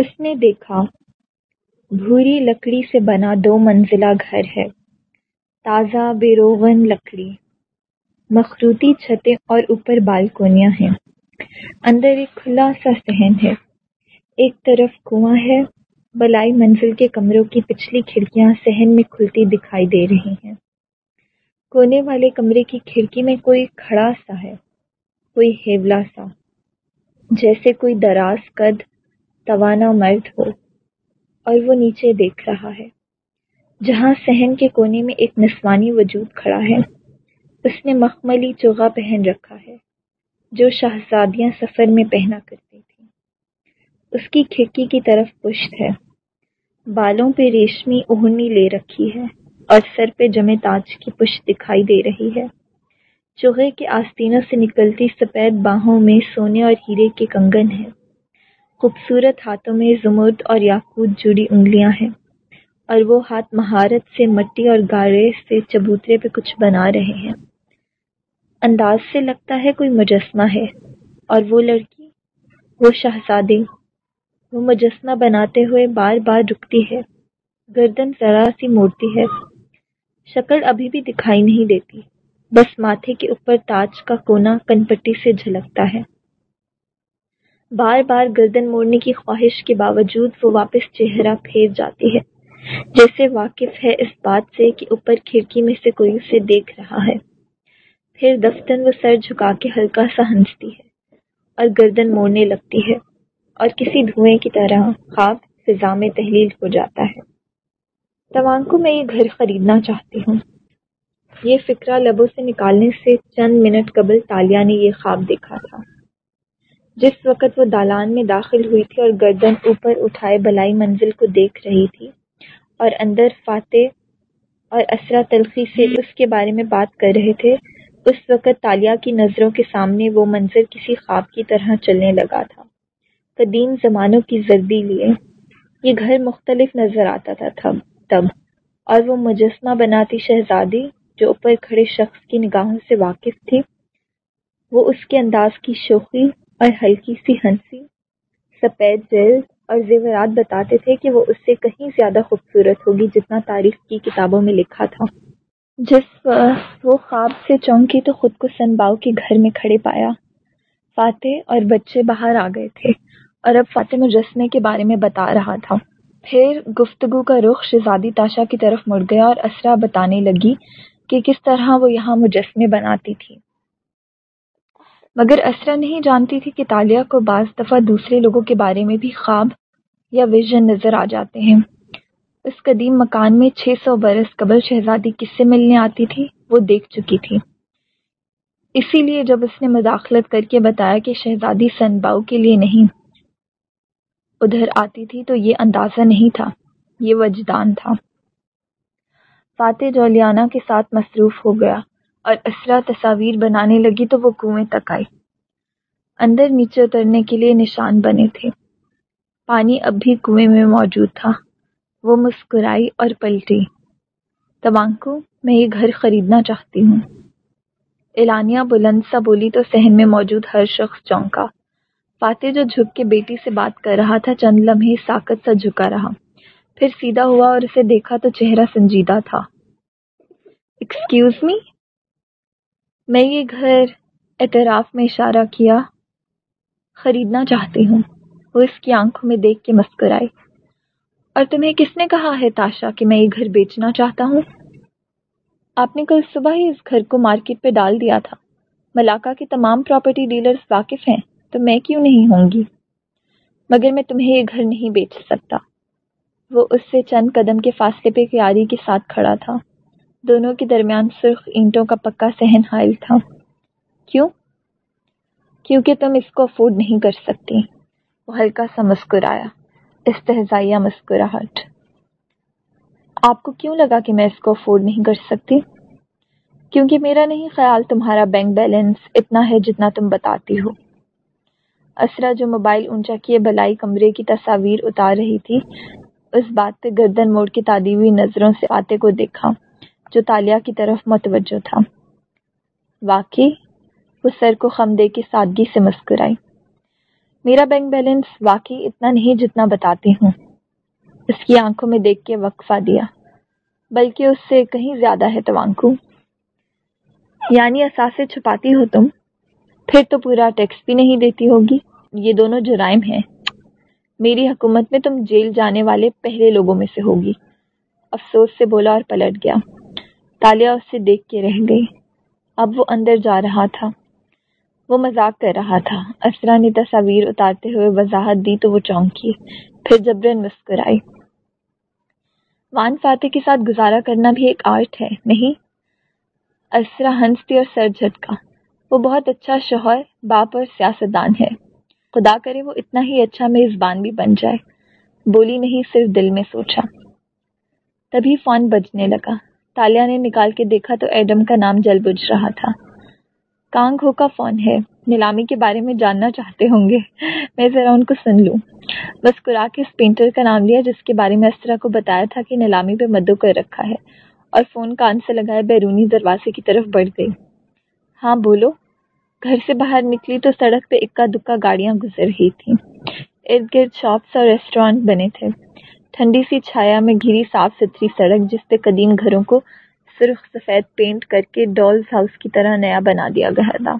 اس نے دیکھا، بھوری لکڑی سے بنا دو منزلہ گھر ہے، تازہ بیروون لکڑی، مخروطی چھتیں اور اوپر بالکونیاں ہیں۔ اندر ایک کھلا سا صحن ہے۔ ایک طرف کنواں ہے، بلائی منزل کے کمروں کی پچھلی کھڑکیاں صحن میں کھلتی دکھائی دے رہی ہیں۔ کونے والے کمرے کی کھڑکی میں کوئی کھڑا سا ہے، کوئی ہیولا سا، جیسے کوئی دراز قد توانا مرد ہو اور وہ نیچے دیکھ رہا ہے۔ جہاں صحن کے کونے میں ایک نسوانی وجود کھڑا ہے، اس نے مخملی چوغا پہن رکھا ہے، جو شہزادیاں سفر میں پہنا کرتی تھیں۔ اس کی کھڑکی کی طرف پشت ہے۔ بالوں پہ ریشمی اہنی لے رکھی ہے اور سر پہ جمے تاج کی پشت دکھائی دے رہی ہے۔ چوغے کے آستینوں سے نکلتی سفید باہوں میں سونے اور ہیرے کے کنگن ہیں۔ خوبصورت ہاتھوں میں زمرد اور یاقوت جڑی انگلیاں ہیں اور وہ ہاتھ مہارت سے مٹی اور گارے سے چبوترے پہ کچھ بنا رہے ہیں۔ انداز سے لگتا ہے کوئی مجسمہ ہے اور وہ لڑکی، وہ شہزادی وہ مجسمہ بناتے ہوئے بار بار رکتی ہے۔ گردن ذرا سی موڑتی ہے۔ شکل ابھی بھی دکھائی نہیں دیتی۔ بس ماتھے کے اوپر تاج کا کونا کن پٹی سے جھلکتا ہے۔ بار بار گردن موڑنے کی خواہش کے باوجود وہ واپس چہرہ پھیر جاتی ہے۔ جیسے واقف ہے اس بات سے کہ اوپر کھڑکی میں سے کوئی اسے دیکھ رہا ہے۔ پھر دفتن وہ سر جھکا کے ہلکا سا ہنستی ہے اور گردن موڑنے لگتی ہے اور کسی دھوئیں کی طرح خواب فضا میں تحلیل ہو جاتا ہے۔ توانکو میں یہ گھر خریدنا چاہتی ہوں۔ یہ فکرہ لبوں سے نکالنے سے چند منٹ قبل تالیا نے یہ خواب دیکھا تھا۔ جس وقت وہ دالان میں داخل ہوئی تھی اور گردن اوپر اٹھائے بلائی منزل کو دیکھ رہی تھی اور اندر فاتح اور اسرا تلخی سے اس کے بارے میں بات کر رہے تھے اس وقت تالیا کی نظروں کے سامنے وہ منظر کسی خواب کی طرح چلنے لگا تھا۔ قدیم زمانوں کی زردی لیے یہ گھر مختلف نظر آتا تھا تب۔ اور وہ مجسمہ بناتی شہزادی جو اوپر کھڑے شخص کی نگاہوں سے واقف تھی وہ اس کے انداز کی شوخی اور ہلکی سی ہنسی سفید جلد اور زیورات بتاتے تھے کہ وہ اس سے کہیں زیادہ خوبصورت ہوگی جتنا تاریخ کی کتابوں میں لکھا تھا۔ جس وہ خواب سے چونکی تو خود کو سن باؤ کے گھر میں کھڑے پایا۔ فاتح اور بچے باہر آ گئے تھے اور اب فاتح مجسمے کے بارے میں بتا رہا تھا۔ پھر گفتگو کا رخ شہزادی تاشا کی طرف مڑ گیا اور اسرا بتانے لگی کہ کس طرح وہ یہاں مجسمے بناتی تھی۔ مگر اسرا نہیں جانتی تھی کہ تالیہ کو بعض دفعہ دوسرے لوگوں کے بارے میں بھی خواب یا ویژن نظر آ جاتے ہیں۔ اس قدیم مکان میں چھ سو برس قبل شہزادی کس سے ملنے آتی تھی، وہ دیکھ چکی تھی۔ اسی لیے جب اس نے مداخلت کر کے بتایا کہ شہزادی سن باؤ کے لیے نہیں، ادھر آتی تھی تو یہ اندازہ نہیں تھا، یہ وجدان تھا۔ فاتح جولیانہ کے ساتھ مصروف ہو گیا۔ اور اسرا تصاویر بنانے لگی تو وہ کنویں تک آئی۔ اندر نیچے اترنے کے لیے نشان بنے تھے۔ پانی اب بھی کنویں میں موجود تھا۔ وہ مسکرائی اور پلٹی۔ توانکو میں یہ گھر خریدنا چاہتی ہوں۔ اعلانیہ بلند سا بولی تو سہن میں موجود ہر شخص چونکا۔ فاتح جو جھک کے بیٹی سے بات کر رہا تھا، چند لمحے ساکت سا جھکا رہا۔ پھر سیدھا ہوا اور اسے دیکھا تو چہرہ سنجیدہ تھا۔ ایکسکیوز می میں یہ گھر اعتراف میں اشارہ کیا، خریدنا چاہتی ہوں، وہ اس کی آنکھوں میں دیکھ کے مسکرائی اور تمہیں کس نے کہا ہے تاشا کہ میں یہ گھر بیچنا چاہتا ہوں؟ آپ نے کل صبح ہی اس گھر کو مارکیٹ پہ ڈال دیا تھا۔ ملاقہ کے تمام پراپرٹی ڈیلرز واقف ہیں، تو میں کیوں نہیں ہوں گی؟ مگر میں تمہیں یہ گھر نہیں بیچ سکتا۔ وہ اس سے چند قدم کے فاصلے پہ کیاری کے ساتھ کھڑا تھا۔ دونوں کے درمیان سرخ اینٹوں کا پکا سہن حائل تھا۔ کیوں؟ کیونکہ تم اس کو افورڈ نہیں کر سکتی۔ وہ ہلکا سا مسکرایا۔ استحزائیہ مسکراہٹ۔ آپ کو کیوں لگا کہ میں اس کو افورڈ نہیں کر سکتی؟ کیونکہ میرا نہیں خیال تمہارا بینک بیلنس اتنا ہے جتنا تم بتاتی ہو۔ اسرا جو موبائل اونچا کیے بلائی کمرے کی تصاویر اتار رہی تھی، اس بات پہ گردن موڑ کی تادی ہوئی نظروں سے فاتح کو دیکھا۔ جو تالیا کی طرف متوجہ تھا۔ واقعی، وہ سر کو خم دے کے سادگی سے مسکرائی میرا بینک بیلنس واقعی اتنا نہیں جتنا بتاتی ہوں۔ اس کی آنکھوں میں دیکھ کے وقفہ دیا، بلکہ اس سے کہیں زیادہ ہے توانکو یعنی اثاثے چھپاتی ہو تم، پھر تو پورا ٹیکس بھی نہیں دیتی ہوگی۔ یہ دونوں جرائم ہیں۔ میری حکومت میں تم جیل جانے والے پہلے لوگوں میں سے ہوگی۔ افسوس سے بولا اور پلٹ گیا۔ تالیا اس سے دیکھ کے رہ گئی۔ اب وہ اندر جا رہا تھا۔ وہ مذاق کر رہا تھا۔ اسرا نے تصاویر اتارتے ہوئے وضاحت دی تو وہ چونکی۔ پھر جبرن مسکرائی۔ وان فاتح کے ساتھ گزارا کرنا بھی ایک آرٹ ہے، نہیں؟ اسرا ہنستی اور سر جھٹکا۔ وہ بہت اچھا شوہر، باپ اور سیاستدان ہے۔ خدا کرے وہ اتنا ہی اچھا میزبان بھی بن جائے۔ بولی نہیں، صرف دل میں سوچا۔ تبھی فون بجنے لگا۔ تالیا نے نکال کے دیکھا تو ایڈم کا نام جل بج رہا تھا۔ کانگ ہو کا فون ہے۔ نیلامی کے بارے میں جاننا چاہتے ہوں گے۔ میں ذرا ان کو سن لوں۔ بس کرا کے اس پینٹر کا نام لیا جس کے بارے میں اس طرح کو بتایا تھا کہ نیلامی پہ مدو کر رکھا ہے اور فون کان سے لگائے بیرونی دروازے کی طرف بڑھ گئی۔ ہاں بولو۔ گھر سے باہر نکلی تو سڑک پہ اکا دکا گاڑیاں گزر رہی تھیں۔ ارد گرد شاپس اور ریسٹورینٹ بنے تھے۔ ٹھنڈی سی چھایا میں گھری صاف ستھری سڑک جس پہ قدیم گھروں کو سرخ سفید پینٹ کر کے ڈالز ہاؤس کی طرح نیا بنا دیا گیا تھا۔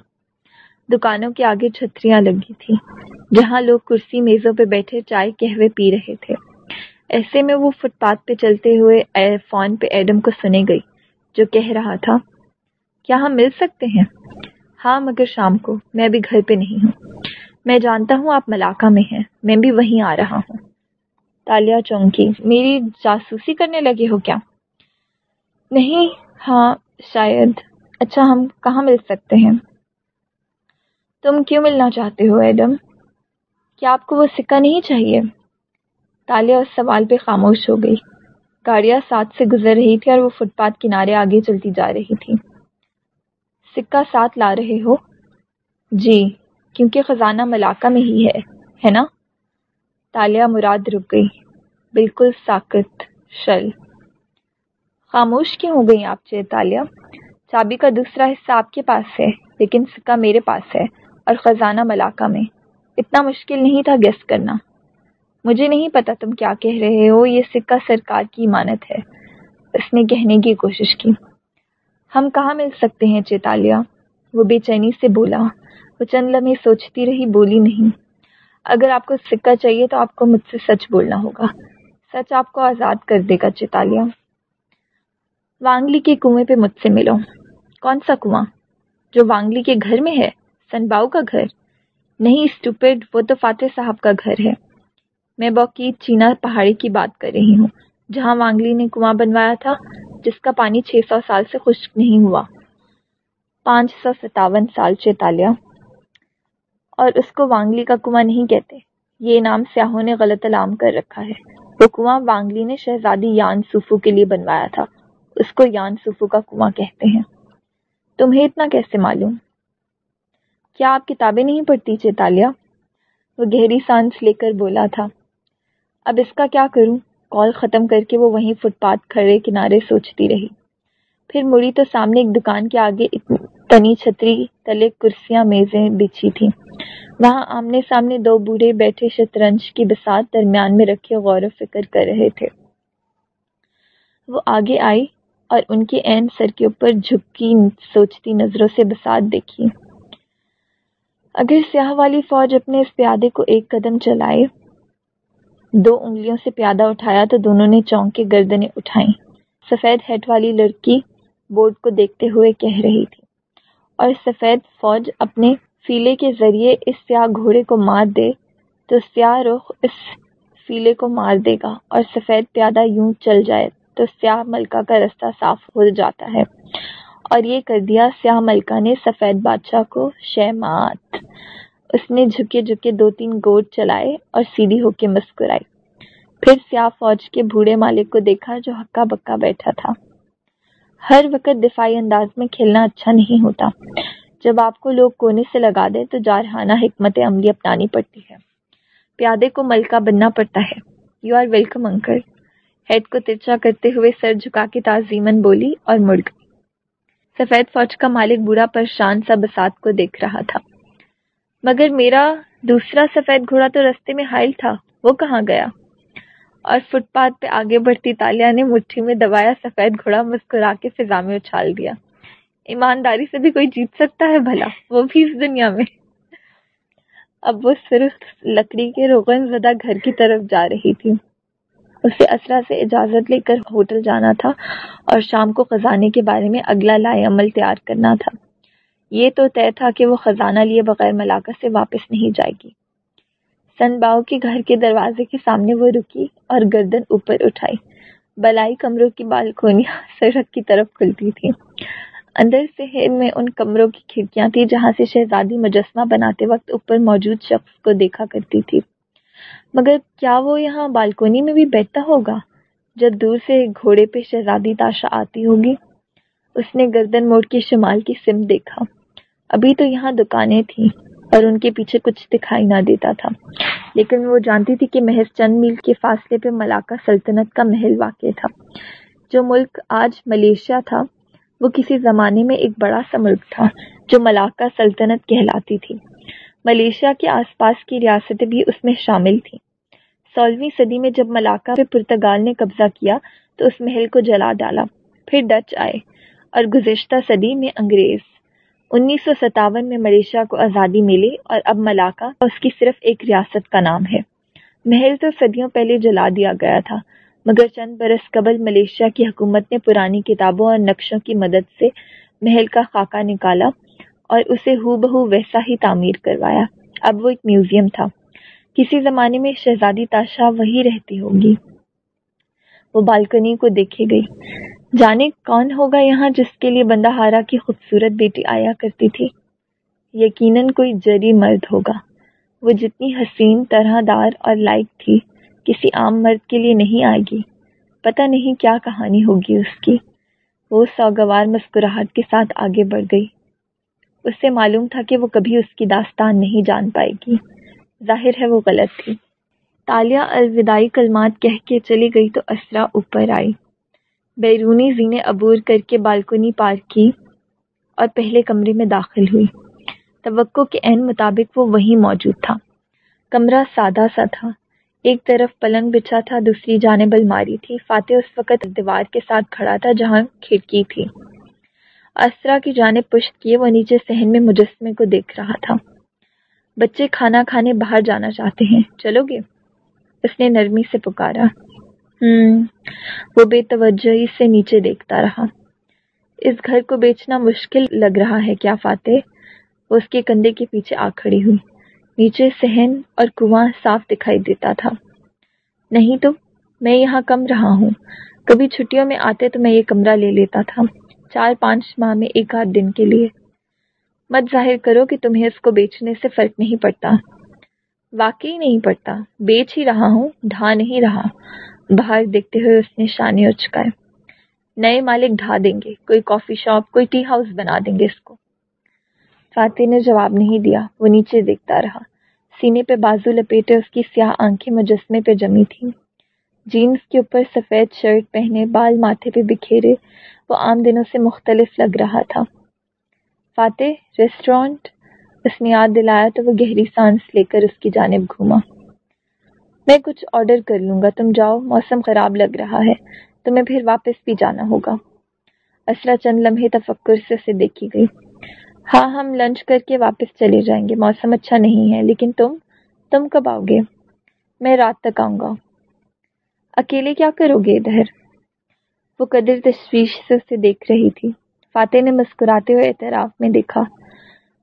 دکانوں کے آگے چھتریاں لگی تھی جہاں لوگ کرسی میزوں پہ بیٹھے چائے کہوے پی رہے تھے۔ ایسے میں وہ فٹ پاتھ پہ چلتے ہوئے فون پہ ایڈم کو سنے گئی، جو کہہ رہا تھا، کیا ہم مل سکتے ہیں؟ ہاں مگر شام کو، میں ابھی گھر پہ نہیں ہوں۔ میں جانتا ہوں آپ ملاقہ میں ہیں، میں بھی وہیں آ رہا ہوں۔ تالیا چونکی۔ میری جاسوسی کرنے لگے ہو کیا؟ نہیں ہاں شاید۔ اچھا ہم کہاں مل سکتے ہیں؟ تم کیوں ملنا چاہتے ہو، ایڈم؟ کیا آپ کو وہ سکہ نہیں چاہیے؟ تالیا اس سوال پہ خاموش ہو گئی۔ گاڑیاں ساتھ سے گزر رہی تھی اور وہ فٹ پاتھ کنارے آگے چلتی جا رہی تھی۔ سکہ ساتھ لا رہے ہو؟ جی کیونکہ خزانہ ملاقہ میں ہی ہے ہے نا؟ تالیا مراد رک گئی۔ بالکل ساکت، شل۔ خاموش کیوں ہو گئی آپ چے تالیا چابی کا دوسرا حصہ آپ کے پاس ہے، لیکن سکہ میرے پاس ہے اور خزانہ ملاقہ میں۔ اتنا مشکل نہیں تھا گیس کرنا۔ مجھے نہیں پتا تم کیا کہہ رہے ہو، یہ سکہ سرکار کی امانت ہے۔ اس نے کہنے کی کوشش کی۔ ہم کہاں مل سکتے ہیں چیتالیہ وہ بے چینی سے بولا۔ وہ چند لمحے سوچتی رہی، بولی نہیں۔ اگر آپ کو سکہ چاہیے تو آپ کو مجھ سے سچ بولنا ہوگا۔ سچ آپ کو آزاد کر دے گا چیتالیہ وانگلی کے کنویں پہ مجھ سے ملو۔ کون سا کنواں؟ جو وانگلی کے گھر میں ہے، سن باؤ کا گھر۔ نہیں اسٹوپڈ وہ تو فاتح صاحب کا گھر ہے۔ میں بوکیت چینا پہاڑی کی بات کر رہی ہوں۔ جہاں وانگلی نے کنواں بنوایا تھا، جس کا پانی چھ سو سال سے خشک نہیں ہوا۔ پانچ سو ستاون سال چیتالیہ اور اس کو وانگلی کا کنواں نہیں کہتے۔ یہ نام سیاحوں نے غلط علام کر رکھا ہے۔ وہ کنواں وانگلی نے شہزادی یان سوفو کے لیے بنوایا تھا۔ اس کو یان سوفو کا کنواں کہتے ہیں۔ تمہیں اتنا کیسے معلوم؟ کیا آپ کتابیں نہیں پڑھتی چیتالیہ؟ وہ گہری سانس لے کر بولا تھا۔ اب اس کا کیا کروں؟ کال ختم کر کے وہ وہیں فٹ پاتھ کھڑے کنارے سوچتی رہی۔ پھر مڑی تو سامنے ایک دکان کے آگے تنی چھتری تلے کرسیاں میزیں بچھی تھیں۔ وہاں آمنے سامنے دو بوڑھے بیٹھے شطرنج کی بسات درمیان میں رکھے غور و فکر کر رہے تھے۔ وہ آگے آئی اور ان کے عین سر کے اوپر جھکی سوچتی نظروں سے بسات دیکھی۔ اگر سیاہ والی فوج اپنے اس پیادے کو ایک قدم چلائے، دو انگلیوں سے پیادہ اٹھایا تو دونوں نے چونک کے گردنیں اٹھائیں۔ سفید ہیٹ والی لڑکی بورڈ کو دیکھتے ہوئے کہہ رہی تھی اور سفید فوج اپنے فیلے کے ذریعے اس سیاہ گھوڑے کو مار دے، تو سیاہ رخ اس فیلے کو مار دے گا اور سفید پیادہ یوں چل جائے تو سیاہ ملکہ کا رستہ صاف ہو جاتا ہے۔ اور یہ کر دیا سیاہ ملکہ نے سفید بادشاہ کو شہمات۔ اس نے جھکے جھکے دو تین گوٹ چلائے اور سیدھی ہو کے مسکرائی پھر سیاہ فوج کے بوڑھے مالک کو دیکھا جو ہکا بکا بیٹھا تھا۔ ہر وقت دفاعی انداز میں کھیلنا اچھا نہیں ہوتا۔ جب آپ کو لوگ کونے سے لگا دیں تو جارحانہ حکمت عملی اپنانی پڑتی ہے۔ پیادے کو ملکہ بننا پڑتا ہے۔ You are welcome uncle head کو ترچا کرتے ہوئے سر جھکا کے تعظیمن بولی اور مڑ گئی۔ سفید فوج کا مالک بوڑھا پریشان سا بسات کو دیکھ رہا تھا۔ مگر میرا دوسرا سفید گھوڑا تو رستے میں حائل تھا۔ وہ کہاں گیا؟ اور فٹ پاتھ پہ آگے بڑھتی تالیا نے مٹھی میں دبایا سفید گھوڑا مسکرا کے فضا میں اچھال دیا۔ ایمانداری سے بھی کوئی جیت سکتا ہے بھلا؟ وہ بھی اس دنیا میں۔ اب وہ صرف لکڑی کے روغن زدہ گھر کی طرف جا رہی تھی۔ اسے اسرا سے اجازت لے کر ہوٹل جانا تھا اور شام کو خزانے کے بارے میں اگلا لائے عمل تیار کرنا تھا۔ یہ تو طے تھا کہ وہ خزانہ لیے بغیر ملاقہ سے واپس نہیں جائے گی۔ سن باؤ کے گھر کے دروازے کے سامنے وہ رکی اور گردن اوپر اٹھائی۔ بلائی کمروں کی بالکونیاں سڑک کی طرف کھلتی تھی۔ اندر سے میں ان کمروں کی کھڑکیاں تھی جہاں سے شہزادی مجسمہ بناتے وقت اوپر موجود شخص کو دیکھا کرتی تھی۔ مگر کیا وہ یہاں بالکونی میں بھی بیٹھتا ہوگا؟ جب دور سے گھوڑے پہ شہزادی تاشا آتی ہوگی۔ اس نے گردن موڑ کے شمال کی سم دیکھا۔ ابھی تو یہاں دکانیں تھیں۔ اور ان کے پیچھے کچھ دکھائی نہ دیتا تھا۔ لیکن وہ جانتی تھی کہ محض چند میل کے فاصلے پہ ملاقہ سلطنت کا محل واقع تھا۔ جو ملک آج ملیشیا تھا، وہ کسی زمانے میں ایک بڑا سا ملک تھا جو ملاقہ سلطنت کہلاتی تھی۔ ملیشیا کے آس پاس کی ریاستیں بھی اس میں شامل تھیں۔ سولہویں صدی میں جب ملاقہ پہ پرتگال نے قبضہ کیا، تو اس محل کو جلا ڈالا، پھر ڈچ آئے اور گزشتہ صدی میں انگریز انیس سو ستاون میں ملیشیا کو آزادی ملی اور اب ملاقہ اس کی صرف ایک ریاست کا نام ہے۔ محل تو صدیوں پہلے جلا دیا گیا تھا، مگر چند برس قبل ملیشیا کی حکومت نے پرانی کتابوں اور نقشوں کی مدد سے محل کا خاکہ نکالا اور اسے ہو بہو ویسا ہی تعمیر کروایا۔ اب وہ ایک میوزیم تھا۔ کسی زمانے میں شہزادی تاشا وہی رہتی ہوگی۔ وہ بالکنی کو دیکھے گئی۔ جانے کون ہوگا یہاں جس کے لیے بندہ ہارا کی خوبصورت بیٹی آیا کرتی تھی؟ یقیناً کوئی جری مرد ہوگا۔ وہ جتنی حسین طرح دار اور لائق تھی، کسی عام مرد کے لیے نہیں آئے گی۔ پتہ نہیں کیا کہانی ہوگی اس کی۔ وہ سوگوار مسکراہٹ کے ساتھ آگے بڑھ گئی۔ اس سے معلوم تھا کہ وہ کبھی اس کی داستان نہیں جان پائے گی۔ ظاہر ہے وہ غلط تھی۔ تالیہ الوداعی کلمات کہہ کے چلی گئی تو اسرا اوپر آئی۔ بیرونی زینے عبور کر کے بالکنی پار کی اور پہلے کمرے میں داخل ہوئی۔ توقع کے عین مطابق وہ وہیں موجود تھا۔ کمرہ سادہ سا تھا۔ ایک طرف پلنگ بچھا تھا، دوسری جانب الماری تھی۔ فاتح اس وقت دیوار کے ساتھ کھڑا تھا جہاں کھڑکی تھی۔ اسرا کی جانب پشت کیے وہ نیچے سہن میں مجسمے کو دیکھ رہا تھا۔ بچے کھانا کھانے باہر جانا چاہتے ہیں۔ چلو گے؟ اس نے نرمی سے پکارا۔ ہوں۔ وہ بے توجہی سے نیچے دیکھتا رہا۔ اس گھر کو بیچنا مشکل لگ رہا ہے کیا فاتح؟ وہ اس کے کندھے کے پیچھے آ کھڑی ہوئی۔ نیچے سہن اور کنواں صاف دکھائی دیتا تھا۔ نہیں تو میں یہاں کم رہا ہوں۔ کبھی چھٹیوں میں آتے تو میں یہ کمرہ لے لیتا تھا۔ چار پانچ ماہ میں ایک آدھ دن کے لیے۔ مت ظاہر کرو کہ تمہیں اس کو بیچنے سے فرق نہیں پڑتا۔ واقعی نہیں پڑتا بیچ ہی رہا ہوں ڈھا نہیں رہا۔ باہر دیکھتے ہوئے اس نے شانے اچکائے نئے مالک ڈھا دیں گے، کوئی کافی شاپ، کوئی ٹی ہاؤس بنا دیں گے اس کو۔ فاتح نے جواب نہیں دیا، وہ نیچے دیکھتا رہا۔ سینے پہ بازو لپیٹے اس کی سیاہ آنکھیں مجسمے پہ جمی تھیں۔ جینس کے اوپر سفید شرٹ پہنے، بال ماتھے پہ بکھیرے، وہ عام دنوں سے مختلف لگ رہا تھا۔ فاتح، ریسٹورانٹ اس نے یاد دلایا تو وہ گہری سانس لے کر اس کی جانب گھوما۔ میں کچھ آرڈر کر لوں گا، تم جاؤ، موسم خراب لگ رہا ہے، تمہیں پھر واپس بھی جانا ہوگا۔ اسرا چند لمحے تفکر سے اسے دیکھی گئی۔ ہاں ہم لنچ کر کے واپس چلے جائیں گے، موسم اچھا نہیں ہے، لیکن تم تم کب آؤ گے؟ میں رات تک آؤں گا۔ اکیلے کیا کرو گے ادھر؟ وہ قدر تشویش سے اسے دیکھ رہی تھی۔ فاتح نے مسکراتے ہوئے اعتراف میں دیکھا۔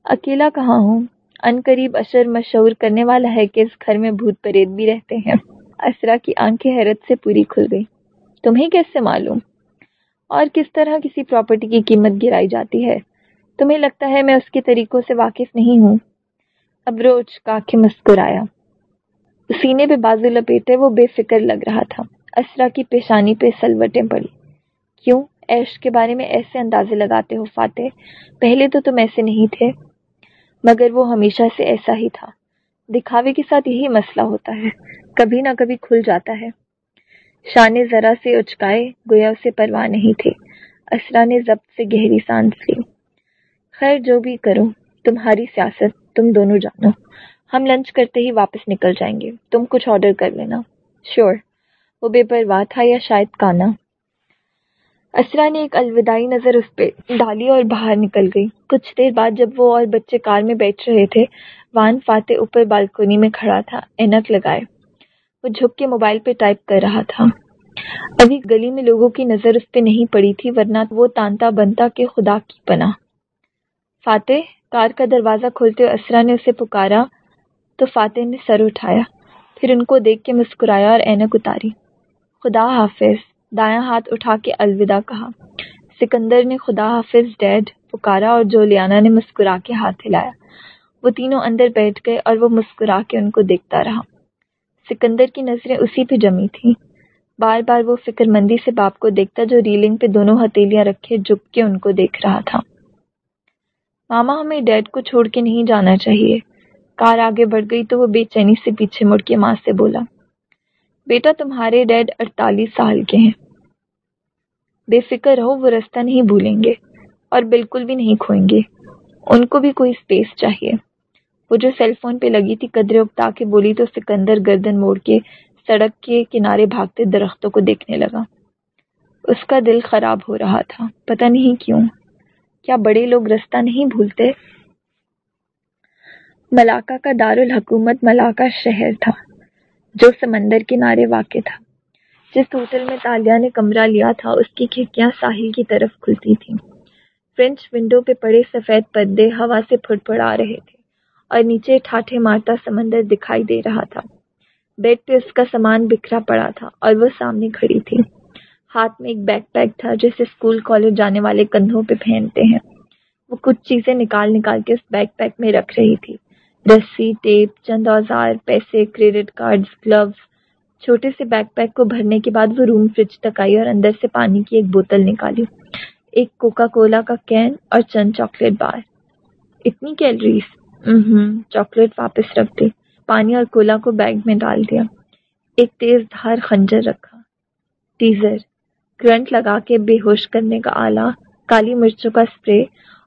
اکیلا کہاں ہوں؟ ان قریب اشر مشہور کرنے والا ہے کہ اس گھر میں بھوت پریت بھی رہتے ہیں۔ اسرا کی آنکھیں حیرت سے پوری کھل گئی تمہیں کیسے معلوم؟ اور کس طرح کسی پراپرٹی کی قیمت گرائی جاتی ہے؟ تمہیں لگتا ہے میں اس کے طریقوں سے واقف نہیں ہوں۔ اب روچ کا کے مسکرایا۔ سینے پہ بازو لپیٹے وہ بے فکر لگ رہا تھا۔ اسرا کی پیشانی پہ سلوٹیں پڑی کیوں؟ ایش کے بارے میں ایسے اندازے لگاتے ہو فاتح۔ پہلے تو تم ایسے نہیں تھے۔ مگر وہ ہمیشہ سے ایسا ہی تھا۔ دکھاوے کے ساتھ یہی مسئلہ ہوتا ہے۔ کبھی نہ کبھی کھل جاتا ہے۔ شانے ذرا سے اچکائے گویا اسے پرواہ نہیں تھے اسرا نے ضبط سے گہری سانس لی۔ خیر جو بھی کرو تمہاری سیاست، تم دونوں جانو۔ ہم لنچ کرتے ہی واپس نکل جائیں گے۔ تم کچھ آرڈر کر لینا۔ شیور۔ وہ بے پرواہ تھا یا شاید کانا؟ اسرا نے ایک الوداعی نظر اس پہ ڈالی اور باہر نکل گئی۔ کچھ دیر بعد جب وہ اور بچے کار میں بیٹھ رہے تھے، وان فاتح اوپر بالکونی میں کھڑا تھا، اینک لگائے۔ وہ جھک کے موبائل پہ ٹائپ کر رہا تھا۔ ابھی گلی میں لوگوں کی نظر اس پہ نہیں پڑی تھی، ورنہ وہ تانتا بنتا کہ خدا کی پناہ۔ فاتح، کار کا دروازہ کھولتے ہوئے اسرا نے اسے پکارا، تو فاتح نے سر اٹھایا۔ پھر ان کو دیکھ کے مسکرایا اور اینک اتاری۔ خدا حافظ۔ دایاں ہاتھ اٹھا کے الوداع کہا، سکندر نے خدا حافظ ڈیڈ پکارا اور جولیانا نے مسکرا کے ہاتھ ہلایا۔ وہ تینوں اندر بیٹھ گئے اور وہ مسکرا کے ان کو دیکھتا رہا۔ سکندر کی نظریں اسی پہ جمی تھیں۔ بار بار وہ فکر مندی سے باپ کو دیکھتا، جو ریلنگ پہ دونوں ہتھیلیاں رکھے جھک کے ان کو دیکھ رہا تھا۔ ماما، ہمیں ڈیڈ کو چھوڑ کے نہیں جانا چاہیے۔ کار آگے بڑھ گئی تو وہ بے چینی سے پیچھے مڑ کے ماں سے بولا بیٹا تمہارے ڈیڈ اڑتالیس سال کے ہیں۔ بے فکر رہو، وہ رستہ نہیں بھولیں گے اور بالکل بھی نہیں کھوئیں گے۔ ان کو بھی کوئی اسپیس چاہیے۔ وہ جو سیل فون پہ لگی تھی قدرے اکتا کے، بولی تو سکندر گردن موڑ کے سڑک کے کنارے بھاگتے درختوں کو دیکھنے لگا۔ اس کا دل خراب ہو رہا تھا۔ پتہ نہیں کیوں۔ کیا بڑے لوگ رستہ نہیں بھولتے؟ ملاقہ کا دارالحکومت ملاقہ شہر تھا۔ جو سمندر کنارے واقع تھا۔ جس ہوٹل میں تالیہ نے کمرہ لیا تھا، اس کی کھڑکیاں ساحل کی طرف کھلتی تھیں۔ فرینچ ونڈو پہ پڑے سفید پردے ہوا سے پھڑ پھڑ آ رہے تھے اور نیچے ٹھاٹھے مارتا سمندر دکھائی دے رہا تھا۔ بیڈ پہ اس کا سامان بکھرا پڑا تھا اور وہ سامنے کھڑی تھی۔ ہاتھ میں ایک بیک پیک تھا، جسے اسکول، کالج جانے والے کندھوں پہ پہنتے ہیں۔ وہ کچھ چیزیں نکال نکال کے اس بیک پیک میں رکھ رہی تھی۔ رسی، ٹیپ، چند اوزار، پیسے، کریڈٹ کارڈز، گلوز۔ چھوٹے سے بیک پیک کو بھرنے کے بعد وہ روم فریج تک آئی اور اندر سے پانی کی ایک بوتل نکالی۔ ایک کوکا کولا کا کین اور چند چاکلیٹ بار۔ اتنی کیلریز۔ چاکلیٹ واپس رکھ دی۔ پانی اور کولا کو بیگ میں ڈال دیا۔ ایک تیز دھار خنجر رکھا۔ ٹیزر۔ کرنٹ لگا کے بے ہوش کرنے کا آلہ، کالی مرچوں کا اسپرے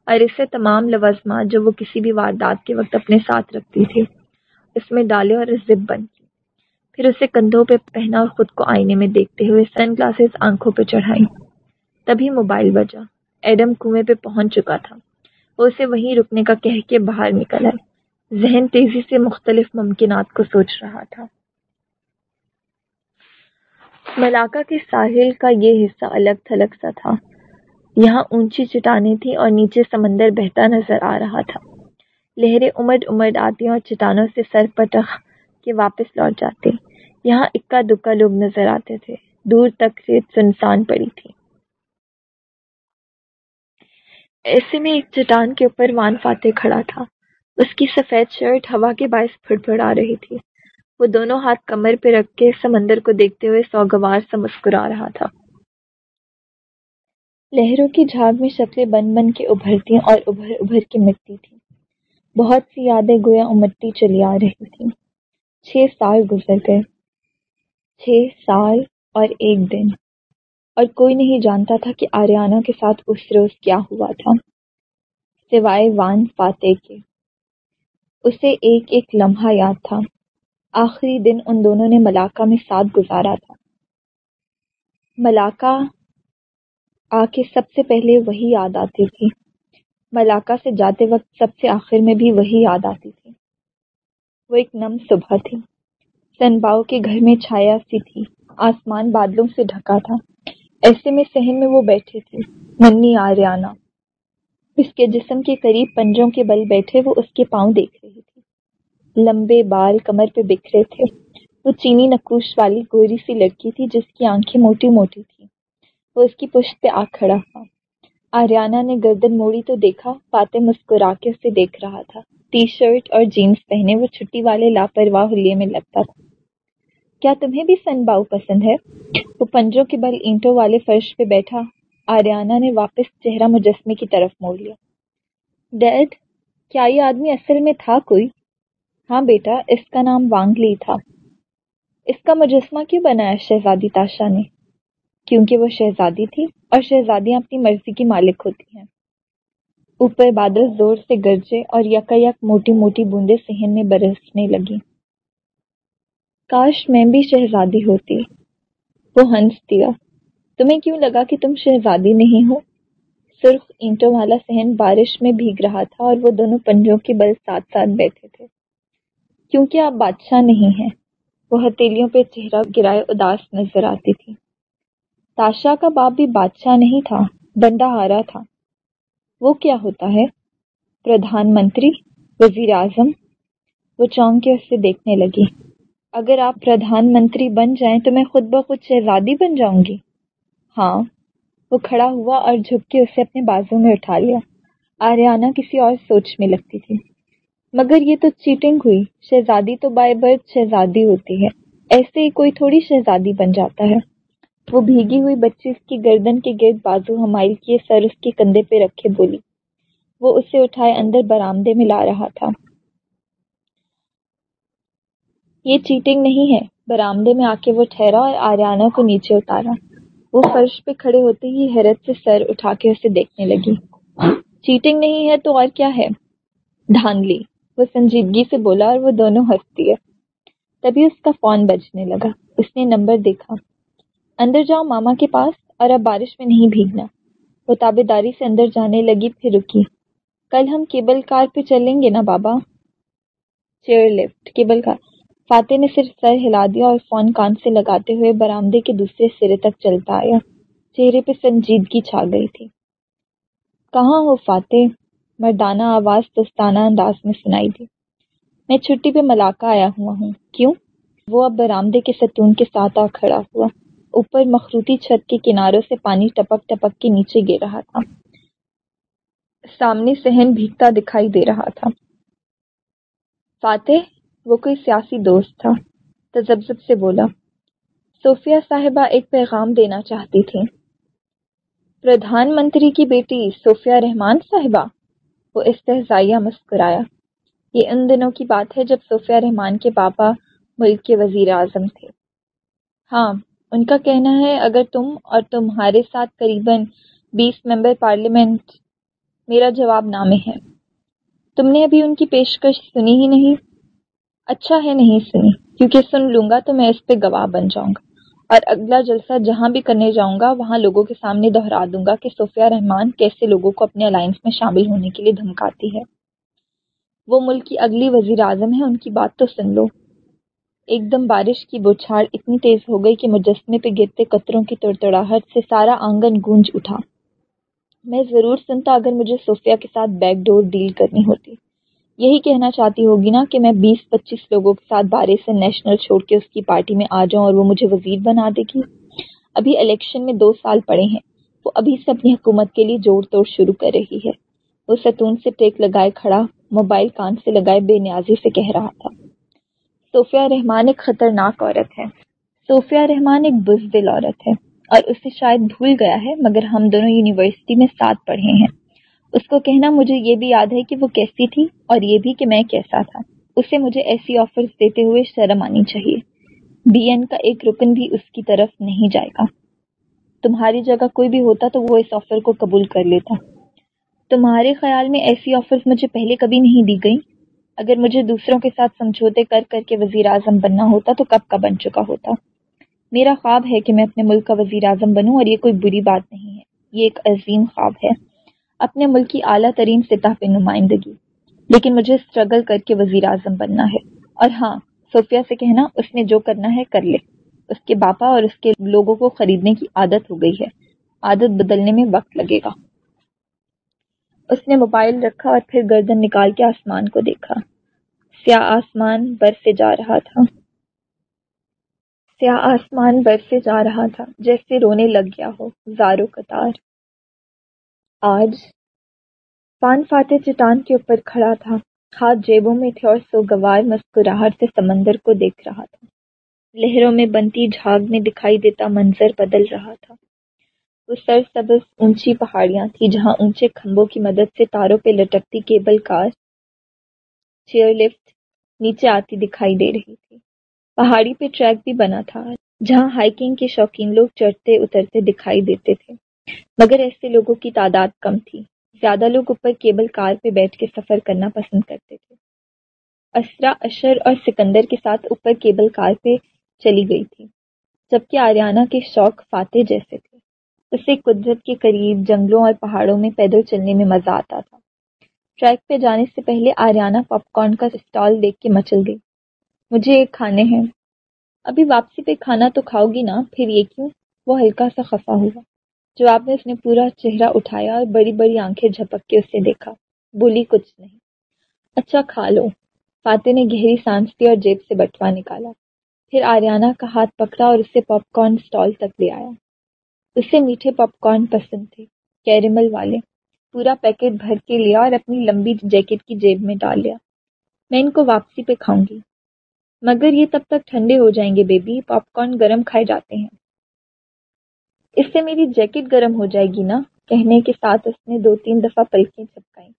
اور اسے تمام لوازمات جو وہ کسی بھی واردات کے وقت اپنے ساتھ رکھتی تھی، اس میں ڈالے اور زب بن کی پھر اسے کندھوں پہ پہنا اور خود کو آئینے میں دیکھتے ہوئے سن گلاسز آنکھوں پہ چڑھائی تبھی موبائل بجا۔ ایڈم کنویں پہ پہنچ چکا تھا۔ وہ اسے وہیں رکنے کا کہہ کے باہر نکل آئے۔ ذہن تیزی سے مختلف ممکنات کو سوچ رہا تھا۔ ملاقہ کے ساحل کا یہ حصہ الگ تھلگ سا تھا۔ یہاں اونچی چٹانیں تھیں اور نیچے سمندر بہتا نظر آ رہا تھا۔ لہریں امڈ امڈ آتی اور چٹانوں سے سر پٹخ کے واپس لوٹ جاتے۔ یہاں اکا دکا لوگ نظر آتے تھے۔ دور تک ریت سنسان پڑی تھی۔ ایسے میں ایک چٹان کے اوپر وان فاتح کھڑا تھا۔ اس کی سفید شرٹ ہوا کے باعث پھڑ پھڑ آ رہی تھی۔ وہ دونوں ہاتھ کمر پہ رکھ کے سمندر کو دیکھتے ہوئے سوگوار سا مسکرا رہا تھا۔ لہروں کی جھاگ میں شکلیں بن بن کے ابھرتی اور ابھر ابھر کے مٹتی تھی بہت سی یادیں گویا امٹتی چلی آ رہی تھی چھ سال گزر گئے۔ چھ سال اور ایک دن۔ اور کوئی نہیں جانتا تھا کہ آریانہ کے ساتھ اس روز کیا ہوا تھا۔ سوائے وان فاتح کے۔ اسے ایک ایک لمحہ یاد تھا۔ آخری دن ان دونوں نے ملاقہ میں ساتھ گزارا تھا۔ ملاقہ آ کے سب سے پہلے وہی یاد آتی تھی۔ ملاقہ سے جاتے وقت سب سے آخر میں بھی وہی یاد آتی تھی۔ وہ ایک نم صبح تھی۔ سن باؤ کے گھر میں چھایا سی تھی۔ آسمان بادلوں سے ڈھکا تھا۔ ایسے میں سہن میں وہ بیٹھے تھے۔ ننی آریانہ اس کے جسم کے قریب پنجوں کے بل بیٹھے وہ اس کے پاؤں دیکھ رہی تھی لمبے بال کمر پہ بکھرے تھے۔ وہ چینی نقوش والی گوری سی لڑکی تھی جس کی آنکھیں موٹی موٹی تھی وہ اس کی پشت پہ آ کھڑا تھا۔ آریانہ نے گردن موڑی تو دیکھا فاتح مسکرا کے اسے دیکھ رہا تھا۔ ٹی شرٹ اور جینس پہنے وہ چھٹی والے لاپرواہ حلیے میں لگتا تھا۔ کیا تمہیں بھی سن باؤ پسند ہے؟ وہ پنجوں کے بل اینٹوں والے فرش پہ بیٹھا۔ آریانہ نے واپس چہرہ مجسمے کی طرف موڑ لیا۔ ڈیڈ، کیا یہ آدمی اصل میں تھا کوئی؟ ہاں بیٹا، اس کا نام وانگ لی تھا۔ اس کا مجسمہ کیوں بنایا شہزادی تاشا نے؟ کیونکہ وہ شہزادی تھی اور شہزادیاں اپنی مرضی کی مالک ہوتی ہیں۔ اوپر بادل زور سے گرجے اور یکا یک موٹی موٹی بوندے سہن میں برسنے لگی کاش میں بھی شہزادی ہوتی۔ وہ ہنس دیا۔ تمہیں کیوں لگا کہ تم شہزادی نہیں ہو؟ سرخ اینٹوں والا سہن بارش میں بھیگ رہا تھا اور وہ دونوں پنجوں کے بل ساتھ ساتھ بیٹھے تھے۔ کیونکہ آپ بادشاہ نہیں ہیں۔ وہ ہتیلیوں پہ چہرہ گرائے اداس نظر آتی تھی۔ تاشا کا باپ بھی بادشاہ نہیں تھا، بندہ ہارا تھا۔ وہ کیا ہوتا ہے؟ پردھان منتری، وزیر اعظم۔ وہ چونک کے اسے دیکھنے لگی۔ اگر آپ پردھان منتری بن جائیں تو میں خود بخود شہزادی بن جاؤں گی۔ ہاں وہ کھڑا ہوا اور جھک کے اسے اپنے بازو میں اٹھا لیا۔ آریانہ کسی اور سوچ میں لگتی تھی۔ مگر یہ تو چیٹنگ ہوئی۔ شہزادی تو بائی برتھ شہزادی ہوتی ہے۔ ایسے ہی کوئی تھوڑی شہزادی بن جاتا ہے۔ وہ بھیگی ہوئی بچی اس کی گردن کے گرد بازو ہمائل کیے، سر اس کے کندھے پہ رکھے بولی۔ وہ اسے اٹھائے اندر برامدے میں لا رہا تھا۔ یہ چیٹنگ نہیں ہے۔ برامدے میں آ کے وہ ٹھہرا اور آریانہ کو نیچے اتارا۔ وہ فرش پہ کھڑے ہوتے ہی حیرت سے سر اٹھا کے اسے دیکھنے لگی۔ چیٹنگ نہیں ہے تو اور کیا ہے؟ دھاندلی وہ سنجیدگی سے بولا اور وہ دونوں ہنس دیے تبھی اس کا فون بجنے لگا۔ اس نے نمبر دیکھا۔ اندر جاؤ، ماما کے پاس، اور اب بارش میں نہیں بھیگنا۔ وہ تابے داری سے اندر جانے لگی، پھر رکی۔ کل ہم کیبل کار پہ چلیں گے نا بابا؟ Chair lift, cable car. Fateh نے صرف سر ہلا دیا اور فون کان سے لگاتے ہوئے برامدے کے دوسرے سرے تک چلتا آیا۔ چہرے پہ سنجیدگی چھا گئی تھی۔ کہاں ہو فاتح؟ مردانہ آواز دوستانہ انداز میں سنائی دی۔ میں چھٹی پہ ملاقہ آیا ہوا ہوں۔ کیوں؟ وہ اب برامدے کے ستون کے ساتھ آ کھڑا ہوا۔ اوپر مخروطی چھت کے کناروں سے پانی ٹپک ٹپک کے نیچے گر رہا تھا۔ سامنے سہن بھیگتا دکھائی دے رہا تھا۔ فاتح، وہ کوئی سیاسی دوست تھا۔ تجبذب سے بولا، صوفیہ صاحبہ ایک پیغام دینا چاہتی تھی پردھان منتری کی بیٹی صوفیہ رحمان صاحبہ؟ وہ استحزائیہ مسکرایا۔ یہ ان دنوں کی بات ہے جب صوفیہ رحمان کے پاپا ملک کے وزیر اعظم تھے۔ ہاں ان کا کہنا ہے، اگر تم اور تمہارے ساتھ قریباً بیس ممبر پارلیمنٹ، میرا جواب نامے ہے۔ تم نے ابھی ان کی پیشکش سنی ہی نہیں؟ اچھا ہے نہیں سنی، کیونکہ سن لوں گا تو میں اس پہ گواہ بن جاؤں گا۔ اور اگلا جلسہ جہاں بھی کرنے جاؤں گا، وہاں لوگوں کے سامنے دہرا دوں گا کہ صوفیہ رحمان کیسے لوگوں کو اپنے الائنس میں شامل ہونے کے لیے دھمکاتی ہے۔ وہ ملک کی اگلی وزیر اعظم ہے، ان کی بات تو سن لو۔ ایک دم بارش کی بوچھاڑ اتنی تیز ہو گئی کہ مجسمے پہ گرتے قطروں کی تڑتڑاہٹ سے سارا آنگن گونج اٹھا۔ میں ضرور سنتا اگر مجھے صوفیہ کے ساتھ بیک ڈور ڈیل کرنی ہوتی۔ یہی کہنا چاہتی ہوگی نا کہ میں بیس پچیس لوگوں کے ساتھ بارے سے نیشنل چھوڑ کے اس کی پارٹی میں آ جاؤں اور وہ مجھے وزیر بنا دے گی۔ ابھی الیکشن میں دو سال پڑے ہیں۔ وہ ابھی سے اپنی حکومت کے لیے جوڑ توڑ شروع کر رہی ہے۔ وہ ستون سے ٹیک لگائے کھڑا، موبائل کان سے لگائے بے نیازی سے کہہ رہا تھا۔ صوفیہ رحمان ایک خطرناک عورت ہے۔ صوفیہ رحمان ایک بزدل عورت ہے اور اسے شاید بھول گیا ہے، مگر ہم دونوں یونیورسٹی میں ساتھ پڑھے ہیں۔ اس کو کہنا مجھے یہ بھی یاد ہے کہ وہ کیسی تھی اور یہ بھی کہ میں کیسا تھا۔ اسے مجھے ایسی آفرز دیتے ہوئے شرم آنی چاہیے۔ بی این کا ایک رکن بھی اس کی طرف نہیں جائے گا۔ تمہاری جگہ کوئی بھی ہوتا تو وہ اس آفر کو قبول کر لیتا۔ تمہارے خیال میں ایسی آفرز مجھے پہلے کبھی نہیں دی گئی اگر مجھے دوسروں کے ساتھ سمجھوتے کر کر کے وزیر اعظم بننا ہوتا تو کب کا بن چکا ہوتا۔ میرا خواب ہے کہ میں اپنے ملک کا وزیر اعظم بنوں اور یہ کوئی بری بات نہیں ہے۔ یہ ایک عظیم خواب ہے۔ اپنے ملک کی اعلیٰ ترین سطح پہ نمائندگی۔ لیکن مجھے اسٹرگل کر کے وزیر اعظم بننا ہے۔ اور ہاں صوفیہ سے کہنا، اس نے جو کرنا ہے کر لے۔ اس کے باپا اور اس کے لوگوں کو خریدنے کی عادت ہو گئی ہے۔ عادت بدلنے میں وقت لگے گا۔ اس نے موبائل رکھا اور پھر گردن نکال کے آسمان کو دیکھا۔ سیاہ آسمان برسے جا رہا تھا۔ سیاہ آسمان برسے جا رہا تھا، جیسے رونے لگ گیا ہو، زارو قطار۔ آج پان فاتح چٹان کے اوپر کھڑا تھا۔ ہاتھ جیبوں میں تھے اور سوگوار مسکراہٹ سے سمندر کو دیکھ رہا تھا۔ لہروں میں بنتی جھاگ میں دکھائی دیتا منظر بدل رہا تھا۔ وہ سر سبز اونچی پہاڑیاں تھی جہاں اونچے کھمبوں کی مدد سے تاروں پہ لٹکتی کیبل کار چیئر لفٹ نیچے آتی دکھائی دے رہی تھی۔ پہاڑی پہ ٹریک بھی بنا تھا، جہاں ہائکنگ کے شوقین لوگ چڑھتے اترتے دکھائی دیتے تھے۔ مگر ایسے لوگوں کی تعداد کم تھی۔ زیادہ لوگ اوپر کیبل کار پہ بیٹھ کے سفر کرنا پسند کرتے تھے۔ اسرا، اشر اور سکندر کے ساتھ اوپر کیبل کار پہ چلی گئی تھی، جبکہ آریانہ کے شوق فاتح جیسے تھے۔ اسے قدرت کے قریب جنگلوں اور پہاڑوں میں پیدل چلنے میں مزہ آتا تھا۔ ٹریک پہ جانے سے پہلے آریانہ پاپ کارن کا اسٹال دیکھ کے مچل گئی۔ مجھے ایک کھانے ہیں۔ ابھی واپسی پہ کھانا تو کھاؤ گی نا، پھر یہ کیوں؟ وہ ہلکا سا خفا ہوا۔ جواب میں اس نے پورا چہرہ اٹھایا اور بڑی بڑی آنکھیں جھپک کے اسے دیکھا۔ بولی، کچھ نہیں۔ اچھا کھا لو۔ فاتح نے گہری سانس دی اور جیب سے بٹوا نکالا۔ پھر آریانہ کا ہاتھ پکڑا اور اسے پاپ کارن اسٹال تک لے آیا۔ اسے میٹھے پاپ کارن پسند تھے، کیریمل والے۔ پورا پیکٹ بھر کے لیا اور اپنی لمبی جیکٹ کی جیب میں ڈال لیا۔ میں ان کو واپسی پہ کھاؤں گی۔ مگر یہ تب تک ٹھنڈے ہو جائیں گے بیبی، پاپ کارن گرم کھائے جاتے ہیں۔ اس سے میری جیکٹ گرم ہو جائے گی نا؟ کہنے کے ساتھ اس نے دو تین دفعہ پلکیں چپکائیں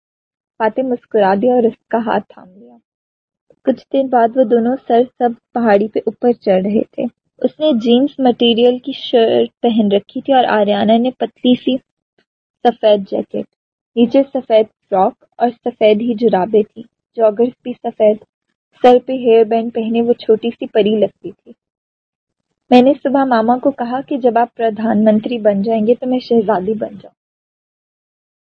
فاتح مسکرا دیا اور اس کا ہاتھ تھام لیا۔ کچھ دن بعد وہ دونوں سر سب پہاڑی پہ اوپر چڑھ رہے تھے۔ اس نے جینس مٹیریل کی شرٹ پہن رکھی تھی اور آریانہ نے پتلی سی سفید جیکٹ، نیچے سفید فراک اور سفید ہی جرابیں تھی۔ جاگرس بھی سفید سر پہ ہیئر بینڈ پہنے، وہ چھوٹی سی پری لگتی تھی۔ میں نے صبح ماما کو کہا کہ جب آپ پردھان منتری بن جائیں گے تو میں شہزادی بن جاؤں۔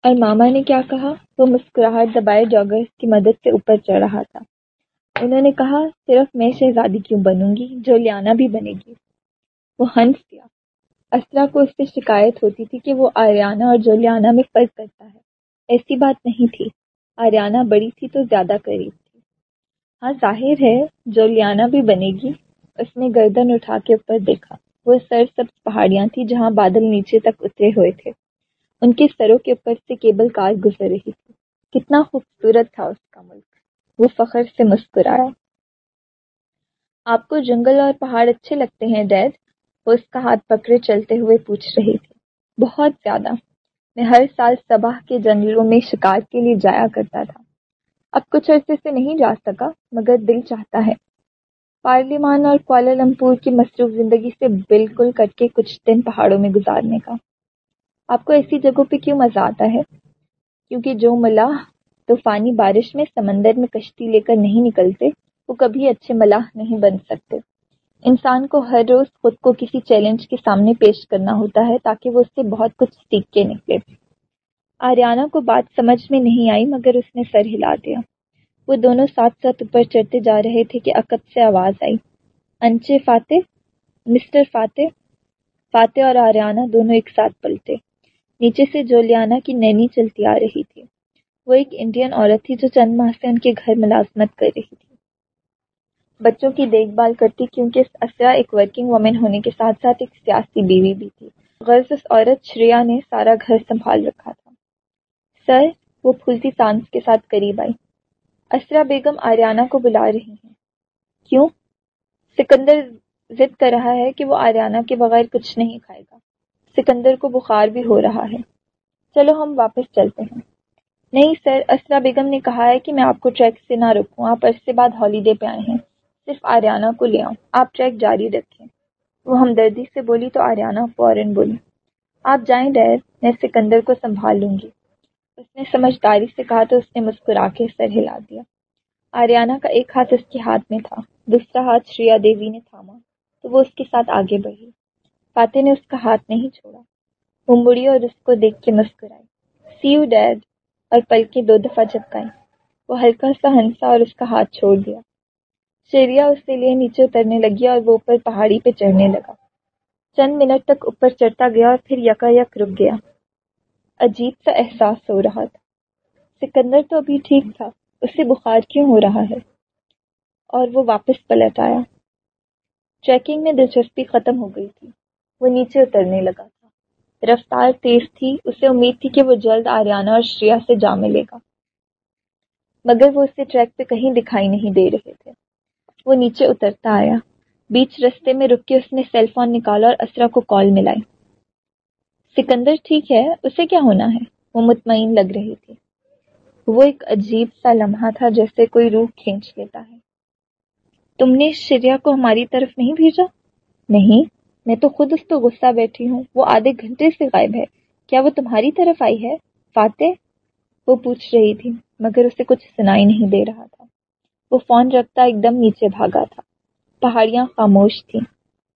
اور ماما نے کیا کہا؟ وہ مسکراہٹ دبائے جاگرس کی مدد سے اوپر چڑھ رہا تھا۔ انہوں نے کہا، صرف میں شہزادی کیوں بنوں گی؟ جو لیانا بھی بنے گی. وہ ہنس دیا۔ اسرا کو اس سے شکایت ہوتی تھی کہ وہ آریانہ اور جولیانا میں فرق کرتا ہے۔ ایسی بات نہیں تھی۔ آریانہ بڑی تھی تو زیادہ قریب تھی۔ ہاں ظاہر ہے جولیانا بھی بنے گی، اس نے گردن اٹھا کے اوپر دیکھا۔ وہ سر سب پہاڑیاں تھیں جہاں بادل نیچے تک اترے ہوئے تھے۔ ان کے سروں کے اوپر سے کیبل کار گزر رہی تھی۔ کتنا خوبصورت تھا اس کا ملک۔ وہ فخر سے مسکرایا آپ کو جنگل اور پہاڑ اچھے لگتے ہیں، ڈیڈ؟ وہ اس کا ہاتھ پکڑے چلتے ہوئے پوچھ رہی تھی بہت زیادہ۔ میں ہر سال صبح کے جنگلوں میں شکار کے لیے جایا کرتا تھا۔ اب کچھ عرصے سے نہیں جا سکا، مگر دل چاہتا ہے۔ پارلیمان اور کوالالمپور کی مصروف زندگی سے بالکل کٹ کے کچھ دن پہاڑوں میں گزارنے کا۔ آپ کو ایسی جگہوں پہ کیوں مزہ آتا ہے؟ کیونکہ جو ملاح طوفانی بارش میں سمندر میں کشتی لے کر نہیں نکلتے، وہ کبھی اچھے ملاح نہیں بن سکتے۔ انسان کو ہر روز خود کو کسی چیلنج کے سامنے پیش کرنا ہوتا ہے تاکہ وہ اس سے بہت کچھ سیکھ کے نکلے۔ آریانہ کو بات سمجھ میں نہیں آئی، مگر اس نے سر ہلا دیا۔ وہ دونوں ساتھ ساتھ اوپر چڑھتے جا رہے تھے کہ عقب سے آواز آئی۔ انچے فاتح، مسٹر فاتح فاتح اور آریانہ دونوں ایک ساتھ پلٹے۔ نیچے سے جولیانہ کی نینی چلتی آ رہی تھی۔ وہ ایک انڈین عورت تھی جو چند ماہ سے ان کے گھر ملازمت کر رہی تھی۔ بچوں کی دیکھ بھال کرتی کیونکہ اسرا ایک ورکنگ وومن ہونے کے ساتھ ساتھ ایک سیاسی بیوی بھی تھی۔ غرض اس عورت شریا نے سارا گھر سنبھال رکھا تھا۔ سر، وہ پھولتی سانس کے ساتھ قریب آئی۔ اسرا بیگم آریانہ کو بلا رہی ہیں۔ کیوں؟ سکندر ضد کر رہا ہے کہ وہ آریانہ کے بغیر کچھ نہیں کھائے گا۔ سکندر کو بخار بھی ہو رہا ہے۔ چلو ہم واپس چلتے ہیں۔ نہیں سر اسرا بیگم نے کہا ہے کہ میں آپ کو ٹریک سے نہ رکھوں آپ عرصے بعد ہالیڈے پہ آئے ہیں۔ صرف آریانہ کو لے آؤں۔ آپ ٹریک جاری رکھیں۔ وہ ہمدردی سے بولی تو آریانہ فوراً بولی۔ آپ جائیں ڈیر، میں سکندر کو سنبھال لوں گی۔ اس نے سمجھداری سے کہا تو اس نے مسکرا کے سر ہلا دیا۔ آریانہ کا ایک ہاتھ اس کے ہاتھ میں تھا، دوسرا ہاتھ شریا دیوی نے تھاما۔ تو وہ اس کے ساتھ آگے بڑھی۔ فاتح نے اس کا ہاتھ نہیں چھوڑا۔ وہ مڑی اور اس کو دیکھ کے مسکرائی سی یو ڈیڈ اور پلکیں دو دفعہ چپکائیں وہ ہلکا سا ہنسا اور اس کا ہاتھ چھوڑ دیا۔ شیریا اس کے لیے نیچے اترنے لگی اور وہ اوپر پہاڑی پہ چڑھنے لگا۔ چند منٹ تک اوپر چڑھتا گیا اور پھر یکا یک رک گیا۔ عجیب سا احساس ہو رہا تھا۔ سکندر تو ابھی ٹھیک تھا اسے بخار کیوں ہو رہا ہے؟ اور وہ واپس پلٹ آیا۔ ٹریکنگ میں دلچسپی ختم ہو گئی تھی۔ وہ نیچے اترنے لگا۔ رفتار تیز تھی، اسے امید تھی کہ وہ جلد آریانہ اور شریا سے جا ملے گا۔ مگر وہ اسے ٹریک پہ کہیں دکھائی نہیں دے رہے تھے۔ وہ نیچے اترتا آیا۔ بیچ رستے میں رک کے اس نے سیل فون نکالا اور اسرا کو کال ملائی۔ سکندر ٹھیک ہے، اسے کیا ہونا ہے؟ وہ مطمئن لگ رہی تھی۔ وہ ایک عجیب سا لمحہ تھا جیسے کوئی روح کھینچ لیتا ہے۔ تم نے شریا کو ہماری طرف نہیں بھیجا؟ نہیں۔ میں تو خود اس کو غصہ بیٹھی ہوں، وہ آدھے گھنٹے سے غائب ہے۔ کیا وہ تمہاری طرف آئی ہے؟ فاتح؟ وہ پوچھ رہی تھی، مگر اسے کچھ سنائی نہیں دے رہا تھا۔ وہ فون رکھتا ایک دم نیچے بھاگا تھا۔ پہاڑیاں خاموش تھیں،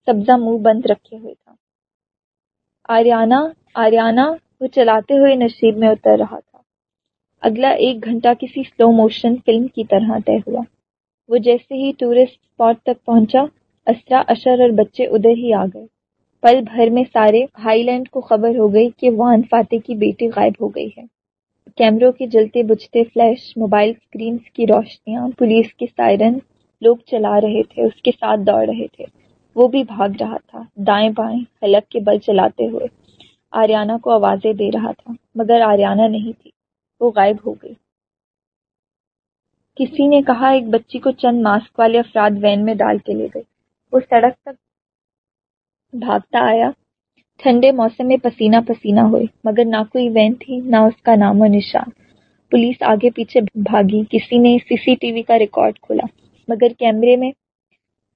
سبزہ منہ بند رکھے ہوئے تھا۔ آریانہ آریانہ وہ چلاتے ہوئے نشیب میں اتر رہا تھا۔ اگلا ایک گھنٹہ کسی سلو موشن فلم کی طرح طے ہوا۔ وہ جیسے ہی ٹورسٹ اسپاٹ تک پہنچا اسرا اشر اور بچے ادھر ہی آ گئے۔ پل بھر میں سارے ہائی لینڈ کو خبر ہو گئی کہ وان فاتح کی بیٹی غائب ہو گئی ہے۔ کیمروں کے جلتے بجتے فلیش، موبائل اسکرینس کی روشنیاں، پولیس کے سائرن، لوگ چلا رہے تھے، اس کے ساتھ دوڑ رہے تھے۔ وہ بھی بھاگ رہا تھا، دائیں بائیں حلق کے بل چلاتے ہوئے۔ آریانہ کو آوازیں دے رہا تھا، مگر آریانہ نہیں تھی، وہ غائب ہو گئی۔ کسی نے کہا، ایک بچی کو چند ماسک والے افراد وین میں ڈال کے لے گئے۔ وہ سڑک تک بھاگتا آیا۔ ٹھنڈے موسم میں پسینہ پسینہ ہوئے، مگر نہ کوئی وین تھی، نہ اس کا نام و نشان۔ پولیس آگے پیچھے بھاگی، کسی نے سی سی ٹی وی کا ریکارڈ کھولا، مگر کیمرے میں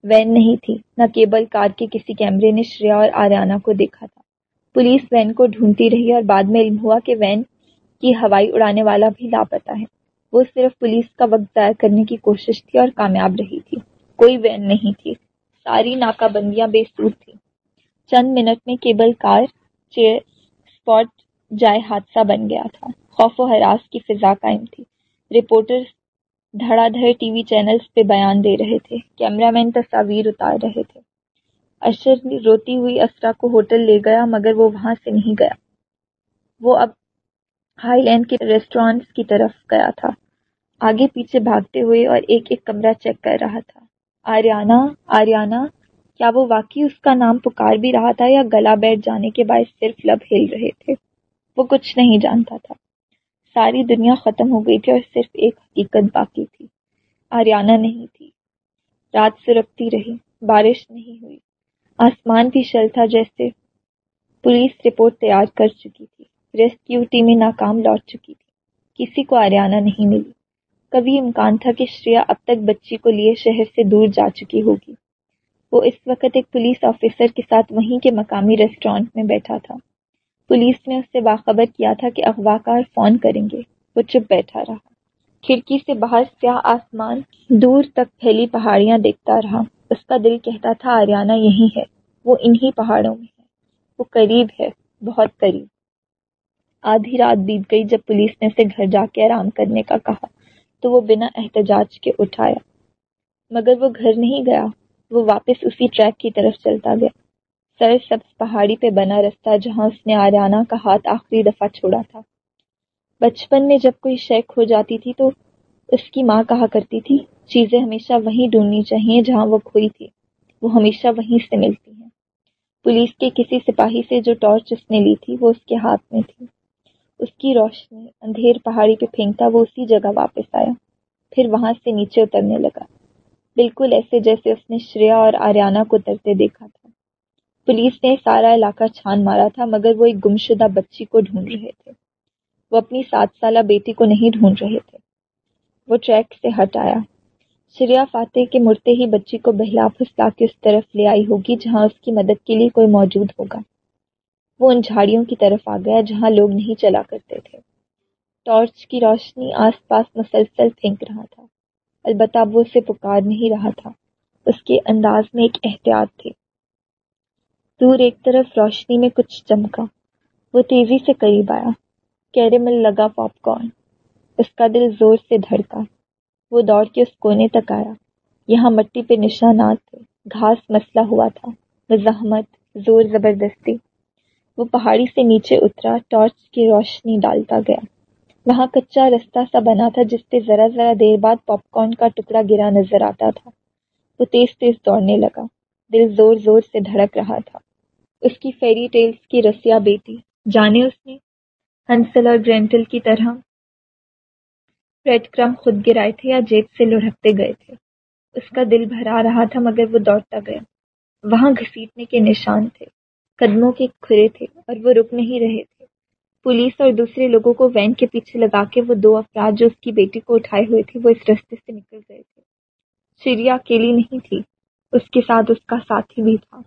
وین نہیں تھی، نہ کیبل کار کے کسی کیمرے نے شریا اور آریانہ کو دیکھا تھا۔ پولیس وین کو ڈھونڈتی رہی اور بعد میں علم ہوا کہ وین کی ہوائی اڑانے والا بھی لاپتہ ہے۔ وہ صرف پولیس کا وقت ضائع کرنے کی کوشش تھی اور کامیاب رہی تھی۔ کوئی وین نہیں تھی۔ ساری ناکہ بندیاں بے سور تھیں۔ چند منٹ میں کیبل کار چیئر اسپاٹ جائے حادثہ بن گیا تھا۔ خوف و حراس کی فضا قائم تھی۔ رپورٹر دھڑا دھڑ ٹی وی چینلز پہ بیان دے رہے تھے۔ کیمرہ مین تصاویر اتار رہے تھے۔ اشر روتی ہوئی اسرا کو ہوٹل لے گیا، مگر وہ وہاں سے نہیں گیا۔ وہ اب ہائی لینڈ کے ریسٹورانٹس کی طرف گیا تھا۔ آگے پیچھے بھاگتے ہوئے اور ایک ایک کمرہ چیک کر رہا تھا۔ آریانہ آریانہ کیا وہ واقعی اس کا نام پکار بھی رہا تھا یا گلا بیٹھ جانے کے باعث صرف لب ہل رہے تھے؟ وہ کچھ نہیں جانتا تھا۔ ساری دنیا ختم ہو گئی تھی اور صرف ایک حقیقت باقی تھی۔ آریانہ نہیں تھی۔ رات سرکتی رہی، بارش نہیں ہوئی۔ آسمان بھی شل تھا جیسے پولیس رپورٹ تیار کر چکی تھی۔ ریسکیو ٹیمیں ناکام لوٹ چکی تھی کسی کو آریانہ نہیں ملی۔ کبھی امکان تھا کہ شریا اب تک بچی کو لیے شہر سے دور جا چکی ہوگی۔ وہ اس وقت ایک پولیس آفیسر کے ساتھ وہیں کے مقامی ریسٹورانٹ میں بیٹھا تھا۔ پولیس نے اس سے باخبر کیا تھا کہ اغوا کار فون کریں گے۔ وہ چپ بیٹھا رہا۔ کھڑکی سے باہر سیاہ آسمان دور تک پھیلی پہاڑیاں دیکھتا رہا۔ اس کا دل کہتا تھا، آریانہ یہی ہے۔ وہ انہی پہاڑوں میں ہے۔ وہ قریب ہے، بہت قریب۔ آدھی رات بیت گئی جب پولیس نے اسے گھر جا کے آرام کرنے کا کہا۔ تو وہ بنا احتجاج کے اٹھایا۔ مگر وہ گھر نہیں گیا، وہ واپس اسی ٹریک کی طرف چلتا گیا۔ سر سبز پہاڑی پہ بنا رستہ جہاں اس نے آریانہ کا ہاتھ آخری دفعہ چھوڑا تھا۔ بچپن میں جب کوئی شیک ہو جاتی تھی تو اس کی ماں کہا کرتی تھی، چیزیں ہمیشہ وہیں ڈھونڈنی چاہیے جہاں وہ کھوئی تھی، وہ ہمیشہ وہیں سے ملتی ہیں۔ پولیس کے کسی سپاہی سے جو ٹارچ اس نے لی تھی، وہ اس کے ہاتھ میں تھی۔ اس کی روشنی اندھیر پہاڑی پہ پھینکتا وہ اسی جگہ واپس آیا۔ پھر وہاں سے نیچے اترنے لگا۔ بالکل ایسے جیسے اس نے شریا اور آریانہ کو ترتے دیکھا تھا۔ پولیس نے سارا علاقہ چھان مارا تھا، مگر وہ ایک گمشدہ بچی کو ڈھونڈ رہے تھے۔ وہ اپنی سات سالہ بیٹی کو نہیں ڈھونڈ رہے تھے۔ وہ ٹریک سے ہٹ آیا۔ شریا فاتح کے مرتے ہی بچی کو بہلا پھسلا کے اس طرف لے آئی ہوگی، جہاں اس کی مدد کے لیے کوئی موجود ہوگا۔ وہ ان جھاڑیوں کی طرف آ گیا جہاں لوگ نہیں چلا کرتے تھے۔ ٹارچ کی روشنی آس پاس مسلسل پھینک رہا تھا۔ البتہ وہ اسے پکار نہیں رہا تھا۔ اس کے انداز میں ایک احتیاط تھی۔ دور ایک طرف روشنی میں کچھ چمکا۔ وہ تیزی سے قریب آیا۔ کیریمل لگا پاپ کارن۔ اس کا دل زور سے دھڑکا۔ وہ دوڑ کے اس کونے تک آیا۔ یہاں مٹی پہ نشانات تھے۔ گھاس مسئلہ ہوا تھا۔ مزاحمت، زور زبردستی۔ وہ پہاڑی سے نیچے اترا، ٹارچ کی روشنی ڈالتا گیا۔ وہاں کچا رستہ سا بنا تھا جس پہ ذرا ذرا دیر بعد پاپ کارن کا ٹکڑا گرا نظر آتا تھا۔ وہ تیز تیز دوڑنے لگا۔ دل زور زور سے دھڑک رہا تھا۔ اس کی فیری ٹیلز کی رسیا بیٹی جانے اس نے۔ ہنسل اور گرینٹل کی طرح۔ ریڈ کرم خود گرائے تھے یا جیب سے لڑکتے گئے تھے۔ اس کا دل بھرا رہا تھا مگر وہ دوڑتا گیا۔ وہاں گھسیٹنے کے نشان تھے۔ قدموں کے کھرے تھے اور وہ رک نہیں رہے تھے۔ پولیس اور دوسرے لوگوں کو وین کے پیچھے لگا کے وہ دو افراد جو اس کی بیٹی کو اٹھائے ہوئے تھے وہ اس رستے سے نکل گئے تھے۔ چڑیا اکیلی نہیں تھی، اس کے ساتھ اس کا ساتھی بھی تھا۔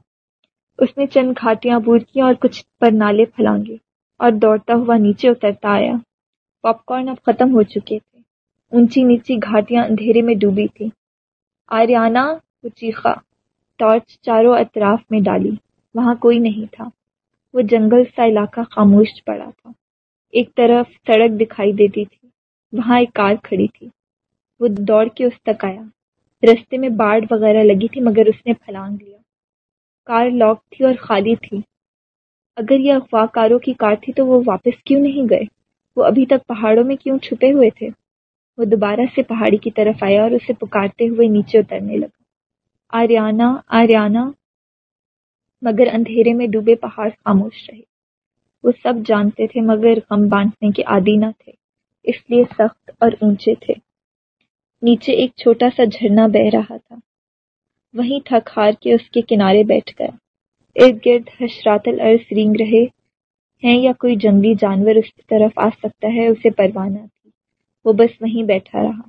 اس نے چند گھاٹیاں بور کی اور کچھ پر نالے پھلانگے اور دوڑتا ہوا نیچے اترتا آیا۔ پاپ کارن اب ختم ہو چکے تھے۔ اونچی نیچی گھاٹیاں اندھیرے میں ڈوبی تھی آریانہ وہ چیخا ٹارچ چاروں اطراف میں ڈالی۔ وہاں کوئی نہیں تھا۔ وہ جنگل سا علاقہ خاموش پڑا تھا۔ ایک طرف سڑک دکھائی دیتی تھی، وہاں ایک کار کھڑی تھی۔ وہ دوڑ کے اس تک آیا۔ رستے میں باڑ وغیرہ لگی تھی، مگر اس نے پھلانگ لیا۔ کار لاک تھی اور خالی تھی۔ اگر یہ اغوا کاروں کی کار تھی تو وہ واپس کیوں نہیں گئے؟ وہ ابھی تک پہاڑوں میں کیوں چھپے ہوئے تھے؟ وہ دوبارہ سے پہاڑی کی طرف آیا اور اسے پکارتے ہوئے نیچے اترنے لگا۔ آریانہ آریانہ مگر اندھیرے میں ڈوبے پہاڑ خاموش رہے۔ وہ سب جانتے تھے مگر غم بانٹنے کے عادی نہ تھے، اس لیے سخت اور اونچے تھے۔ نیچے ایک چھوٹا سا جھرنا بہ رہا تھا۔ وہیں تھک ہار کے اس کے کنارے بیٹھ گیا۔ ارد گرد حشرات العرض رینگ رہے۔ ہیں یا کوئی جنگلی جانور اس کی طرف آ سکتا ہے، اسے پروانہ تھی۔ وہ بس وہیں بیٹھا رہا۔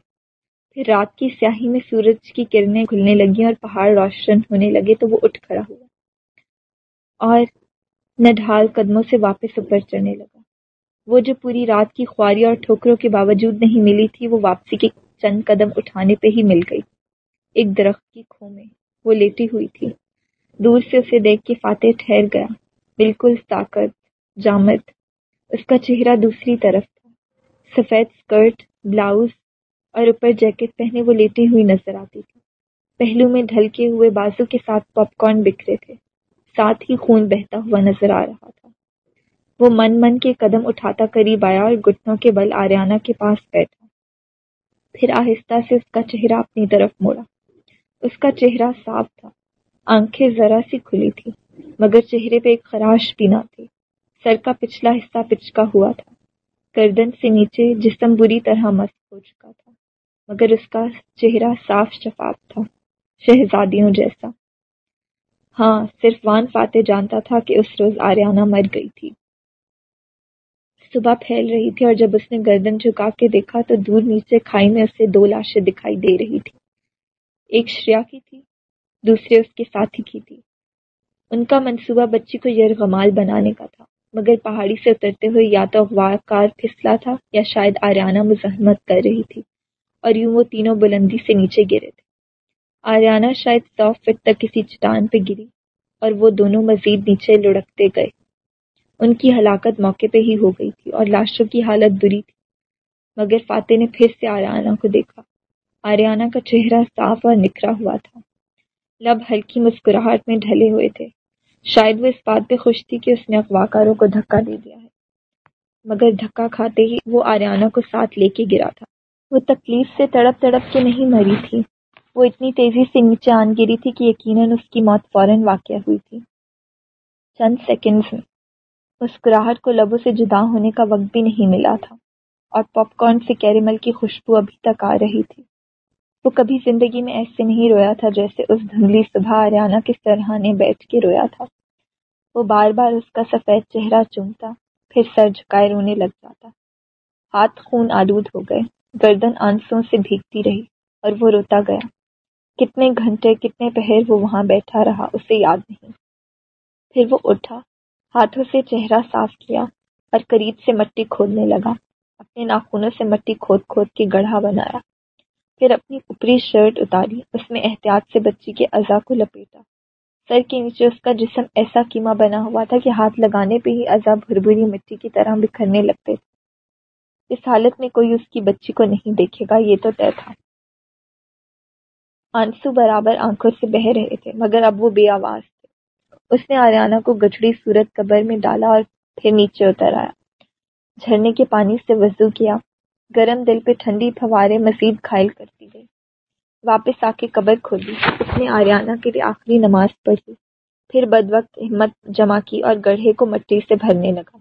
پھر رات کی سیاہی میں سورج کی کرنیں کھلنے لگیں اور پہاڑ روشن ہونے لگے تو وہ اٹھ کھڑا ہوا۔ اور نہ ڈھال قدموں سے واپس اوپر چڑھنے لگا۔ وہ جو پوری رات کی خواری اور ٹھوکروں کے باوجود نہیں ملی تھی، وہ واپسی کے چند قدم اٹھانے پہ ہی مل گئی۔ ایک درخت کی کھو میں وہ لیٹی ہوئی تھی۔ دور سے اسے دیکھ کے فاتح ٹھہر گیا۔ بالکل طاقت، جامد۔ اس کا چہرہ دوسری طرف تھا۔ سفید اسکرٹ بلاؤز اور اوپر جیکٹ پہنے وہ لیٹی ہوئی نظر آتی تھی۔ پہلو میں ڈھلکے ہوئے بازو کے ساتھ پاپ کارن بکھرے تھے۔ ساتھ ہی خون بہتا ہوا نظر آ رہا تھا۔ وہ من من کے قدم اٹھاتا قریب آیا اور گٹنوں کے بل آریانہ کے پاس بیٹھا۔ پھر آہستہ سے اس کا چہرہ اپنی طرف موڑا۔ اس کا چہرہ صاف تھا۔ آنکھیں ذرا سی کھلی تھی، مگر چہرے پہ ایک خراش بھی نہ تھی۔ سر کا پچھلا حصہ پچکا ہوا تھا۔ گردن سے نیچے جسم بری طرح مست ہو چکا تھا، مگر اس کا چہرہ صاف شفاف تھا، شہزادیوں جیسا۔ ہاں صرف وان فاتح جانتا تھا کہ اس روز آریانہ مر گئی تھی۔ صبح پھیل رہی تھی اور جب اس نے گردن جھکا کے دیکھا تو دور نیچے کھائی میں اسے دو لاشیں دکھائی دے رہی تھی۔ ایک شریا کی تھی، دوسرے اس کے ساتھی کی تھی۔ ان کا منصوبہ بچی کو یرغمال بنانے کا تھا، مگر پہاڑی سے اترتے ہوئے یا تو اغوا کار پھسلا تھا یا شاید آریانہ مزاحمت کر رہی تھی اور یوں وہ تینوں بلندی سے نیچے گرے تھے۔ آریانہ شاید سو فٹ تک کسی چٹان پہ گری اور وہ دونوں مزید نیچے لڑکتے گئے۔ ان کی ہلاکت موقع پہ ہی ہو گئی تھی اور لاشوں کی حالت بری تھی۔ مگر فاتح نے پھر سے آریانہ کو دیکھا۔ آریانہ کا چہرہ صاف اور نکھرا ہوا تھا۔ لب ہلکی مسکراہٹ میں ڈھلے ہوئے تھے۔ شاید وہ اس بات پہ خوش تھی کہ اس نے اخواکاروں کو دھکا دے دیا ہے۔ مگر دھکا کھاتے ہی وہ آریانہ کو ساتھ لے کے گرا تھا۔ وہ تکلیف سے تڑپ تڑپ کے نہیں مری تھی۔ وہ اتنی تیزی سے نیچے آن گری تھی کہ یقیناً اس کی موت فوراً واقع ہوئی تھی۔ چند سیکنڈز میں۔ مسکراہٹ کو لبوں سے جدا ہونے کا وقت بھی نہیں ملا تھا اور پاپ کارن سے کیریمل کی خوشبو ابھی تک آ رہی تھی۔ وہ کبھی زندگی میں ایسے نہیں رویا تھا جیسے اس دھندلی صبح آریانہ کے سرحانے بیٹھ کے رویا تھا۔ وہ بار بار اس کا سفید چہرہ چومتا، پھر سر جھکائے رونے لگ جاتا۔ ہاتھ خون آلود ہو گئے، گردن آنسوں سے بھیگتی رہی اور وہ روتا گیا۔ کتنے گھنٹے، کتنے پہر وہ وہاں بیٹھا رہا اسے یاد نہیں۔ پھر وہ اٹھا، ہاتھوں سے چہرہ صاف کیا اور قریب سے مٹی کھودنے لگا۔ اپنے ناخونوں سے مٹی کھود کھود کے گڑھا بنایا۔ پھر اپنی اوپری شرٹ اتاری، اس میں احتیاط سے بچی کے اعضا کو لپیٹا۔ سر کے نیچے اس کا جسم ایسا کیما بنا ہوا تھا کہ ہاتھ لگانے پہ ہی اعضا بھر بھری مٹی کی طرح بکھرنے لگتے۔ تھے اس حالت میں کوئی اس کی بچی کو نہیں دیکھے گا، یہ تو طے تھا۔ آنسو برابر آنکھوں سے بہ رہے تھے، مگر اب وہ بے آواز تھے۔ اس نے آریانہ کو گچڑی صورت قبر میں ڈالا اور پھر نیچے اتر آیا۔ جھرنے کے پانی سے وضو کیا۔ گرم دل پہ ٹھنڈی پھوارے مزید گھائل کرتی گئی واپس آ کے قبر کھولی۔ اس نے آریانہ کے لیے آخری نماز پڑھی۔ پھر بد وقت ہمت جمع کی اور گڑھے کو مٹی سے بھرنے لگا۔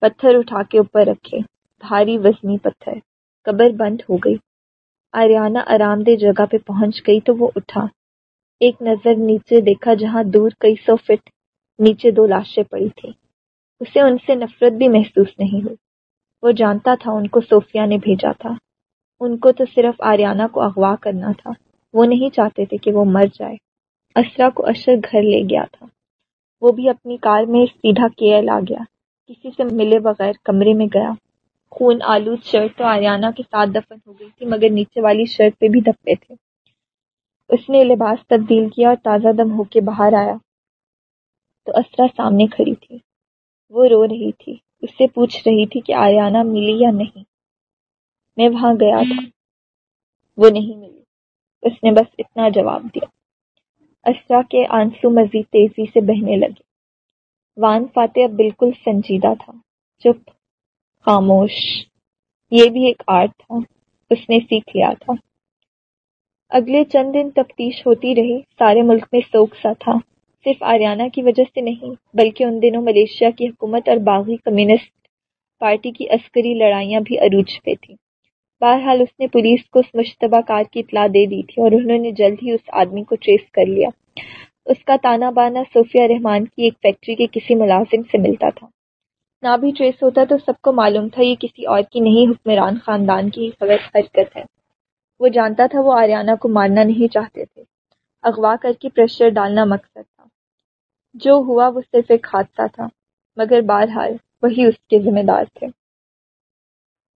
پتھر اٹھا کے اوپر رکھے۔ بھاری وزنی پتھر۔ قبر بند ہو گئی۔ آریانہ آرام دہ جگہ پہ پہنچ گئی تو وہ اٹھا۔ ایک نظر نیچے دیکھا جہاں دور کئی سو فٹ نیچے دو لاشیں پڑی تھیں۔ اسے ان سے نفرت بھی محسوس نہیں ہوئی۔ وہ جانتا تھا ان کو صوفیہ نے بھیجا تھا۔ ان کو تو صرف آریانہ کو اغوا کرنا تھا۔ وہ نہیں چاہتے تھے کہ وہ مر جائے۔ اسرا کو اشر گھر لے گیا تھا۔ وہ بھی اپنی کار میں سیدھا کیئر آ گیا۔ کسی سے ملے بغیر کمرے میں گیا۔ خون آلود شرٹ تو آریانہ کے ساتھ دفن ہو گئی تھی، مگر نیچے والی شرٹ پہ بھی دھپے تھے۔ اس نے لباس تبدیل کیا اور تازہ دم ہو کے باہر آیا۔ تو اسرا سامنے کھڑی تھی۔ وہ رو رہی تھی۔ اس سے پوچھ رہی تھی کہ آریانہ ملی یا نہیں۔ میں وہاں گیا تھا۔ وہ نہیں ملی۔ اس نے بس اتنا جواب دیا۔ اسرا کے آنسو مزید تیزی سے بہنے لگے۔ وان فاتح اب بالکل سنجیدہ تھا۔ چپ۔ خاموش۔ یہ بھی ایک آرٹ تھا، اس نے سیکھ لیا تھا۔ اگلے چند دن تفتیش ہوتی رہی، سارے ملک میں سوک سا تھا۔ صرف آریانہ کی وجہ سے نہیں، بلکہ ان دنوں ملیشیا کی حکومت اور باغی کمیونسٹ پارٹی کی عسکری لڑائیاں بھی عروج پہ تھیں۔ بہرحال اس نے پولیس کو اس مشتبہ کار کی اطلاع دے دی تھی اور انہوں نے جلد ہی اس آدمی کو ٹریس کر لیا۔ اس کا تانا بانا صوفیہ رحمان کی ایک فیکٹری کے کسی ملازم سے ملتا تھا۔ نہ بھی ٹریس ہوتا تو سب کو معلوم تھا یہ کسی اور کی نہیں، حکمران خاندان کی غلط حرکت ہے۔ وہ جانتا تھا وہ آریانہ کو مارنا نہیں چاہتے تھے۔ اغوا کر کے پریشر ڈالنا مقصد تھا۔ جو ہوا وہ صرف ایک حادثہ تھا، مگر بہرحال وہی اس کے ذمہ دار تھے۔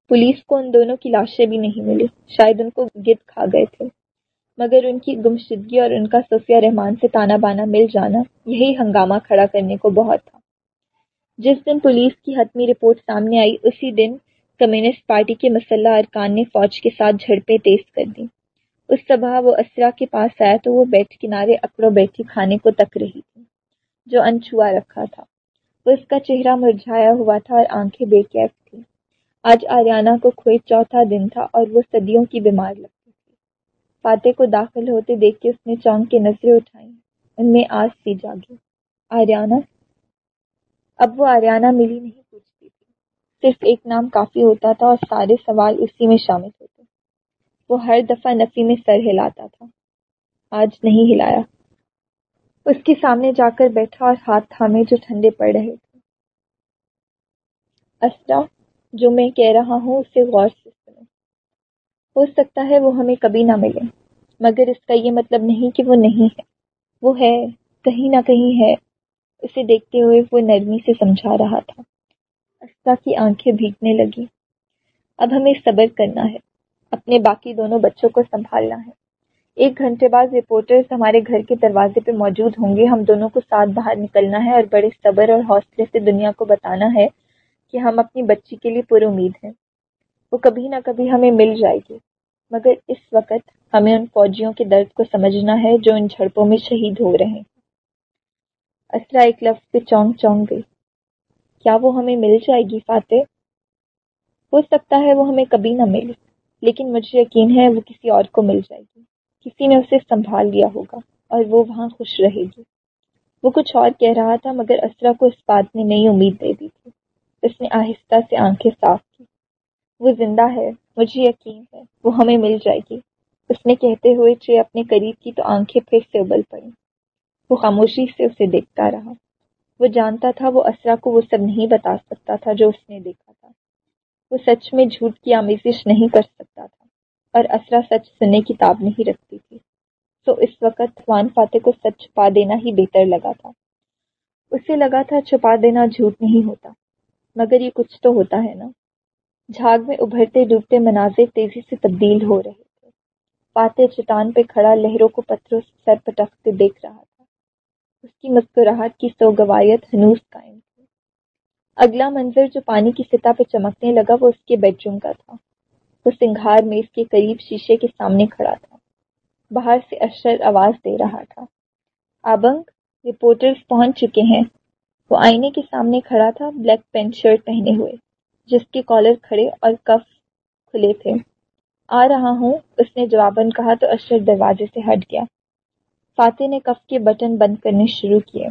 پولیس کو ان دونوں کی لاشیں بھی نہیں ملی۔ شاید ان کو گد کھا گئے تھے۔ مگر ان کی گمشدگی اور ان کا صفیہ رحمان سے تانا بانا مل جانا یہی ہنگامہ کھڑا کرنے کو بہت تھا۔ جس دن پولیس کی حتمی رپورٹ سامنے آئی، اسی دن کمیونسٹ پارٹی کے مسلح ارکان نے فوج کے ساتھ جھڑپیں تیز کر دی اس صبح وہ اسرا کے پاس آیا تو وہ بیٹھ کنارے اکڑوں بیٹھی کھانے کو تک رہی تھی، جو انچھوا رکھا تھا۔ وہ اس کا چہرہ مرجھایا ہوا تھا اور آنکھیں بے کیف تھی آج آریانہ کو کھوئے چوتھا دن تھا اور وہ صدیوں کی بیمار لگتی تھی۔ فاتح کو داخل ہوتے دیکھ کے اس نے چونک کے نظریں اٹھائیں۔ ان میں آس سی جاگی۔ آریانہ اب وہ آریانہ ملی نہیں پوچھتی تھی۔ صرف ایک نام کافی ہوتا تھا اور سارے سوال اسی میں شامل ہوتے۔ وہ ہر دفعہ نفی میں سر ہلاتا تھا۔ آج نہیں ہلایا۔ اس کے سامنے جا کر بیٹھا اور ہاتھ تھامے جو ٹھنڈے پڑ رہے تھے۔ اسرا جو میں کہہ رہا ہوں، اسے غور سے سنو۔ ہو سکتا ہے وہ ہمیں کبھی نہ ملے، مگر اس کا یہ مطلب نہیں کہ وہ نہیں ہے۔ وہ ہے، کہیں نہ کہیں ہے۔ اسے دیکھتے ہوئے وہ نرمی سے سمجھا رہا تھا۔ استا کی آنکھیں بھیگنے لگی اب ہمیں صبر کرنا ہے۔ اپنے باقی دونوں بچوں کو سنبھالنا ہے۔ ایک گھنٹے بعد رپورٹرز ہمارے گھر کے دروازے پہ موجود ہوں گے۔ ہم دونوں کو ساتھ باہر نکلنا ہے اور بڑے صبر اور حوصلے سے دنیا کو بتانا ہے کہ ہم اپنی بچی کے لیے پر امید ہیں۔ وہ کبھی نہ کبھی ہمیں مل جائے گی۔ مگر اس وقت ہمیں ان فوجیوں کے درد کو سمجھنا ہے جو ان جھڑپوں میں شہید ہو رہے ہیں۔ اسرا ایک لفظ پہ چونک چونک گئی۔ کیا وہ ہمیں مل جائے گی، فاتح؟ ہو سکتا ہے وہ ہمیں کبھی نہ ملے، لیکن مجھے یقین ہے وہ کسی اور کو مل جائے گی۔ کسی نے اسے سنبھال لیا ہوگا اور وہ وہاں خوش رہے گی۔ وہ کچھ اور کہہ رہا تھا، مگر اسرا کو اس بات نے نئی امید دے دی تھی۔ اس نے آہستہ سے آنکھیں صاف کی۔ وہ زندہ ہے، مجھے یقین ہے، وہ ہمیں مل جائے گی۔ اس نے کہتے ہوئے چھ اپنے قریب کی تو آنکھیں پھر سے ابل پڑیں۔ وہ خاموشی سے اسے دیکھتا رہا۔ وہ جانتا تھا وہ اسرا کو وہ سب نہیں بتا سکتا تھا جو اس نے دیکھا تھا۔ وہ سچ میں جھوٹ کی آمیزش نہیں کر سکتا تھا۔ اور اسرا سچ سننے کی تاب نہیں رکھتی تھی۔ تو اس وقت وان فاتح کو سچ چھپا دینا ہی بہتر لگا تھا۔ اسے لگا تھا چھپا دینا جھوٹ نہیں ہوتا۔ مگر یہ کچھ تو ہوتا ہے نا۔ جھاگ میں ابھرتے ڈوبتے مناظر تیزی سے تبدیل ہو رہے تھے۔ فاتح چٹان پہ کھڑا لہروں کو پتھروں سے سر پٹکتے دیکھ رہا تھا۔ اس کی مسکراہٹ کی سوگوایت ہنوس قائم تھی۔ اگلا منظر جو پانی کی سطح پہ چمکنے لگا وہ اس کے بیڈ روم کا تھا۔ وہ سنگھار میز کے قریب شیشے کے سامنے کھڑا تھا۔ باہر سے اشر آواز دے رہا تھا۔ آبنگ رپورٹرز پہنچ چکے ہیں۔ وہ آئینے کے سامنے کھڑا تھا، بلیک پینٹ شرٹ پہنے ہوئے، جس کے کالر کھڑے اور کف کھلے تھے۔ آ رہا ہوں، اس نے جواباً کہا تو اشرف دروازے سے ہٹ گیا۔ فاتح نے کف کے بٹن بند کرنے شروع کیے۔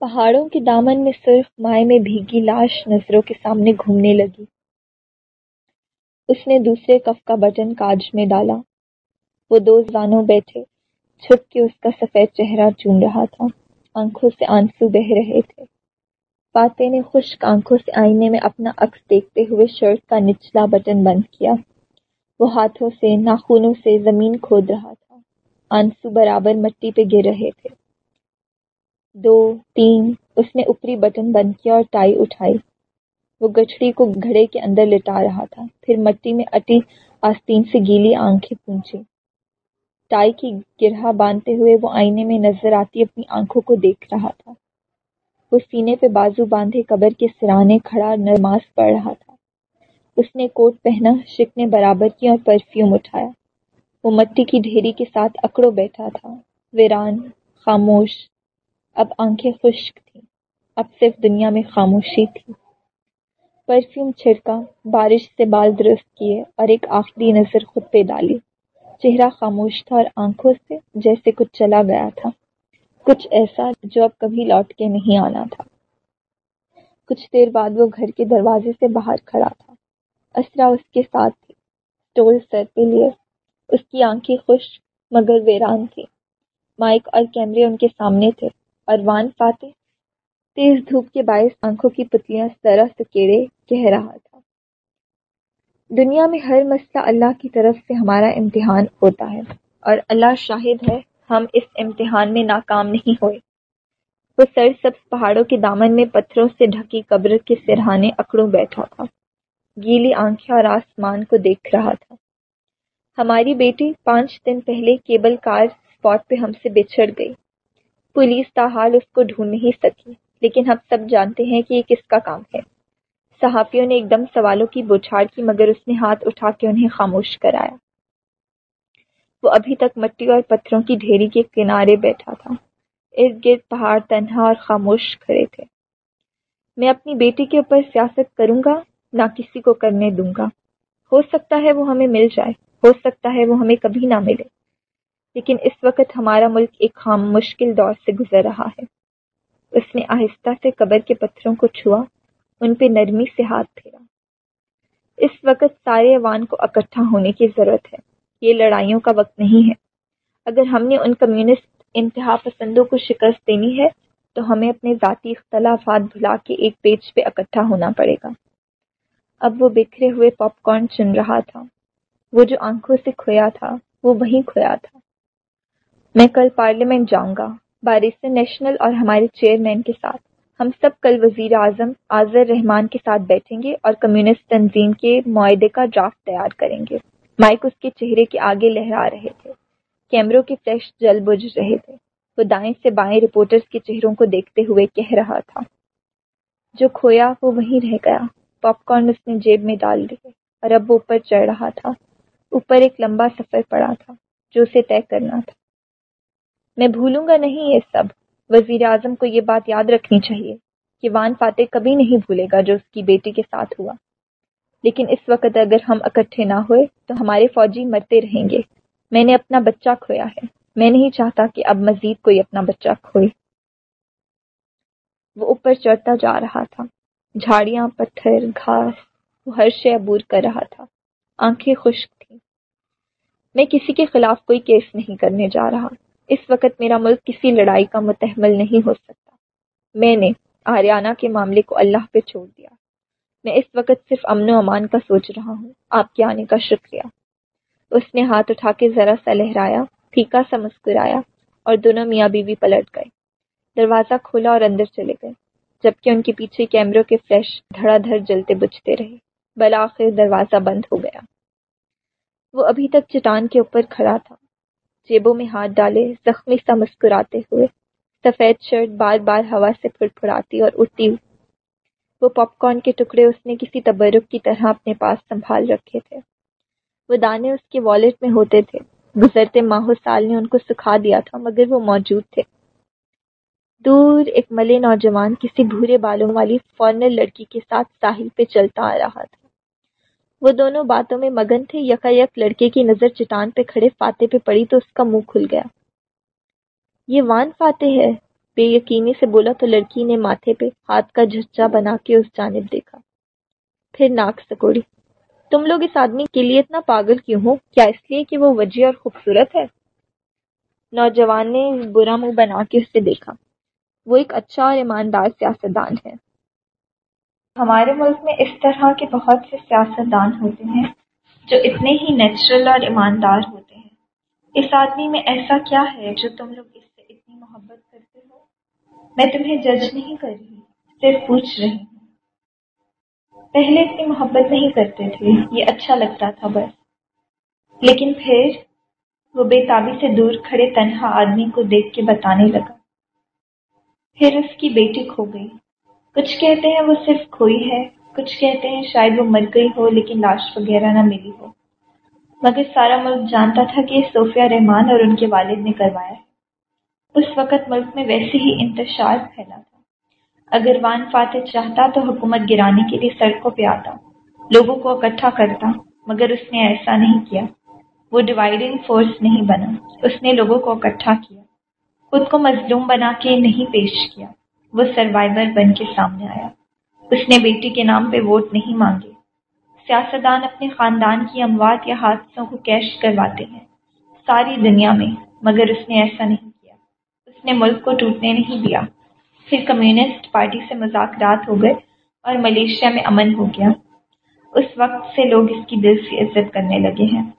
پہاڑوں کے دامن میں صرف مائع میں بھیگی لاش نظروں کے سامنے گھومنے لگی۔ اس نے دوسرے کف کا بٹن کاج میں ڈالا۔ وہ دو زانوں بیٹھے، چھپ کے اس کا سفید چہرہ چون رہا تھا۔ آنکھوں سے آنسو بہ رہے تھے۔ فاتح نے خشک آنکھوں سے آئینے میں اپنا عکس دیکھتے ہوئے شرٹ کا نچلا بٹن بند کیا۔ وہ ہاتھوں سے، ناخونوں سے زمین کھود رہا تھا۔ آنسو برابر مٹی پہ گر رہے تھے۔ دو، تین، اس نے اوپری بٹن بند کیا اور ٹائی اٹھائی۔ وہ گچڑی کو گھڑے کے اندر لٹا رہا تھا۔ پھر مٹی میں اٹی آستین سے گیلی آنکھیں پونچھی ٹائی کی گرہ باندھتے ہوئے وہ آئینے میں نظر آتی اپنی آنکھوں کو دیکھ رہا تھا۔ وہ سینے پہ بازو باندھے قبر کے سرانے کھڑا نماز پڑھ رہا تھا۔ اس نے کوٹ پہنا شکنے برابر کی اور پرفیوم اٹھایا۔ وہ مٹی کی ڈھیری کے ساتھ اکڑو بیٹھا تھا۔ ویران، خاموش۔ اب آنکھیں خشک تھیں۔ اب صرف دنیا میں خاموشی تھی۔ پرفیوم چھڑکا، بارش سے بال درست کیے اور ایک آخری نظر خود پہ ڈالی۔ چہرہ خاموش تھا اور آنکھوں سے جیسے کچھ چلا گیا تھا۔ کچھ ایسا جو اب کبھی لوٹ کے نہیں آنا تھا۔ کچھ دیر بعد وہ گھر کے دروازے سے باہر کھڑا تھا۔ اسرا اس کے ساتھ تھی۔ ٹول سر پہ لیے۔ اس کی آنکھیں خوش مگر ویران تھی مائک اور کیمرے ان کے سامنے تھے۔ اور وان فاتح؟ تیز دھوپ کے باعث آنکھوں کی پتلیاں ذرا سکیڑے کہہ رہا تھا۔ دنیا میں ہر مسئلہ اللہ کی طرف سے ہمارا امتحان ہوتا ہے اور اللہ شاہد ہے ہم اس امتحان میں ناکام نہیں ہوئے۔ وہ سر سبز پہاڑوں کے دامن میں پتھروں سے ڈھکی قبر کے سرہانے اکڑوں بیٹھا تھا۔ گیلی آنکھیں اور آسمان کو دیکھ رہا تھا۔ ہماری بیٹی پانچ دن پہلے کیبل کار اسپاٹ پہ ہم سے بچھڑ گئی۔ پولیس تاحال اس کو ڈھونڈ نہیں سکی، لیکن ہم سب جانتے ہیں کہ یہ کس کا کام ہے۔ صحافیوں نے ایک دم سوالوں کی بچھاڑ کی، مگر اس نے ہاتھ اٹھا کے انہیں خاموش کرایا۔ وہ ابھی تک مٹی اور پتھروں کی ڈھیری کے کنارے بیٹھا تھا۔ ارد گرد پہاڑ تنہا اور خاموش کھڑے تھے۔ میں اپنی بیٹی کے اوپر سیاست کروں گا، نہ کسی کو کرنے دوں گا۔ ہو سکتا ہے وہ ہمیں مل جائے۔ ہو سکتا ہے وہ ہمیں کبھی نہ ملے۔ لیکن اس وقت ہمارا ملک ایک خام مشکل دور سے گزر رہا ہے۔ اس نے آہستہ سے قبر کے پتھروں کو چھوا، ان پہ نرمی سے ہاتھ پھیرا۔ اس وقت سارے عوام کو اکٹھا ہونے کی ضرورت ہے۔ یہ لڑائیوں کا وقت نہیں ہے۔ اگر ہم نے ان کمیونسٹ انتہا پسندوں کو شکست دینی ہے، تو ہمیں اپنے ذاتی اختلافات بھلا کے ایک پیج پہ اکٹھا ہونا پڑے گا۔ اب وہ بکھرے ہوئے پاپ کارن چن رہا تھا۔ وہ جو آنکھوں سے کھویا تھا، وہ وہیں کھویا تھا۔ میں کل پارلیمنٹ جاؤں گا بارش نیشنل اور ہمارے چیئرمین کے ساتھ۔ ہم سب کل وزیر اعظم آذر رحمان کے ساتھ بیٹھیں گے اور کمیونسٹ تنظیم کے معاہدے کا ڈرافٹ تیار کریں گے۔ مائک اس کے چہرے کے آگے لہرا رہے تھے۔ کیمروں کے فلیش جل بج رہے تھے۔ وہ دائیں سے بائیں رپورٹرز کے چہروں کو دیکھتے ہوئے کہہ رہا تھا۔ جو کھویا وہ وہیں رہ گیا۔ پاپ کارن اس نے جیب میں ڈال دیے اور اب وہ اوپر چڑھ رہا تھا۔ اوپر ایک لمبا سفر پڑا تھا جو اسے طے کرنا تھا۔ میں بھولوں گا نہیں یہ سب۔ وزیر اعظم کو یہ بات یاد رکھنی چاہیے کہ وان فاتح کبھی نہیں بھولے گا جو اس کی بیٹی کے ساتھ ہوا۔ لیکن اس وقت اگر ہم اکٹھے نہ ہوئے تو ہمارے فوجی مرتے رہیں گے۔ میں نے اپنا بچہ کھویا ہے۔ میں نہیں چاہتا کہ اب مزید کوئی اپنا بچہ کھوئے۔ وہ اوپر چڑھتا جا رہا تھا۔ جھاڑیاں، پتھر، گھاس، وہ ہر شے عبور کر رہا تھا۔ آنکھیں خشک میں کسی کے خلاف کوئی کیس نہیں کرنے جا رہا۔ اس وقت میرا ملک کسی لڑائی کا متحمل نہیں ہو سکتا۔ میں نے آریانہ کے معاملے کو اللہ پہ چھوڑ دیا۔ میں اس وقت صرف امن و امان کا سوچ رہا ہوں۔ آپ کے آنے کا شکریہ۔ اس نے ہاتھ اٹھا کے ذرا سا لہرایا، پھیکا سا مسکرایا اور دونوں میاں بیوی پلٹ گئے۔ دروازہ کھولا اور اندر چلے گئے، جبکہ ان کے پیچھے کیمروں کے فلیش دھڑا دھڑ جلتے بجتے رہے۔ بلاخر دروازہ بند ہو گیا۔ وہ ابھی تک چٹان کے اوپر کھڑا تھا۔ جیبوں میں ہاتھ ڈالے، زخمی سا مسکراتے ہوئے، سفید شرٹ بار بار ہوا سے پھڑ پھڑاتی اور اٹھتی۔ وہ پاپ کارن کے ٹکڑے اس نے کسی تبرک کی طرح اپنے پاس سنبھال رکھے تھے۔ وہ دانے اس کے والیٹ میں ہوتے تھے۔ گزرتے ماہو سال نے ان کو سکھا دیا تھا، مگر وہ موجود تھے۔ دور ایک ملے نوجوان کسی بھورے بالوں والی فارنر لڑکی کے ساتھ ساحل پہ چلتا آ رہا تھا۔ وہ دونوں باتوں میں مگن تھے، یکا یک لڑکے کی نظر چٹان پہ کھڑے فاتح پہ پڑی تو اس کا منہ کھل گیا۔ یہ وان فاتح ہے؟ بے یقینی سے بولا تو لڑکی نے ماتھے پہ ہاتھ کا جھچا بنا کے اس جانب دیکھا۔ پھر ناک سکوڑی۔ تم لوگ اس آدمی کے لیے اتنا پاگل کیوں ہو؟ کیا اس لیے کہ وہ وجہ اور خوبصورت ہے؟ نوجوان نے برا منہ بنا کے اسے دیکھا۔ وہ ایک اچھا اور ایماندار سیاستدان ہے۔ ہمارے ملک میں اس طرح کے بہت سے سیاستدان ہوتے ہیں جو اتنے ہی نیچرل اور ایماندار ہوتے ہیں۔ اس آدمی میں ایسا کیا ہے جو تم لوگ اس سے اتنی محبت کرتے ہو؟ میں تمہیں جج نہیں کر رہی، صرف پوچھ رہی ہوں۔ پہلے اتنی محبت نہیں کرتے تھے، یہ اچھا لگتا تھا بس۔ لیکن پھر وہ بے تابی سے دور کھڑے تنہا آدمی کو دیکھ کے بتانے لگا۔ پھر اس کی بیٹی کھو گئی۔ کچھ کہتے ہیں وہ صرف کھوئی ہے، کچھ کہتے ہیں شاید وہ مر گئی ہو لیکن لاش وغیرہ نہ ملی ہو۔ مگر سارا ملک جانتا تھا کہ صوفیہ رحمان اور ان کے والد نے کروایا۔ ہے اس وقت ملک میں ویسے ہی انتشار پھیلا تھا۔ اگر وان فاتح چاہتا تو حکومت گرانے کے لیے سڑکوں پہ آتا، لوگوں کو اکٹھا کرتا، مگر اس نے ایسا نہیں کیا۔ وہ ڈیوائڈنگ فورس نہیں بنا، اس نے لوگوں کو اکٹھا کیا۔ خود کو مظلوم بنا کے نہیں پیش کیا۔ وہ سروائیور بن کے سامنے آیا۔ اس نے بیٹی کے نام پہ ووٹ نہیں مانگے۔ سیاستدان اپنے خاندان کی اموات یا حادثوں کو کیش کرواتے ہیں۔ ساری دنیا میں، مگر اس نے ایسا نہیں کیا۔ اس نے ملک کو ٹوٹنے نہیں دیا۔ پھر کمیونسٹ پارٹی سے مذاکرات ہو گئے اور ملیشیا میں امن ہو گیا۔ اس وقت سے لوگ اس کی دل سے عزت کرنے لگے ہیں۔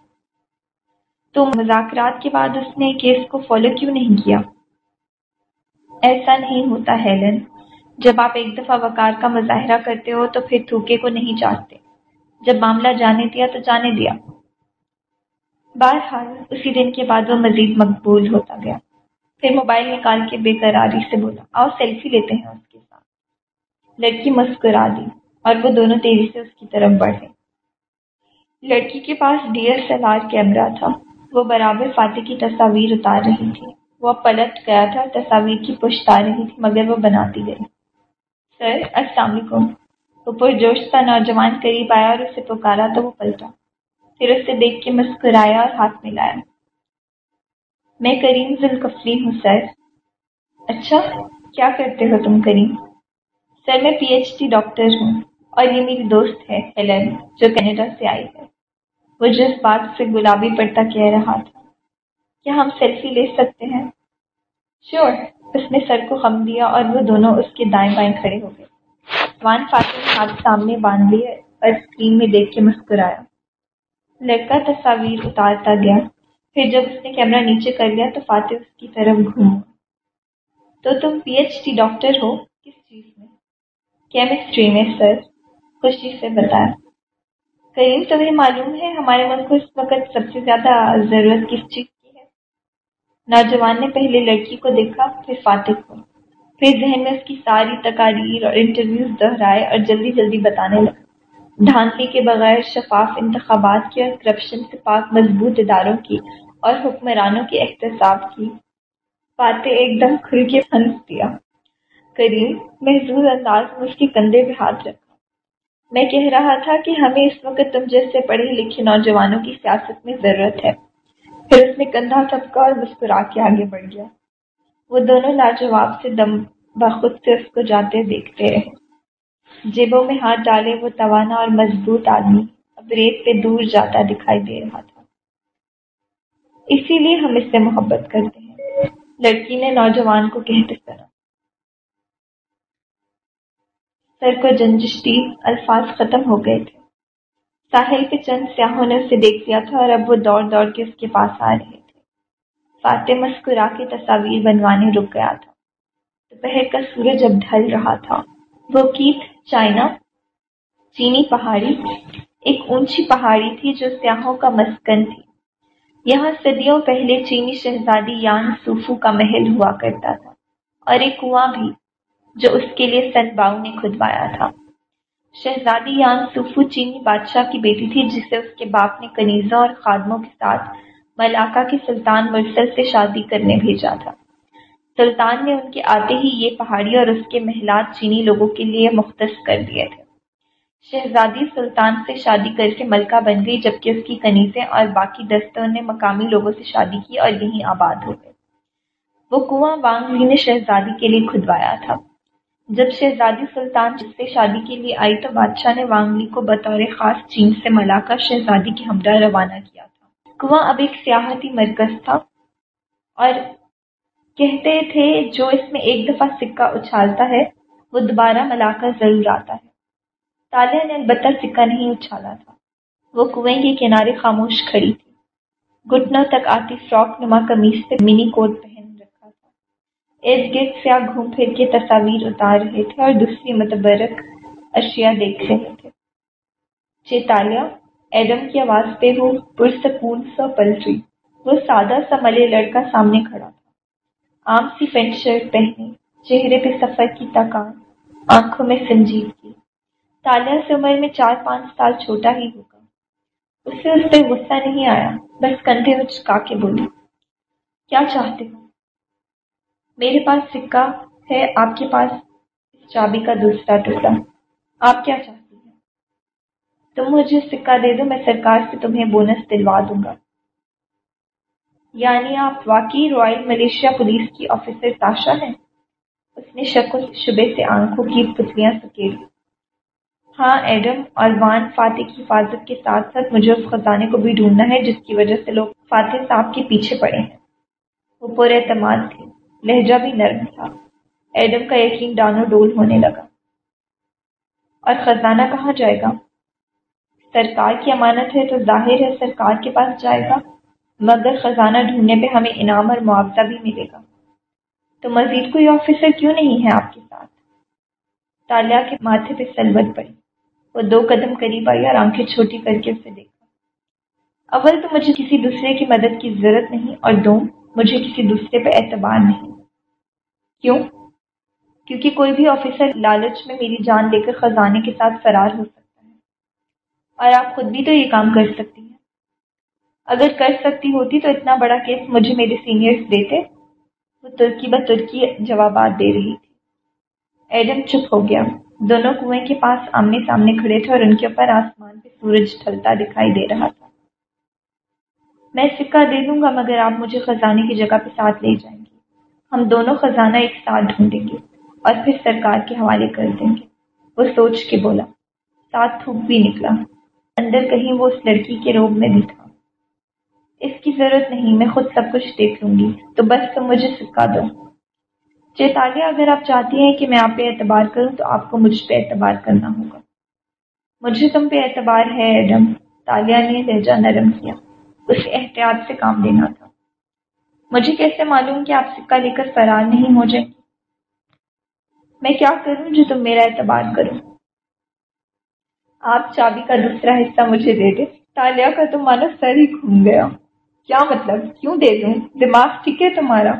تو مذاکرات کے بعد اس نے کیس کو فالو کیوں نہیں کیا؟ ایسا نہیں ہوتا ہیلن۔ جب آپ ایک دفعہ وقار کا مظاہرہ کرتے ہو تو پھر تھوکے کو نہیں چاہتے۔ جب معاملہ جانے دیا تو جانے دیا۔ بہرحال، اسی دن کے بعد وہ مزید مقبول ہوتا گیا۔ پھر موبائل نکال کے بے قراری سے بولا، آؤ سیلفی لیتے ہیں اس کے ساتھ۔ لڑکی مسکرا دی اور وہ دونوں تیزی سے اس کی طرف بڑھے۔ لڑکی کے پاس D S L R camera تھا۔ وہ برابر فاتح کی تصاویر اتار رہی تھی۔ وہ پلٹ گیا تھا، تصاویر کی پشت آ رہی تھی، مگر وہ بناتی گئی۔ سر، السلام علیکم۔ پرجوش سا نوجوان قریب آیا اور اسے پکارا تو وہ پلٹا۔ پھر اسے دیکھ کے مسکرایا اور ہاتھ ملایا۔ میں کریم ذوالکفلی ہوں، سر۔ اچھا کیا کرتے ہو تم کریم؟ سر، میں پی ایچ ڈی ڈاکٹر ہوں اور یہ میری دوست ہے، ہیلن، جو کینیڈا سے آئی ہے۔ وہ جس بات سے گلابی پڑتا کہہ رہا تھا۔ کیا ہم سیلفی لے سکتے ہیں؟ شیور اس نے سر کو خم دیا اور وہ دونوں اس کے دائیں بائیں کھڑے ہو گئے۔ وان فاتح ہاتھ سامنے باندھ لیے اور اسکرین میں دیکھ کے مسکرایا۔ لڑکا تصاویر اتارتا گیا۔ پھر جب اس نے کیمرہ نیچے کر لیا تو فاتح اس کی طرف گھوما۔ تو تم پی ایچ ڈی ڈاکٹر ہو؟ کس چیز میں؟ کیمسٹری میں سر خوشی سے بتایا۔ کریم، تمہیں معلوم ہے ہمارے ملک کو اس وقت سب سے زیادہ ضرورت کس چیز نوجوان نے پہلے لڑکی کو دیکھا، پھر فاتح کو۔ پھر ذہن میں اس کی ساری تقاریر اور انٹرویوز دہرائے اور جلدی جلدی بتانے لگا ڈھانکی کے بغیر شفاف انتخابات کی اور کرپشن سے پاک مضبوط اداروں کی اور حکمرانوں کے احتساب کی۔ باتیں ایک دم کھل کے پھنس دیا۔ کریم محضوظ انداز میں اس کے کندھے پہ ہاتھ رکھا۔ میں کہہ رہا تھا کہ ہمیں اس وقت تم جیسے پڑھے لکھے نوجوانوں کی سیاست میں ضرورت ہے۔ پھر اس نے کندھا تھپکا اور مسکرا کے آگے بڑھ گیا۔ وہ دونوں لاجواب سے دم بخود سے اس کو جاتے دیکھتے رہے۔ جیبوں میں ہاتھ ڈالے وہ توانا اور مضبوط آدمی اب ریت پہ دور جاتا دکھائی دے رہا تھا۔ اسی لیے ہم اس سے محبت کرتے ہیں۔ لڑکی نے نوجوان کو کہتے سنا۔ سر کو جنجشتی الفاظ ختم ہو گئے تھے۔ ساحل کے چند سیاحوں نے اسے دیکھ لیا تھا اور اب وہ دوڑ دوڑ کے اس کے پاس آ رہے تھے۔ فاتح مسکرا کے تصاویر بنوانے رک گیا تھا۔ دوپہر کا سورج اب ڈھل رہا تھا۔ وہ کیت چائنا، چینی پہاڑی، ایک اونچی پہاڑی تھی جو سیاحوں کا مسکن تھی۔ یہاں صدیوں پہلے چینی شہزادی یان سوفو کا محل ہوا کرتا تھا اور ایک کنواں بھی جو اس کے لیے سن باؤ نے کھدوایا تھا۔ شہزادی یان سوفو چینی بادشاہ کی بیٹی تھی جسے اس کے باپ نے کنیزوں اور خادموں کے ساتھ ملاقہ کے سلطان مرسل سے شادی کرنے بھیجا تھا۔ سلطان نے ان کے آتے ہی یہ پہاڑی اور اس کے محلات چینی لوگوں کے لیے مختص کر دیے تھے۔ شہزادی سلطان سے شادی کر کے ملکہ بن گئی، جبکہ اس کی کنیزیں اور باقی دستوں نے مقامی لوگوں سے شادی کی اور یہیں آباد ہو گئے۔ وہ کنواں وانگ جی نے شہزادی کے لیے کھدوایا تھا۔ جب شہزادی سلطان جس سے شادی کے لیے آئی تو بادشاہ نے وانگلی کو بطور خاص چین سے ملاقہ شہزادی کے ہمراہ روانہ کیا تھا۔ کنواں اب ایک سیاحتی مرکز تھا اور کہتے تھے جو اس میں ایک دفعہ سکہ اچھالتا ہے، وہ دوبارہ ملاقہ ضرور آتا ہے۔ تالیہ نے البتہ سکہ نہیں اچھالا تھا۔ وہ کنویں کے کنارے خاموش کھڑی تھی۔ گھٹنوں تک آتی فراک نما کمیز سے منی کوٹ پہن ارد گرد سیاہ گھوم پھر کے تصاویر اتار رہے تھے اور دوسری متبرک اشیاء دیکھ رہے تھے۔ چیتالیہ ایڈم کی آواز پہ وہ پرسکون سا پلٹی۔ وہ سادہ سا ملے لڑکا سامنے کھڑا تھا۔ عام سی پینٹ شرٹ پہنے چہرے پہ سفر کی تکان، آنکھوں میں سنجیدگی۔ تالیہ سے عمر میں چار پانچ سال چھوٹا ہی ہوگا۔ اسے اس پہ غصہ نہیں آیا، بس کندھے میں چکا کے بولی، کیا چاہتے ہو؟ میرے پاس سکہ ہے، آپ کے پاس اس چابی کا دوسرا ٹکڑا۔ آپ کیا چاہتی ہیں؟ تم مجھے سکہ دے دو، میں سرکار سے تمہیں بونس دلوا دوں گا۔ یعنی آپ واقعی رائل ملیشیا پولیس کی آفیسر تاشا ہیں؟ اس نے شک و شبے سے آنکھوں کی پتلیاں سکیڑی ہاں ایڈم، اور وان فاتح کی حفاظت کے ساتھ ساتھ مجھے اس خزانے کو بھی ڈھونڈنا ہے، جس کی وجہ سے لوگ فاتح صاحب کے پیچھے پڑے ہیں۔ وہ پر اعتماد تھے۔ لہجہ بھی نرم تھا۔ ایڈم کا یقین ڈانو ڈول ہونے لگا۔ اور خزانہ کہاں جائے گا؟ سرکار کی امانت ہے تو ظاہر ہے سرکار کے پاس جائے گا، مگر خزانہ ڈھونڈنے پہ ہمیں انعام اور معاوضہ بھی ملے گا۔ تو مزید کوئی آفیسر کیوں نہیں ہے آپ کے ساتھ؟ تالیہ کے ماتھے پہ سلوت پڑی۔ وہ دو قدم قریب آئی اور آنکھیں چھوٹی کر کے اسے دیکھا۔ اول تو مجھے کسی دوسرے کی مدد کی ضرورت نہیں اور دو مجھے کسی دوسرے پہ اعتبار نہیں۔ کیوں؟ کیونکہ کوئی بھی آفیسر لالچ میں میری جان لے کر خزانے کے ساتھ فرار ہو سکتا ہے۔ اور آپ خود بھی تو یہ کام کر سکتی ہیں۔ اگر کر سکتی ہوتی تو اتنا بڑا کیس مجھے میرے سینئرز دیتے، وہ ترکی ب ترکی جوابات دے رہی تھی۔ ایڈم چپ ہو گیا۔ دونوں کنویں کے پاس آمنے سامنے کھڑے تھے اور ان کے اوپر آسمان پہ سورج ڈھلتا دکھائی دے رہا تھا۔ میں سکہ دے دوں گا، مگر آپ مجھے خزانے کی جگہ پہ ساتھ لے جائیں گے۔ ہم دونوں خزانہ ایک ساتھ ڈھونڈیں گے اور پھر سرکار کے حوالے کر دیں گے۔ وہ سوچ کے بولا، ساتھ تھوک بھی نکلا۔ اندر کہیں وہ اس لڑکی کے روب میں بھی تھا۔ اس کی ضرورت نہیں، میں خود سب کچھ دیکھ لوں گی، تو بس تم مجھے سکا دو۔ چیتالیہ اگر آپ چاہتی ہیں کہ میں آپ پہ اعتبار کروں، تو آپ کو مجھ پہ اعتبار کرنا ہوگا۔ مجھے تم پہ اعتبار ہے، ایڈم۔ تالیہ نے لہجہ نرم کیا۔ اسے احتیاط سے کام دینا تھا۔ مجھے کیسے معلوم کہ آپ سکہ لے کر فرار نہیں ہو جائیں؟ میں کیا کروں جو تم میرا اعتبار کرو؟ آپ چابی کا دوسرا حصہ مجھے دے دے تالیہ کا تو مانا سر ہی گھوم گیا۔ کیا مطلب؟ کیوں دے دوں؟ دماغ ٹھیک ہے تمہارا؟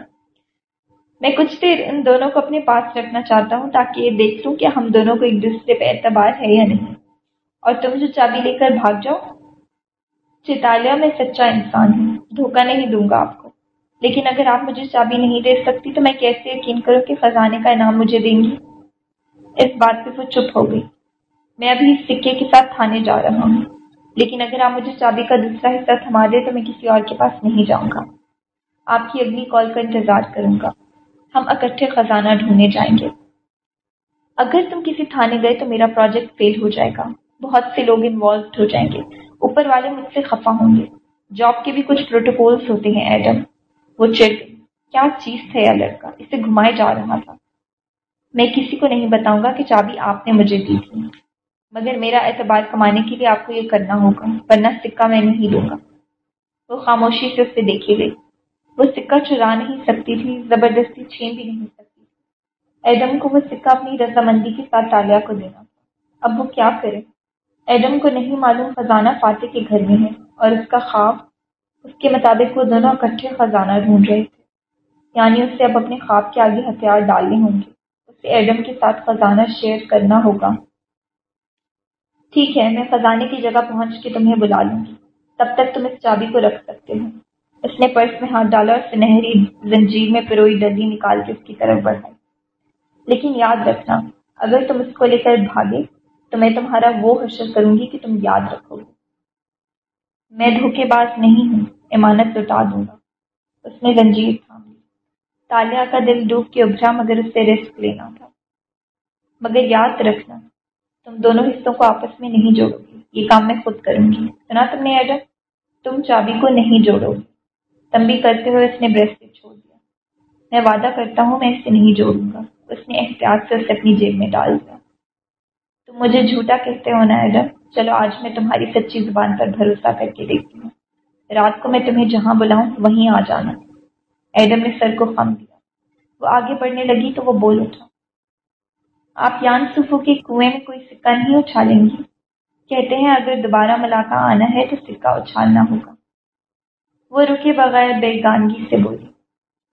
میں کچھ دیر ان دونوں کو اپنے پاس رکھنا چاہتا ہوں تاکہ یہ دیکھ لوں کہ ہم دونوں کو ایک دوسرے پہ اعتبار ہے یا نہیں۔ اور تم جو چابی لے کر بھاگ جاؤ چتالیہ میں سچا انسان ہوں، دھوکہ نہیں دوں گا آپ کو۔ لیکن اگر آپ مجھے چابی نہیں دے سکتی تو میں کیسے یقین کروں کہ خزانے کا انعام مجھے دیں گی؟ اس بات پہ وہ چپ ہو گئی۔ میں ابھی اس سکے کے ساتھ تھانے جا رہا ہوں۔ لیکن اگر آپ مجھے چابی کا دوسرا حصہ تھما دے تو میں کسی اور کے پاس نہیں جاؤں گا۔ آپ کی اگلی کال کا انتظار کروں گا۔ ہم اکٹھے خزانہ ڈھونڈنے جائیں گے۔ اگر تم کسی تھانے گئے تو میرا پروجیکٹ فیل ہو جائے گا۔ بہت سے لوگ انوالوڈ ہو جائیں گے۔ اوپر والے مجھ سے خفا ہوں گے۔ جاب کے بھی کچھ پروٹوکولس ہوتے ہیں، ایڈم۔ وہ چڑ گئی کیا چیز تھا یہ لڑکا؟ اسے گھمائے جا رہا تھا۔ میں کسی کو نہیں بتاؤں گا کہ چابی آپ نے مجھے دی تھی۔ مگر میرا اعتبار کمانے کے لیے آپ کو یہ کرنا ہوگا، ورنہ سکہ میں نہیں دوں گا۔ وہ خاموشی سے اسے دیکھی گئی وہ سکہ چرا نہیں سکتی تھی، زبردستی چھین بھی نہیں سکتی۔ ایڈم کو وہ سکہ اپنی رضامندی کے ساتھ تالیہ کو دینا۔ اب وہ کیا کرے؟ ایڈم کو نہیں معلوم خزانہ فاتح کے گھر میں ہے اور اس کا خواب اس کے مطابق وہ دونوں اکٹھے خزانہ ڈھونڈ رہے تھے۔ یعنی اسے اب اپنے خواب کے آگے ہتھیار ڈالنے ہوں گے۔ اسے ایڈم کے ساتھ خزانہ شیئر کرنا ہوگا۔ ٹھیک ہے، میں خزانے کی جگہ پہنچ کے تمہیں بلا لوں گی۔ تب تک تم اس چابی کو رکھ سکتے ہو۔ اس نے پرس میں ہاتھ ڈالا اور سنہری زنجیر میں پروئی ڈلی نکال کے اس کی طرف بڑھائی۔ لیکن یاد رکھنا، اگر تم اس کو لے کر بھاگے تو میں تمہارا وہ حشر کروں گی کہ تم یاد رکھو گے۔ میں دھوکے باز نہیں ہوں، امانت لٹا دوں گا۔ اس نے زنجیر تھام لی۔ تالیہ کا دل ڈوب کے ابھرا مگر اس سے رسک لینا تھا۔ مگر یاد رکھنا، تم دونوں حصوں کو آپس میں نہیں جوڑو گی یہ کام میں خود کروں گی۔ سنا تم نے ایڈم؟ تم چابی کو نہیں جوڑو گی تمبی کرتے ہوئے اس نے بریسلیٹ چھوڑ دیا۔ میں وعدہ کرتا ہوں میں اسے نہیں جوڑوں گا۔ اس نے احتیاط سے اسے اپنی جیب میں ڈال دیا۔ تم مجھے جھوٹا کہتے ہو نا ایڈم؟ چلو آج میں تمہاری سچی زبان پر بھروسہ کر کے دیکھتی ہوں۔ رات کو میں تمہیں جہاں بلاؤں وہیں آ جانا۔ ایڈم نے سر کو خم دیا۔ وہ آگے بڑھنے لگی تو وہ بول اٹھا۔ آپ یان صوفوں کے کنویں میں کوئی سکہ نہیں اچھالیں گی؟ کہتے ہیں اگر دوبارہ ملاقہ آنا ہے تو سکہ اچھالنا ہوگا۔ وہ رکے بغیر بیگانگی سے بولی۔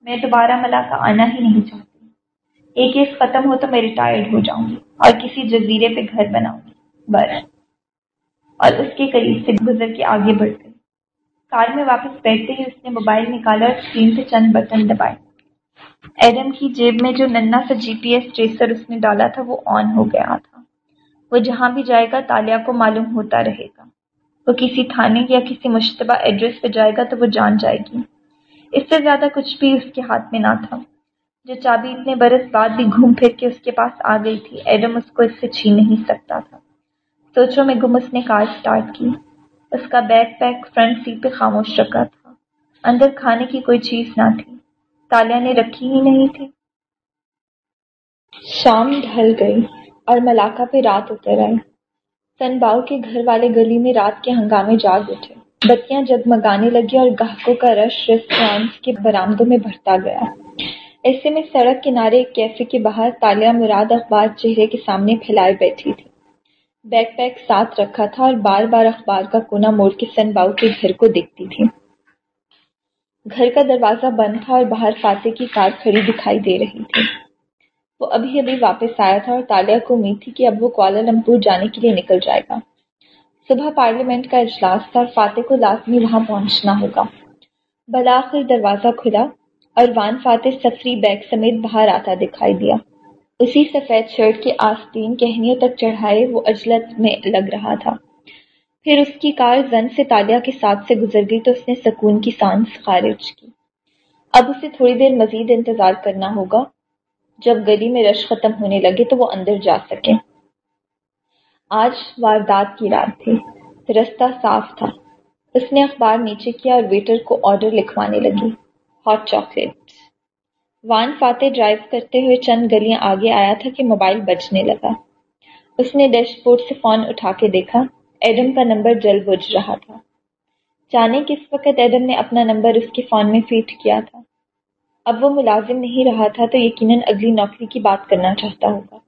میں دوبارہ ملاقہ آنا ہی نہیں چاہتی۔ ایک ایک ختم ہو تو میں ریٹائرڈ ہو جاؤں گی۔ اور کسی جزیرے پہ گھر بناؤں گی۔ بس۔ اور اس کے قریب سے گزر کے آگے بڑھ گئی۔ کار میں واپس بیٹھتے ہی اس نے موبائل نکالا اور اسکرین سے چند بٹن دبائے۔ ایڈم کی جیب میں جو ننا سا جی پی ایس ٹریسر اس نے ڈالا تھا وہ آن ہو گیا تھا۔ وہ جہاں بھی جائے گا تالیہ کو معلوم ہوتا رہے گا۔ وہ کسی تھانے یا کسی مشتبہ ایڈریس پہ جائے گا تو وہ جان جائے گی۔ اس سے زیادہ کچھ بھی اس کے ہاتھ میں نہ تھا۔ جو چابی اتنے برس بعد بھی گھوم پھر کے اس کے پاس آ گئی تھی، ایڈم اس کو اس سے چھین نہیں سکتا تھا۔ سوچو میں گم اس نے کار اسٹارٹ کی۔ اس کا بیگ پیک فرنٹ سیٹ پہ خاموش رکھا تھا۔ اندر کھانے کی کوئی چیز نہ تھی۔ تالیا نے رکھی ہی نہیں تھی۔ شام ڈھل گئی اور ملاقہ پہ رات اتر آئی۔ سن باؤ کے گھر والے گلی میں رات کے ہنگامے جاگ اٹھے۔ بتیاں جگمگانے لگی اور گاہکوں کا رش ریسٹورانٹس کے برامدوں میں بڑھتا گیا۔ ایسے میں سڑک کنارے ایک کیفے کے باہر تالیہ مراد اخبار چہرے کے سامنے پھیلائے بیٹھی تھی۔ بیک پیک ساتھ رکھا تھا اور بار بار اخبار کا کونا موڑ کے سن باؤ کے گھر کو دیکھتی تھی۔ گھر کا دروازہ بند تھا اور باہر فاتح کی کار کھڑی دکھائی دے رہی تھی۔ وہ ابھی ابھی واپس آیا تھا اور تالیہ کو امید تھی کہ اب وہ کوالالمپور جانے کے لیے نکل جائے گا۔ صبح پارلیمنٹ کا اجلاس تھا اور فاتح کو لازمی وہاں پہنچنا ہوگا۔ بلاخر دروازہ کھلا۔ اور وان فاتح سفری بیگ سمیت باہر آتا دکھائی دیا۔ اسی سفید شرٹ کے آستین کہنیوں تک چڑھائے وہ اجلت میں لگ رہا تھا۔ پھر اس کی کار زن سے تالیا کے ساتھ سے گزر گئی تو اس نے سکون کی سانس خارج کی۔ اب اسے تھوڑی دیر مزید انتظار کرنا ہوگا۔ جب گلی میں رش ختم ہونے لگے تو وہ اندر جا سکے۔ آج واردات کی رات تھی۔ رستہ صاف تھا۔ اس نے اخبار نیچے کیا اور ویٹر کو آرڈر لکھوانے لگی۔ Hot chocolate. Wan Fateh drive کرتے ہوئے چند گلیاں آگے آیا تھا کہ موبائل بجنے لگا۔ اس نے ڈیش بورڈ سے فون اٹھا کے دیکھا۔ ایڈم کا نمبر جل بج رہا تھا۔ جانے کس وقت ایڈم نے اپنا نمبر اس کے فون میں فیٹ کیا تھا۔ اب وہ ملازم نہیں رہا تھا تو یقیناً اگلی نوکری کی بات کرنا چاہتا ہوگا۔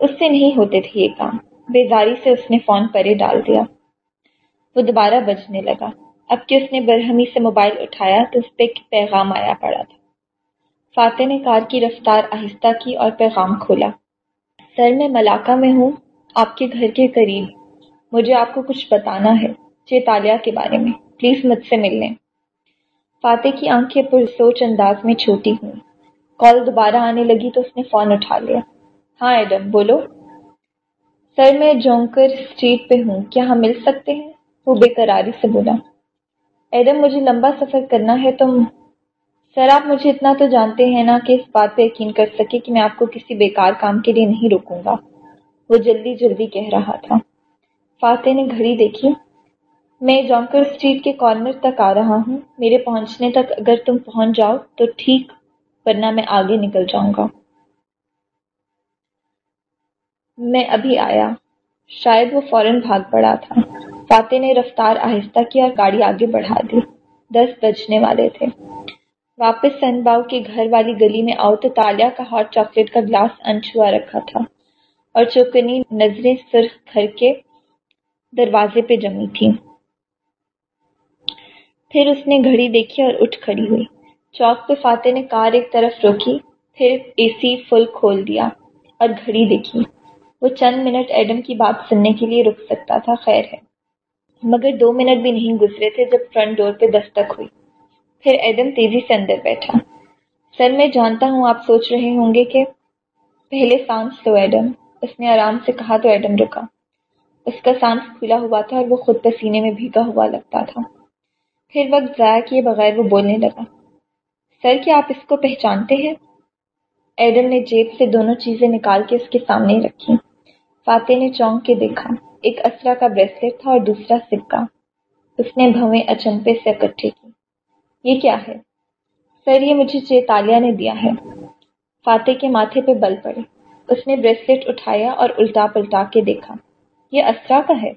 اس سے نہیں ہوتے تھے یہ کام۔ بیزاری سے اس نے فون پرے ڈال دیا۔ وہ دوبارہ بجنے لگا۔ اب کہ اس نے برہمی سے موبائل اٹھایا تو اس پہ ایک پیغام آیا پڑا تھا۔ فاتح نے کار کی رفتار آہستہ کی اور پیغام کھولا۔ سر، میں ملاقہ میں ہوں، آپ کے گھر کے قریب۔ مجھے آپ کو کچھ بتانا ہے، چیتالیہ کے بارے میں۔ پلیز مجھ سے مل لیں فاتح کی آنکھیں پرسوچ انداز میں چھوٹی ہوئی کال دوبارہ آنے لگی تو اس نے فون اٹھا لیا۔ ہاں ایڈم، بولو۔ سر، میں جونکر اسٹریٹ پہ ہوں۔ کیا ہم مل سکتے ہیں؟ وہ بے قراری سے بولا۔ ایڈم مجھے لمبا سفر کرنا ہے تم، سر آپ مجھے اتنا تو جانتے ہیں نا کہ اس بات پہ یقین کر سکے کہ میں آپ کو کسی بیکار کام کے لیے نہیں روکوں گا۔ وہ جلدی جلدی کہہ رہا تھا۔ فاتح نے گھڑی دیکھی۔ میں جونکر اسٹریٹ کے کارنر تک آ رہا ہوں۔ میرے پہنچنے تک اگر تم پہنچ جاؤ تو ٹھیک، ورنہ میں آگے نکل جاؤں گا۔ میں ابھی آیا۔ شاید وہ فوراً بھاگ پڑا تھا۔ فاتح نے رفتار آہستہ کی اور گاڑی آگے بڑھا دی۔ دس بجنے والے تھے۔ واپس سن باؤ کے گھر والی گلی میں آؤ تو تالیا کا ہاٹ چاکلیٹ کا گلاس انچوا رکھا تھا اور چوکنی نظریں سرخ گھر کے دروازے پہ جمی تھی۔ پھر اس نے گھڑی دیکھی اور اٹھ کھڑی ہوئی۔ چوک پہ فاتح نے کار ایک طرف روکی، پھر اے سی فل کھول دیا اور گھڑی دیکھی۔ وہ چند منٹ ایڈم کی بات سننے کے لیے رک سکتا تھا، خیر ہے۔ مگر دو منٹ بھی نہیں گزرے تھے جب فرنٹ ڈور پہ دستک ہوئی۔ پھر ایڈم تیزی سے اندر بیٹھا۔ سر، میں جانتا ہوں آپ سوچ رہے ہوں گے کہ پہلے سانس لو ایڈم، اس نے آرام سے کہا تو ایڈم رکا۔ اس کا سانس کھلا ہوا تھا اور وہ خود پسینے میں بھیگا ہوا لگتا تھا۔ پھر وقت ضائع کیے بغیر وہ بولنے لگا۔ سر، کیا آپ اس کو پہچانتے ہیں؟ ایڈم نے جیب سے دونوں چیزیں نکال کے اس کے سامنے رکھی فاتح نے چونک کے دیکھا۔ ایک اسرا کا بریسلیٹ تھا اور دوسرا سکہ اس نے بھویں اچنپے سے اکٹھے کی یہ کیا ہے؟ سر، یہ مجھے چیتالیہ نے دیا ہے۔ فاتح کے ماتھے پہ بل پڑے۔ اس نے بریسلیٹ اٹھایا اور الٹا پلٹا کے دیکھا۔ یہ اسرا کا ہے؟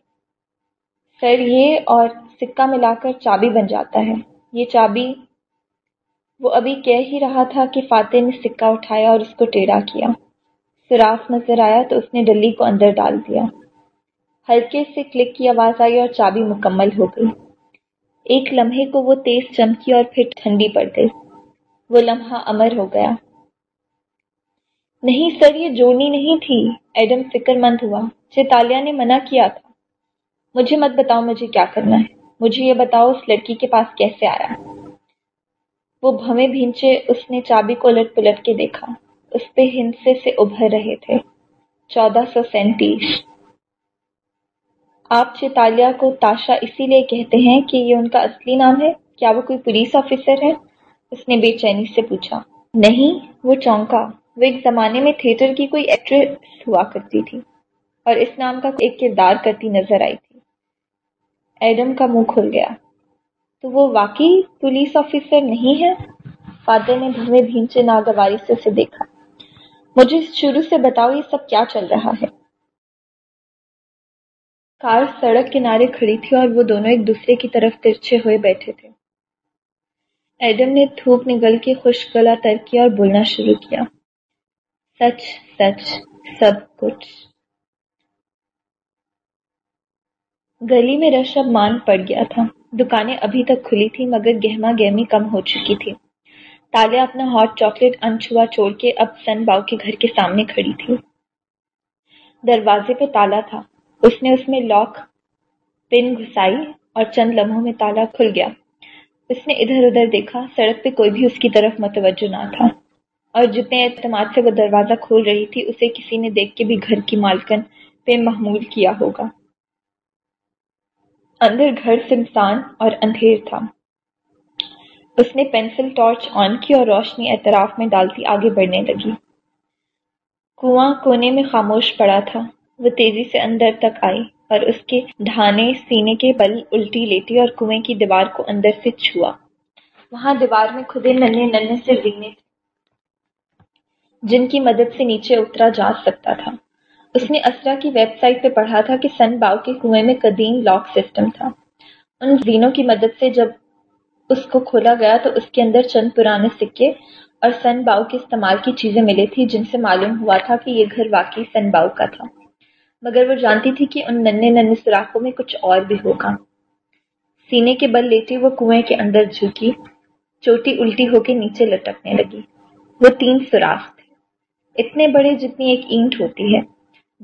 سر، یہ اور سکہ ملا کر چابی بن جاتا ہے۔ یہ چابی، وہ ابھی کہہ ہی رہا تھا کہ فاتح نے سکہ اٹھایا اور اس کو ٹیڑھا کیا۔ سراف نظر آیا تو اس نے ڈلی کو اندر ڈال دیا۔ ہلکے سے کلک کی آواز آئی اور چابی مکمل ہو گئی۔ ایک لمحے کو وہ تیز چمکی اور پھر ٹھنڈی پڑ گئی۔ وہ لمحہ امر ہو گیا۔ نہیں سر، یہ جوڑنی نہیں تھی۔ ایڈم فکر مند ہوا۔ چیتالیہ نے منع کیا تھا۔ مجھے مت بتاؤ مجھے کیا کرنا ہے۔ مجھے یہ بتاؤ اس لڑکی کے پاس کیسے آیا۔ وہ بھویں بھینچے اس نے چابی کو الٹ پلٹ کے دیکھا۔ اس پہ ہنسے سے ابھر رہے تھے۔ چودہ سو سینتیس۔ آپ چیتالیہ کو تاشا اسی لیے کہتے ہیں کہ یہ ان کا اصلی نام ہے۔ کیا وہ کوئی پولیس آفیسر ہے؟ اس نے بے چینی سے پوچھا۔ نہیں، وہ چونکا۔ وہ ایک زمانے میں تھیٹر کی کوئی ایکٹریس ہوا کرتی تھی اور اس نام کا ایک کردار کرتی نظر آئی تھی۔ ایڈم کا منہ کھل گیا۔ تو وہ واقعی پولیس آفیسر نہیں ہے؟ فادر نے دھویں بھینچے ناگواری سے اسے دیکھا۔ مجھے شروع سے بتاؤ یہ سب کیا چل رہا ہے۔ کار سڑک کنارے کھڑی تھی اور وہ دونوں ایک دوسرے کی طرف ترچھے ہوئے بیٹھے تھے۔ ایڈم نے تھوک نگل کے خوش گلا تر کیا اور بولنا شروع کیا۔ سچ سچ، سب کچھ۔ گلی میں رش اب مان پڑ گیا تھا۔ دکانیں ابھی تک کھلی تھی مگر گہما گہمی کم ہو چکی تھی۔ تالیا اپنا ہاٹ چاکلیٹ انچھوا چھوڑ کے اب سن باؤ کے گھر کے سامنے کھڑی تھی۔ دروازے پہ تالا تھا۔ اس نے اس میں لاک پن گھسائی اور چند لمحوں میں تالا کھل گیا۔ اس نے ادھر ادھر دیکھا، سڑک پہ کوئی بھی اس کی طرف متوجہ نہ تھا۔ اور جتنے اعتماد سے وہ دروازہ کھول رہی تھی، اسے کسی نے دیکھ کے بھی گھر کی مالکن پہ محمول کیا ہوگا۔ اندر گھر سمسان اور اندھیر تھا۔ اس نے پینسل ٹارچ آن کی اور روشنی اعتراف میں ڈالتی آگے بڑھنے لگی۔ کنواں کونے میں خاموش پڑا تھا۔ وہ تیزی سے اندر تک آئی اور اس کے ڈھانے سینے کے بل الٹی لیتی اور کنویں کی دیوار کو اندر سے چھوا۔ وہاں دیوار میں کھدے ننے ننے سے زینے تھے، جن کی مدد سے نیچے اترا جا سکتا تھا۔ اس نے اسرا کی ویب سائٹ پہ پڑھا تھا کہ سن باؤ کے کنویں میں قدیم لاک سسٹم تھا۔ ان زینوں کی مدد سے جب اس کو کھولا گیا تو اس کے اندر چند پرانے سکے اور سن باؤ کے استعمال کی چیزیں ملی تھی جن سے معلوم ہوا تھا کہ یہ گھر واقعی سن باؤ کا تھا۔ مگر وہ جانتی تھی کہ ان ننے ننے سوراخوں میں کچھ اور بھی ہوگا۔ سینے کے بل لیتی وہ کنویں کے اندر جھکی، چوٹی الٹی ہو کے نیچے لٹکنے لگی۔ وہ تین سوراخ تھے۔ اتنے بڑے جتنی ایک اینٹ ہوتی ہے۔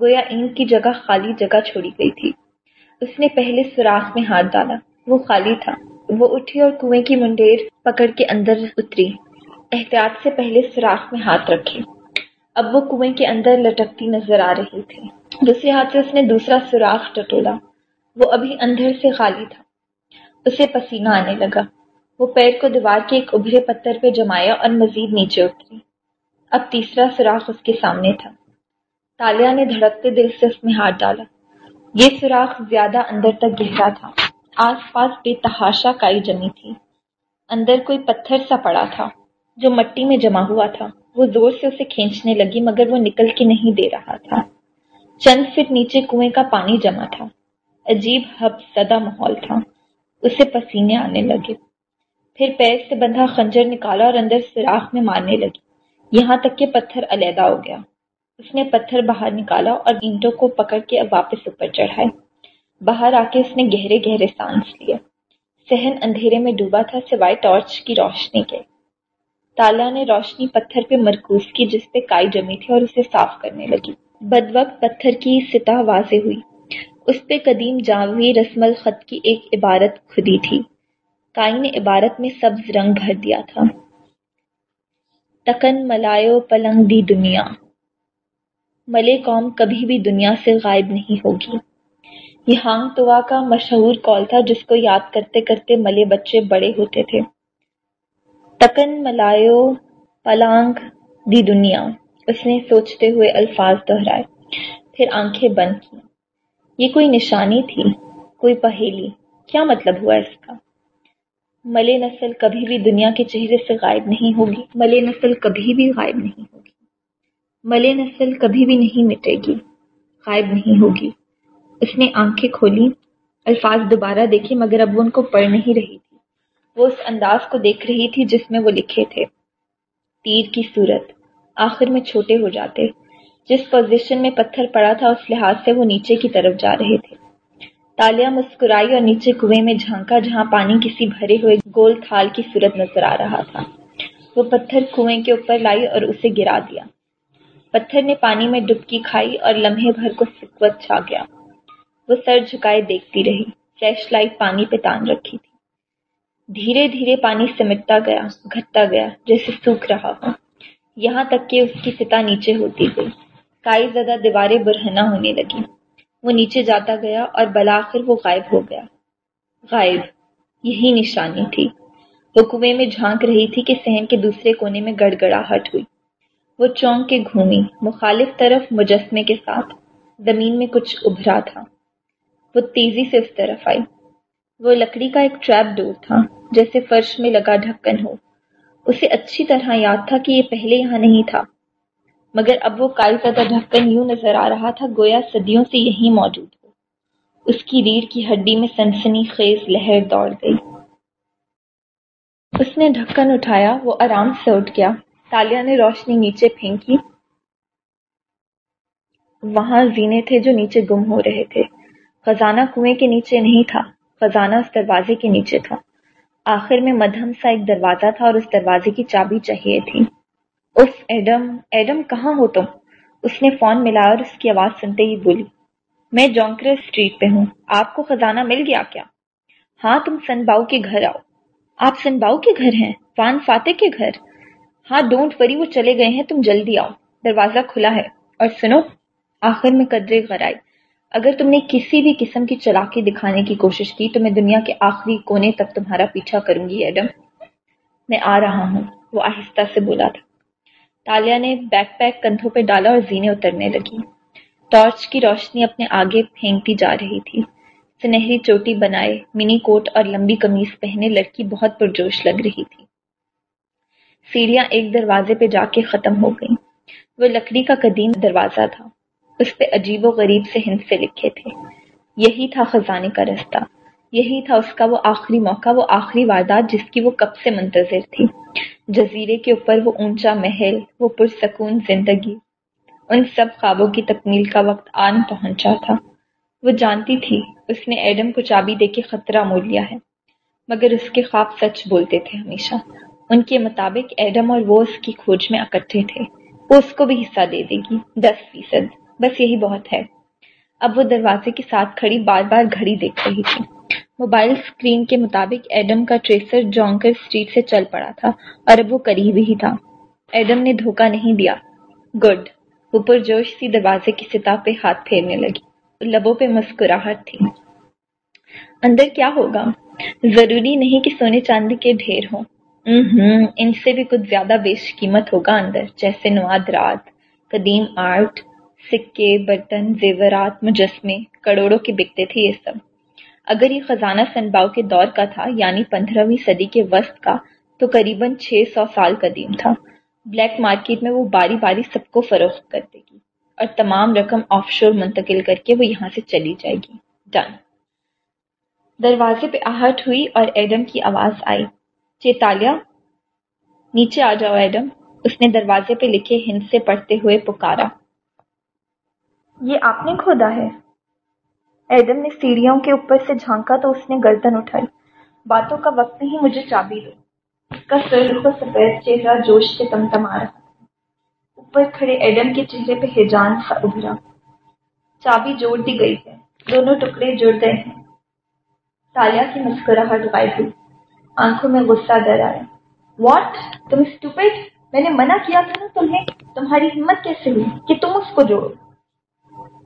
گویا اینٹ کی جگہ خالی جگہ چھوڑی گئی تھی۔ اس نے پہلے سوراخ میں ہاتھ ڈالا۔ وہ خالی تھا۔ وہ اٹھی اور کنویں کی منڈیر پکڑ کے اندر اتری۔ احتیاط سے پہلے سوراخ میں ہاتھ رکھے اب وہ کنویں کے اندر لٹکتی نظر آ رہی تھی۔ دوسرے ہاتھ سے اس نے دوسرا سوراخ ٹٹولا۔ وہ ابھی اندر سے خالی تھا۔ اسے پسینہ آنے لگا۔ وہ پیر کو دیوار کے ایک ابھرے پتھر پہ جمایا اور مزید نیچے اتری۔ اب تیسرا سوراخ اس کے سامنے تھا۔ تالیا نے دھڑکتے دل سے اس میں ہاتھ ڈالا۔ یہ سوراخ زیادہ اندر تک گہرا تھا۔ آس پاس بے تحاشا کائی جمی تھی۔ اندر کوئی پتھر سا پڑا تھا۔ جو مٹی میں جما ہوا تھا، وہ زور سے اسے کھینچنے لگی، مگر وہ نکل کے نہیں دے رہا تھا۔ چند فٹ نیچے کنویں کا پانی جمع تھا۔ عجیب حب سدا ماحول تھا۔ اسے پسینے آنے لگے۔ پھر پیر سے بندھا خنجر نکالا اور اندر سراخ میں مارنے لگی۔ یہاں تک کہ پتھر علیحدہ ہو گیا۔ اس نے پتھر باہر نکالا اور اینٹوں کو پکڑ کے اب واپس اوپر چڑھائے باہر آ کے اس نے گہرے گہرے سانس لیا سہن اندھیرے میں ڈوبا تھا، سوائے ٹارچ کی روشنی کے۔ تالا نے روشنی پتھر پہ مرکوز کی جس پہ کائی جمی تھی اور اسے صاف کرنے لگی۔ بد وقت پتھر کی سطح واضح ہوئی۔ اس پہ قدیم جاوی رسم الخط کی ایک عبارت کھدی تھی۔ کائی نے عبارت میں سبز رنگ بھر دیا تھا۔ تکن ملایو پلنگ دی دنیا۔ ملے قوم کبھی بھی دنیا سے غائب نہیں ہوگی۔ یہ ہانگ توا کا مشہور کال تھا جس کو یاد کرتے کرتے ملے بچے بڑے ہوتے تھے۔ تکن ملایو پلانگ دی دنیا۔ اس نے سوچتے ہوئے الفاظ دہرائے۔ پھر آنکھیں بند کی یہ کوئی نشانی تھی، کوئی پہیلی۔ کیا مطلب ہوا اس کا؟ ملے نسل کبھی بھی دنیا کے چہرے سے غائب نہیں ہوگی۔ ملے نسل کبھی بھی غائب نہیں ہوگی۔ ملے نسل کبھی بھی نہیں مٹے گی، غائب نہیں ہوگی۔ اس نے آنکھیں کھولی، الفاظ دوبارہ دیکھے، مگر اب وہ ان کو پڑھ نہیں رہی تھی۔ وہ اس انداز کو دیکھ رہی تھی جس میں وہ لکھے تھے، تیر کی صورت۔ آخر میں چھوٹے ہو جاتے۔ جس پوزیشن میں پتھر پڑا تھا، اس لحاظ سے وہ نیچے کی طرف جا رہے تھے۔ تالیا مسکرائی اور نیچے کنویں میں جھانکا، جہاں پانی کسی بھرے ہوئے گول تھال کی صورت نظر آ رہا تھا۔ وہ پتھر کنویں کے اوپر لائی اور اسے گرا دیا۔ پتھر نے پانی میں ڈبکی کھائی اور لمحے بھر کو سکوت چھا گیا۔ وہ سر جھکائے دیکھتی رہی۔ فلیش لائٹ پانی پہ تان رکھی تھی۔ دھیرے دھیرے پانی سمٹتا گیا، گھٹتا گیا، جیسے سوکھ رہا ہو۔ یہاں تک کہ اس کی سطح نیچے ہوتی گئی۔ کائی زدہ دیواریں برہنا ہونے لگی وہ نیچے جاتا گیا اور بلاخر وہ غائب ہو گیا۔ غائب۔ یہی نشانی تھی۔ وہ کنویں میں جھانک رہی تھی کہ سہن کے دوسرے کونے میں گڑ گڑاہٹ ہوئی۔ وہ چونک کے گھومی، مخالف طرف مجسمے کے ساتھ۔ زمین میں کچھ ابھرا تھا۔ وہ تیزی سے اس طرف آئی۔ وہ لکڑی کا ایک ٹریپ ڈور تھا۔ جیسے فرش میں لگا ڈھکن ہو۔ اسے اچھی طرح یاد تھا کہ یہ پہلے یہاں نہیں تھا۔ مگر اب وہ کائی زدہ ڈھکن یوں نظر آ رہا تھا، گویا صدیوں سے یہی موجود ہو اس کی ریڑھ کی ہڈی میں سنسنی خیز لہر دوڑ گئی۔ اس نے ڈھکن اٹھایا، وہ آرام سے اٹھ گیا۔ تالیا نے روشنی نیچے پھینکی۔ وہاں زینے تھے جو نیچے گم ہو رہے تھے۔ خزانہ کنویں کے نیچے نہیں تھا، خزانہ اس دروازے کے نیچے تھا۔ آخر میں مدھم سا ایک دروازہ تھا اور اس دروازے کی چابی چاہیے تھی۔ اف ایڈم ایڈم، کہاں ہو تم؟ اس نے فون ملایا اور اس کی آواز سنتے ہی بولی، میں جونکر اسٹریٹ پہ ہوں۔ آپ کو خزانہ مل گیا کیا؟ ہاں تم سن باؤ کے گھر آؤ۔ آپ سن باؤ کے گھر ہیں؟ فان فاتح کے گھر؟ ہاں ڈونٹ وری، وہ چلے گئے ہیں، تم جلدی آؤ۔ دروازہ کھلا ہے۔ اور سنو، آخر میں قدرے گھر آئی اگر تم نے کسی بھی قسم کی چلاکی دکھانے کی کوشش کی تو میں دنیا کے آخری کونے تک تمہارا پیچھا کروں گی، ایڈم۔ میں آ رہا ہوں، وہ آہستہ سے بولا تھا۔ تالیا نے بیک پیک کندھوں پہ ڈالا اور زینے اترنے لگی۔ ٹارچ کی روشنی اپنے آگے پھینکتی جا رہی تھی۔ سنہری چوٹی بنائے، منی کوٹ اور لمبی قمیص پہنے لڑکی بہت پرجوش لگ رہی تھی۔ سیڑھیاں ایک دروازے پہ جا کے ختم ہو گئیں۔ وہ لکڑی کا قدیم دروازہ تھا۔ اس پہ عجیب و غریب سے ہند سے لکھے تھے۔ یہی تھا خزانے کا رستہ۔ یہی تھا اس کا وہ آخری موقع، وہ آخری واردات جس کی وہ کب سے منتظر تھی۔ جزیرے کے اوپر وہ اونچا محل، وہ پرسکون زندگی۔ ان سب خوابوں کی تکمیل کا وقت آن پہنچا تھا۔ وہ جانتی تھی، اس نے ایڈم کو چابی دے کے خطرہ مول لیا ہے۔ مگر اس کے خواب سچ بولتے تھے ہمیشہ۔ ان کے مطابق ایڈم اور وہ اس کی کھوج میں اکٹھے تھے۔ وہ اس کو بھی حصہ دے دے گی، دس فیصد۔ بس یہی بہت ہے۔ اب وہ دروازے کے ساتھ کھڑی بار بار گھڑی دیکھ رہی تھی۔ موبائل اسکرین کے مطابق ایڈم کا ٹریسر جونکر اسٹریٹ سے چل پڑا تھا اور اب وہ قریب ہی تھا۔ ایڈم نے دھوکہ نہیں دیا۔ گڈ۔ وہ پرجوش سی دروازے کی سطح پہ ہاتھ پھیرنے لگی۔ لبوں پہ مسکراہٹ تھی۔ اندر کیا ہوگا؟ ضروری نہیں کہ سونے چاندی کے ڈھیر ہوں۔ ہوں ان سے بھی کچھ زیادہ بیش قیمت ہوگا اندر، جیسے نوادرات قدیم آرٹ سکے، برتن، زیورات، مجسمے، کروڑوں کے بکتے تھے یہ سب۔ اگر یہ خزانہ سنباؤ کے دور کا تھا یعنی پندرہویں صدی کے وسط کا، تو قریباً چھ سو سال قدیم تھا۔ بلیک مارکیٹ میں وہ باری باری سب کو فروخت کر دے گی اور تمام رقم آف شور منتقل کر کے وہ یہاں سے چلی جائے گی۔ ڈن دروازے پہ آہٹ ہوئی اور ایڈم کی آواز آئی۔ چیتالیہ نیچے آ جاؤ ایڈم۔ اس نے دروازے پہ لکھے ہند سے پڑھتے ہوئے پکارا۔ یہ آپ نے کھودا ہے۔ ایڈم نے سیڑھیوں کے اوپر سے جھانکا تو اس نے گردن اٹھائی۔ باتوں کا وقت نہیں، مجھے چابی دو۔ اس کا سرخ و سفید چہرہ، جوش سے تم تم آ رہا اوپر کھڑے ایڈم کے چہرے پہ ہیجان سا ابھرا۔ چابی جوڑ دی گئی ہے۔ دونوں ٹکڑے جڑ گئے ہیں۔ تالیا کی مسکراہٹ غائب ہوئی۔ آنکھوں میں غصہ ڈر آیا۔ واٹ تم اسٹوپٹ میں نے منع کیا تھا نا تمہیں۔ تمہاری ہمت کیسے ہوئی کہ تم اس کو جوڑو؟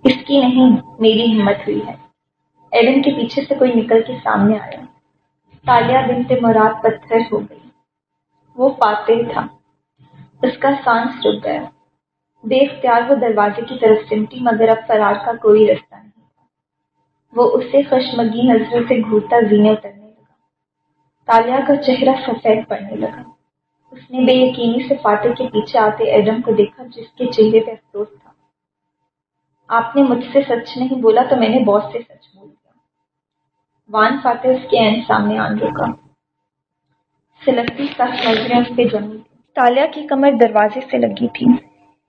اس کی نہیں، میری ہمت ہوئی ہے۔ ایلن کے پیچھے سے کوئی نکل کے سامنے آیا۔ تالیا بنت مراد پتھر ہو گئی۔ وہ فاتح تھا۔ اس کا سانس رک گیا۔ بے اختیار وہ دروازے کی طرف سمٹی مگر اب فرار کا کوئی رستہ نہیں تھا۔ وہ اسے خشمگی نظروں سے گھورتا زینے اترنے لگا۔ تالیا کا چہرہ سفید پڑنے لگا۔ اس نے بے یقینی سے فاتح کے پیچھے آتے ایڈم کو دیکھا، جس کے چہرے پہ افسوس تھا۔ آپ نے مجھ سے سچ نہیں بولا تو میں نے بہت سے سچ بول دیا۔ وان فاتح اس کے عین سامنے آن رکا۔ سلکتی سخت نظریں اس پہ جمی۔ تالیا کی کمر دروازے سے لگی تھی۔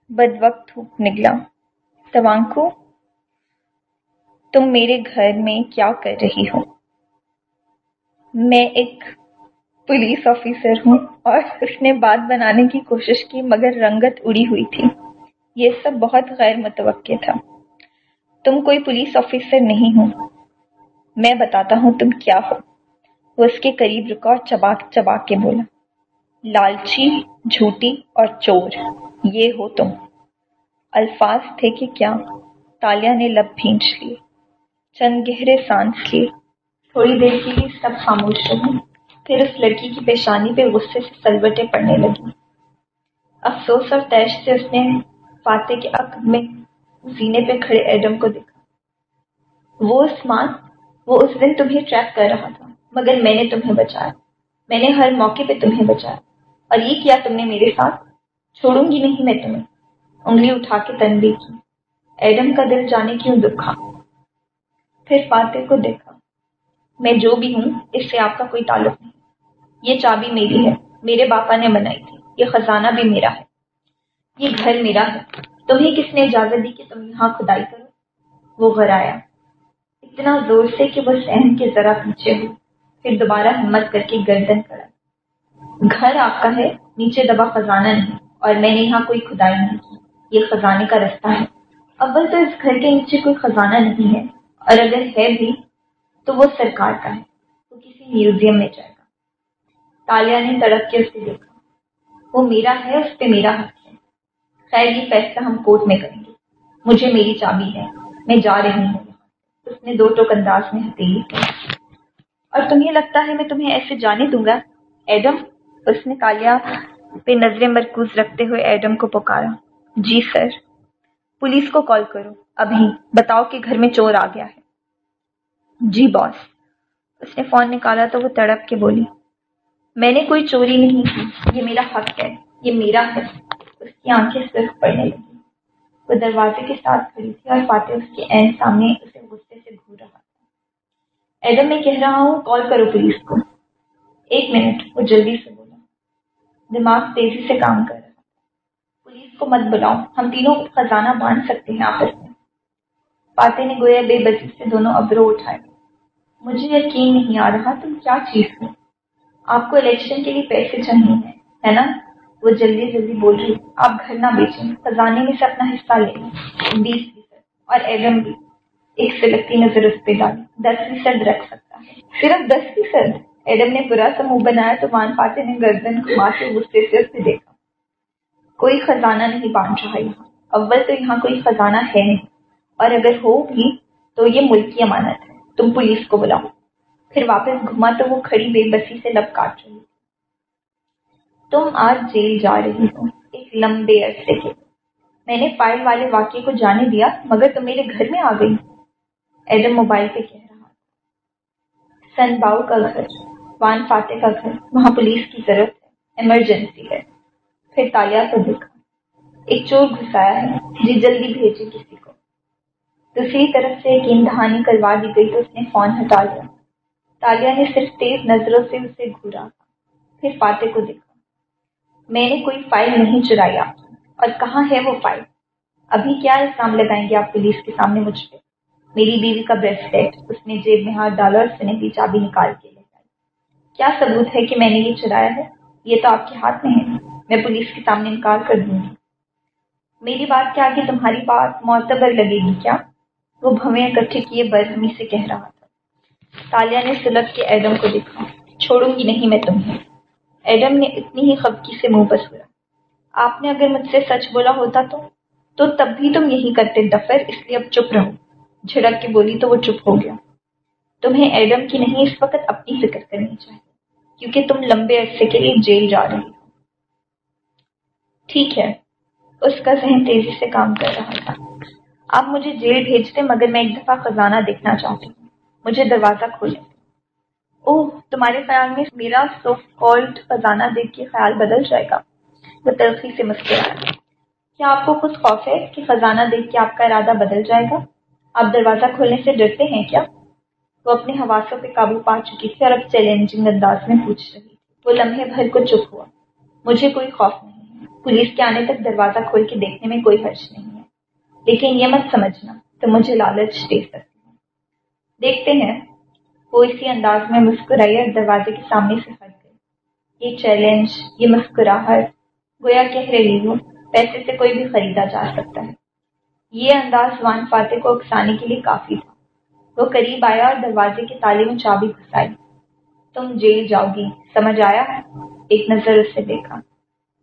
بد وقت دھوپ نکلا۔ توانکو، تم میرے گھر میں کیا کر رہی ہو؟ میں ایک پولیس آفیسر ہوں اور اس نے بات بنانے کی کوشش کی مگر رنگت اڑی ہوئی تھی۔ یہ سب بہت غیر متوقع تھا۔ تم کوئی پولیس آفیسر نہیں ہو۔ میں بتاتا ہوں تم کیا ہو۔ وہ اس کے قریب رکا اور چباک چباک کے بولا، لالچی، جھوٹی اور چور، یہ ہو تم۔ الفاظ تھے کہ کیا؟ تالیا نے لب بھینچ لیے، چند گہرے سانس لیے۔ تھوڑی دیر کے لیے سب خاموش رہے۔ پھر اس لڑکی کی پیشانی پہ غصے سے سلوٹیں پڑنے لگی افسوس اور تیش سے اس نے فاتح کے عقب میں سینے پہ کھڑے ایڈم کو دیکھا۔ وہ عثمان وہ اس دن تمہیں ٹریک کر رہا تھا، مگر میں نے تمہیں بچایا۔ میں نے ہر موقع پہ تمہیں بچایا۔ اور یہ کیا تم نے میرے ساتھ؟ چھوڑوں گی نہیں میں تمہیں۔ انگلی اٹھا کے تنبی کی۔ ایڈم کا دل جانے کیوں دکھا؟ پھر فاتح کو دیکھا۔ میں جو بھی ہوں، اس سے آپ کا کوئی تعلق نہیں۔ یہ چابی میری ہے، میرے باپا نے بنائی تھی۔ یہ خزانہ بھی میرا ہے۔ یہ گھر میرا ہے۔ تمہیں کس نے اجازت دی کہ تم یہاں کھدائی کرو؟ وہ گھر آیا۔ اتنا زور سے کہ وہ سہن کے ذرا پیچھے ہوئی، پھر دوبارہ ہمت کر کے گردن کرا گھر آپ کا ہے، نیچے دبا خزانہ نہیں، اور میں نے یہاں کوئی کھدائی نہیں کی۔ یہ خزانے کا رستہ ہے۔ اول تو اس گھر کے نیچے کوئی خزانہ نہیں ہے، اور اگر ہے بھی تو وہ سرکار کا ہے، وہ کسی میوزیم میں جائے گا۔ تالیا نے تڑپ کے اسے دیکھا۔ وہ میرا ہے، اس پہ میرا حق ہے۔ خیر یہ فیصلہ ہم کورٹ میں کریں گے۔ مجھے میری چابی ہے، میں جا رہی ہوں۔ اس نے دو ٹوک انداز میں ہتھیلی کی اور تمہیں لگتا ہے میں تمہیں ایسے جانے دوں گا؟ ایڈم، اس نے کالیا پہ نظریں مرکوز رکھتے ہوئے ایڈم کو پکارا۔ جی سر۔ پولیس کو کال کرو۔ ابھی بتاؤ کہ گھر میں چور آ گیا ہے۔ جی باس۔ اس نے فون نکالا تو وہ تڑپ کے بولی، میں نے کوئی چوری نہیں کی، یہ میرا حق ہے، یہ میرا ہے۔ اس کی آنکھیں صرف پڑنے لگی۔ وہ دروازے کے ساتھ کھڑی تھی اور فاتح اس کے عین سامنے اسے غصے سے گھور رہا تھا۔ ایڈم، میں کہہ رہا ہوں، کال کرو پولیس کو۔ ایک منٹ، وہ جلدی سے بولا۔ دماغ تیزی سے کام کر رہا پولیس کو مت بلاؤ، ہم تینوں خزانہ باندھ سکتے ہیں آپس میں۔ فاتح نے گویا بے بسی سے دونوں ابرو اٹھائے۔ مجھے یقین نہیں آ رہا تم کیا چیز ہو۔ آپ کو الیکشن کے لیے پیسے چاہیے ہیں، ہے نا؟ وہ جلدی جلدی بول رہی آپ گھر نہ بیچیں، خزانے میں سے اپنا حصہ لے لیں۔ بیس فیصد اور ایڈم بھی۔ ایک سے لگتی نظر اس پہ ڈالی۔ دس فیصد رکھ سکتا ہے۔ صرف دس فیصد ایڈم نے برا سا منہ بنایا تو مان فاتح نے گردن گھما کے غصے سے اسے دیکھا۔ کوئی خزانہ نہیں باندھ رہا یہاں۔ اول تو یہاں کوئی خزانہ ہے نہیں۔ اور اگر ہو بھی تو یہ ملک کی امانت ہے۔ تم پولیس کو بلاؤ۔ پھر واپس گھما تو وہ کھڑی بے بسی سے لب کاٹ رہی تم آج جیل جا رہی ہو۔ ایک لمبے عرصے کے۔ میں نے فائل والے واقعے کو جانے دیا، مگر تم میرے گھر میں آ گئی۔ ایڈم موبائل پہ کہہ رہا۔ سن باؤ کا گھر، وان فاتح کا گھر، وہاں پولیس کی ضرورت ہے، ایمرجنسی ہے۔ پھر تالیا کو دیکھا ایک چور گھسایا ہے جی جلدی بھیجے کسی کو۔ دوسری طرف سے ایک امتحانی کروا دی گئی تو اس نے فون ہٹا لیا۔ تالیا نے صرف تیز نظروں سے اسے گھورا۔ پھر فاتح کو دیکھا۔ میں نے کوئی فائل نہیں چرائی آپ کی۔ اور کہاں ہے وہ فائل ابھی کیا الزام لگائیں گے آپ پولیس کے سامنے مجھ پہ؟ میری بیوی کا بریسلیٹ اس نے جیب میں ہاتھ ڈالا اور سنے کی چابی نکال کے لے جائی کیا ثبوت ہے کہ میں نے یہ چرایا ہے؟ یہ تو آپ کے ہاتھ میں ہے۔ میں پولیس کے سامنے انکار کر دوں گی۔ میری بات کے آگے تمہاری بات معتبر لگے گی کیا؟ وہ بھویں اکٹھے کیے برہمی سے کہہ رہا تھا۔ تالیا نے سلب کے ایڈم کو دیکھا۔ چھوڑوں گی نہیں میں تمہیں۔ ایڈم نے اتنی ہی خبکی سے منہ بسورا آپ نے اگر مجھ سے سچ بولا ہوتا تو؟ تو تب بھی تم یہی کرتے دفر اس لیے اب چپ رہو۔ جھڑک کے بولی تو وہ چپ ہو گیا۔ تمہیں ایڈم کی نہیں، اس وقت اپنی فکر کرنی چاہیے، کیونکہ تم لمبے عرصے کے لیے جیل جا رہی ہو۔ ٹھیک ہے، اس کا ذہن تیزی سے کام کر رہا تھا۔ آپ مجھے جیل بھیجتے، مگر میں ایک دفعہ خزانہ دیکھنا چاہتی ہوں۔ مجھے دروازہ کھولیں اوہ، تمہارے خیال میں میرا سو کالڈ خزانہ دیکھ کے خیال بدل جائے گا؟ وہ تلخی سے مسکرایا کیا آپ کو خود خوف ہے کہ خزانہ دیکھ کے آپ کا ارادہ بدل جائے گا؟ آپ دروازہ کھولنے سے ڈرتے ہیں کیا؟ وہ اپنے حواسوں پہ قابو پا چکی تھی اور اب چیلنجنگ انداز میں پوچھ رہی وہ لمحے بھر کو چپ ہوا۔ مجھے کوئی خوف نہیں ہے۔ پولیس کے آنے تک دروازہ کھول کے دیکھنے میں کوئی حرش نہیں ہے۔ لیکن یہ مت سمجھنا تو مجھے لالچ دے سکتی ہوں دیکھتے ہیں۔ وہ اسی انداز میں مسکرائی اور دروازے کے سامنے سے ہٹ گئی۔ یہ چیلنج، یہ مسکراہٹ، گویا کہہ رہی ہوں پیسے سے کوئی بھی خریدا جا سکتا ہے۔ یہ انداز وان فاتح کو اکسانے کے لیے کافی تھا۔ وہ قریب آیا اور دروازے کے تالے میں چابی گھسائی تم جیل جاؤ گی، سمجھ آیا؟ ایک نظر اسے دیکھا۔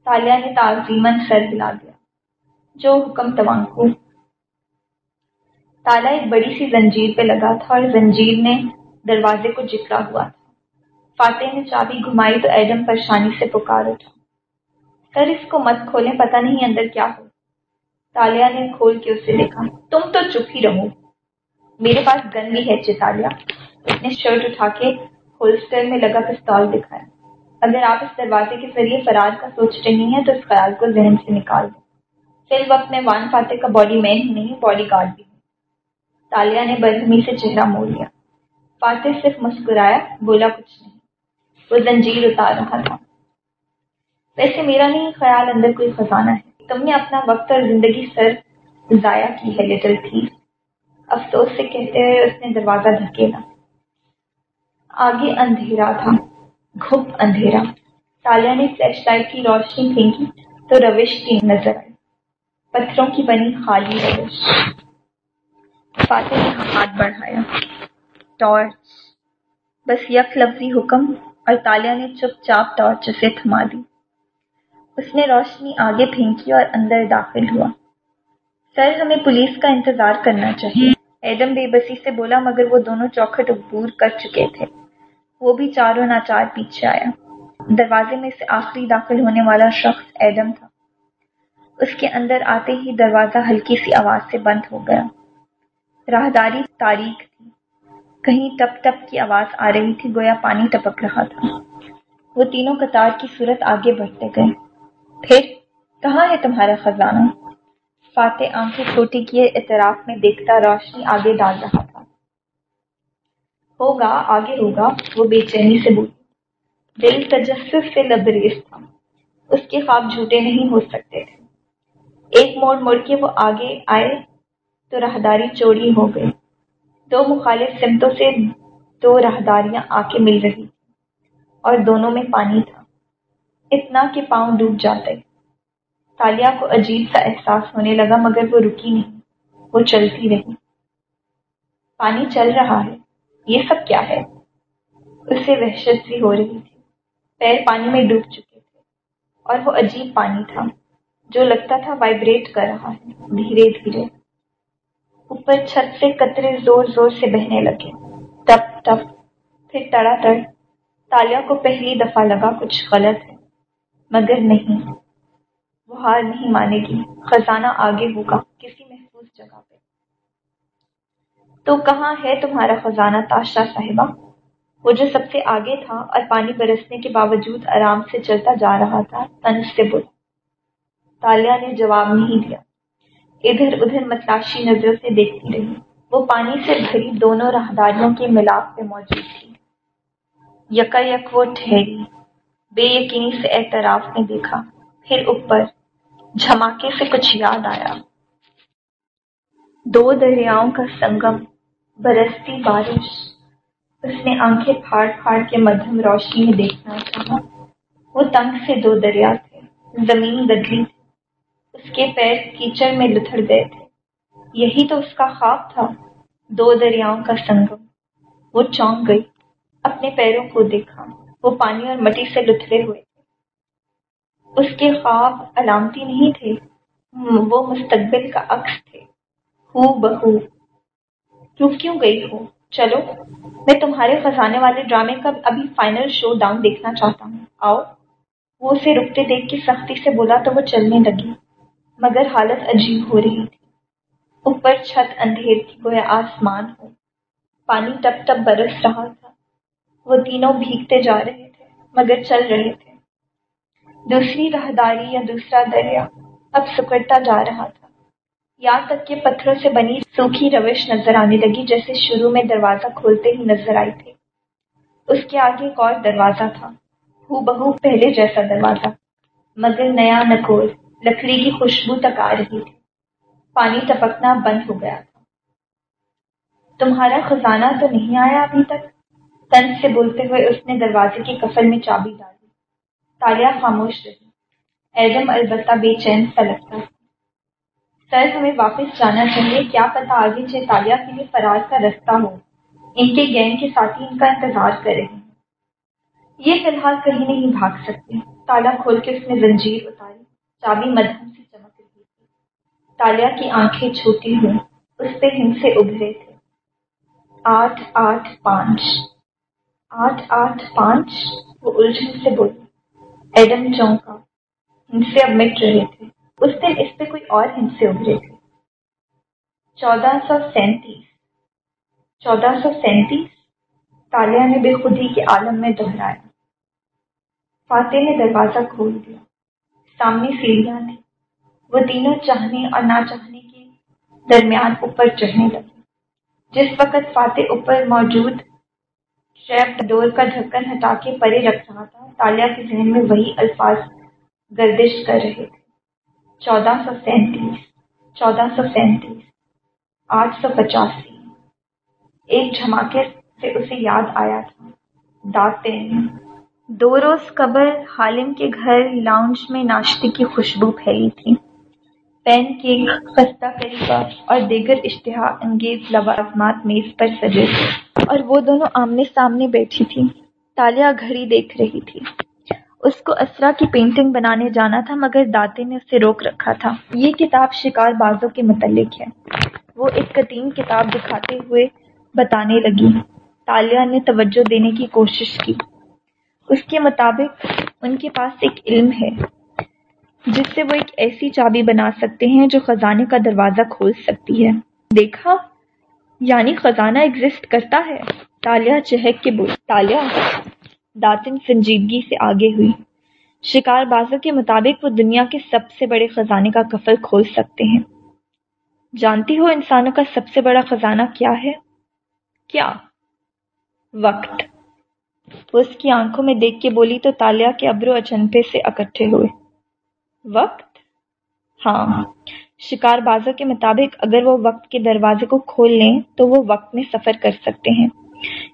تالیہ نے تعظیمن سر ہلا دیا۔ جو حکم توانکو تالا ایک بڑی سی زنجیر پہ لگا تھا اور زنجیر نے دروازے کو جکڑا ہوا تھا۔ فاتح نے چابی گھمائی تو ایڈم پریشانی سے پکار اٹھا۔ سر، اس کو مت کھولیں، پتہ نہیں اندر کیا ہو۔ تالیا نے کھول کے اسے دیکھا۔ تم تو چپ ہی رہو۔ میرے پاس گن بھی ہے چتالیا اس نے شرٹ اٹھا کے ہولسٹر میں لگا پستول دکھایا۔ اگر آپ اس دروازے کے ذریعے فرار کا سوچ رہی ہیں تو اس خیال کو ذہن سے نکال دیں۔ فی الوقت میں وان فاتح کا باڈی مین ہی نہیں، باڈی گارڈ بھی۔ ہوں تالیا نے برہمی سے چہرہ موڑ لیا۔ فاتح صرف مسکرایا، بولا کچھ نہیں۔ وہ زنجیر اتار رہا تھا۔ ویسے میرا نہیں، خیال اندر کوئی خزانہ ہے۔ تم نے اپنا وقت اور زندگی سر ضائع کی ہے، لٹل تھی۔ افسوس سے کہتے ہوئے اس نے دروازہ دھکیلا۔ آگے اندھیرا تھا۔ گھپ اندھیرا۔ تالیا نے فلیش لائٹ کی روشنی پھینکی تو روش کی نظر آئی۔ پتھروں کی بنی خالی روش۔ فاتح نے ہاتھ بڑھایا۔ ٹارچ بس یک لفظی حکم، اور تالیا نے چپ چاپ ٹارچ اسے تھما دی۔ اس نے روشنی آگے پھینکی اور اندر داخل ہوا۔ سر، ہمیں پولیس کا انتظار کرنا چاہیے۔ ایڈم بے بسی سے بولا، مگر وہ دونوں چوکھٹ عبور کر چکے تھے۔ وہ بھی چاروں ناچار پیچھے آیا۔ دروازے میں سے آخری داخل ہونے والا شخص ایڈم تھا۔ اس کے اندر آتے ہی دروازہ ہلکی سی آواز سے بند ہو گیا۔ راہداری، تاریخ کہیں ٹپ ٹپ کی آواز آ رہی تھی، گویا پانی ٹپک رہا تھا۔ وہ تینوں قطار کی صورت آگے بڑھتے گئے۔ پھر کہاں ہے تمہارا خزانہ؟ فاتح آنکھیں چھوٹی کیے اعتراف میں دیکھتا روشنی آگے ڈال رہا تھا۔ ہوگا، آگے ہوگا، وہ بے چینی سے بولی۔ دل تجسس سے لبریز تھا۔ اس کے خواب جھوٹے نہیں ہو سکتے تھے۔ ایک موڑ مڑ کے وہ آگے آئے تو راہداری چوڑی ہو گئی۔ دو مخالف سمتوں سے دو راہداریاں آ کے مل رہی اور دونوں میں پانی تھا۔ اتنا کہ پاؤں ڈوب جاتے۔ تالیا کو عجیب سا احساس ہونے لگا، مگر وہ رکی نہیں۔ وہ چلتی رہی۔ پانی چل رہا ہے۔ یہ سب کیا ہے؟ اسے وحشت سی ہو رہی تھی۔ پیر پانی میں ڈوب چکے تھے۔ اور وہ عجیب پانی تھا جو لگتا تھا وائبریٹ کر رہا ہے۔ دھیرے دھیرے۔ اوپر چھت سے قطرے زور زور سے بہنے لگے۔ ٹپ ٹپ۔ پھر تڑا تڑ تالیا کو پہلی دفعہ لگا کچھ غلط ہے، مگر نہیں۔ وہ ہار نہیں مانے گی۔ خزانہ آگے ہوگا، کسی محفوظ جگہ پہ۔ تو کہاں ہے تمہارا خزانہ تاشا صاحبہ؟ وہ جو سب سے آگے تھا اور پانی برسنے کے باوجود آرام سے چلتا جا رہا تھا تن سے بولا تالیا نے جواب نہیں دیا۔ ادھر ادھر متلاشی نظروں سے دیکھتی رہی۔ وہ پانی سے بھری دونوں راہداریوں کے ملاپ پہ موجود تھی۔ یکا یک وہ ٹھہری۔ بے یقینی سے اعتراف میں دیکھا۔ پھر اوپر جھماکے سے کچھ یاد آیا۔ دو دریاؤں کا سنگم، برستی بارش۔ اس نے آنکھیں پھاڑ پھاڑ کے مدھم روشنی میں دیکھنا چاہا۔ وہ تنگ سے دو دریا تھے۔ زمین گدلی تھی۔ اس کے پیر کیچڑ میں لتھڑ گئے تھے۔ یہی تو اس کا خواب تھا۔ دو دریاؤں کا سنگم۔ وہ چونک گئی۔ اپنے پیروں کو دیکھا۔ وہ پانی اور مٹی سے لتھڑے ہوئے اس کے خواب علامتی نہیں تھے۔ وہ مستقبل کا عکس تھے۔ ہو بہو۔ رک کیوں گئی ہو؟ چلو، میں تمہارے خزانے والے ڈرامے کا ابھی فائنل شو ڈاؤن دیکھنا چاہتا ہوں۔ آؤ۔ وہ اسے رکتے دیکھ کے سختی سے بولا تو وہ چلنے لگی۔ مگر حالت عجیب ہو رہی تھی۔ اوپر چھت اندھیر تھی، گویا آسمان ہو۔ پانی ٹپ ٹپ برس رہا تھا۔ وہ تینوں بھیگتے جا رہے تھے، مگر چل رہے تھے۔ دوسری راہداری یا دوسرا دریا اب سکڑتا جا رہا تھا۔ یہاں تک کہ پتھروں سے بنی سوکھی روش نظر آنے لگی، جیسے شروع میں دروازہ کھولتے ہی نظر آئی تھی۔ اس کے آگے ایک اور دروازہ تھا، ہو بہو پہلے جیسا دروازہ، مگر نیا نکول۔ لکڑی کی خوشبو تک آ رہی تھی۔ پانی ٹپکنا بند ہو گیا تھا۔ تمہارا خزانہ تو نہیں آیا ابھی تک؟ تن سے بولتے ہوئے اس نے دروازے کی کفل میں چابی ڈالی۔ تالیا خاموش رہی۔ ایڈم البتہ بے چین سا لگتا سر، ہمیں واپس جانا چاہیے۔ کیا پتا آگے چھ تالیا کے لیے فرار کا رستہ ہو۔ ان کے گینگ کے ساتھی ان کا انتظار کر رہے ہیں۔ یہ فی الحال کہیں نہیں بھاگ سکتے۔ تالا کھول کے اس نے زنجیر اتاری۔ چابی مدھم سے چمک رہی تھی تالیا کی آنکھیں چھوٹی ہوئی اس پہ ہم سے ابھرے تھے آٹھ آٹھ پانچ آٹھ آٹھ پانچ وہ الجھن سے بولی ایڈم چونکا ہم سے اب مٹ رہے تھے اس دن اس پہ کوئی اور ہم سے ابھرے تھے چودہ سو سینتیس چودہ سو سینتیس تالیا نے بے خودی کے عالم میں دہرایا فاتح نے دروازہ کھول دیا سامنے سیڑھیاں تھیں۔ وہ تینوں چاہنے اور نہ چاہنے کے درمیان اوپر چڑھنے لگے۔ جس وقت فاتح اوپر موجود ٹریپ ڈور کا ڈھکن ہٹا کے پرے رکھ رہا تھا تالیا کے ذہن میں وہی الفاظ گردش کر رہے تھے۔ چودہ سو سینتیس، چودہ سو سینتیس، آٹھ سو پچاسی۔ ایک جھماکے سے اسے یاد آیا تھا داتے دو روز قبل حالم کے گھر لاؤنج میں ناشتے کی خوشبو پھیلی تھی۔ پین کیک خستہ کریبا اور دیگر اشتہا انگیز لوازمات میز پر سجے تھے اور وہ دونوں آمنے سامنے بیٹھی تھی تالیا گھڑی دیکھ رہی تھی۔ اس کو اسرا کی پینٹنگ بنانے جانا تھا مگر داتے نے اسے روک رکھا تھا۔ یہ کتاب شکار بازوں کے متعلق ہے۔ وہ ایک قدیم کتاب دکھاتے ہوئے بتانے لگی۔ تالیہ نے توجہ دینے کی کوشش کی۔ اس کے مطابق ان کے پاس ایک علم ہے، جس سے وہ ایک ایسی چابی بنا سکتے ہیں جو خزانے کا دروازہ کھول سکتی ہے۔ دیکھا؟ یعنی خزانہ ایگزسٹ کرتا ہے۔ تالیہ چہک کے بول تالیہ داتن سنجیدگی سے آگے ہوئی۔ شکار بازوں کے مطابق وہ دنیا کے سب سے بڑے خزانے کا کفل کھول سکتے ہیں۔ جانتی ہو انسانوں کا سب سے بڑا خزانہ کیا ہے؟ کیا؟ وقت۔ وہ اس کی آنکھوں میں دیکھ کے بولی تو تالیا کے ابرو اچنپے سے اکٹھے ہوئے۔ وقت؟ ہاں۔ شکار بازوں کے مطابق اگر وہ وقت کے دروازے کو کھول لیں تو وہ وقت میں سفر کر سکتے ہیں۔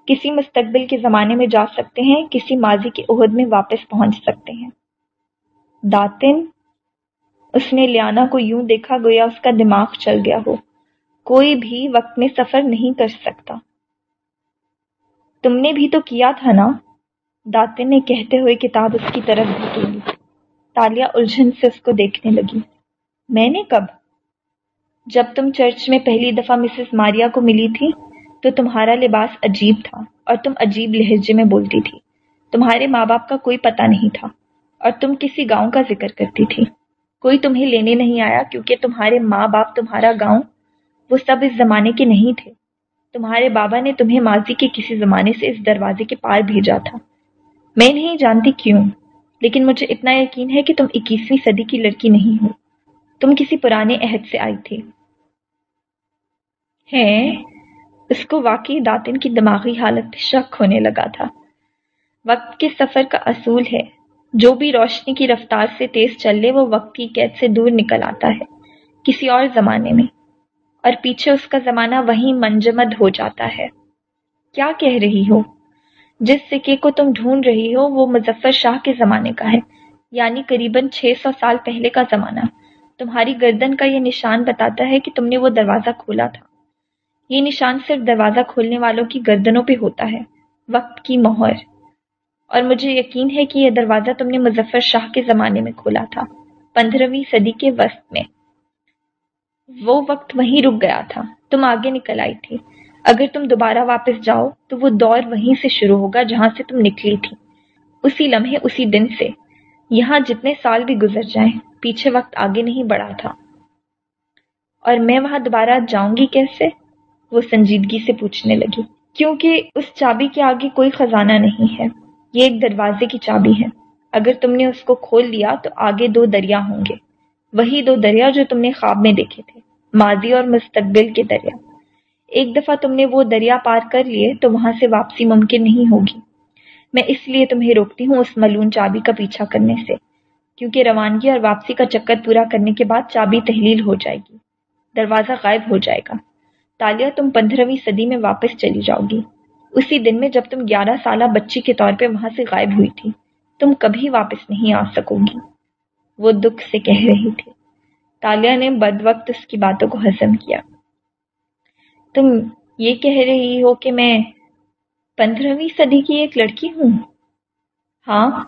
کسی مستقبل کے زمانے میں جا سکتے ہیں، کسی ماضی کے عہد میں واپس پہنچ سکتے ہیں۔ داتن، اس نے لیانا کو یوں دیکھا گویا اس کا دماغ چل گیا ہو۔ کوئی بھی وقت میں سفر نہیں کر سکتا۔ تم نے بھی تو کیا تھا نا؟ داتن نے کہتے ہوئے کتاب اس کی طرف دھکیلی تالیا الجھن سے اس کو دیکھنے لگی۔ میں نے کب؟ جب تم چرچ میں پہلی دفعہ مسز ماریا کو ملی تھی، تو تمہارا لباس عجیب تھا اور تم عجیب لہجے میں بولتی تھی۔ تمہارے ماں باپ کا کوئی پتہ نہیں تھا اور تم کسی گاؤں کا ذکر کرتی تھی۔ کوئی تمہیں لینے نہیں آیا کیونکہ تمہارے ماں باپ تمہارا گاؤں وہ سب اس زمانے کے نہیں تھے۔ تمہارے بابا نے تمہیں ماضی کے کسی زمانے سے اس دروازے کے پار بھیجا تھا۔ میں نہیں جانتی کیوں، لیکن مجھے اتنا یقین ہے کہ تم اکیسویں صدی کی لڑکی نہیں ہو۔ تم کسی پرانے عہد سے آئی تھی اس کو واقعی داتن کی دماغی حالت پہ شک ہونے لگا تھا۔ وقت کے سفر کا اصول ہے۔ جو بھی روشنی کی رفتار سے تیز چل لے وہ وقت کی قید سے دور نکل آتا ہے۔ کسی اور زمانے میں۔ اور پیچھے اس کا زمانہ وہیں منجمد ہو جاتا ہے۔ کیا کہہ رہی ہو؟ جس سکے کو تم ڈھونڈ رہی ہو، وہ مظفر شاہ کے زمانے کا ہے یعنی قریباً چھ سو سال پہلے کا زمانہ۔ تمہاری گردن کا یہ نشان بتاتا ہے کہ تم نے وہ دروازہ کھولا تھا۔ یہ نشان صرف دروازہ کھولنے والوں کی گردنوں پہ ہوتا ہے، وقت کی مہر۔ اور مجھے یقین ہے کہ یہ دروازہ تم نے مظفر شاہ کے زمانے میں کھولا تھا، پندرہویں صدی کے وسط میں۔ وہ وقت وہیں رک گیا تھا۔ تم آگے نکل آئی تھی۔ اگر تم دوبارہ واپس جاؤ تو وہ دور وہیں سے شروع ہوگا جہاں سے تم نکلی تھی۔ اسی لمحے، اسی دن سے۔ یہاں جتنے سال بھی گزر جائیں، پیچھے وقت آگے نہیں بڑھا تھا۔ اور میں وہاں دوبارہ جاؤں گی کیسے؟ وہ سنجیدگی سے پوچھنے لگی۔ کیونکہ اس چابی کے آگے کوئی خزانہ نہیں ہے۔ یہ ایک دروازے کی چابی ہے۔ اگر تم نے اس کو کھول لیا تو آگے دو دریا ہوں گے۔ وہی دو دریا جو تم نے خواب میں دیکھے تھے، ماضی اور مستقبل کے دریا۔ ایک دفعہ تم نے وہ دریا پار کر لیے تو وہاں سے واپسی ممکن نہیں ہوگی۔ میں اس لیے تمہیں روکتی ہوں اس ملون چابی کا پیچھا کرنے سے، کیونکہ روانگی اور واپسی کا چکر پورا کرنے کے بعد چابی تحلیل ہو جائے گی۔ دروازہ غائب ہو جائے گا۔ تالیہ تم پندرہویں صدی میں واپس چلی جاؤ گی۔ اسی دن میں جب تم گیارہ سالہ بچی کے طور پہ وہاں سے غائب ہوئی تھی، تم کبھی واپس نہیں آ سکو گی۔ وہ دکھ سے کہہ رہی تھی۔ تالیہ نے بد وقت اس کی باتوں کو ہضم کیا۔ تم یہ کہہ رہی ہو کہ میں پندرہویں صدی کی ایک لڑکی ہوں؟ ہاں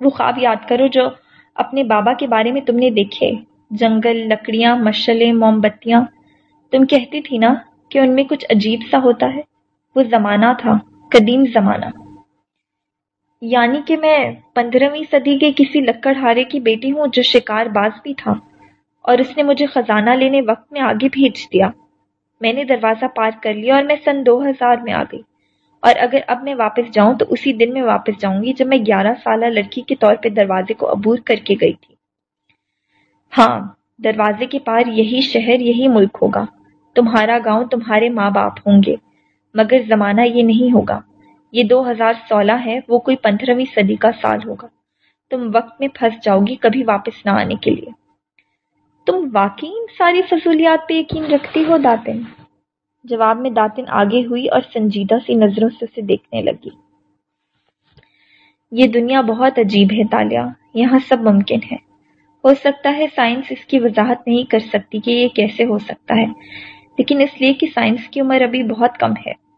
وہ خواب یاد کرو جو اپنے بابا کے بارے میں تم نے دیکھے۔ جنگل، لکڑیاں، مشلیں، موم بتیاں۔ تم کہتی تھی نا کہ ان میں کچھ عجیب سا ہوتا ہے۔ وہ زمانہ تھا، قدیم زمانہ۔ یعنی کہ میں پندرہویں صدی کے کسی لکڑ ہارے کی بیٹی ہوں جو شکار باز بھی تھا اور اس نے مجھے خزانہ لینے وقت میں آگے بھیج دیا۔ میں نے دروازہ پار کر لیا اور میں سن دو ہزار میں آ گئی۔ اور اگر اب میں واپس جاؤں تو اسی دن میں واپس جاؤں گی جب میں گیارہ سالہ لڑکی کے طور پہ دروازے کو عبور کر کے گئی تھی۔ ہاں دروازے کے پار یہی شہر، یہی ملک ہوگا۔ تمہارا گاؤں تمہارے ماں باپ ہوں گے، مگر زمانہ یہ نہیں ہوگا۔ یہ دو ہزار سولہ ہے، وہ کوئی پندرہویں صدی کا سال ہوگا۔ تم وقت میں پھنس جاؤ گی کبھی واپس نہ آنے کے لیے۔ تم واقعی ان ساری فضولیات پہ یقین رکھتی ہو، داتن؟ جواب میں داتن آگے ہوئی اور سنجیدہ سی نظروں سے اسے دیکھنے لگی۔ یہ دنیا بہت عجیب ہے تالیہ یہاں سب ممکن ہے۔ ہو سکتا ہے سائنس اس کی وضاحت نہیں کر سکتی کہ یہ کیسے ہو سکتا ہے، لیکن اس لیے کہ سائنس کی عمر ابھی بہت کم ہے۔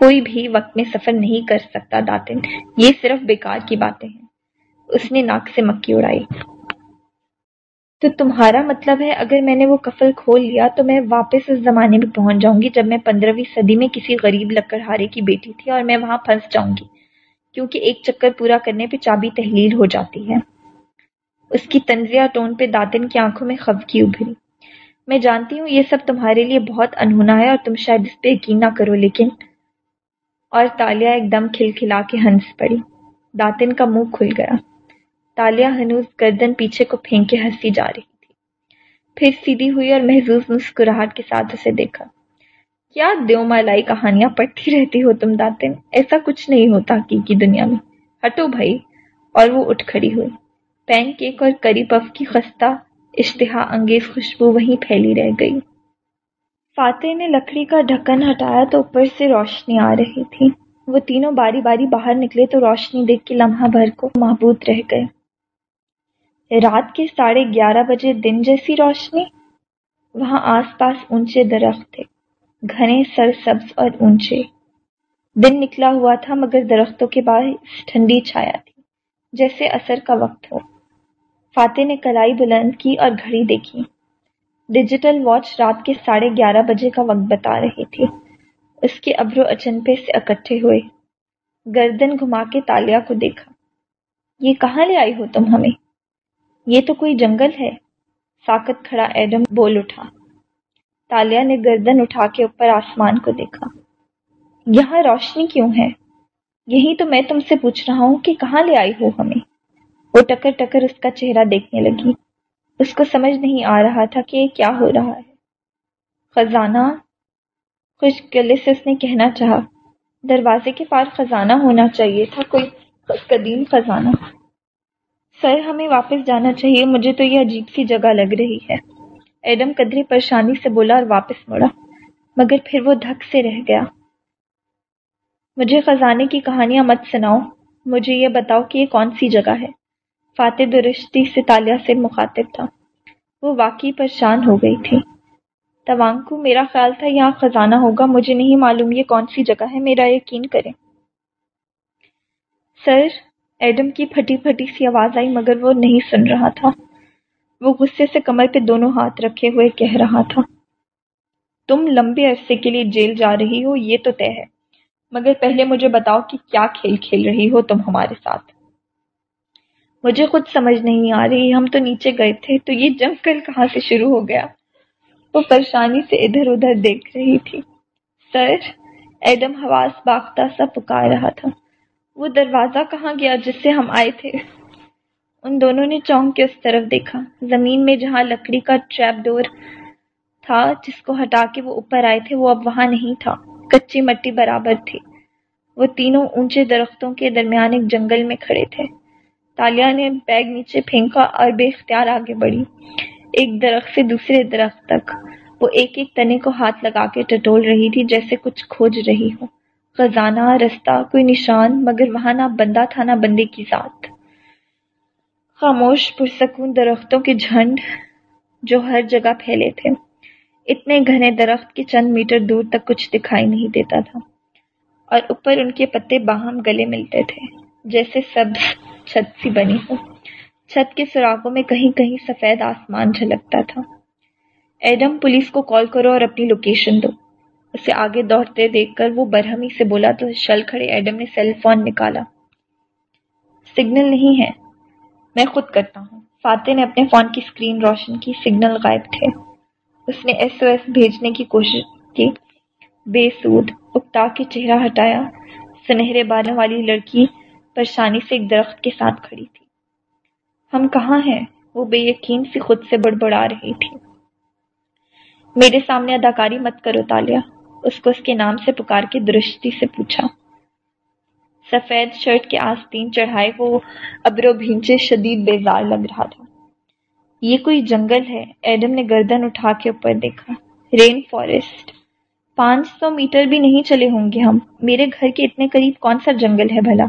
کوئی بھی وقت میں سفر نہیں کر سکتا داتن۔ یہ صرف بیکار کی باتیں ہیں۔ اس نے ناک سے مکی اڑائی۔ تو تمہارا مطلب ہے اگر میں نے وہ کفل کھول لیا تو میں واپس اس زمانے میں پہنچ جاؤں گی جب میں پندرہویں صدی میں کسی غریب لکڑہارے کی بیٹی تھی اور میں وہاں پھنس جاؤں گی۔ کیونکہ ایک چکر پورا کرنے پہ چابی تحلیل ہو جاتی ہے۔ اس کی تنزیہ ٹون پہ داتن کی آنکھوں میں خفگی ابھری۔ میں جانتی ہوں یہ سب تمہارے لیے بہت انہونا ہے اور تم شاید اس پہ یقین نہ کرو، لیکن اور تالیا ایک دم کھل کھلا کے ہنس پڑی۔ داتن کا منہ کھل گیا۔ تالیا ہنوز گردن پیچھے کو پھینک کے ہنسی جا رہی تھی۔ پھر سیدھی ہوئی اور محظوظ مسکراہٹ کے ساتھ اسے دیکھا۔ کیا دیو مالائی کہانیاں پڑھتی رہتی ہو تم داتن؟ ایسا کچھ نہیں ہوتا حقیقی دنیا میں۔ ہٹو بھائی۔ اور وہ اٹھ کھڑی ہوئی۔ پین کیک اور کری پف کی خستہ اشتہا انگیز خوشبو وہیں پھیلی رہ گئی۔ فاتح نے لکڑی کا ڈھکن ہٹایا تو اوپر سے روشنی آ رہی تھی۔ وہ تینوں باری باری باہر نکلے تو روشنی دیکھ کے لمحہ بھر کو محبوط رہ گئے۔ رات کے ساڑھے گیارہ بجے دن جیسی روشنی؟ وہاں آس پاس اونچے درخت تھے، گھنے سر سبز اور اونچے۔ دن نکلا ہوا تھا مگر درختوں کے باعث ٹھنڈی چھایا تھی، جیسے اثر کا وقت ہو۔ فاتح نے کلائی بلند کی اور گھڑی دیکھی۔ ڈیجیٹل واچ رات کے ساڑھے گیارہ بجے کا وقت بتا رہی تھی۔ اس کے ابرو اچنپے سے اکٹھے ہوئے۔ گردن گھما کے تالیا کو دیکھا۔ یہ کہاں لے آئی ہو تم ہمیں؟ یہ تو کوئی جنگل ہے۔ ساکت کھڑا ایڈم بول اٹھا۔ تالیا نے گردن اٹھا کے اوپر آسمان کو دیکھا۔ یہاں روشنی کیوں ہے؟ یہی تو میں تم سے پوچھ رہا ہوں کہ کہاں لے آئی ہو ہمیں؟ وہ ٹکر ٹکر اس کا چہرہ دیکھنے لگی۔ اس کو سمجھ نہیں آ رہا تھا کہ کیا ہو رہا ہے۔ خزانہ؟ خوش گلے سے اس نے کہنا چاہا، دروازے کے پار خزانہ ہونا چاہیے تھا، کوئی قدیم خزانہ۔ سر، ہمیں واپس جانا چاہیے، مجھے تو یہ عجیب سی جگہ لگ رہی ہے۔ ایڈم قدری پریشانی سے بولا اور واپس مڑا، مگر پھر وہ دھک سے رہ گیا۔ مجھے خزانے کی کہانیاں مت سناؤ، مجھے یہ بتاؤ کہ یہ کون سی جگہ ہے۔ فاتح درشتی سے سے مخاطب تھا۔ وہ واقعی پریشان ہو گئی تھی۔ توانکو، میرا خیال تھا یہاں خزانہ ہوگا، مجھے نہیں معلوم یہ کون سی جگہ ہے، میرا یقین کریں۔ سر، ایڈم کی پھٹی پھٹی سی آواز آئی، مگر وہ نہیں سن رہا تھا۔ وہ غصے سے کمر پہ دونوں ہاتھ رکھے ہوئے کہہ رہا تھا، تم لمبے عرصے کے لیے جیل جا رہی ہو، یہ تو طے ہے، مگر پہلے مجھے بتاؤ کہ کیا کھیل کھیل رہی ہو تم ہمارے ساتھ؟ مجھے خود سمجھ نہیں آ رہی، ہم تو نیچے گئے تھے، تو یہ جنگل کہاں سے شروع ہو گیا؟ وہ پریشانی سے ادھر ادھر دیکھ رہی تھی۔ سر، ایڈم حواس باختہ سا پکار رہا تھا۔ وہ دروازہ کہاں گیا جس سے ہم آئے تھے؟ ان دونوں نے چونک کے اس طرف دیکھا۔ زمین میں جہاں لکڑی کا ٹریپ ڈور تھا جس کو ہٹا کے وہ اوپر آئے تھے، وہ اب وہاں نہیں تھا۔ کچی مٹی برابر تھی۔ وہ تینوں اونچے درختوں کے درمیان ایک جنگل میں کھڑے تھے۔ تالیا نے بیگ نیچے پھینکا اور بے اختیار آگے بڑھی۔ ایک درخت سے دوسرے درخت تک۔ وہ ایک ایک تنے کو ہاتھ لگا کے ٹٹول رہی تھی جیسے کچھ کھوج رہی ہو۔ خزانہ، رستہ، کوئی نشان، مگر وہاں نہ بندہ تھا، نہ بندے کی ذات۔ خاموش، پرسکون درختوں کے جھنڈ جو ہر جگہ پھیلے تھے۔ اتنے گھنے درخت کے چند میٹر دور تک کچھ دکھائی نہیں دیتا تھا۔ اور اوپر ان کے پتے باہم گلے ملتے تھے، جیسے سب چھت سی بنی ہو۔ چھت کے سراغوں میں کہیں کہیں سفید آسمان جھلکتا تھا۔ ایڈم پولیس کو کال کرو اور اپنی لوکیشن دو۔ اسے آگے دوڑتے دیکھ کر وہ برہمی سے بولا تو شل کھڑے ایڈم نے سیل فون نکالا۔ سگنل نہیں ہے۔ میں خود کرتا ہوں۔ فاتح نے اپنے فون کی اسکرین روشن کی۔ سگنل غائب تھے۔ اس نے ایس او ایس بھیجنے کی کوشش کی۔ بے سود، اکتا کے چہرہ ہٹایا۔ سنہرے بالوں والی لڑکی پریشانی سے ایک درخت کے ساتھ کھڑی تھی۔ ہم کہاں ہیں؟ وہ بے یقین سے خود سے بڑبڑا رہی تھی۔ میرے سامنے اداکاری مت کرو تالیا اس کو اس کے نام سے پکار کے درستی سے پوچھا۔ سفید شرٹ کے آستین چڑھائے وہ ابرو بھینچے شدید بیزار لگ رہا تھا۔ یہ کوئی جنگل ہے؟ ایڈم نے گردن اٹھا کے اوپر دیکھا۔ Rainforest. پانچ سو میٹر بھی نہیں چلے ہوں گے ہم۔ میرے گھر کے اتنے قریب کون سا جنگل ہے بھلا؟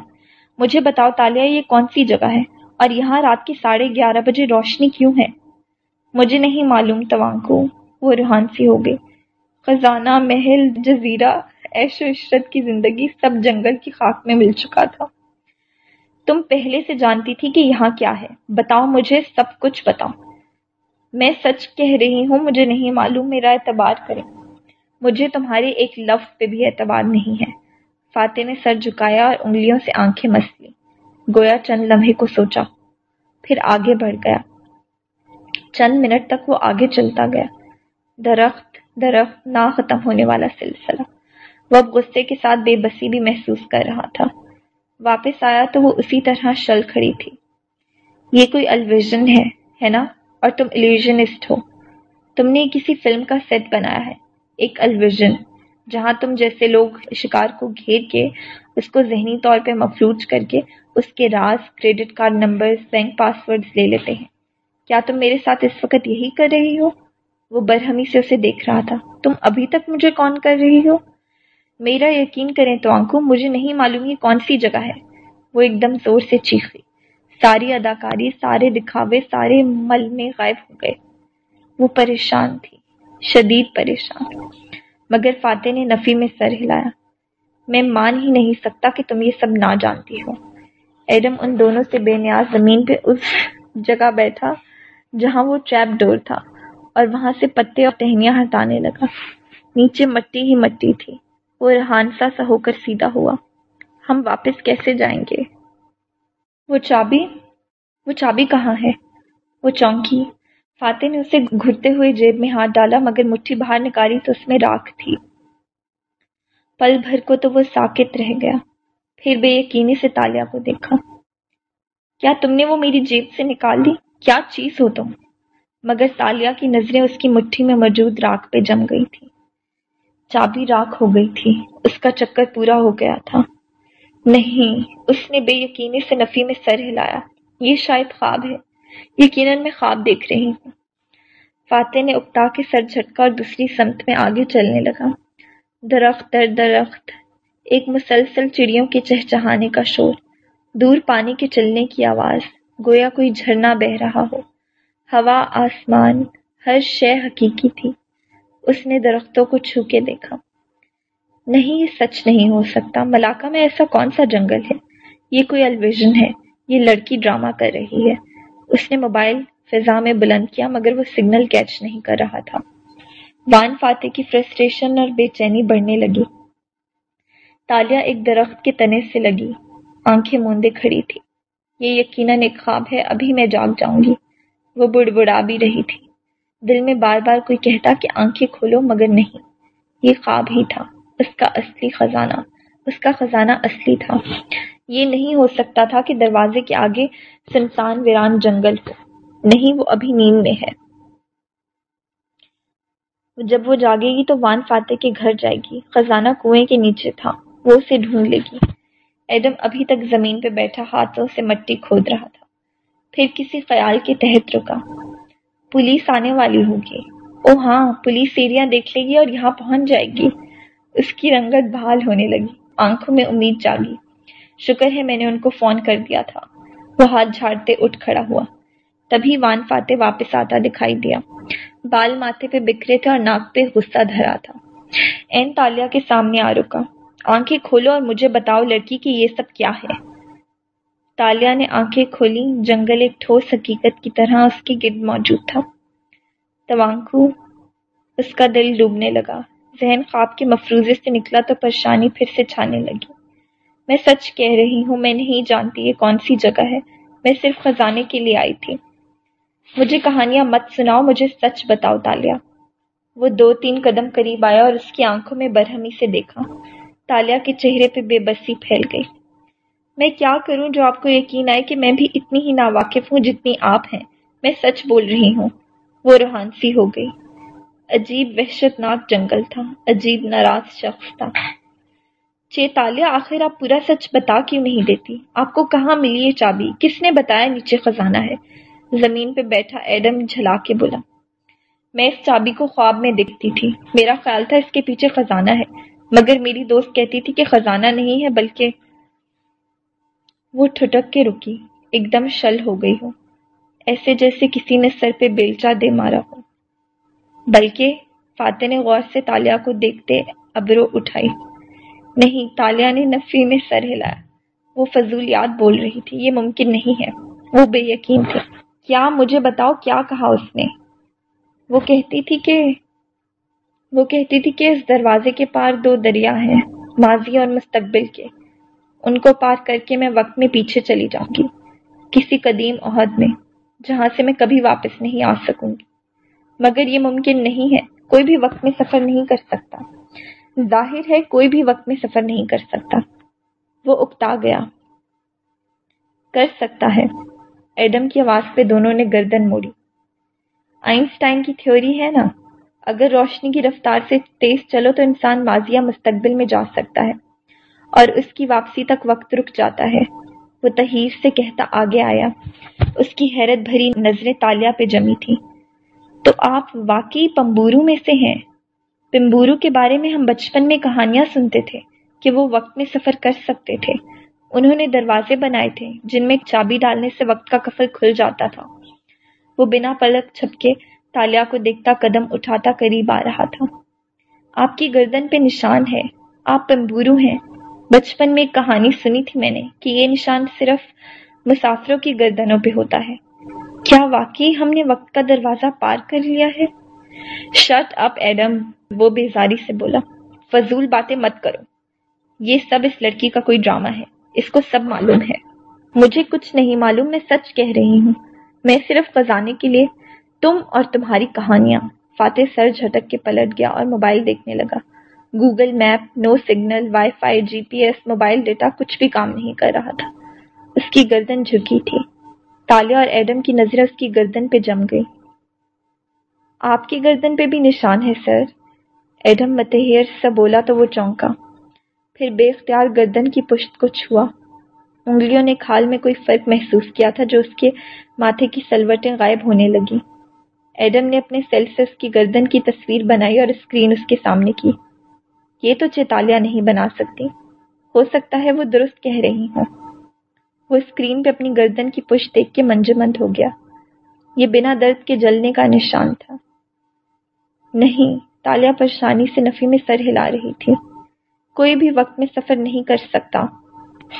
مجھے بتاؤ تالیا، یہ کون سی جگہ ہے؟ اور یہاں رات کے ساڑھے گیارہ بجے روشنی کیوں ہے؟ مجھے نہیں معلوم توان کو وہ روحان سی ہو گئی خزانہ، محل، جزیرہ ایش و عشرت کی زندگی، سب جنگل کی خاک میں مل چکا تھا۔ تم پہلے سے جانتی تھی کہ یہاں کیا ہے۔ بتاؤ مجھے سب کچھ بتاؤ۔ میں سچ کہہ رہی ہوں، مجھے نہیں معلوم، میرا اعتبار کریں۔ مجھے تمہارے ایک لفظ پہ بھی اعتبار نہیں ہے۔ فاتح نے سر جھکایا اور انگلیوں سے آنکھیں مس لی گویا چند لمحے کو سوچا، پھر آگے بڑھ گیا۔ چند منٹ تک وہ آگے چلتا گیا۔ درخت درخت نہ ختم ہونے والا سلسلہ۔ وہ اب غصے کے ساتھ بے بسی بھی محسوس کر رہا تھا۔ واپس آیا تو وہ اسی طرح شل کھڑی تھی۔ یہ کوئی الویژن ہے ہے نا؟ اور تم ایلیوژنسٹ ہو۔ تم نے کسی فلم کا سیٹ بنایا ہے۔ ایک الویژن۔ جہاں تم جیسے لوگ شکار کو گھیر کے اس کو ذہنی طور پہ مفلوج کر کے اس کے راز، credit card number bank password لے لیتے ہیں۔ کیا تم میرے ساتھ اس وقت یہی کر رہی ہو؟ وہ برہمی سے اسے دیکھ رہا تھا۔ تم ابھی تک مجھے کون کر رہی ہو؟ میرا یقین کریں تو آنکھوں، مجھے نہیں معلوم یہ کون سی جگہ ہے۔ وہ ایک دم زور سے چیخی ساری اداکاری، سارے دکھاوے، سارے مل میں غائب ہو گئے۔ وہ پریشان تھی، شدید پریشان۔ مگر فاتح نے نفی میں سر ہلایا۔ میں مان ہی نہیں سکتا کہ تم یہ سب نہ جانتی ہو۔ ایڈم ان دونوں سے بے نیاز زمین پہ اس جگہ بیٹھا جہاں وہ ٹریپ ڈور تھا اور وہاں سے پتے اور ٹہنیاں ہٹانے لگا۔ نیچے مٹی ہی مٹی تھی۔ وہ رہانسا سا ہو کر سیدھا ہوا۔ ہم واپس کیسے جائیں گے؟ وہ چابی؟ وہ چابی کہاں ہے؟ وہ چونکی۔ فاتح نے اسے گھرتے ہوئے جیب میں ہاتھ ڈالا، مگر مٹھی باہر نکالی تو اس میں راکھ تھی۔ پل بھر کو تو وہ ساکت رہ گیا۔ پھر بے یقینی سے تالیا کو دیکھا۔ کیا تم نے وہ میری جیب سے نکال لی؟ کیا چیز ہو تم؟ مگر تالیا کی نظریں اس کی مٹھی میں موجود راکھ پہ جم گئی تھی۔ چابی راکھ ہو گئی تھی۔ اس کا چکر پورا ہو گیا تھا۔ نہیں، اس نے بے یقینی سے نفی میں سر ہلایا۔ یہ شاید خواب ہے۔ یقیناً میں خواب دیکھ رہی ہوں۔ فاتح نے اکتا کے سر جھٹکا اور دوسری سمت میں آگے چلنے لگا۔ درخت در درخت، ایک مسلسل چڑیوں کے چہچہانے کا شور، دور پانی کے چلنے کی آواز، گویا کوئی جھرنا بہ رہا ہو۔ ہوا، آسمان، ہر شے حقیقی تھی۔ اس نے درختوں کو چھو کے دیکھا۔ نہیں، یہ سچ نہیں ہو سکتا۔ ملاقہ میں ایسا کون سا جنگل ہے؟ یہ کوئی الویژن ہے؟ یہ لڑکی ڈرامہ کر رہی ہے۔ اس نے موبائل فضا میں بلند کیا، مگر وہ سگنل کیچ نہیں کر رہا تھا۔ وان فاتح کی فرسٹریشن اور بے چینی بڑھنے لگی۔ تالیا ایک درخت کے تنے سے لگی۔ آنکھیں موندے کھڑی تھی یہ یقیناً ایک خواب ہے، ابھی میں جاگ جاؤں گی۔ وہ بڑ بڑا بھی رہی تھی۔ دل میں بار بار کوئی کہتا کہ آنکھیں کھولو، مگر نہیں۔ یہ خواب ہی تھا۔ اس کا اصلی خزانہ، اس کا خزانہ اصلی تھا۔ یہ نہیں ہو سکتا تھا کہ دروازے کے آگے سنسان ویران جنگل ہو نہیں، وہ ابھی نیند میں ہے۔ جب وہ جاگے گی تو وان فاتح کے گھر جائے گی۔ خزانہ کنویں کے نیچے تھا۔ وہ اسے ڈھونڈ لے گی۔ ایڈم ابھی تک زمین پہ بیٹھا، ہاتھوں سے مٹی کھود رہا تھا. پھر کسی خیال کے تحت رکا۔ پولیس آنے والی ہوگی۔ او ہاں پولیس ایریا دیکھ لے گی اور یہاں پہنچ جائے گی۔ اس کی رنگت بحال ہونے لگی۔ آنکھوں میں امید جاگی۔ شکر ہے میں نے ان کو فون کر دیا تھا۔ وہ ہاتھ جھاڑتے اٹھ کھڑا ہوا۔ تبھی وان فاتح واپس آتا دکھائی دیا۔ بال ماتھے پہ بکھرے تھے اور ناک پہ غصہ دھرا تھا۔ این تالیا کے سامنے آ رکا۔ آنکھیں کھولو اور مجھے بتاؤ لڑکی کی یہ سب کیا ہے؟ تالیا نے آنکھیں کھولی۔ جنگل ایک ٹھوس حقیقت کی طرح اس کے گرد موجود تھا۔ توانکو اس کا دل ڈوبنے لگا۔ ذہن خواب کے مفروضے سے نکلا تو پریشانی پھر سے چھانے لگی۔ میں سچ کہہ رہی ہوں، میں نہیں جانتی یہ کون سی جگہ ہے۔ میں صرف خزانے کے لیے آئی تھی۔ مجھے کہانیاں مت سناؤ، مجھے سچ بتاؤ، تالیا۔ وہ دو تین قدم قریب آیا اور اس کی آنکھوں میں برہمی سے دیکھا۔ تالیا کے چہرے پہ بے بسی پھیل گئی۔ میں کیا کروں جو آپ کو یقین آئے کہ میں بھی اتنی ہی ناواقف ہوں جتنی آپ ہیں؟ میں سچ بول رہی ہوں۔ وہ روحانسی ہو گئی۔ عجیب وحشت ناک جنگل تھا۔ عجیب ناراض شخص تھا۔ چیتالیہ آخر آپ پورا سچ بتا کیوں نہیں دیتی؟ آپ کو کہاں ملی یہ چابی؟ کس نے بتایا نیچے خزانہ ہے؟ زمین پہ بیٹھا ایڈم جھلا کے بولا، میں اس چابی کو خواب میں دکھتی تھی، میرا خیال تھا اس کے پیچھے خزانہ ہے۔ مگر میری دوست کہتی تھی کہ خزانہ نہیں ہے، بلکہ وہ ٹھٹک کے رکی، ایک دم شل ہو گئی ہو۔ ایسے جیسے کسی نے سر پہ بیلچا دے مارا ہو۔ بلکہ فاتح نے غور سے تالیا کو دیکھتے ابرو اٹھائی۔ نہیں تالیا نے نفی میں سر ہلایا۔ وہ فضولیات بول رہی تھی، یہ ممکن نہیں ہے۔ وہ بے یقین تھے۔ کیا مجھے بتاؤ کیا کہا اس نے؟ وہ کہتی تھی کہ، وہ کہتی تھی کہ اس دروازے کے پار دو دریا ہیں، ماضی اور مستقبل کے۔ ان کو پار کر کے میں وقت میں پیچھے چلی جاؤں گی، کسی قدیم عہد میں، جہاں سے میں کبھی واپس نہیں آ سکوں گی۔ مگر یہ ممکن نہیں ہے، کوئی بھی وقت میں سفر نہیں کر سکتا۔ ظاہر ہے کوئی بھی وقت میں سفر نہیں کر سکتا۔ وہ اکتا گیا۔ کر سکتا ہے۔ ایڈم کی آواز پہ دونوں نے گردن موڑی۔ آئنسٹائن کی تھیوری ہے نا۔ اگر روشنی کی رفتار سے تیز چلو تو انسان ماضی یا مستقبل میں جا سکتا ہے۔ اور اس کی واپسی تک وقت رک جاتا ہے۔ وہ تحیر سے کہتا آگے آیا۔ اس کی حیرت بھری نظریں تالیا پہ جمی تھی تو آپ واقعی پمبورو میں سے ہیں؟ پمبورو کے بارے میں ہم بچپن میں کہانیاں سنتے تھے کہ وہ وقت میں سفر کر سکتے تھے۔ انہوں نے دروازے بنائے تھے جن میں چابی ڈالنے سے وقت کا کفل کھل جاتا تھا۔ وہ بنا پلک چھپکے تالیا کو دیکھتا قدم اٹھاتا قریب آ رہا تھا۔ آپ کی گردن پہ نشان ہے، آپ پمبورو ہیں۔ بچپن میں ایک کہانی سنی تھی میں نے کہ یہ نشان صرف مسافروں کی گردنوں پہ ہوتا ہے۔ کیا واقعی ہم نے وقت کا دروازہ پار کر لیا ہے؟ شٹ اپ ایڈم وہ بیزاری سے بولا، فضول باتیں مت کرو۔ یہ سب اس لڑکی کا کوئی ڈرامہ ہے۔ اس کو سب معلوم ہے۔ مجھے کچھ نہیں معلوم، میں سچ کہہ رہی ہوں۔ میں صرف خزانے کے لیے تم اور تمہاری کہانیاں فاتح سر جھٹک کے پلٹ گیا اور موبائل دیکھنے لگا۔ Google map, no signal, wifi G P S, mobile data کچھ بھی کام نہیں کر رہا تھا۔ اس کی گردن جھکی تھی۔ تالیا اور ایڈم کی نظر اس کی گردن پہ جم گئی آپ کی گردن پہ بھی نشان ہے، سر۔ ایڈم متحیر سا بولا تو وہ چونکا۔ پھر بے اختیار گردن کی پشت کو چھوا۔ انگلیوں نے کھال میں کوئی فرق محسوس کیا تھا جو اس کے ماتھے کی سلوٹیں غائب ہونے لگی۔ ایڈم نے اپنے سیل سے اس کی گردن کی تصویر بنائی اور اسکرین اس کے سامنے کی۔ یہ تو چیتالیہ نہیں بنا سکتی۔ ہو سکتا ہے وہ درست کہہ رہی ہوں۔ وہ اسکرین پہ اپنی گردن کی پشت دیکھ کے منجمند ہو گیا۔ یہ بنا درد کے جلنے کا نشان تھا۔ نہیں۔ تالیا پریشانی سے نفی میں سر ہلا رہی تھی کوئی بھی وقت میں سفر نہیں کر سکتا۔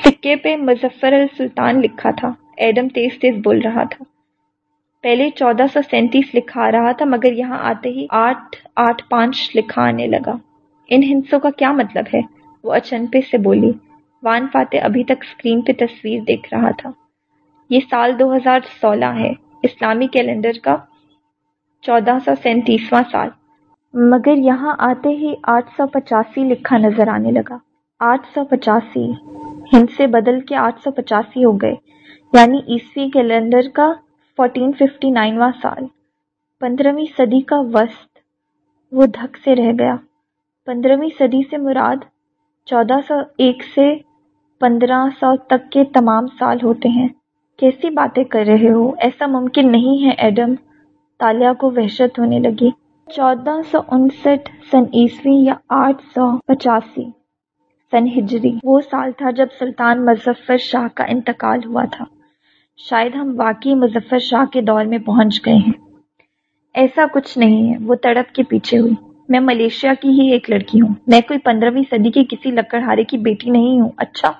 سکے پہ مظفر السلطان لکھا تھا۔ ایڈم تیز تیز بول رہا تھا۔ پہلے چودہ سو سینتیس لکھا آ رہا تھا، مگر یہاں آتے ہی آٹھ آٹھ پانچ لکھا آنے لگا۔ ان ہنسوں کا کیا مطلب ہے؟ وہ اچنپے سے بولی۔ وان فاتح ابھی تک اسکرین پہ تصویر دیکھ رہا تھا۔ یہ سال دو ہزار سولہ ہے۔ اسلامی کیلنڈر کا چودہ سو سینتیسواں سال۔ مگر یہاں آتے ہی آٹھ سو پچاسی لکھا نظر آنے لگا۔ آٹھ سو پچاسی۔ ہند سے بدل کے آٹھ سو پچاسی ہو گئے۔ یعنی عیسوی کیلنڈر کا فورٹین ففٹی نائنواں سال۔ پندرہویں صدی کا وسط وہ دھک سے رہ گیا۔ پندرہویں صدی سے مراد چودہ سو ایک سے پندرہ سو تک کے تمام سال ہوتے ہیں۔ کیسی باتیں کر رہے ہو؟ ایسا ممکن نہیں ہے ایڈم۔ تالیا کو وحشت ہونے لگی۔ چودہ سو انسٹھ سن عیسوی یا آٹھ سو پچاسی سن ہجری۔ وہ سال تھا جب سلطان مظفر شاہ کا انتقال ہوا تھا۔ شاید ہم واقعی مظفر شاہ کے دور میں پہنچ گئے ہیں۔ ایسا کچھ نہیں ہے، وہ تڑپ کے پیچھے ہوئی۔ میں ملیشیا کی ہی ایک لڑکی ہوں۔ میں کوئی پندرہویں صدی کی کسی لکڑہارے کی بیٹی نہیں ہوں۔ اچھا۔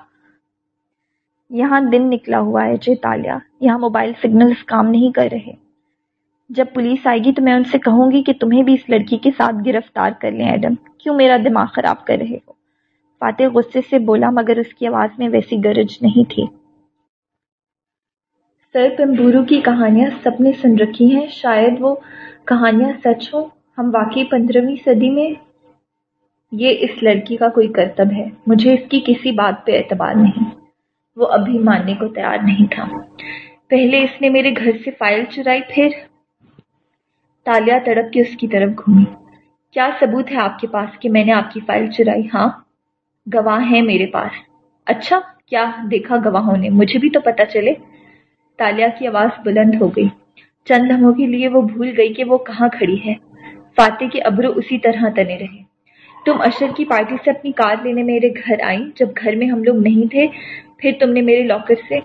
یہاں دن نکلا ہوا ہے چیتالیہ یہاں موبائل سگنلز کام نہیں کر رہے۔ جب پولیس آئے گی تو میں ان سے کہوں گی کہ تمہیں بھی اس لڑکی کے ساتھ گرفتار کر لیں ایڈم۔ کیوں میرا دماغ خراب کر رہے ہو؟ فاتح غصے سے بولا، مگر اس کی آواز میں ویسی گرج نہیں تھی۔ سر پمبورو کی کہانیاں سب نے سن رکھی ہیں۔ شاید وہ کہانیاں سچ ہوں۔ ہم واقعی پندرہویں صدی میں یہ اس لڑکی کا کوئی کرتب ہے۔ مجھے اس کی کسی بات پہ اعتبار نہیں۔ وہ ابھی ماننے کو تیار نہیں تھا۔ پہلے اس نے میرے گھر سے فائل چرائی، پھر تالیا تڑپ کے اس کی طرف گھومی۔ کیا ثبوت ہے آپ کے پاس کہ میں نے آپ کی فائل چرائی؟ ہاں گواہ ہیں میرے پاس۔ اچھا کیا دیکھا گواہوں نے؟ مجھے بھی تو پتا چلے۔ تالیا کی آواز بلند ہو گئی۔ چند لمحوں کے لیے وہ بھول گئی کہ وہ کہاں کھڑی ہے۔ فاتح کے ابرو اسی طرح تنے رہے۔ تم اشر کی پارٹی سے اپنی کار لینے میرے گھر آئی جب گھر میں ہم لوگ نہیں تھے، پھر تم نے میرے لاکر سے۔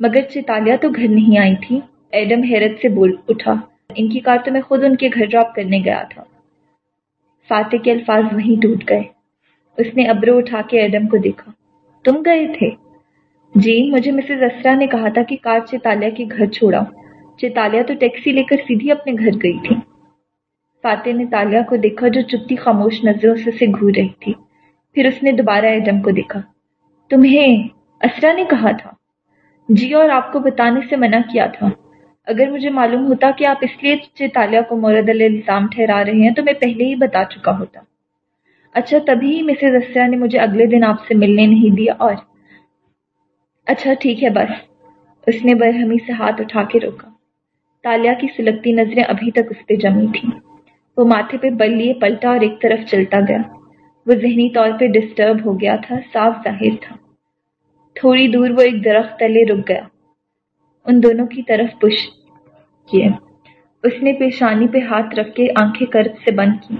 مگر چتالیا تو گھر نہیں آئی تھی، ایڈم حیرت سے بول اٹھا۔ ان کی کار تو میں خود ان کے گھر ڈراپ کرنے گیا تھا۔ فاتح کے الفاظ وہیں ٹوٹ گئے۔ اس نے ابرو اٹھا کے ایڈم کو دیکھا۔ تم گئے تھے؟ جی مجھے مسز اسرا نے کہا تھا کہ کار چیتالیہ کے گھر چھوڑا۔ چیتالیہ تو ٹیکسی لے کر سیدھی اپنے گھر گئی تھی۔ فاتح نے تالیہ کو دیکھا جو چپتی خاموش نظروں سے سے گھور رہی تھی۔ پھر اس نے دوبارہ ایڈم کو دیکھا۔ تمہیں اسرا نے کہا تھا؟ جی اور آپ کو بتانے سے منع کیا تھا۔ اگر مجھے معلوم ہوتا کہ آپ اس لیے چیتالیہ کو مورد الزام ٹھہرا رہے ہیں تو میں پہلے ہی بتا چکا ہوتا۔ اچھا تبھی مسز اسرا نے مجھے اگلے دن آپ سے ملنے نہیں دیا اور۔ اچھا ٹھیک ہے، بس۔ اس نے برہمی سے ہاتھ اٹھا کے روکا۔ تالیا کی سلگتی نظریں ابھی تک اس پہ جمی تھیں۔ وہ ماتھے پہ بل لیے پلٹا اور ایک طرف چلتا گیا۔ وہ ذہنی طور پہ ڈسٹرب ہو گیا تھا، صاف ظاہر تھا۔ تھوڑی دور وہ ایک درخت تلے رک گیا۔ ان دونوں کی طرف پش کیے۔ اس نے پیشانی پہ ہاتھ رکھ کے آنکھیں کرد سے بند کی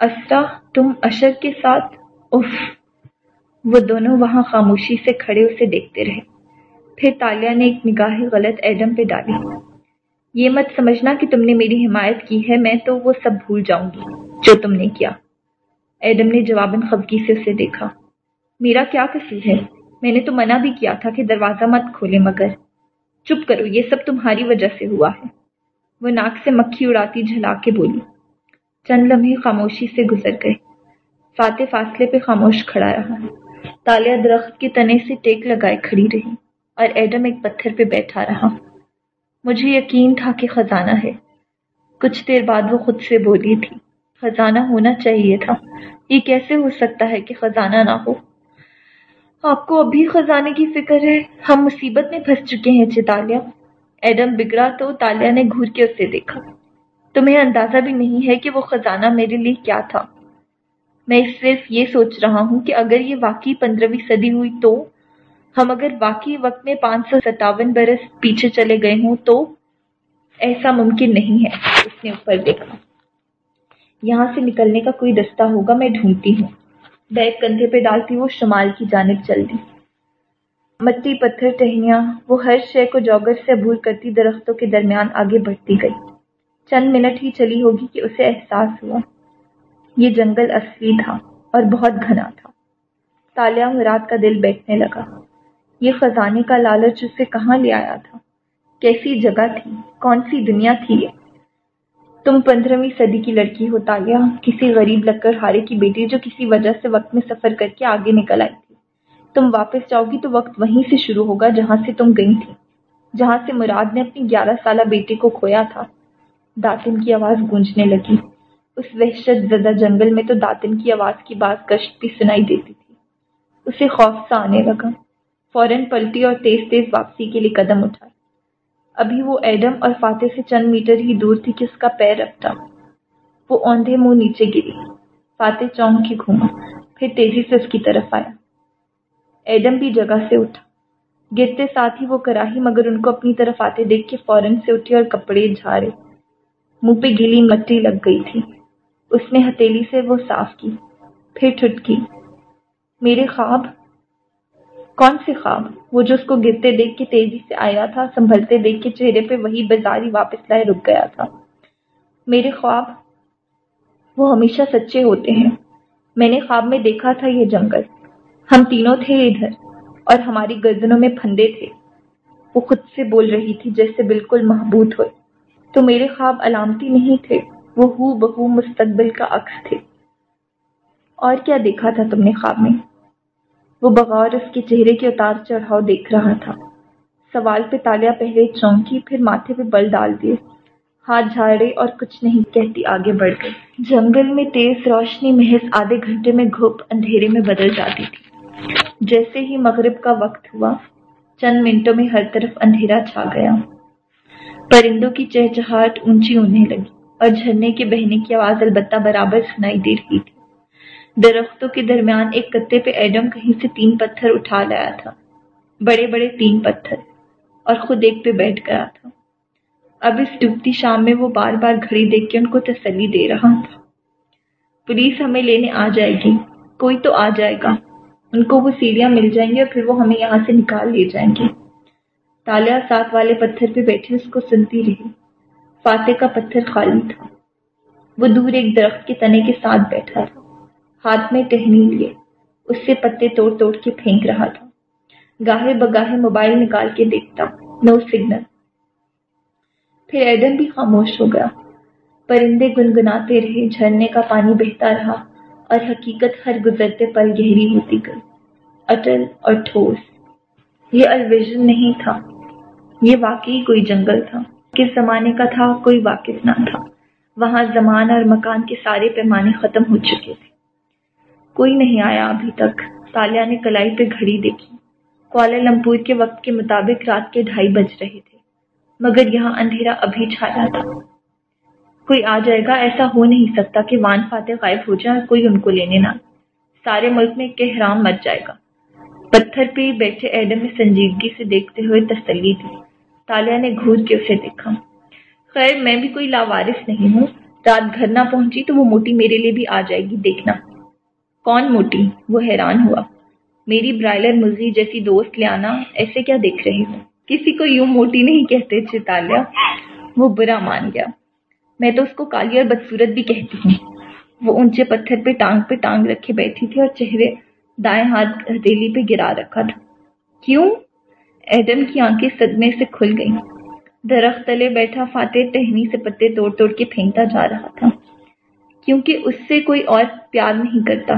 اسرا، تم اشر کے ساتھ؟ اف وہ دونوں وہاں خاموشی سے کھڑے اسے دیکھتے رہے۔ پھر تالیہ نے ایک نگاہ غلط ایڈم پہ ڈالی۔ یہ مت سمجھنا کہ تم نے میری حمایت کی ہے، میں تو وہ سب بھول جاؤں گی جو تم نے کیا۔ ایڈم نے جواباً خفگی سے اسے دیکھا۔ میرا کیا قصور ہے؟ میں نے تو منع بھی کیا تھا کہ دروازہ مت کھولے مگر چپ کرو، یہ سب تمہاری وجہ سے ہوا ہے۔ وہ ناک سے مکھی اڑاتی جھلا کے بولی، چند لمحے خاموشی سے گزر گئے۔ فاتح فاصلے پہ خاموش کھڑا رہا۔ تالیا درخت کے تنے سے ٹیک لگائے کھڑی رہی اور ایڈم ایک پتھر پہ بیٹھا رہا۔ مجھے یقین تھا کہ خزانہ ہے۔ کچھ دیر بعد وہ خود سے بولی تھی، خزانہ ہونا چاہیے تھا۔ یہ کیسے ہو سکتا ہے کہ خزانہ نہ ہو؟ آپ کو ابھی خزانے کی فکر ہے؟ ہم مصیبت میں پھنس چکے ہیں چتالیہ ایڈم بگڑا تو تالیا نے گھور کے اسے دیکھا۔ تمہیں اندازہ بھی نہیں ہے کہ وہ خزانہ میرے لیے کیا تھا۔ میں صرف یہ سوچ رہا ہوں کہ اگر یہ واقعی پندرہویں صدی ہوئی تو ہم اگر واقعی وقت میں پانچ سو ستاون برس پیچھے چلے گئے ہوں تو ایسا ممکن نہیں ہے۔ اس نے اوپر دیکھا۔ یہاں سے نکلنے کا کوئی دستہ ہوگا میں ڈھونڈتی ہوں۔ بیگ کندھے پہ ڈالتی وہ شمال کی جانب چل دی مٹی، پتھر، ٹہنیاں، وہ ہر شے کو جوگر سے عبور کرتی درختوں کے درمیان آگے بڑھتی گئی۔ چند منٹ ہی چلی ہوگی کہ اسے احساس ہوا۔ یہ جنگل اصلی تھا اور بہت گھنا تھا۔ تالیا مراد کا دل بیٹھنے لگا۔ یہ خزانے کا لالچ اسے کہاں لے آیا تھا؟ کیسی جگہ تھی؟ کون سی دنیا تھی یہ؟ تم پندرہویں صدی کی لڑکی ہو تالیہ کسی غریب لکڑ ہارے کی بیٹی جو کسی وجہ سے وقت میں سفر کر کے آگے نکل آئی تھی۔ تم واپس جاؤ گی تو وقت وہیں سے شروع ہوگا جہاں سے تم گئی تھی، جہاں سے مراد نے اپنی گیارہ سالہ بیٹی کو کھویا تھا۔ داتن کی آواز گونجنے لگی۔ اس وحشت زدہ جنگل میں تو داتن کی آواز کی بات کشت بھی سنائی دیتی تھی۔ اسے خوف سا آنے لگا۔ فوراً پلٹی اور تیز تیز واپسی کے لیے قدم اٹھائے ابھی وہ ایڈم اور فاتح سے چند میٹر ہی دور تھی کہ اس کا پیر رکھتا۔ وہ اوندھے منہ نیچے گری۔ فاتح چونک کے گھوما۔ پھر تیزی سے اس کی طرف آیا۔ ایڈم بھی جگہ سے اٹھا۔ گرتے ساتھ ہی وہ کراہی مگر ان کو اپنی طرف آتے دیکھ کے فوراً سے اٹھے اور کپڑے جھاڑے۔ منہ پہ گیلی مٹی لگ گئی تھی۔ اس نے ہتیلی سے وہ صاف کی۔ پھر ٹھٹکی۔ میرے خواب کون سے خواب وہ جو اس کو گرتے دیکھ کے تیزی سے آیا تھا، سنبھلتے دیکھ کے چہرے پہ وہی بازاری واپس لائے رک گیا تھا۔ میرے خواب وہ ہمیشہ سچے ہوتے ہیں۔ میں نے خواب میں دیکھا تھا یہ جنگل۔ ہم تینوں تھے ادھر اور ہماری گردنوں میں پھندے تھے۔ وہ خود سے بول رہی تھی جیسے بالکل محبوط ہوئے۔ تو میرے خواب علامتی نہیں تھے، وہ ہو بہو مستقبل کا عکس تھے۔ اور کیا دیکھا تھا تم نے خواب میں؟ وہ بغور اس کے چہرے کے اتار چڑھاؤ دیکھ رہا تھا۔ سوال پہ تالیا پہلے چونکی، پھر ماتھے پہ بل ڈال دیے۔ ہاتھ جھاڑے اور کچھ نہیں کہتی، آگے بڑھ گئی۔ جنگل میں تیز روشنی محض آدھے گھنٹے میں گھپ اندھیرے میں بدل جاتی تھی۔ جیسے ہی مغرب کا وقت ہوا، چند منٹوں میں ہر طرف اندھیرا چھا گیا۔ پرندوں کی چہچہاٹ اونچی ہونے لگی اور جھرنے کے بہنے کی آواز البتہ برابر سنائی دے رہی تھی۔ درختوں کے درمیان ایک کتے پہ ایڈم کہیں سے تین پتھر اٹھا لایا تھا۔ بڑے بڑے تین پتھر۔ اور خود ایک پہ بیٹھ گیا تھا۔ اب اس ڈوبتی شام میں وہ بار بار گھڑی دیکھ کے ان کو تسلی دے رہا تھا۔ پولیس ہمیں لینے آ جائے گی۔ کوئی تو آ جائے گا۔ ان کو وہ سیڑھیاں مل جائیں گی اور پھر وہ ہمیں یہاں سے نکال لے جائیں گے تالیا ساتھ والے پتھر پہ بیٹھے، اس کو سنتی رہی۔ فاتح کا پتھر خالی تھا۔ وہ دور ایک درخت کے تنے کے ساتھ بیٹھا تھا۔ ہاتھ میں ٹہنی لیے۔ اس سے پتے توڑ توڑ کے پھینک رہا تھا۔ گاہے بگاہے موبائل نکال کے دیکھتا نو سگنل۔ پھر ایڈم بھی خاموش ہو گیا۔ پرندے گنگناتے رہے، جھرنے کا پانی بہتا رہا اور حقیقت ہر گزرتے پل گہری ہوتی گئی۔ اٹل اور ٹھوس۔ یہ الویژن نہیں تھا۔ یہ واقعی کوئی جنگل تھا۔ کس زمانے کا تھا، کوئی واقف نہ تھا۔ وہاں زمان اور مکان کے سارے پیمانے ختم ہو چکے تھے۔ کوئی نہیں آیا ابھی تک۔ تالیا نے کلائی پہ گھڑی دیکھی۔ کوالر لمپور کے وقت کے مطابق رات کے ڈھائی بج رہے تھے، مگر یہاں اندھیرا ابھی چھایا تھا۔ کوئی آ جائے گا ایسا ہو نہیں سکتا کہ وان فاتح غائب ہو جائے کوئی ان کو لینے نہ سارے ملک میں کہرام مچ جائے گا۔ پتھر پہ بیٹھے ایڈم میں سنجیدگی سے دیکھتے ہوئے تسلی تھی تالیا نے گھور کے اسے دیکھا۔ خیر، میں بھی کوئی لاوارث نہیں ہوں۔ رات گھر نہ پہنچی تو وہ موٹی میرے لیے بھی آ جائے گی، دیکھنا۔ کون موٹی؟ وہ حیران ہوا۔ میری برائلر مزی جیسی دوست لیانا، ایسے کیا دیکھ رہی ہوں؟ کسی کو یوں موٹی نہیں کہتے چتالیا وہ برا مان گیا۔ میں تو اس کو کالی اور بدسورت بھی کہتی ہوں۔ وہ اونچے پتھر پہ ٹانگ پہ ٹانگ رکھے بیٹھی تھی اور چہرے دائیں ہاتھ ہتھیلی پہ گرا رکھا تھا۔ کیوں؟ ایڈم کی آنکھیں صدمے سے کھل گئیں۔ درخت تلے بیٹھا فاتح ٹہنی سے پتے توڑ توڑ کے پھینکتا جا رہا تھا۔ کیونکہ اس سے کوئی اور پیار نہیں کرتا۔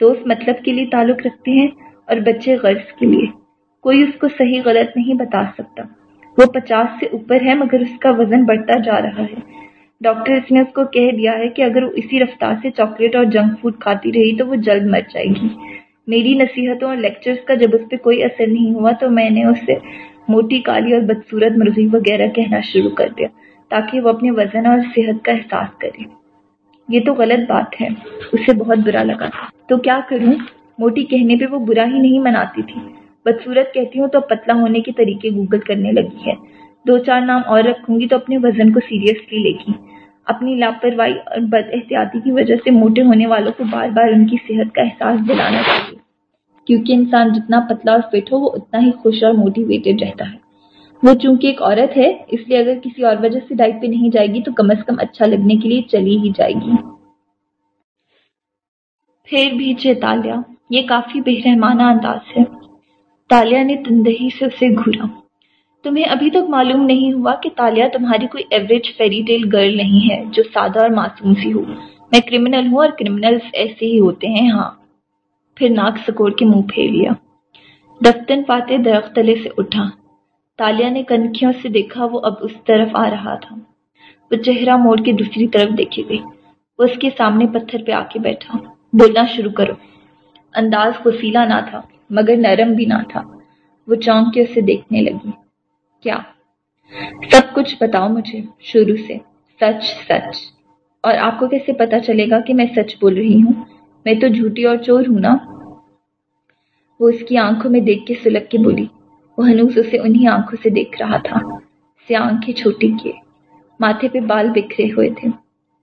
دوست مطلب کے لیے تعلق رکھتے ہیں اور بچے غرض کے لیے۔ کوئی اس کو صحیح غلط نہیں بتا سکتا۔ وہ پچاس سے اوپر ہے مگر اس کا وزن بڑھتا جا رہا ہے۔ ڈاکٹر اس نے اس کو کہہ دیا ہے کہ اگر وہ اسی رفتار سے چاکلیٹ اور جنک فوڈ کھاتی رہی تو وہ جلد مر جائے گی۔ میری نصیحتوں اور لیکچرز کا جب اس پہ کوئی اثر نہیں ہوا تو میں نے اس سے موٹی، کالی اور بدسورت مرغی وغیرہ کہنا شروع کر دیا تاکہ وہ اپنے وزن اور صحت کا احساس کرے۔ یہ تو غلط بات ہے اسے بہت برا لگا تو کیا کروں؟ موٹی کہنے پہ وہ برا ہی نہیں مناتی تھی۔ بدسورت کہتی ہوں تو پتلا ہونے کے طریقے گوگل کرنے لگی ہے۔ دو چار نام اور رکھوں گی تو اپنے وزن کو سیریسلی لے گی اپنی لاپرواہی اور بد احتیاطی کی وجہ سے موٹے ہونے والوں کو بار بار ان کی صحت کا احساس دلانا چاہیے۔ کیونکہ انسان جتنا پتلا اور فٹ ہو وہ اتنا ہی خوش اور موٹیویٹڈ رہتا ہے۔ وہ چونکہ ایک عورت ہے، اس لیے اگر کسی اور وجہ سے ڈائٹ پہ نہیں جائے گی تو کم از کم اچھا لگنے کے لیے چلی ہی جائے گی۔ پھر بھی چیتالیہ یہ کافی بے رحمانہ انداز ہے۔ تالیا نے تندہی سے اسے گھورا۔ تمہیں ابھی تک معلوم نہیں ہوا کہ تالیا تمہاری کوئی ایوریج فیری ٹیل گرل نہیں ہے، جو سادہ اور معصوم سی ہو۔ میں کرمنل ہوں اور کرمنلز ایسے ہی ہوتے ہیں ہاں۔ پھر ناک سکوڑ کے منہ پھیر لیا۔ دفتن فاتح درخت تلے سے اٹھا۔ تالیا نے کنکھیوں سے دیکھا، وہ اب اس طرف آ رہا تھا۔ وہ چہرہ موڑ کے دوسری طرف دیکھے گئی۔ وہ اس کے سامنے پتھر پہ آ کے بیٹھا۔ بولنا شروع کرو۔ انداز خوشیلا نہ تھا، مگر نرم بھی نہ تھا۔ وہ چونک کے اسے دیکھنے لگی۔ کیا؟ سب کچھ بتاؤ مجھے۔ شروع سے۔ سچ سچ۔ اور آپ کو کیسے پتا چلے گا کہ میں سچ بول رہی ہوں؟ میں تو جھوٹی اور چور ہوں نا؟ وہ اس کی آنکھوں میں دیکھ کے سلگ کے بولی۔ وہ ہنوس اسے انہی آنکھوں سے دیکھ رہا تھا۔ سے آنکھیں چھوٹی کیے، ماتھے پہ بال بکھرے ہوئے تھے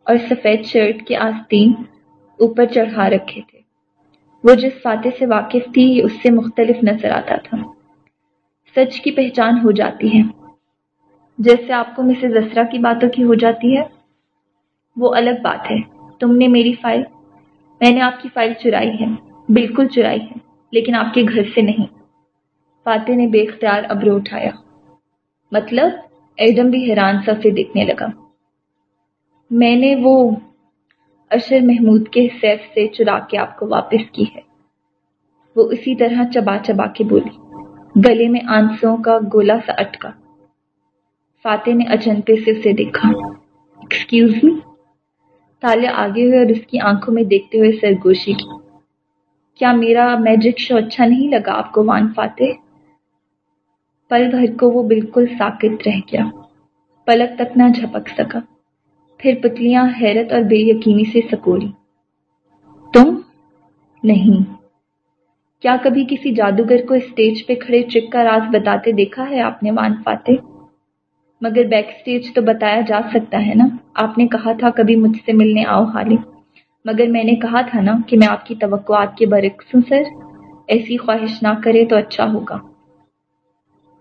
اور سفید شرٹ کے آستین اوپر چڑھا رکھے تھے۔ وہ جس فاتح سے واقف تھی، اس سے مختلف نظر آتا تھا۔ سچ کی پہچان ہو جاتی ہے۔ جیسے آپ کو مسز اسرا کی باتوں کی ہو جاتی ہے، وہ الگ بات ہے۔ تم نے میری فائل، میں نے آپ کی فائل چرائی ہے، بالکل چرائی ہے، لیکن آپ کے گھر سے نہیں۔ فاتح نے بے اختیار ابرو اٹھایا۔ مطلب ایڈم بھی حیران سا سے دیکھنے لگا۔ میں نے وہ اشر محمود کے سیف سے چرا کے آپ کو واپس کی ہے۔ وہ اسی طرح چبا چبا کے بولی۔ گلے میں آنسوں کا گولا سا اٹکا۔ فاتح نے اجنتے سے اسے دیکھا۔ ایکسکیوز می تالیا آگے ہوئے اور اس کی آنکھوں میں دیکھتے ہوئے سرگوشی کی۔ کیا میرا میجک شو اچھا نہیں لگا آپ کو وان فاتح؟ پل بھر کو وہ بالکل ساکت رہ گیا۔ پلک تک نہ جھپک سکا۔ پھر پتلیاں حیرت اور بے یقینی سے سکوڑی تم؟ نہیں۔ کیا کبھی کسی جادوگر کو اسٹیج پہ کھڑے ٹرک کا راز بتاتے دیکھا ہے آپ نے وان فاتح؟ مگر بیک اسٹیج تو بتایا جا سکتا ہے نا۔ آپ نے کہا تھا کبھی مجھ سے ملنے آؤ حالی۔ مگر میں نے کہا تھا نا کہ میں آپ کی توقعات کے برعکس ہوں، سر۔ ایسی خواہش نہ کرے تو اچھا ہوگا۔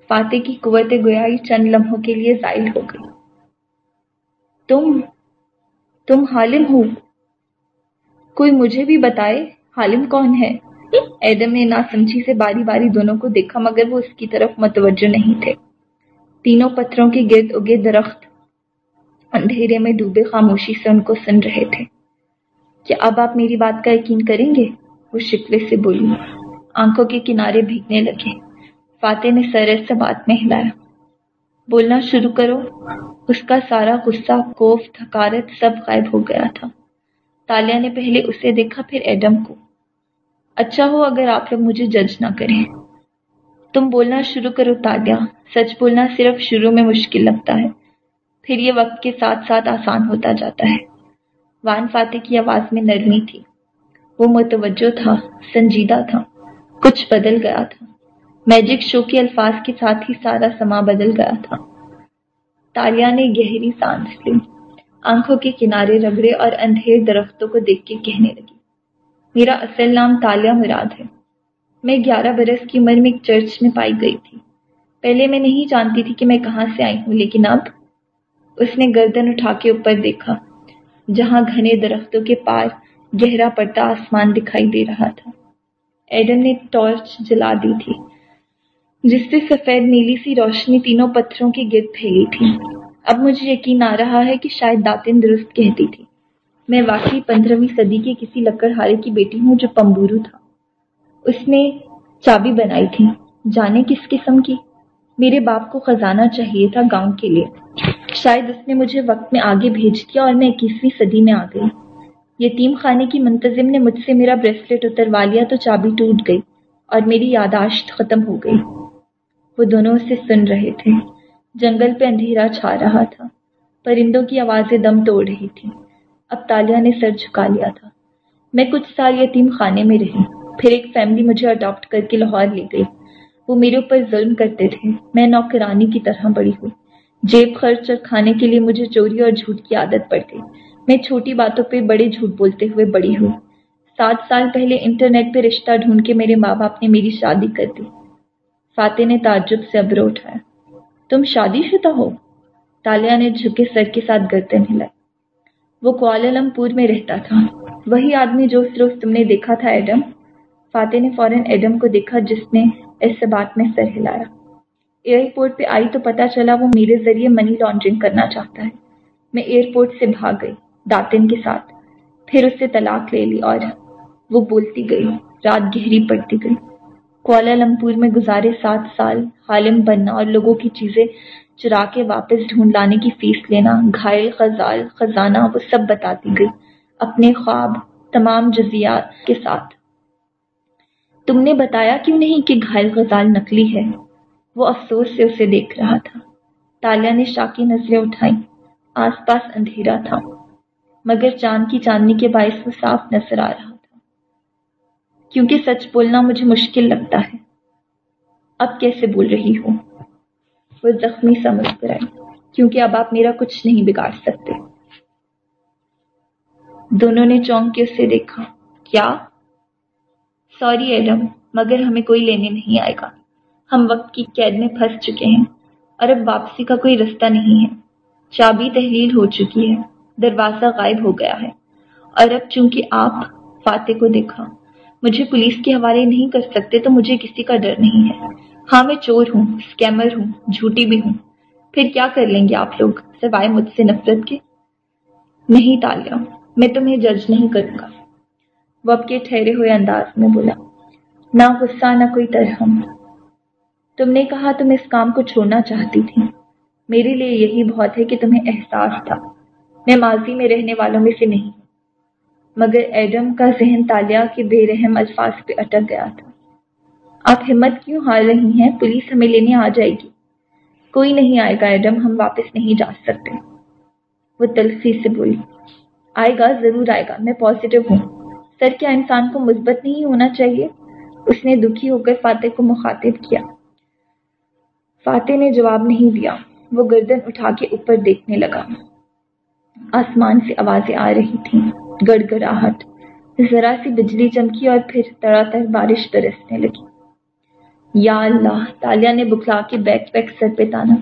فاتح کی قوت گویائی چند لمحوں کے لیے زائل ہو گئی۔ تم تم حالم ہو۔ کوئی مجھے بھی بتائے حالم کون ہے؟ ایڈم نے نہ سمجھی سے باری باری دونوں کو دیکھا، مگر وہ اس کی طرف متوجہ نہیں تھے۔ تینوں پتھروں کے گرد اگے درخت اندھیرے میں ڈوبے خاموشی سے ان کو سن رہے تھے۔ کیا اب آپ میری بات کا یقین کریں گے؟ وہ شکوے سے بولی۔ آنکھوں کے کنارے بھیگنے لگے۔ فاتح نے سر سے بات میں ہلایا۔ بولنا شروع کرو۔ اس کا سارا غصہ، کوف، تھکارت سب غائب ہو گیا تھا۔ تالیا نے پہلے اسے دیکھا، پھر ایڈم کو۔ اچھا ہو اگر آپ لوگ مجھے جج نہ کریں۔ تم بولنا شروع کرو تالیا۔ سچ بولنا صرف شروع میں مشکل لگتا ہے۔ پھر یہ وقت کے ساتھ ساتھ آسان ہوتا جاتا ہے۔ وان فاتح کی آواز میں نرمی تھی۔ وہ متوجہ تھا، سنجیدہ تھا۔ کچھ بدل گیا تھا۔ میجک شو کے الفاظ کے ساتھ ہی سارا سما بدل گیا تھا۔ تالیا نے گہری سانس لی۔ آنکھوں کے کنارے رگڑے اور اندھیر درختوں کو دیکھ کے کہنے لگی۔ میرا اصل نام تالیا مراد ہے۔ میں گیارہ برس کی عمر میں ایک چرچ میں پائی گئی تھی۔ پہلے میں نہیں جانتی تھی کہ میں کہاں سے آئی ہوں، لیکن اب اس نے گردن اٹھا کے اوپر دیکھا، جہاں گھنے درختوں کے پار گہرا پڑتا آسمان دکھائی دے رہا تھا۔ ایڈم نے ٹارچ جلا دی تھی۔ جس سے سفید نیلی سی روشنی تینوں پتھروں کے گرد پھیلی تھی۔ اب مجھے یقین آ رہا ہے کہ شاید داتن درست کہتی تھی۔ میں واقعی پندرہویں صدی کے کسی لکڑ ہارے کی بیٹی ہوں جو پمبورو تھا۔ اس نے چابی بنائی تھی۔ جانے کس قسم کی؟ میرے باپ کو خزانہ چاہیے تھا گاؤں کے لیے۔ شاید اس نے مجھے وقت میں آگے بھیج دیا اور میں اکیسویں صدی میں آ گئی۔ یتیم خانے کی منتظم نے مجھ سے میرا بریسلیٹ اتروا لیا تو چابی ٹوٹ گئی اور میری یاداشت ختم ہو گئی۔ وہ دونوں اسے سن رہے تھے۔ جنگل پہ اندھیرا چھا رہا تھا۔ پرندوں کی آوازیں دم توڑ رہی تھی اب تالیا نے سر جھکا لیا تھا۔ میں کچھ سال یتیم خانے میں رہی۔ پھر ایک فیملی مجھے اڈاپٹ کر کے لاہور لے گئی۔ وہ میرے اوپر ظلم کرتے تھے۔ میں نوکرانی کی طرح بڑی ہوئی۔ جیب خرچ اور کھانے کے لیے مجھے چوری اور جھوٹ کی عادت پڑ گئی۔ میں چھوٹی باتوں پہ بڑے جھوٹ بولتے ہوئے بڑی ہوئی۔ سات سال پہلے انٹرنیٹ پہ رشتہ ڈھونڈ کے میرے ماں باپ نے میری شادی کر دی۔ فاتح نے تعجب سے ابرو اٹھایا۔ تم شادی شدہ ہو؟ تالیا نے جھکے سر کے ساتھ گردن ہلائی۔ وہ کوالالمپور میں رہتا تھا۔ وہی آدمی جو اس روز تم نے دیکھا تھا ایڈم۔ فاتح نے فوراً ایڈم کو دیکھا جس نے ایسے بات میں سر ہلایا۔ ایئرپورٹ پہ آئی تو پتا چلا وہ میرے ذریعے منی لانڈرنگ کرنا چاہتا ہے۔ میں ایئرپورٹ سے بھاگ گئی داتن کے ساتھ۔ پھر اس سے طلاق لے لی اور وہ بولتی گئی، رات گہری پڑتی گئی۔ کولا لمپور میں گزارے سات سال حالم بننا اور لوگوں کی چیزیں چرا کے واپس ڈھونڈ لانے کی فیس لینا، گھائل خزال خزانہ، وہ سب بتاتی گئی۔ اپنے خواب، تمام جزیات کے ساتھ۔ تم نے بتایا کیوں نہیں کہ گھائل غزال نکلی ہے؟ وہ افسوس سے اسے دیکھ رہا تھا۔ تالیا نے شاکی نظریں اٹھائی آس پاس اندھیرا تھا۔ مگر چاند کی چاندنی کے باعث وہ صاف نظر آ رہا۔ کیونکہ سچ بولنا مجھے مشکل لگتا ہے۔ اب کیسے بول رہی ہوں؟ وہ زخمی سمجھ کر آئی، کیونکہ اب آپ میرا کچھ نہیں بگاڑ سکتے۔ دونوں نے چونک کے اسے دیکھا، کیا؟ سوری، ایڈم، مگر ہمیں کوئی لینے نہیں آئے گا۔ ہم وقت کی قید میں پھنس چکے ہیں اور اب واپسی کا کوئی رستہ نہیں ہے۔ چابی تحلیل ہو چکی ہے، دروازہ غائب ہو گیا ہے۔ اور اب چونکہ آپ فاتح کو دیکھا مجھے پولیس کے حوالے نہیں کر سکتے تو مجھے کسی کا ڈر نہیں ہے۔ ہاں میں چور ہوں اسکیمر ہوں، جھوٹی بھی ہوں۔ پھر کیا کر لیں گے آپ لوگ؟ سوائے مجھ سے نفرت کے۔ نہیں تالیا میں تمہیں جج نہیں کروں گا۔ وہ اب کے ٹھہرے ہوئے انداز میں بولا، نہ غصہ، نہ کوئی ترہم۔ تم نے کہا تم اس کام کو چھوڑنا چاہتی تھی میرے لیے یہی بہت ہے کہ تمہیں احساس تھا۔ میں ماضی میں رہنے والوں میں سے نہیں۔ مگر ایڈم کا ذہن تالیا کے بے رحم الفاظ پہ اٹک گیا تھا۔ آپ ہمت کیوں ہار رہی ہیں؟ پولیس ہمیں لینے آ جائے گی۔ کوئی نہیں آئے گا ایڈم، ہم واپس نہیں جا سکتے۔ وہ تلخی سے بولی، آئے گا، ضرور آئے گا، میں پازیٹو ہوں۔ سر کیا انسان کو مثبت نہیں ہونا چاہیے؟ اس نے دکھی ہو کر فاتح کو مخاطب کیا۔ فاتح نے جواب نہیں دیا۔ وہ گردن اٹھا کے اوپر دیکھنے لگا۔ آسمان سے آوازیں آ رہی تھیں۔ گڑ گڑاہٹ ذرا سی بجلی چمکی اور پھر تڑا تڑ بارش برسنے لگی۔ یا اللہ، تالیا نے بکھلا کے بیک پیک سر پہ تانا۔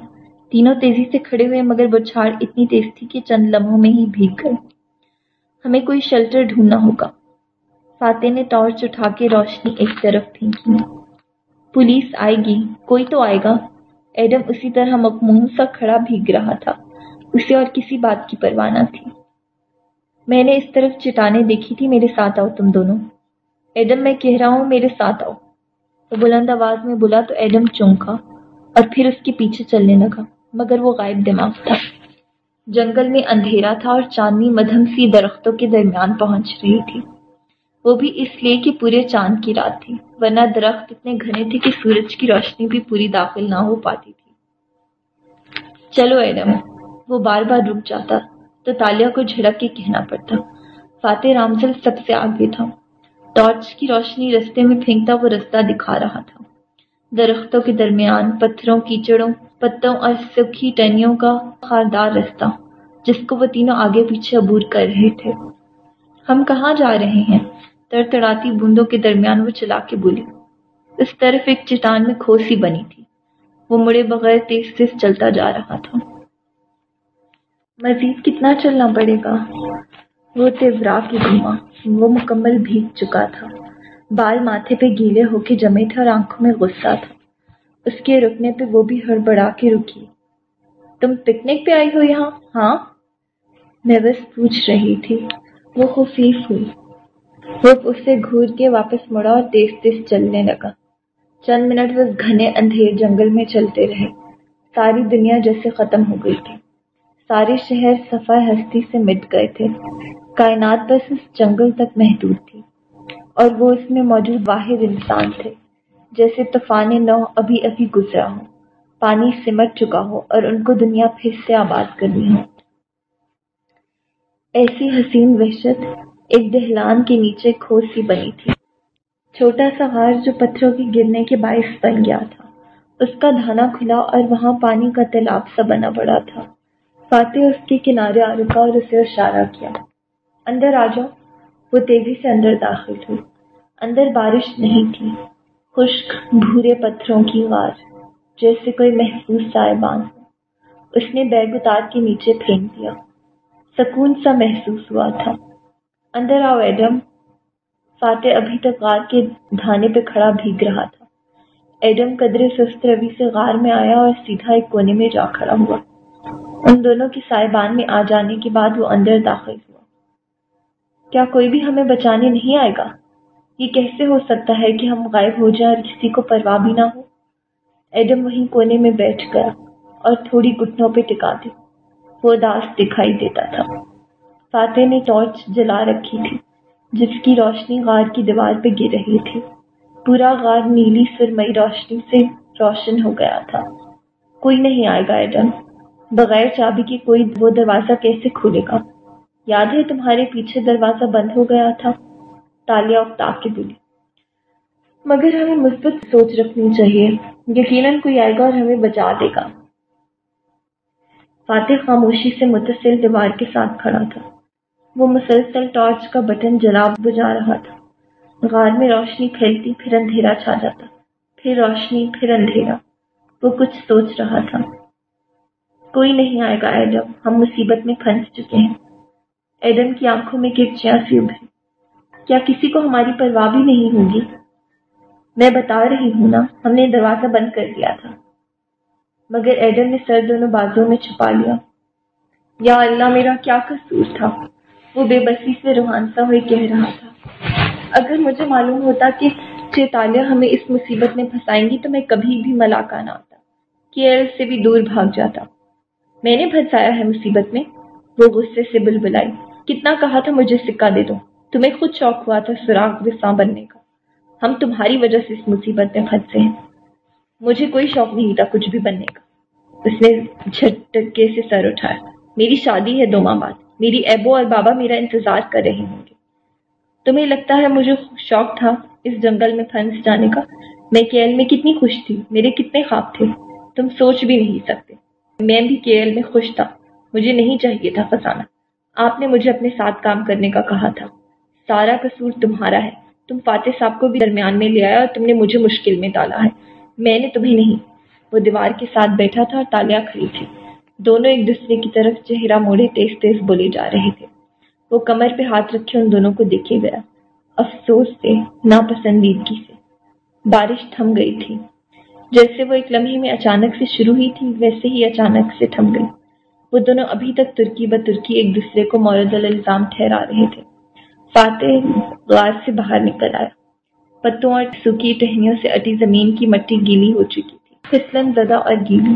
تینوں تیزی سے کھڑے ہوئے مگر بچھاڑ اتنی تیز تھی کہ چند لمحوں میں ہی بھیگ گئے۔ ہمیں کوئی شیلٹر ڈھونڈنا ہوگا۔ فاتح نے ٹارچ اٹھا کے روشنی ایک طرف پھینکی۔ پولیس آئے گی، کوئی تو آئے گا۔ ایڈم اسی طرح مقموم سا کھڑا بھیگ رہا تھا۔ اسے اور کسی بات کی پرواہ نہ تھی۔ میں نے اس طرف چٹانے دیکھی تھی، میرے ساتھ آؤ تم دونوں۔ ایڈم، میں کہہ رہا ہوں میرے ساتھ آؤ۔ وہ بلند آواز میں بولا تو ایڈم چونکا اور پھر اس کے پیچھے چلنے لگا، مگر وہ غائب دماغ تھا۔ جنگل میں اندھیرا تھا اور چاندنی مدھم سی درختوں کے درمیان پہنچ رہی تھی۔ وہ بھی اس لیے کہ پورے چاند کی رات تھی، ورنہ درخت اتنے گھنے تھے کہ سورج کی روشنی بھی پوری داخل نہ ہو پاتی تھی۔ چلو ایڈم، وہ بار بار رک جاتا۔ تو تالیا کو جھڑک کے کہنا پڑتا۔ فاتح رامزل سب سے آگے تھا۔ ٹارچ کی روشنی رستے میں پھینکتا وہ رستہ دکھا رہا تھا۔ درختوں کے درمیان، پتھروں، کیچڑوں، پتوں اور سکھی ٹہنیوں کا خاردار رستہ، جس کو وہ تینوں آگے پیچھے عبور کر رہے تھے۔ ہم کہاں جا رہے ہیں؟ تر تڑاتی بوندوں کے درمیان وہ چلا کے بولی۔ اس طرف ایک چٹان میں کھوسی بنی تھی۔ وہ مڑے بغیر تیز تیز چلتا جا رہا تھا۔ مزید کتنا چلنا پڑے گا؟ وہ تیورا کی دھواں، وہ مکمل بھیگ چکا تھا۔ بال ماتھے پہ گیلے ہو کے جمے تھے اور آنکھوں میں غصہ تھا۔ اس کے رکنے پہ وہ بھی ہڑبڑا کے رکی۔ تم پکنک پہ آئی ہو یہاں؟ ہاں؟ میں بس پوچھ رہی تھی۔ وہ خفیف ہوئی۔ وہ اسے گھور کے واپس مڑا اور تیز تیز چلنے لگا۔ چند منٹ بس گھنے اندھیر جنگل میں چلتے رہے۔ ساری دنیا جیسے ختم ہو گئی تھی۔ سارے شہر صفا ہستی سے مٹ گئے تھے۔ کائنات بس اس جنگل تک محدود تھی اور وہ اس میں موجود واحد انسان تھے۔ جیسے طوفان نو ابھی ابھی گزرا ہو، پانی سمٹ چکا ہو اور ان کو دنیا پھر سے آباد کرنی ہو۔ ایسی حسین وحشت ایک دہلان کے نیچے کھوسی بنی تھی۔ چھوٹا سا غار جو پتھروں کے گرنے کے باعث بن گیا تھا، اس کا دھانا کھلا اور وہاں پانی کا تالاب سا بنا پڑا تھا۔ فاتح اس کے کنارے آ رکا اور اسے اشارہ کیا۔ اندر آ جاؤ۔ وہ تیزی سے اندر داخل ہوئی۔ اندر بارش نہیں تھی۔ خشک بھورے پتھروں کی غار جیسے کوئی محفوظ صاحبان۔ ہو اس نے بیگ اتار کے نیچے پھینک دیا۔ سکون سا محسوس ہوا تھا۔ اندر آؤ، ایڈم۔ فاتح ابھی تک غار کے دھانے پہ کھڑا بھیگ رہا تھا۔ ایڈم قدرے سست روی سے غار میں آیا اور سیدھا ایک کونے میں جا کھڑا ہوا۔ ان دونوں کی صاحبان میں آ جانے کے بعد وہ اندر داخل ہوا۔ کیا کوئی بھی ہمیں بچانے نہیں آئے گا؟ یہ کیسے ہو سکتا ہے کہ ہم غائب ہو جائیں اور کسی کو پرواہ بھی نہ ہو؟ ایڈم وہیں کونے میں بیٹھ گیا اور تھوڑی گٹنوں پہ ٹکا دی۔ وہ داس دکھائی دیتا تھا۔ فاتح نے ٹارچ جلا رکھی تھی، جس کی روشنی غار کی دیوار پہ گر رہی تھی۔ پورا غار نیلی سرمئی روشنی سے روشن ہو گیا تھا۔ کوئی نہیں آئے گا ایڈم۔ بغیر چابی کے کوئی وہ دروازہ کیسے کھولے گا؟ یاد ہے تمہارے پیچھے دروازہ بند ہو گیا تھا؟ تالیا اکتا کے بولی، مگر ہمیں مثبت سوچ رکھنی چاہیے۔ یقیناً کوئی آئے گا اور ہمیں بچا دے گا۔ فاتح خاموشی سے متصل دیوار کے ساتھ کھڑا تھا۔ وہ مسلسل ٹارچ کا بٹن جلا بجا رہا تھا۔ غار میں روشنی پھیلتی پھر اندھیرا چھا جاتا۔ پھر روشنی، پھر اندھیرا۔ وہ کچھ سوچ رہا تھا۔ کوئی نہیں آئے گا، ایڈم۔ ہم مصیبت میں پھنس چکے ہیں۔ ایڈم کی آنکھوں میں کرچیاں سی ابھری کیا کسی کو ہماری پرواہ بھی نہیں ہوگی؟ میں بتا رہی ہوں نا، ہم نے دروازہ بند کر دیا تھا۔ مگر ایڈم نے سر دونوں بازوں میں چھپا لیا۔ یا اللہ، میرا کیا قصور تھا؟ وہ بے بسی سے روحانسا ہوئے کہہ رہا تھا۔ اگر مجھے معلوم ہوتا کہ چیتالیہ ہمیں اس مصیبت میں پھنسائیں گی، تو میں کبھی بھی ملاقہ نہ آتا کیئر سے بھی دور بھاگ جاتا۔ میں نے پھنسایا ہے مصیبت میں۔ وہ غصے سے بل بلائی کتنا کہا تھا مجھے سکہ دے دو۔ تمہیں خود شوق ہوا تھا سراغ وساں بننے کا۔ ہم تمہاری وجہ سے اس مصیبت میں پھنسے ہیں۔ مجھے کوئی شوق نہیں تھا کچھ بھی بننے کا۔ اس نے جھٹکے سے سر اٹھایا۔ میری شادی ہے دو ماہ بعد۔ میری ایبو اور بابا میرا انتظار کر رہے ہوں گے۔ تمہیں لگتا ہے مجھے شوق تھا اس جنگل میں پھنس جانے کا؟ میں کیل میں کتنی خوش تھی۔ میرے کتنے خواب تھے۔ تم سوچ بھی نہیں سکتے۔ میں بھی کیل میں خوش تھا۔ مجھے نہیں چاہیے تھا پھنسانا آپ نے مجھے اپنے ساتھ کام کرنے کا کہا تھا۔ سارا قصور تمہارا ہے۔ تم فاتح صاحب کو بھی درمیان میں لے آیا اور تم نے مجھے مشکل میں ڈالا ہے۔ میں نے تمہیں نہیں۔ وہ دیوار کے ساتھ بیٹھا تھا اور تالیاں کھڑی تھی۔ دونوں ایک دوسرے کی طرف چہرہ موڑے تیز تیز بولے جا رہے تھے۔ وہ کمر پہ ہاتھ رکھے ان دونوں کو دیکھے گیا۔ افسوس سے، ناپسندیدگی سے۔ بارش تھم گئی تھی۔ جیسے وہ ایک لمحے میں اچانک سے شروع ہوئی تھی، ویسے ہی اچانک سے تھم گئی۔ وہ دونوں ابھی تک ترکی ب ترکی ایک دوسرے کو مورد الزام ٹھہرا رہے تھے۔ فاتح غار سے باہر نکل آیا۔ پتوں اور سوکھی ٹہنیوں سے اٹی زمین کی مٹی گیلی ہو چکی تھی۔ پھسلن، زدہ اور گیلی۔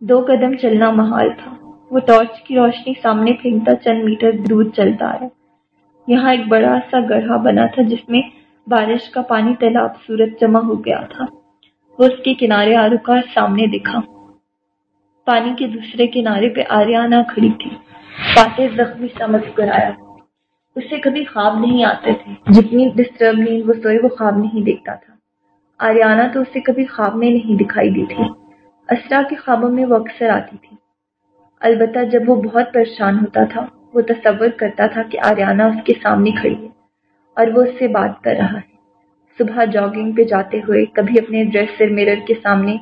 دو قدم چلنا محال تھا۔ وہ ٹارچ کی روشنی سامنے پھینکتا چند میٹر دور چلتا آیا۔ یہاں ایک بڑا سا گڑھا بنا تھا جس میں بارش کا پانی تیلاب صورت جمع ہو گیا تھا۔ وہ اس کے کنارے آ رکا اور سامنے دکھا۔ پانی کے دوسرے کنارے پہ آریانہ کھڑی تھی۔ فاتح زخمی سمجھ کر آیا۔ اسے کبھی خواب نہیں آتے تھے۔ جتنی ڈسٹرب نیند وہ سوئے وہ خواب نہیں دیکھتا تھا۔ آریانہ تو اسے کبھی خواب میں نہیں دکھائی دی تھی۔ اسرا کے خوابوں میں وہ اکثر آتی تھی۔ البتہ جب وہ بہت پریشان ہوتا تھا، وہ تصور کرتا تھا کہ آریانہ اس کے سامنے کھڑی ہے اور وہ اس سے بات کر رہا ہے۔ صبح جاگنگ پہ جاتے ہوئے، کبھی اپنے ڈریسر میرر کے سامنے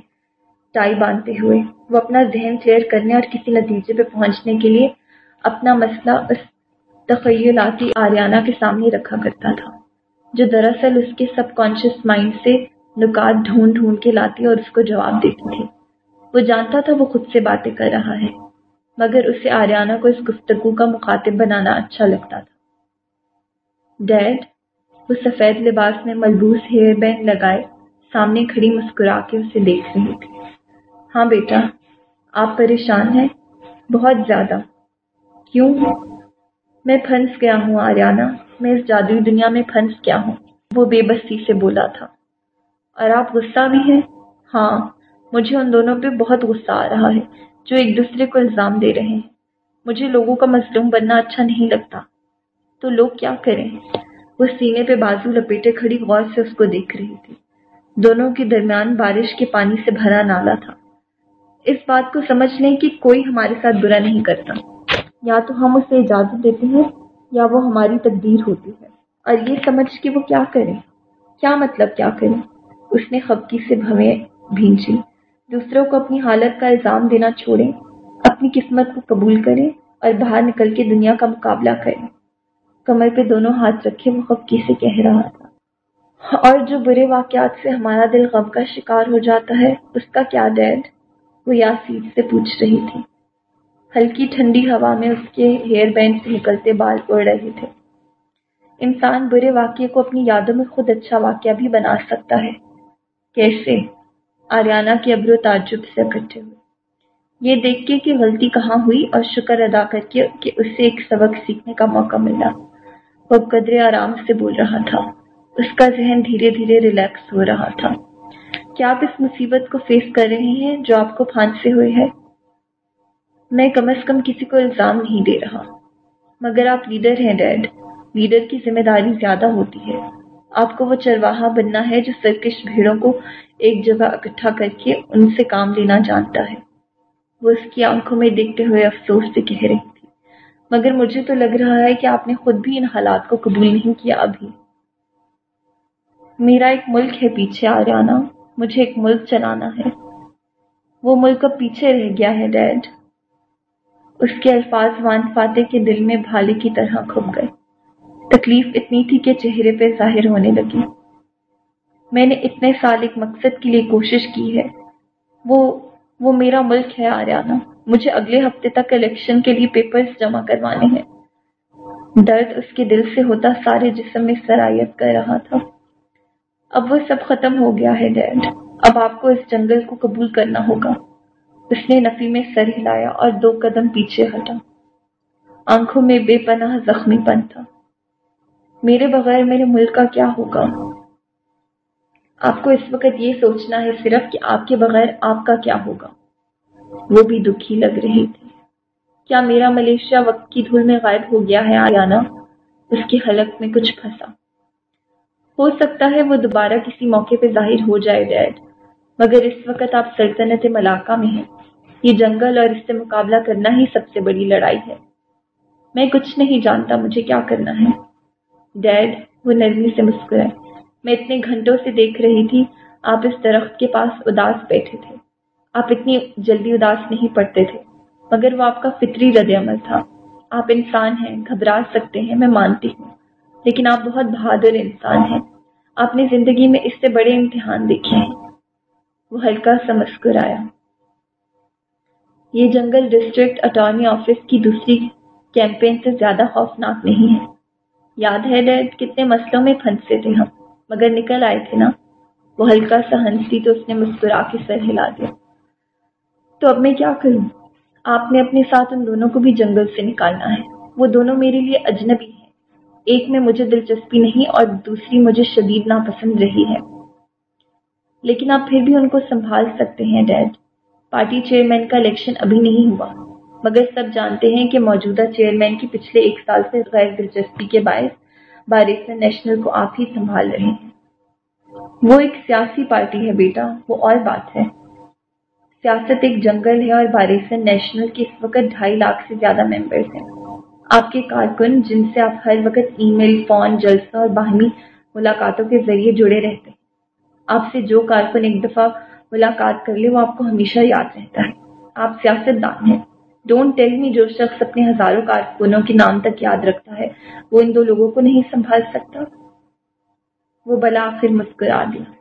ٹائی باندھتے ہوئے، وہ اپنا ذہن کلیئر کرنے اور کسی نتیجے پہ پہنچنے کے لیے اپنا مسئلہ اس تخیلاتی آریانہ کے سامنے رکھا کرتا تھا، جو دراصل اس کے سب کانشیس مائنڈ سے نکات ڈھونڈ ڈھونڈ کے لاتی اور اس کو جواب دیتی تھی۔ وہ جانتا تھا وہ خود سے باتیں کر رہا ہے، مگر اسے آریانہ کو اس گفتگو کا مخاطب بنانا اچھا لگتا تھا۔ ڈیڈ وہ سفید لباس میں ملبوس ہیئر بینڈ لگائے سامنے کھڑی مسکرا کے اسے دیکھ رہی تھی۔ ہاں بیٹا، آپ پریشان ہیں؟ بہت زیادہ۔ کیوں؟ میں پھنس گیا ہوں آریانہ میں اس جادوئی دنیا میں پھنس گیا ہوں۔ وہ بے بسی سے بولا تھا۔ اور آپ غصہ بھی ہیں؟ ہاں مجھے ان دونوں پہ بہت غصہ آ رہا ہے جو ایک دوسرے کو الزام دے رہے ہیں۔ مجھے لوگوں کا مظلوم بننا اچھا نہیں لگتا۔ تو لوگ کیا کریں؟ وہ سینے پہ بازو لپیٹے کھڑی غور سے اس کو دیکھ رہی تھی۔ دونوں کے درمیان بارش کے پانی سے بھرا نالا تھا۔ اس بات کو سمجھ لیں کہ کوئی ہمارے ساتھ برا نہیں کرتا۔ یا تو ہم اسے اجازت دیتے ہیں یا وہ ہماری تقدیر ہوتی ہے۔ اور یہ سمجھ کے وہ کیا کریں؟ کیا مطلب کیا کریں؟ اس نے خبکی سے بھویں بھینچی۔ دوسروں کو اپنی حالت کا الزام دینا چھوڑیں۔ اپنی قسمت کو قبول کریں اور باہر نکل کے دنیا کا مقابلہ کریں۔ کمر پہ دونوں ہاتھ رکھے، وہ خبکی سے کہہ رہا تھا۔ اور جو برے واقعات سے ہمارا دل غم کا شکار ہو جاتا ہے، اس کا کیا ڈیڈ؟ وہ یاسیر سے پوچھ رہی تھی۔ ہلکی ٹھنڈی ہوا میں اس کے ہیئر بینڈ سے نکلتے بال اڑ رہے تھے۔ انسان برے واقعے کو اپنی یادوں میں خود اچھا واقعہ بھی بنا سکتا ہے۔ کیسے؟ آریانہ کی ابرو تعجب سے اکٹھے ہوئے۔ یہ دیکھ کے کہ غلطی کہاں ہوئی اور شکر ادا کر کے کہ اسے ایک سبق سیکھنے کا موقع ملا۔ وہ قدرے آرام سے بول رہا تھا۔ اس کا ذہن دھیرے دھیرے ریلیکس ہو رہا تھا۔ کیا آپ اس مصیبت کو فیس کر رہے ہیں جو آپ کو پھانسے ہوئے ہے؟ میں کم از کم کسی کو الزام نہیں دے رہا۔ مگر آپ لیڈر ہیں ڈیڈ لیڈر کی ذمہ داری زیادہ ہوتی ہے۔ آپ کو وہ چرواہا بننا ہے جو سرکش بھیڑوں کو ایک جگہ اکٹھا کر کے ان سے کام لینا جانتا ہے۔ وہ اس کی آنکھوں میں دیکھتے ہوئے افسوس سے کہہ رہی مگر مجھے تو لگ رہا ہے کہ آپ نے خود بھی ان حالات کو قبول نہیں کیا ابھی۔ میرا ایک ملک ہے پیچھے آ جانا مجھے ایک ملک چلانا ہے۔ وہ ملک اب پیچھے رہ گیا ہے، ڈیڈ۔ اس کے الفاظ وان فاتح کے دل میں بھالے کی طرح کھپ گئے۔ تکلیف اتنی تھی کہ چہرے پہ ظاہر ہونے لگی۔ میں نے اتنے سال ایک مقصد کے لیے کوشش کی ہے۔ وہ وہ میرا ملک ہے آریانہ مجھے اگلے ہفتے تک الیکشن کے لیے پیپرز جمع کروانے ہیں۔ درد اس کے دل سے ہوتا، سارے جسم میں سرایت کر رہا تھا۔ اب وہ سب ختم ہو گیا ہے، ڈیڈ۔ اب آپ کو اس جنگل کو قبول کرنا ہوگا۔ اس نے نفی میں سر ہلایا اور دو قدم پیچھے ہٹا۔ آنکھوں میں بے پناہ زخمی پن تھا۔ میرے بغیر میرے ملک کا کیا ہوگا؟ آپ کو اس وقت یہ سوچنا ہے صرف کہ آپ کے بغیر آپ کا کیا ہوگا۔ وہ بھی دکھی لگ رہی تھی۔ کیا میرا ملیشیا وقت کی دھول میں غائب ہو گیا ہے آیانا اس کی حلق میں کچھ پھنسا۔ ہو سکتا ہے وہ دوبارہ کسی موقع پہ ظاہر ہو جائے ڈیڈ، مگر اس وقت آپ سلطنت ملاقہ میں ہیں۔ یہ جنگل اور اس سے مقابلہ کرنا ہی سب سے بڑی لڑائی ہے۔ میں کچھ نہیں جانتا مجھے کیا کرنا ہے۔ ڈیڈ، وہ نرمی سے مسکرائے۔ میں اتنے گھنٹوں سے دیکھ رہی تھی، آپ اس درخت کے پاس اداس بیٹھے تھے۔ آپ اتنی جلدی اداس نہیں پڑتے تھے، مگر وہ آپ کا فطری رد عمل تھا۔ آپ انسان ہیں، گھبرا سکتے ہیں، میں مانتی ہوں۔ لیکن آپ بہت بہادر انسان ہیں۔ آپ نے زندگی میں اس سے بڑے امتحان دیکھے ہیں۔ وہ ہلکا سا مسکرایا یہ جنگل ڈسٹرکٹ اٹارنی آفس کی دوسری کیمپین سے زیادہ خوفناک نہیں ہے۔ یاد ہے ڈیڈ، کتنے مسئلوں میں پھنسے تھے ہم، مگر نکل آئے تھے نا۔ وہ ہلکا سا ہنسی تو اس نے مسکرا کے سر ہلا دیا۔ تو اب میں کیا کروں؟ آپ نے اپنے ساتھ ان دونوں کو بھی جنگل سے نکالنا ہے۔ وہ دونوں میرے لیے اجنبی ہیں۔ ایک میں مجھے دلچسپی نہیں اور دوسری مجھے شدید ناپسند رہی ہے۔ لیکن آپ پھر بھی ان کو سنبھال سکتے ہیں، ڈیڈ۔ پارٹی چیئرمین کا الیکشن ابھی نہیں ہوا۔ مگر سب جانتے ہیں کہ موجودہ چیئرمین کی پچھلے ایک سال سے غیر دلچسپی کے باعث بارسن نیشنل کو آپ ہی سنبھال رہے ہیں۔ وہ ایک سیاسی پارٹی ہے بیٹا۔ وہ اور بات ہے۔ سیاست ایک جنگل ہے اور بارسن نیشنل کے اس وقت ڈھائی لاکھ سے زیادہ ممبرس ہیں۔ آپ کے کارکن جن سے آپ ہر وقت ای میل فون، جلسہ اور باہمی ملاقاتوں کے ذریعے جڑے رہتے ہیں۔ آپ سے جو کارکن ایک دفعہ ملاقات کر لے، وہ آپ کو ہمیشہ یاد رہتا ہے۔ آپ سیاست دان ہیں۔ ڈونٹ ٹیل می جو شخص اپنے ہزاروں کارکنوں کے نام تک یاد رکھتا ہے، وہ ان دو لوگوں کو نہیں سنبھال سکتا۔ وہ بلا پھر مسکرا دیا۔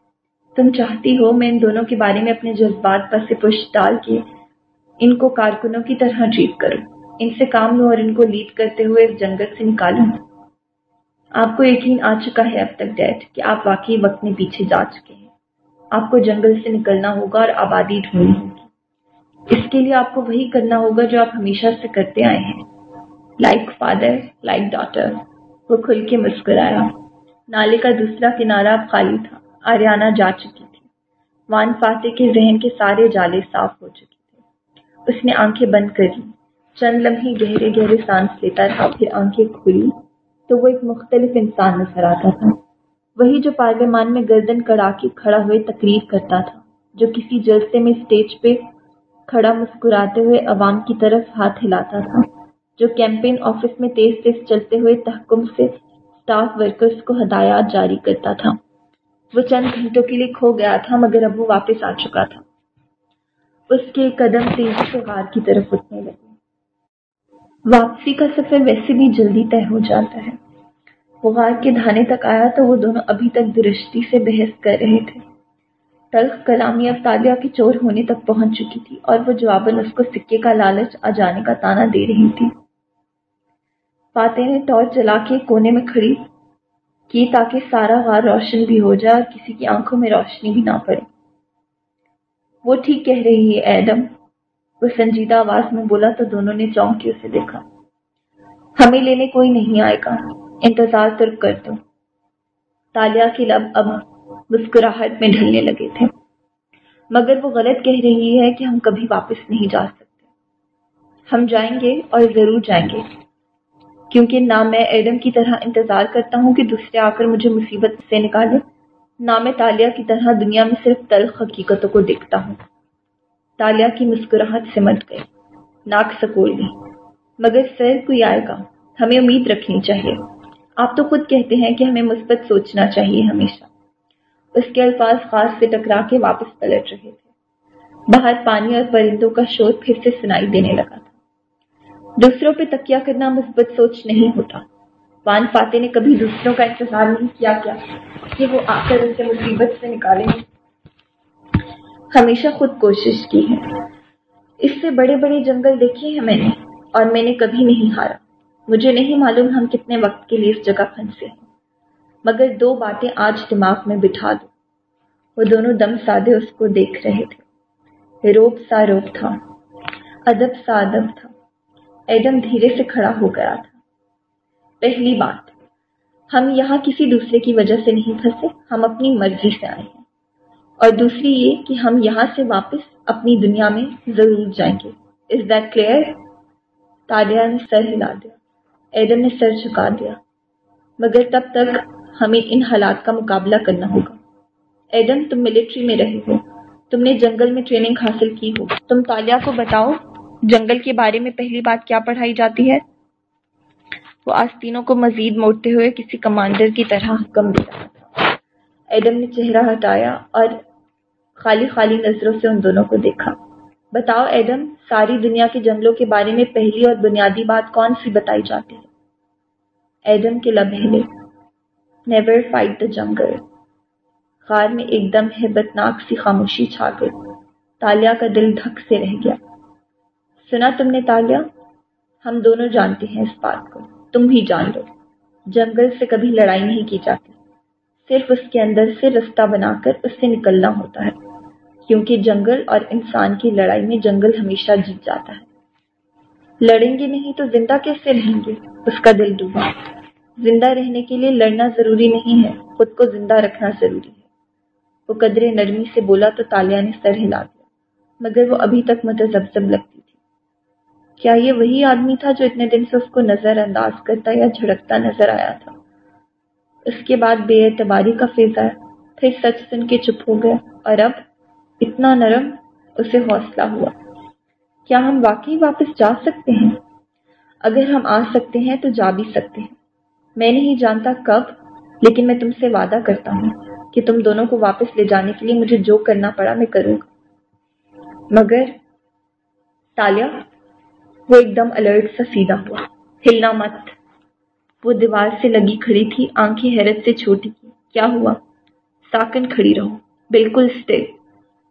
تم چاہتی ہو میں ان دونوں کے بارے میں اپنے جذبات پر سے پشت ڈال کے ان کو کارکنوں کی طرح ٹریٹ کروں۔ ان سے کام لوں اور ان کو لیڈ کرتے ہوئے اس جنگل سے نکالوں۔ آپ کو یقین آ چکا ہے اب تک ڈیٹ کہ آپ واقعی وقت میں پیچھے جا چکے ہیں۔ آپ کو جنگل سے نکلنا ہوگا اور آبادی ڈھونڈنی ہوگی۔ اس کے لیے آپ کو وہی کرنا ہوگا جو آپ ہمیشہ سے کرتے آئے ہیں۔ لائک فادر لائک ڈاٹر وہ کھل کے مسکرایا۔ نالے کا دوسرا کنارہ خالی تھا۔ آریانہ جا چکی تھی۔ وان فاتح کے ذہن کے سارے جالے صاف ہو چکے تھے۔ اس نے آنکھیں بند کر لی چند لمحے گہرے گہرے سانس لیتا تھا، پھر آنکھیں کھلی تو وہ ایک مختلف انسان نظر آتا تھا۔ وہی جو پارلیمان میں گردن کڑا کے کھڑا ہوئے تقریر کرتا تھا، جو کسی جلسے میں اسٹیج پہ کھڑا مسکراتے ہوئے عوام کی طرف ہاتھ ہلاتا تھا، جو کیمپین آفس میں تیز تیز چلتے ہوئے تحکم سے سٹاف ورکرز کو ہدایات جاری کرتا تھا۔ وہ چند گھنٹوں کے لیے کھو گیا تھا، مگر اب وہ واپس آ چکا تھا۔ اس کے قدم تیزی سے غار کی طرف اٹھنے لگے۔ واپسی کا سفر ویسے بھی جلدی طے ہو جاتا ہے۔ وہ غار کے دھانے تک آیا تو وہ دونوں ابھی تک درشتی سے بحث کر رہے تھے۔ تلخ کلامی افطالیہ کے چور ہونے تک پہنچ چکی تھی اور وہ جواباً اس کو سکے کا لالچ آ جانے کا تانا دے رہی تھی۔ فاتح نے ٹارچ جلا کے کونے میں کھڑی کی تاکہ سارا غار روشن بھی ہو جائے اور کسی کی آنکھوں میں روشنی بھی نہ پڑے۔ وہ ٹھیک کہہ رہی ہے، ایڈم۔ وہ سنجیدہ آواز میں بولا، تو دونوں نے چونک کے اسے دیکھا۔ ہمیں لینے کوئی نہیں آئے گا۔ انتظار ترک کر دو۔ تالیا کے لب اب مسکراہٹ میں ڈھلنے لگے تھے۔ مگر وہ غلط کہہ رہی ہے کہ ہم کبھی واپس نہیں جا سکتے۔ ہم جائیں گے اور ضرور جائیں گے۔ کیونکہ نہ میں ایڈم کی طرح انتظار کرتا ہوں کہ دوسرے آ کر مجھے مصیبت سے نکالے، نہ میں تالیہ کی طرح دنیا میں صرف تلخ حقیقتوں کو دیکھتا ہوں۔ تالیا کی مسکراہٹ سمٹ گئی، ناک سکوڑ لی مگر سر کوئی آئے گا، ہمیں امید رکھنی چاہیے۔ آپ تو خود کہتے ہیں کہ ہمیں مثبت سوچنا چاہیے ہمیشہ۔ اس کے الفاظ خاص سے ٹکرا کے واپس پلٹ رہے تھے۔ باہر پانی اور پرندوں کا شور پھر سے سنائی دینے لگا تھا۔ دوسروں پہ تکیہ کرنا مثبت سوچ نہیں ہوتا۔ وان فاتح نے کبھی دوسروں کا انتظار نہیں کیا کیا؟ کہ وہ آ کر اسے مصیبت سے نکالیں۔ ہمیشہ خود کوشش کی ہے۔ اس سے بڑے بڑے جنگل دیکھے ہیں میں نے، اور میں نے کبھی نہیں ہارا۔ مجھے نہیں معلوم ہم کتنے وقت کے لیے اس جگہ پھنسے ہیں۔ مگر دو باتیں آج دماغ میں بٹھا دو۔ وہ دونوں دم سادے اس کو دیکھ رہے تھے۔ روپ سا روپ تھا۔ ادب سا ادب تھا۔ ایڈم دھیرے سے کھڑا ہو گیا تھا۔ پہلی بات، ہم یہاں کسی دوسرے کی وجہ سے نہیں پھنسے، ہم اپنی مرضی سے آئے ہیں۔ اور دوسری یہ کہ ہم یہاں سے واپس اپنی دنیا میں ضرور جائیں گے۔ از دیٹ کلیئر تالیہ نے سر ہلا دیا۔ ایڈم نے سر جھکا دیا۔ مگر تب تک ہمیں ان حالات کا مقابلہ کرنا ہوگا۔ ایڈم، تم ملٹری میں رہے ہو۔ تم نے جنگل میں ٹریننگ حاصل کی ہو تم تالیہ کو بتاؤ جنگل کے بارے میں پہلی بات کیا پڑھائی جاتی ہے؟ وہ آستینوں کو مزید موڑتے ہوئے کسی کمانڈر کی طرح حکم دے رہا تھا۔ ایڈم نے چہرہ ہٹایا اور خالی خالی نظروں سے ان دونوں کو دیکھا۔ بتاؤ ایڈم، ساری دنیا کے جنگلوں کے بارے میں پہلی اور بنیادی بات کون سی بتائی جاتی ہے؟ ایڈم کے لب ہلے نیور فائٹ دا جنگل غار میں ایک دم ہیبتناک سی خاموشی چھا گئی۔ تالیا کا دل دھک سے رہ گیا۔ سنا تم نے تالیا ہم دونوں جانتے ہیں اس بات کو۔ تم بھی جان لو۔ جنگل سے کبھی لڑائی نہیں کی جاتی۔ صرف اس کے اندر سے رستہ بنا کر اس سے نکلنا ہوتا ہے۔ کیونکہ جنگل اور انسان کی لڑائی میں جنگل ہمیشہ جیت جاتا ہے۔ لڑیں گے نہیں تو زندہ کیسے رہیں گے؟ اس کا دل ڈوبا۔ زندہ رہنے کے لیے لڑنا ضروری نہیں ہے۔ خود کو زندہ رکھنا ضروری ہے۔ وہ قدرے نرمی سے بولا تو تالیا نے سر ہلا دیا۔ مگر وہ ابھی تک متذبذب لگتی کیا یہ وہی آدمی تھا جو اتنے دن سے اس کو نظر انداز کرتا یا جھڑکتا نظر آیا تھا؟ اس کے بعد بے اعتباری کا فیض آیا پھر سچ سن کے چپ ہو گیا اور اب اتنا نرم اسے حوصلہ ہوا۔ کیا ہم واقعی واپس جا سکتے ہیں؟ اگر ہم آ سکتے ہیں تو جا بھی سکتے ہیں۔ میں نہیں جانتا کب، لیکن میں تم سے وعدہ کرتا ہوں کہ تم دونوں کو واپس لے جانے کے لیے مجھے جو کرنا پڑا میں کروں گا۔ مگر تالیا وہ ایک دم الرٹ سا سیدھا ہوا۔ ہلنا مت۔ وہ دیوار سے لگی کھڑی تھی، آنکھیں حیرت سے چھوٹی کی کیا ہوا؟ ساکن کھڑی رہو۔ بالکل اسٹل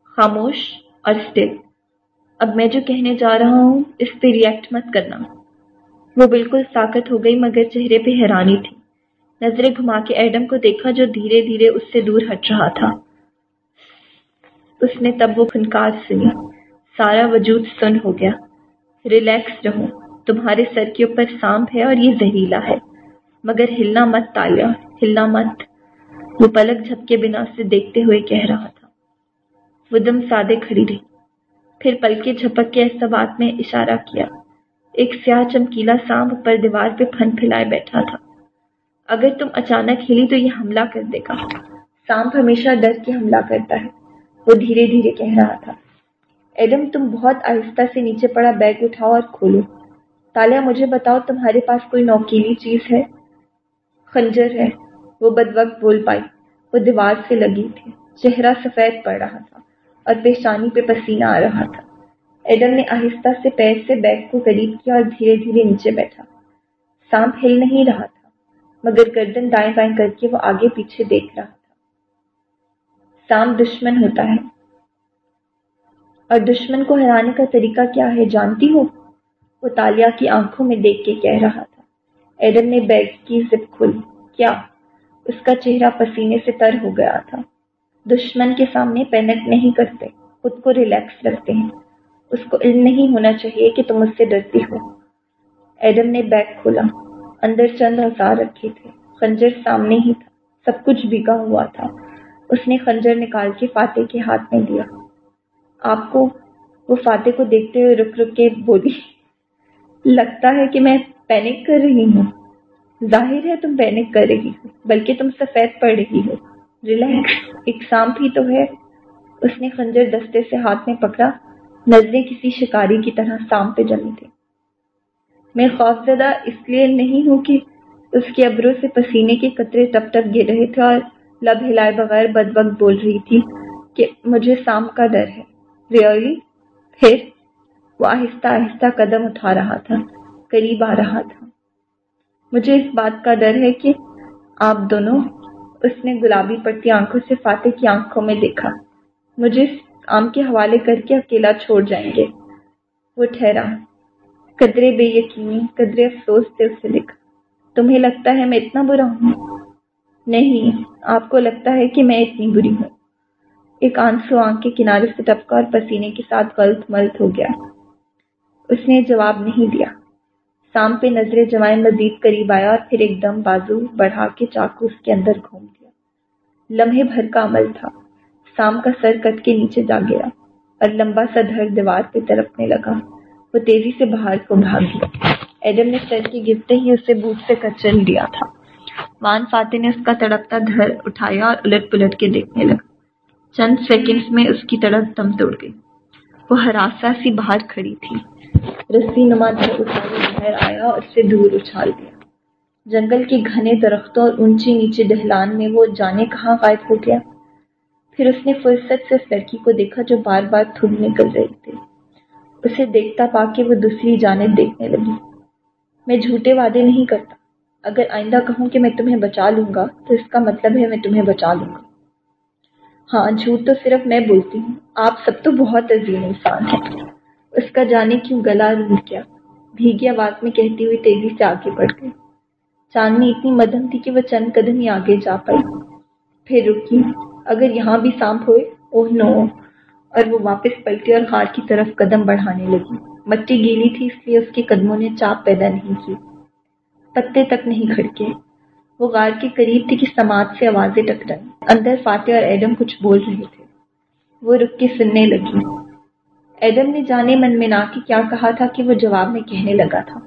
خاموش اور اسٹل اب میں جو کہنے جا رہا ہوں، اس پہ ریئیکٹ مت کرنا۔ وہ بالکل ساکت ہو گئی، مگر چہرے پہ حیرانی تھی۔ نظریں گھما کے ایڈم کو دیکھا جو دھیرے دھیرے اس سے دور ہٹ رہا تھا۔ اس نے تب وہ خنکار سنی۔ سارا وجود سن ہو گیا۔ ریلیکس رہو۔ تمہارے سر کے اوپر سانپ ہے اور یہ زہریلا ہے۔ مگر ہلنا مت تالیا ہلنا مت۔ وہ پلک جھپکے بنا اسے دیکھتے ہوئے کہہ رہا تھا۔ وہ دم سادے کھڑی رہی۔ پھر پلکے جھپک کے ایسا بات میں اشارہ کیا۔ ایک سیاہ چمکیلا سانپ پر دیوار پہ پھن پھیلائے بیٹھا تھا۔ اگر تم اچانک ہلی تو یہ حملہ کر دے گا سانپ ہمیشہ ڈر کے حملہ کرتا ہے۔ وہ دھیرے دھیرے کہہ رہا تھا۔ ایڈم، تم بہت آہستہ سے نیچے پڑا، بیگ اٹھاؤ اور کھولو۔ تالیا، مجھے بتاؤ، تمہارے پاس کوئی نوکیلی چیز ہے؟ خنجر ہے۔ وہ بد وقت بول پائی۔ وہ دیوار سے لگی تھی۔ چہرہ سفید پڑ رہا تھا اور پیشانی پہ پسینہ آ رہا تھا۔ ایڈم نے آہستہ سے پیر سے بیگ کو قریب کیا اور دھیرے دھیرے نیچے بیٹھا۔ سانپ ہل نہیں رہا تھا، مگر گردن دائیں بائیں کر کے وہ آگے پیچھے دیکھ رہا تھا۔ سانپ دشمن ہوتا ہے۔ اور دشمن کو ہرانے کا طریقہ کیا ہے جانتی ہو؟ وہ تالیا کی آنکھوں میں دیکھ کے کہہ رہا تھا ایڈم نے بیگ کی زپ کھولی۔ کیا؟ اس کا چہرہ پسینے سے تر ہو گیا تھا۔ دشمن کے سامنے پینک نہیں کرتے، خود کو ریلیکس رکھتے ہیں۔ اس کو علم نہیں ہونا چاہیے کہ تم اس سے ڈرتی ہو۔ ایڈم نے بیگ کھولا۔ اندر چند ہزار رکھے تھے۔ خنجر سامنے ہی تھا۔ سب کچھ بگا ہوا تھا۔ اس نے خنجر نکال کے فاتح کے ہاتھ میں دیا۔ آپ کو وہ فاتح کو دیکھتے ہوئے رک رک کے بولی، لگتا ہے کہ میں پینک کر رہی ہوں. ظاہر ہے تم پینک کر رہی ہو، بلکہ تم سفید پڑ رہی ہو۔ ریلیکس ایک سانپ ہی تو ہے۔ اس نے خنجر دستے سے ہاتھ میں پکڑا۔ نظریں کسی شکاری کی طرح سام پہ جمی تھی میں خوفزدہ اس لیے نہیں ہوں کہ اس کے ابروں سے پسینے کے قطرے ٹپ ٹپ گر رہے تھے اور لب ہلائے بغیر بد وقت بول رہی تھی کہ مجھے سام کا ڈر ہے۔ ریئلی پھر وہ آہستہ آہستہ قدم اٹھا رہا تھا، قریب آ رہا تھا۔ مجھے اس بات کا ڈر ہے کہ آپ دونوں اس نے گلابی پڑتی آنکھوں سے فاتح کی آنکھوں میں دیکھا۔ مجھے آم کے حوالے کر کے اکیلا چھوڑ جائیں گے۔ وہ ٹھہرا۔ قدرے بے یقینی، قدرے افسوس سے اسے لکھا تمہیں لگتا ہے میں اتنا برا ہوں؟ نہیں، آپ کو لگتا ہے کہ میں اتنی بری ہوں۔ ایک آنسو آنکھ کے کنارے سے ٹپکا اور پسینے کے ساتھ غلط ملت ہو گیا۔ اس نے جواب نہیں دیا۔ سام پہ نظریں جمائے مزید قریب آیا اور پھر ایک دم بازو بڑھا کے چاقو اس کے اندر گھوم دیا۔ لمحے بھر کا عمل تھا۔ سام کا سر کٹ کے نیچے جا گیا اور لمبا سا دھر دیوار پہ تڑپنے لگا۔ وہ تیزی سے باہر کو بھاگ گیا۔ ایڈم نے سر کی گرتے ہی اسے بوٹ سے کچل دیا تھا۔ وان فاتح نے اس کا تڑپتا دھر اٹھایا اور الٹ پلٹ کے دیکھنے لگا۔ چند سیکنڈز میں اس کی تڑپ دم توڑ گئی۔ وہ ہراسا سی باہر کھڑی تھی۔ رسی نما اٹھانے باہر آیا اور اسے دور اچھال دیا جنگل کے گھنے درختوں اور اونچی نیچے دہلان میں وہ جانے کہاں غائب ہو گیا۔ پھر اس نے فرصت سے اس لڑکی کو دیکھا جو بار بار تھوڑ نکل رہی تھی اسے دیکھتا پا کے وہ دوسری جانب دیکھنے لگی۔ میں جھوٹے وعدے نہیں کرتا۔ اگر آئندہ کہوں کہ میں تمہیں بچا لوں گا تو اس کا مطلب ہے میں تمہیں بچا لوں گا۔ ہاں جھوٹ تو صرف میں بولتی ہوں۔ آپ سب تو بہت عظیم انسان ہیں۔ اس کا جانے کیوں گلا روٹ گیا بھیگی آواز میں کہتی ہوئی تیزی سے آگے بڑھ گئی۔ چاندنی اتنی مدم تھی کہ وہ چند قدم ہی آگے جا پائی۔ پھر رکی۔ اگر یہاں بھی سانپ ہوئے؟ اوہ نو۔ اور وہ واپس پلٹی اور غار کی طرف قدم بڑھانے لگی۔ مٹی گیلی تھی، اس لیے اس کے قدموں نے چاپ پیدا نہیں کی۔ پتے تک نہیں کھڑکے۔ وہ غار کے قریب تھی کہ سماج سے آوازیں ٹکرائی اندر فاتح اور ایڈم کچھ بول رہے تھے۔ وہ رک کے سننے لگی ایڈم نے جانے من میں نہ کہ کیا کہا تھا کہ وہ جواب میں کہنے لگا تھا۔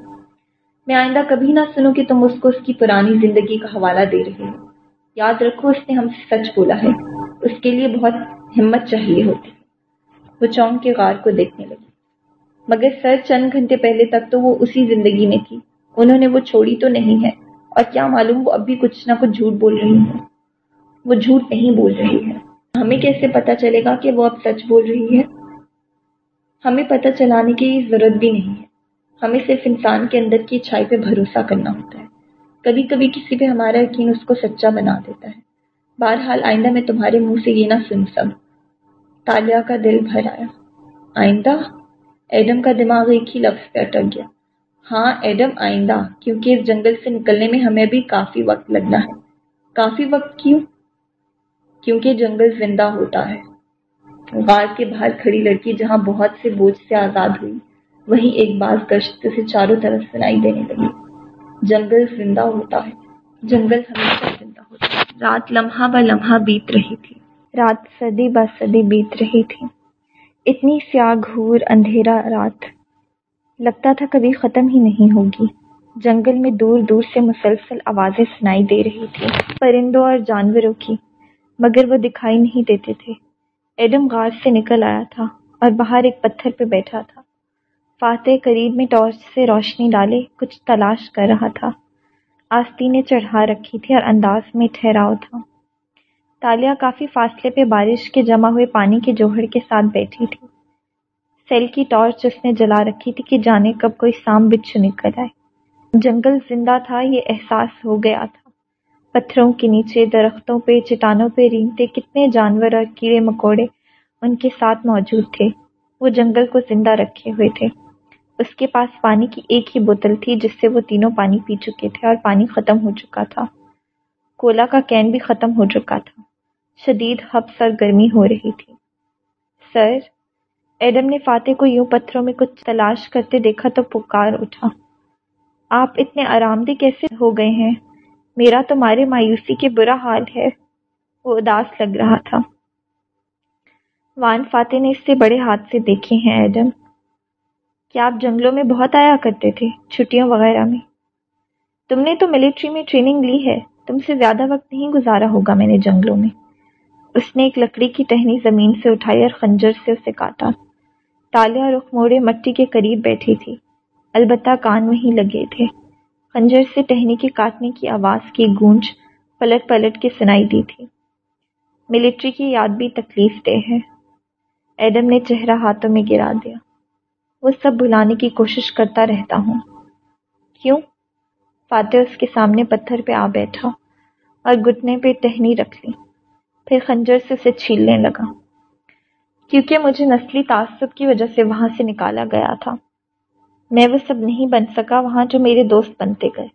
میں آئندہ کبھی نہ سنوں کہ تم اس کو اس کی پرانی زندگی کا حوالہ دے رہے ہو۔ یاد رکھو، اس نے ہم سے سچ بولا ہے۔ اس کے لیے بہت ہمت چاہیے ہوتی۔ وہ چونک کے غار کو دیکھنے لگی مگر سر چند گھنٹے پہلے تک تو وہ اسی زندگی میں تھی۔ انہوں نے وہ چھوڑی تو نہیں ہے۔ اور کیا معلوم وہ اب بھی کچھ نہ کچھ جھوٹ بول رہی ہوں وہ جھوٹ نہیں بول رہی ہے۔ ہمیں کیسے پتا چلے گا کہ وہ اب سچ بول رہی ہے؟ ہمیں پتہ چلانے کی ضرورت بھی نہیں ہے۔ ہمیں صرف انسان کے اندر کی اچھائی پہ بھروسہ کرنا ہوتا ہے۔ کبھی کبھی کسی پہ ہمارا یقین اس کو سچا بنا دیتا ہے۔ بہرحال آئندہ میں تمہارے منہ سے یہ نہ سن سب۔ تالیہ کا دل بھر آیا۔ آئندہ؟ ایڈم کا دماغ ایک ہی لفظ پہ اٹک گیا۔ ہاں ایڈم آئندہ، کیونکہ اس جنگل سے نکلنے میں ہمیں بھی کافی وقت لگنا ہے۔ کافی وقت کیوں؟ کیونکہ جنگل زندہ ہوتا ہے۔ غار کے باہر کھڑی لڑکی جہاں بہت سے بوجھ سے آزاد ہوئی، وہیں ایک باز گشت سے چاروں طرف سنائی دینے لگی۔ جنگل زندہ ہوتا ہے۔ جنگل ہمیشہ زندہ ہوتا ہے۔ رات لمحہ ب لمحہ بیت رہی تھی۔ رات صدی ب صدی بیت رہی تھی۔ اتنی سیاہ گھور اندھیرا رات۔ لگتا تھا کبھی ختم ہی نہیں ہوگی۔ جنگل میں دور دور سے مسلسل آوازیں سنائی دے رہی تھی پرندوں اور جانوروں کی، مگر وہ دکھائی نہیں دیتے تھے۔ ایڈم غار سے نکل آیا تھا اور باہر ایک پتھر پہ بیٹھا تھا۔ فاتح قریب میں ٹارچ سے روشنی ڈالے کچھ تلاش کر رہا تھا۔ آستینیں چڑھا رکھی تھی اور انداز میں ٹھہراؤ تھا۔ تالیہ کافی فاصلے پہ بارش کے جمع ہوئے پانی کے جوہر کے ساتھ بیٹھی تھی۔ سیل کی ٹارچ اس نے جلا رکھی تھی کہ جانے کب کوئی سام بچھو نکل آئے۔ جنگل زندہ تھا، یہ احساس ہو گیا تھا۔ پتھروں کے نیچے، درختوں پہ، چٹانوں پہ رینگتے کتنے جانور اور کیڑے مکوڑے ان کے ساتھ موجود تھے۔ وہ جنگل کو زندہ رکھے ہوئے تھے۔ اس کے پاس پانی کی ایک ہی بوتل تھی، جس سے وہ تینوں پانی پی چکے تھے اور پانی ختم ہو چکا تھا۔ کولا کا کین بھی ختم ہو چکا تھا۔ شدید حب سر گرمی ہو رہی تھی۔ سر ایڈم نے فاتح کو یوں پتھروں میں کچھ تلاش کرتے دیکھا تو پکار اٹھا۔ آپ اتنے آرام دہ کیسے ہو گئے ہیں؟ میرا تمہارے مایوسی کے برا حال ہے۔ وہ اداس لگ رہا تھا۔ وان فاتح نے اس سے بڑے ہاتھ سے دیکھے ہیں ایڈم۔ کیا آپ جنگلوں میں بہت آیا کرتے تھے چھٹیوں وغیرہ میں؟ تم نے تو ملٹری میں ٹریننگ لی ہے۔ تم سے زیادہ وقت نہیں گزارا ہوگا میں نے جنگلوں میں۔ اس نے ایک لکڑی کی ٹہنی زمین سے اٹھائی اور خنجر سے اسے کاٹا۔ تالیا رخ موڑے مٹی کے قریب بیٹھی تھی۔ البتہ کان وہیں لگے تھے۔ خنجر سے ٹہنی کے کاٹنے کی آواز کی گونج پلٹ پلٹ کے سنائی دی تھی۔ ملٹری کی یاد بھی تکلیف دہ ہے۔ ایڈم نے چہرہ ہاتھوں میں گرا دیا۔ وہ سب بلانے کی کوشش کرتا رہتا ہوں۔ کیوں؟ فاتح اس کے سامنے پتھر پہ آ بیٹھا اور گھٹنے پہ ٹہنی رکھ لی۔ پھر خنجر سے اسے چھیلنے لگا۔ کیونکہ مجھے نسلی تعصب کی وجہ سے وہاں سے نکالا گیا تھا۔ میں وہ سب نہیں بن سکا وہاں جو میرے دوست بنتے گئے۔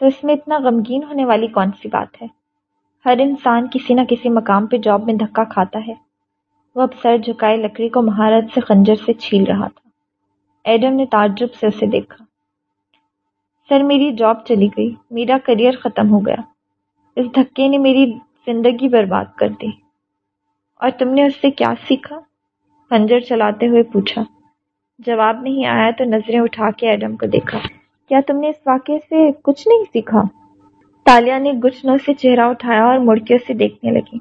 تو اس میں اتنا غمگین ہونے والی کون سی بات ہے؟ ہر انسان کسی نہ کسی مقام پہ جاب میں دھکا کھاتا ہے۔ وہ اب سر جھکائے لکڑی کو مہارت سے خنجر سے چھیل رہا تھا۔ ایڈم نے تعجب سے اسے دیکھا۔ سر، میری جاب چلی گئی۔ میرا کریئر ختم ہو گیا۔ اس دھکے نے میری زندگی برباد کر دی۔ اور تم نے اس سے کیا سیکھا؟ خنجر چلاتے ہوئے پوچھا۔ جواب نہیں آیا تو نظریں اٹھا کے ایڈم کو دیکھا۔ کیا تم نے اس واقعے سے کچھ نہیں سیکھا؟ تالیا نے گچنوں سے چہرہ اٹھایا اور مڑکیوں سے دیکھنے لگی۔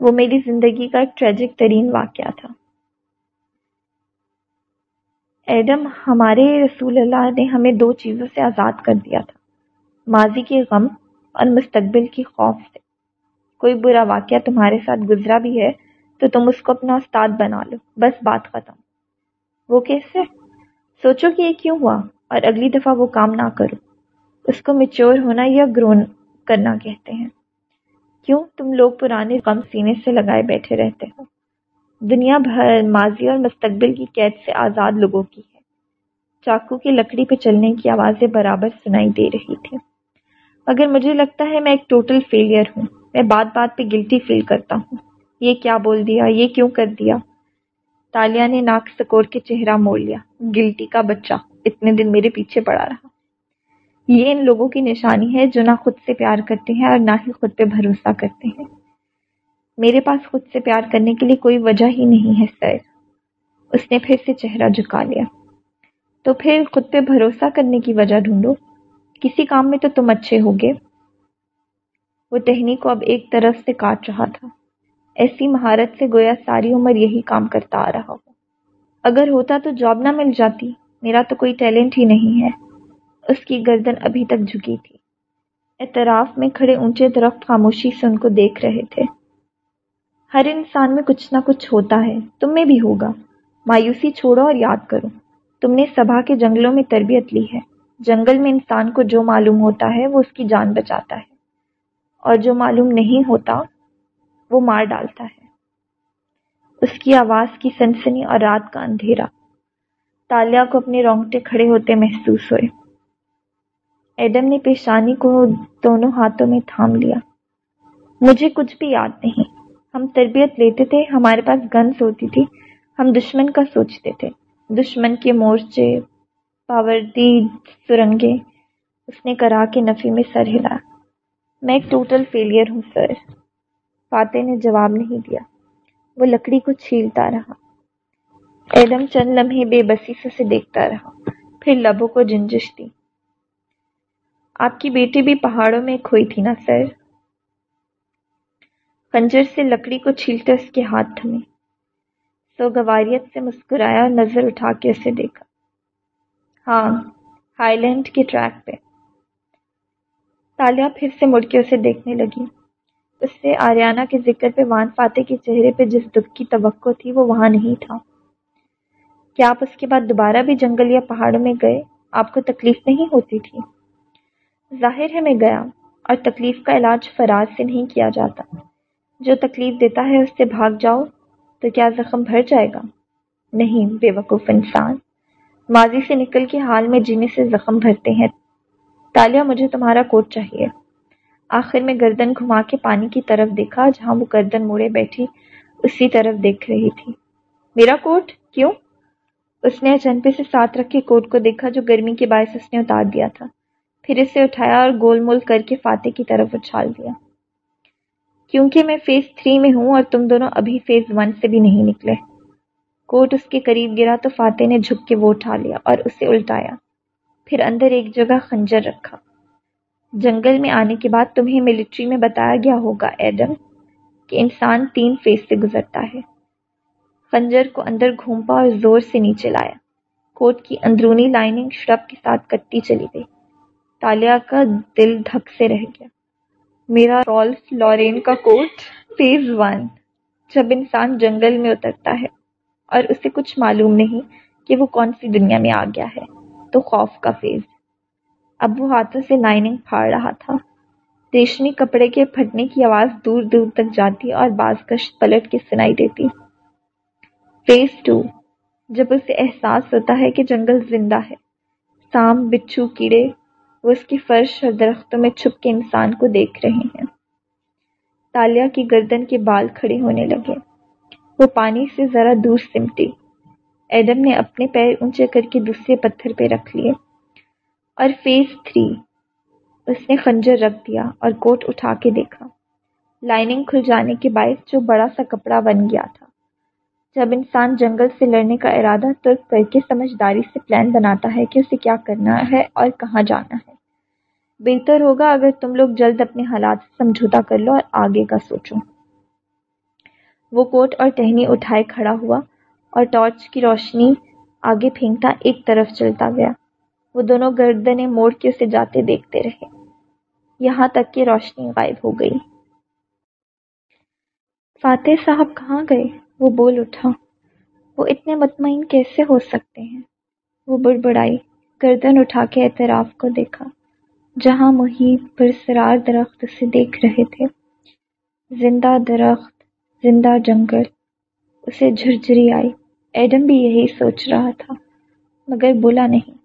وہ میری زندگی کا ایک ٹریجک ترین واقعہ تھا۔ ایڈم، ہمارے رسول اللہ نے ہمیں دو چیزوں سے آزاد کر دیا تھا۔ ماضی کے غم اور مستقبل کی خوف سے۔ کوئی برا واقعہ تمہارے ساتھ گزرا بھی ہے، تو تم اس کو اپنا استاد بنا لو۔ بس بات ختم۔ وہ کیسے؟ سوچو کہ یہ کیوں ہوا اور اگلی دفعہ وہ کام نہ کرو۔ اس کو میچور ہونا یا گرون کرنا کہتے ہیں۔ کیوں تم لوگ پرانے غم سینے سے لگائے بیٹھے رہتے ہو؟ دنیا بھر ماضی اور مستقبل کی قید سے آزاد لوگوں کی ہے۔ چاقو کی لکڑی پہ چلنے کی آوازیں برابر سنائی دے رہی تھی مگر مجھے لگتا ہے میں ایک ٹوٹل فیلئر ہوں میں بات بات پہ گلٹی فیل کرتا ہوں۔ یہ کیا بول دیا؟ یہ کیوں کر دیا؟ تالیا نے ناک سکور کے چہرہ موڑ لیا۔ گلٹی کا بچہ اتنے دن میرے پیچھے پڑا رہا۔ یہ ان لوگوں کی نشانی ہے جو نہ خود سے پیار کرتے ہیں اور نہ ہی خود پہ بھروسہ کرتے ہیں۔ میرے پاس خود سے پیار کرنے کے لیے کوئی وجہ ہی نہیں ہے، سر۔ اس نے پھر سے چہرہ جھکا لیا۔ تو پھر خود پہ بھروسہ کرنے کی وجہ ڈھونڈو۔ کسی کام میں تو تم اچھے ہوگے۔ وہ ٹہنی کو اب ایک طرف سے کاٹ رہا تھا۔ ایسی مہارت سے گویا ساری عمر یہی کام کرتا آ رہا ہو اگر ہوتا تو جاب نہ مل جاتی، میرا تو کوئی ٹیلنٹ ہی نہیں ہے۔ اس کی گردن ابھی تک جھکی تھی۔ اعتراف میں کھڑے اونچے درخت خاموشی سے ان کو دیکھ رہے تھے۔ ہر انسان میں کچھ نہ کچھ ہوتا ہے، تم میں بھی ہوگا۔ مایوسی چھوڑو اور یاد کرو، تم نے سبھا کے جنگلوں میں تربیت لی ہے۔ جنگل میں انسان کو جو معلوم ہوتا ہے، وہ اس کی جان بچاتا ہے۔ اور جو معلوم نہیں ہوتا، وہ مار ڈالتا ہے۔ اس کی آواز کی سنسنی اور رات کا اندھیرا۔ تالیا کو اپنے رونگٹے کھڑے ہوتے محسوس ہوئے۔ ایڈم نے پیشانی کو دونوں ہاتھوں میں تھام لیا۔ مجھے کچھ بھی یاد نہیں۔ ہم تربیت لیتے تھے، ہمارے پاس گنس ہوتی تھی، ہم دشمن کا سوچتے تھے۔ دشمن کے مورچے پاوردی سرنگے، اس نے کرا کے نفی میں سر ہلا میں ایک ٹوٹل فیلئر ہوں سر فاتح نے جواب نہیں دیا۔ وہ لکڑی کو چھیلتا رہا۔ ایڈم چند لمحے بے بسی سے اسے دیکھتا رہا، پھر لبوں کو جنجش دی۔ آپ کی بیٹی بھی پہاڑوں میں کھوئی تھی نا سر خنجر سے لکڑی کو چھیلتے اس کے ہاتھ تھمے۔ سو گواریت سے مسکرایا اور نظر اٹھا کے اسے دیکھا۔ ہاں ہائی لینڈ کے ٹریک پہ۔ تالیا پھر سے مڑ کے اسے دیکھنے لگی۔ اس سے آریانہ کے ذکر پہ وان فاتح کے چہرے پہ جس دکھ کی توقع تھی وہ وہاں نہیں تھا۔ کیا آپ اس کے بعد دوبارہ بھی جنگل یا پہاڑوں میں گئے؟ آپ کو تکلیف نہیں ہوتی تھی؟ ظاہر ہے میں گیا اور تکلیف کا علاج فراز سے نہیں کیا جاتا۔ جو تکلیف دیتا ہے اس سے بھاگ جاؤ تو کیا زخم بھر جائے گا؟ نہیں، بے وقوف انسان۔ ماضی سے نکل کے حال میں جینے سے زخم بھرتے ہیں۔ تالیا مجھے تمہارا کوٹ چاہیے۔ آخر میں گردن گھما کے پانی کی طرف دیکھا، جہاں وہ گردن موڑے بیٹھی، اسی طرف دیکھ رہی تھی۔ میرا کوٹ؟ کیوں؟ اس نے اچنپے سے ساتھ رکھ کے کوٹ کو دیکھا، جو گرمی کے باعث اس نے اتار دیا تھا۔ پھر اسے اٹھایا اور گول مول کر کے فاتح کی طرف اچھال دیا۔ کیونکہ میں فیز تھری میں ہوں اور تم دونوں ابھی فیز ون سے بھی نہیں نکلے۔ کوٹ اس کے قریب گرا تو فاتح نے جھک کے وہ اٹھا لیا اور اسے الٹایا۔ پھر اندر ایک جگہ خنجر رکھا۔ جنگل میں آنے کے بعد تمہیں ملٹری میں بتایا گیا ہوگا، ایڈم، کہ انسان تین فیز سے گزرتا ہے۔ خنجر کو اندر گھومپا اور زور سے نیچے لایا۔ کوٹ کی اندرونی لائننگ شرب کے ساتھ کٹتی چلی گئی۔ تالیا کا دل دھک سے رہ گیا۔ میرا رولف لورین کا کوٹ، فیز ون۔ جب انسان جنگل میں اترتا ہے اور اسے کچھ معلوم نہیں کہ وہ کون سی دنیا میں آ گیا ہے۔ تو خوف کا فیز اب وہ ہاتھوں سے لائننگ پھاڑ رہا تھا۔ ریشمی کپڑے کے پھٹنے کی آواز دور دور تک جاتی اور باز کش پلٹ کے سنائی دیتی۔ Phase two. جب اسے احساس ہوتا ہے کہ جنگل زندہ ہے۔ سام بچھو، کیڑے، وہ اس کی فرش اور درختوں میں چھپ کے انسان کو دیکھ رہے ہیں۔ تالیا کی گردن کے بال کھڑے ہونے لگے۔ وہ پانی سے ذرا دور سمٹی۔ ایڈم نے اپنے پیر اونچے کر کے دوسرے پتھر پہ رکھ لیے اور فیز تھری۔ اس نے خنجر رکھ دیا اور کوٹ اٹھا کے دیکھا۔ لائننگ کھل جانے کے باعث جو بڑا سا کپڑا بن گیا تھا۔ جب انسان جنگل سے لڑنے کا ارادہ ترک کر کے سمجھداری سے پلان بناتا ہے کہ اسے کیا کرنا ہے اور کہاں جانا ہے۔ بہتر ہوگا اگر تم لوگ جلد اپنے حالات سے سمجھوتا کر لو اور آگے کا سوچو۔ وہ کوٹ اور ٹہنی اٹھائے کھڑا ہوا اور ٹارچ کی روشنی آگے پھینکتا ایک طرف چلتا گیا۔ وہ دونوں گردنیں موڑ کے اسے جاتے دیکھتے رہے۔ یہاں تک کہ روشنی غائب ہو گئی۔ فاتح صاحب کہاں گئے؟ وہ بول اٹھا۔ وہ اتنے مطمئن کیسے ہو سکتے ہیں؟ وہ بڑبڑائی، گردن اٹھا کے اعتراف کو دیکھا۔ جہاں محیط پرسرار درخت اسے دیکھ رہے تھے۔ زندہ درخت، زندہ جنگل۔ اسے جھرجھری آئی۔ ایڈم بھی یہی سوچ رہا تھا، مگر بولا نہیں۔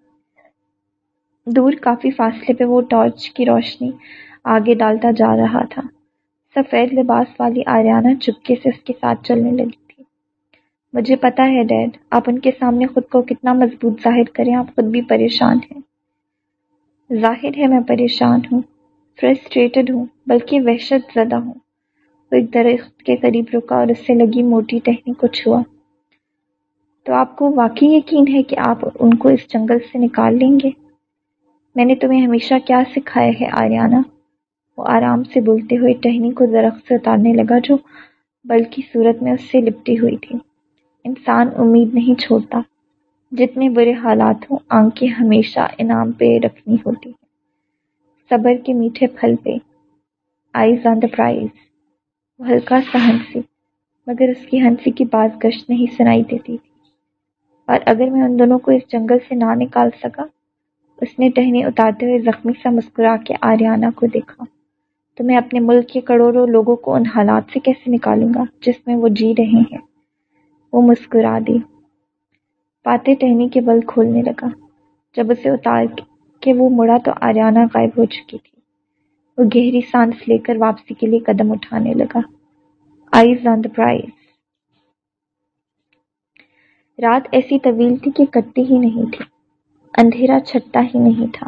دور کافی فاصلے پہ وہ ٹارچ کی روشنی آگے ڈالتا جا رہا تھا۔ سفید لباس والی آریانہ چپکے سے اس کے ساتھ چلنے لگی تھی۔ مجھے پتا ہے ڈیڈ، آپ ان کے سامنے خود کو کتنا مضبوط ظاہر کریں، آپ خود بھی پریشان ہیں۔ ظاہر ہے میں پریشان ہوں فرسٹریٹڈ ہوں، بلکہ وحشت زدہ ہوں۔ وہ ایک درخت کے قریب رکا اور اس سے لگی موٹی ٹہنی کو چھوا تو آپ کو واقعی یقین ہے کہ آپ ان کو اس جنگل سے نکال لیں گے؟ میں نے تمہیں ہمیشہ کیا سکھایا ہے آریانہ وہ آرام سے بولتے ہوئے ٹہنی کو درخت سے اتارنے لگا جو بلکہ صورت میں اس سے لپٹی ہوئی تھی۔ انسان امید نہیں چھوڑتا۔ جتنے برے حالات ہوں، آنکھیں ہمیشہ انعام پہ رکھنی ہوتی ہیں۔ صبر کے میٹھے پھل پہ۔ آئیز آن دا پرائز وہ ہلکا سا ہنسی، مگر اس کی ہنسی کی باز گشت نہیں سنائی دیتی تھی۔ اور اگر میں ان دونوں کو اس جنگل سے نہ نکال سکا، اس نے ٹہنی اتارتے ہوئے زخمی سا مسکرا کے آریانہ کو دیکھا۔ تو میں اپنے ملک کے کروڑوں لوگوں کو ان حالات سے کیسے نکالوں گا جس میں وہ جی رہے ہیں؟ وہ مسکرا دی۔ پاتے ٹہنی کے بل کھولنے لگا۔ جب اسے اتار کے وہ مڑا تو آریانہ غائب ہو چکی تھی۔ وہ گہری سانس لے کر واپسی کے لیے قدم اٹھانے لگا۔ آئیز آن دا پرائز رات ایسی طویل تھی کہ کٹتی ہی نہیں تھی۔ اندھیرا چھٹتا ہی نہیں تھا۔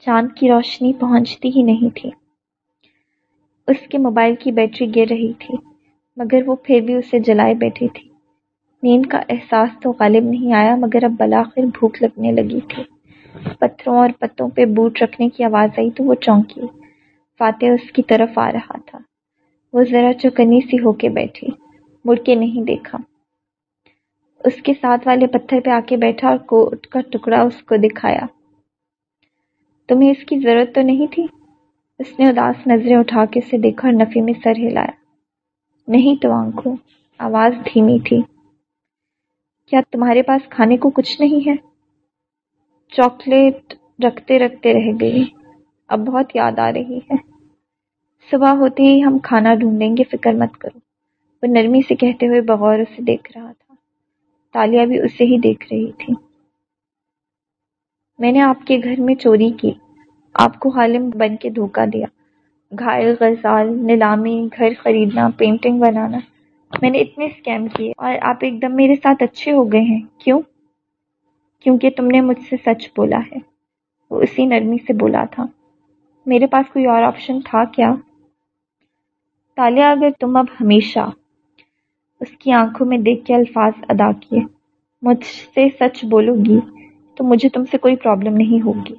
چاند کی روشنی پہنچتی ہی نہیں تھی۔ اس کے موبائل کی بیٹری گر رہی تھی، مگر وہ پھر بھی اسے جلائے بیٹھی تھی۔ نیند کا احساس تو غالب نہیں آیا، مگر اب بلاخر بھوک لگنے لگی تھی۔ پتھروں اور پتوں پہ بوٹ رکھنے کی آواز آئی تو وہ چونکی۔ فاتح اس کی طرف آ رہا تھا۔ وہ ذرا چوکنی سی ہو کے بیٹھی، مڑ کے نہیں دیکھا۔ اس کے ساتھ والے پتھر پہ آ کے بیٹھا اور کوٹ کا ٹکڑا اس کو دکھایا۔ تمہیں اس کی ضرورت تو نہیں تھی؟ اس نے اداس نظریں اٹھا کے اسے دیکھا اور نفی میں سر ہلایا۔ نہیں تو آنکھوں، آواز دھیمی تھی۔ کیا تمہارے پاس کھانے کو کچھ نہیں ہے؟ چاکلیٹ رکھتے رکھتے رہ گئی۔ اب بہت یاد آ رہی ہے۔ صبح ہوتے ہی ہم کھانا ڈھونڈیں گے، فکر مت کرو۔ وہ نرمی سے کہتے ہوئے بغور اسے دیکھ رہا تھا۔ تالیا بھی اسے ہی دیکھ رہی تھی۔ میں نے آپ کے گھر میں چوری کی، آپ کو حالم بن کے دھوکہ دیا۔ گھائل، غزال، نیلامی، گھر خریدنا پینٹنگ بنانا، میں نے اتنے اسکیم کیے اور آپ ایک دم میرے ساتھ اچھے ہو گئے ہیں۔ کیوں؟ کیونکہ تم نے مجھ سے سچ بولا ہے۔ وہ اسی نرمی سے بولا تھا۔ میرے پاس کوئی اور آپشن تھا کیا؟ تالیا اگر تم اب ہمیشہ اس کی آنکھوں میں دیکھ کے الفاظ ادا کیے، مجھ سے سچ بولو گی تو مجھے تم سے کوئی پرابلم نہیں ہوگی۔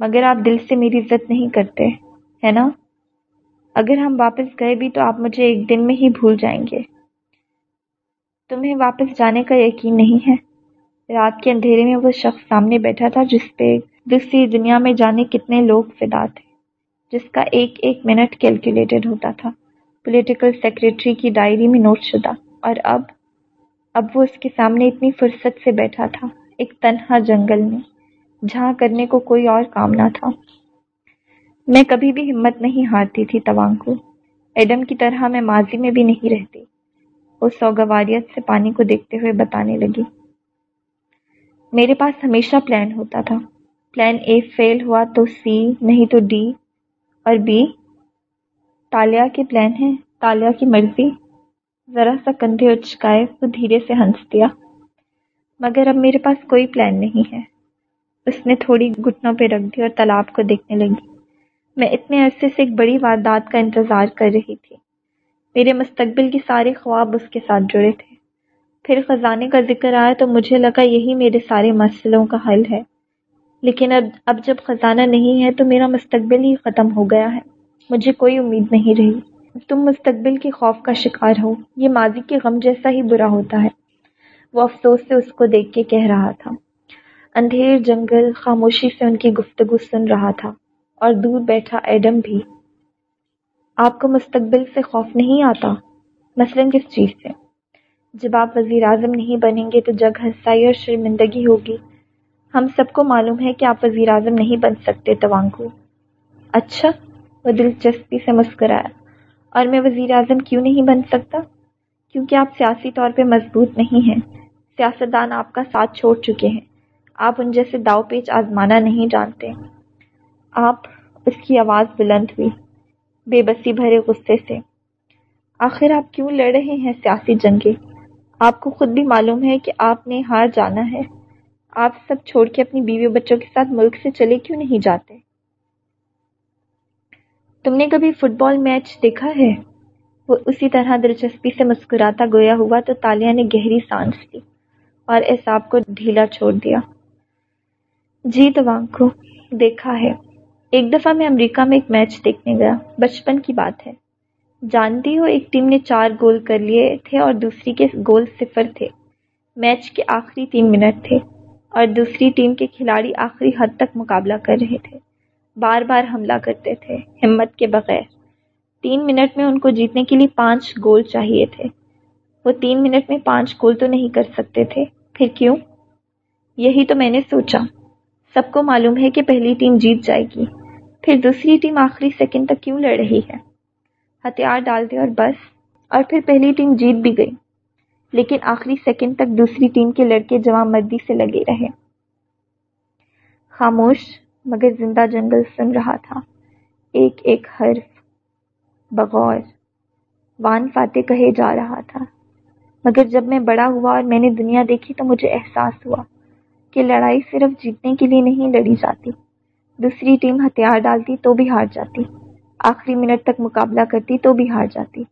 مگر آپ دل سے میری عزت نہیں کرتے، ہے نا؟ اگر ہم واپس گئے بھی تو آپ مجھے ایک دن میں ہی بھول جائیں گے۔ تمہیں واپس جانے کا یقین نہیں ہے۔ رات کے اندھیرے میں وہ شخص سامنے بیٹھا تھا جس پہ دوسری دنیا میں جانے کتنے لوگ فدا تھے۔ جس کا ایک ایک منٹ کیلکولیٹڈ ہوتا تھا۔ پولیٹیکل سیکریٹری کی ڈائری میں نوٹ شدہ۔ اور اب اب وہ اس کے سامنے اتنی فرصت سے بیٹھا تھا، ایک تنہا جنگل میں۔ جہاں کرنے کو کوئی اور کام نہ تھا۔ میں کبھی بھی ہمت نہیں ہارتی تھی توانگ کو۔ ایڈم کی طرح میں ماضی میں بھی نہیں رہتی۔ وہ سوگواریت سے پانی کو دیکھتے ہوئے بتانے لگی۔ میرے پاس ہمیشہ پلان ہوتا تھا۔ پلان اے فیل ہوا تو سی نہیں تو ڈی بی تالیا کے پلان ہے تالیا کی مرضی ذرا سا کندھے اچکائے وہ دھیرے سے ہنس دیا۔ مگر اب میرے پاس کوئی پلان نہیں ہے۔ اس نے تھوڑی گھٹنوں پہ رکھ دی اور تالاب کو دیکھنے لگی۔ میں اتنے عرصے سے ایک بڑی واردات کا انتظار کر رہی تھی۔ میرے مستقبل کے سارے خواب اس کے ساتھ جڑے تھے۔ پھر خزانے کا ذکر آیا تو مجھے لگا یہی میرے سارے مسئلوں کا حل ہے۔ لیکن اب اب جب خزانہ نہیں ہے تو میرا مستقبل ہی ختم ہو گیا ہے۔ مجھے کوئی امید نہیں رہی۔ تم مستقبل کے خوف کا شکار ہو۔ یہ ماضی کے غم جیسا ہی برا ہوتا ہے۔ وہ افسوس سے اس کو دیکھ کے کہہ رہا تھا۔ اندھیر جنگل خاموشی سے ان کی گفتگو سن رہا تھا۔ اور دور بیٹھا ایڈم بھی۔ آپ کو مستقبل سے خوف نہیں آتا؟ مثلاً کس چیز سے؟ جب آپ وزیر اعظم نہیں بنیں گے تو جگ ہنسائی اور شرمندگی ہوگی۔ ہم سب کو معلوم ہے کہ آپ وزیر اعظم نہیں بن سکتے توانکو اچھا وہ دلچسپی سے مسکرایا۔ اور میں وزیر اعظم کیوں نہیں بن سکتا؟ کیونکہ آپ سیاسی طور پہ مضبوط نہیں ہیں۔ سیاستدان آپ کا ساتھ چھوڑ چکے ہیں۔ آپ ان جیسے داؤ پیچ آزمانا نہیں جانتے۔ آپ اس کی آواز بلند ہوئی، بے بسی بھرے غصے سے۔ آخر آپ کیوں لڑ رہے ہیں سیاسی جنگیں آپ کو خود بھی معلوم ہے کہ آپ نے ہار جانا ہے۔ آپ سب چھوڑ کے اپنی بیوی بچوں کے ساتھ ملک سے چلے کیوں نہیں جاتے؟ تم نے کبھی فٹ بال میچ دیکھا ہے؟ وہ اسی طرح دلچسپی سے مسکراتا گویا ہوا تو تالیہ نے گہری سانس لی اور احساب کو ڈھیلا چھوڑ دیا۔ جی تو دیکھا ہے۔ ایک دفعہ میں امریکہ میں ایک میچ دیکھنے گیا۔ بچپن کی بات ہے۔ جانتی ہو، ایک ٹیم نے چار گول کر لیے تھے اور دوسری کے گول صفر تھے۔ میچ کے آخری تین منٹ تھے۔ اور دوسری ٹیم کے کھلاڑی آخری حد تک مقابلہ کر رہے تھے۔ بار بار حملہ کرتے تھے، ہمت کے بغیر۔ تین منٹ میں ان کو جیتنے کے لیے پانچ گول چاہیے تھے۔ وہ تین منٹ میں پانچ گول تو نہیں کر سکتے تھے۔ پھر کیوں؟ یہی تو میں نے سوچا۔ سب کو معلوم ہے کہ پہلی ٹیم جیت جائے گی۔ پھر دوسری ٹیم آخری سیکنڈ تک کیوں لڑ رہی ہے؟ ہتھیار ڈال دے اور بس۔ اور پھر پہلی ٹیم جیت بھی گئی۔ لیکن آخری سیکنڈ تک دوسری ٹیم کے لڑکے جمع مردی سے لگے رہے۔ خاموش، مگر زندہ جنگل سن رہا تھا۔ ایک ایک حرف بغور۔ وان فاتح کہے جا رہا تھا۔ مگر جب میں بڑا ہوا اور میں نے دنیا دیکھی تو مجھے احساس ہوا کہ لڑائی صرف جیتنے کے لیے نہیں لڑی جاتی۔ دوسری ٹیم ہتھیار ڈالتی تو بھی ہار جاتی۔ آخری منٹ تک مقابلہ کرتی تو بھی ہار جاتی۔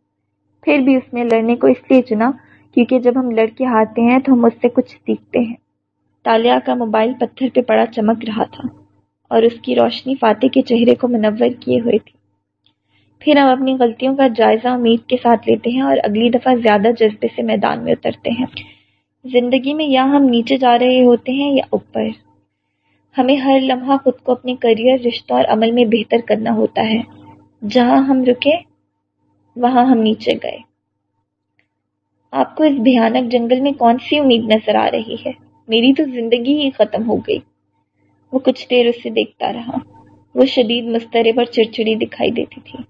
پھر بھی اس نے لڑنے کو اس لیے چنا کیونکہ جب ہم لڑکے ہارتے ہیں تو ہم اس سے کچھ سیکھتے ہیں۔ تالیا کا موبائل پتھر پہ پڑا چمک رہا تھا اور اس کی روشنی فاتح کے چہرے کو منور کیے ہوئے تھی۔ پھر ہم اپنی غلطیوں کا جائزہ امید کے ساتھ لیتے ہیں اور اگلی دفعہ زیادہ جذبے سے میدان میں اترتے ہیں۔ زندگی میں یا ہم نیچے جا رہے ہوتے ہیں یا اوپر۔ ہمیں ہر لمحہ خود کو اپنے کریئر رشتوں اور عمل میں بہتر کرنا ہوتا ہے۔ جہاں ہم رکے، وہاں ہم نیچے گئے۔ آپ کو اس بھیانک جنگل میں کون سی امید نظر آ رہی ہے؟ میری تو زندگی ہی ختم ہو گئی۔ وہ کچھ دیر اسے دیکھتا رہا۔ وہ شدید مسترب اور چڑچڑی دکھائی دیتی تھی۔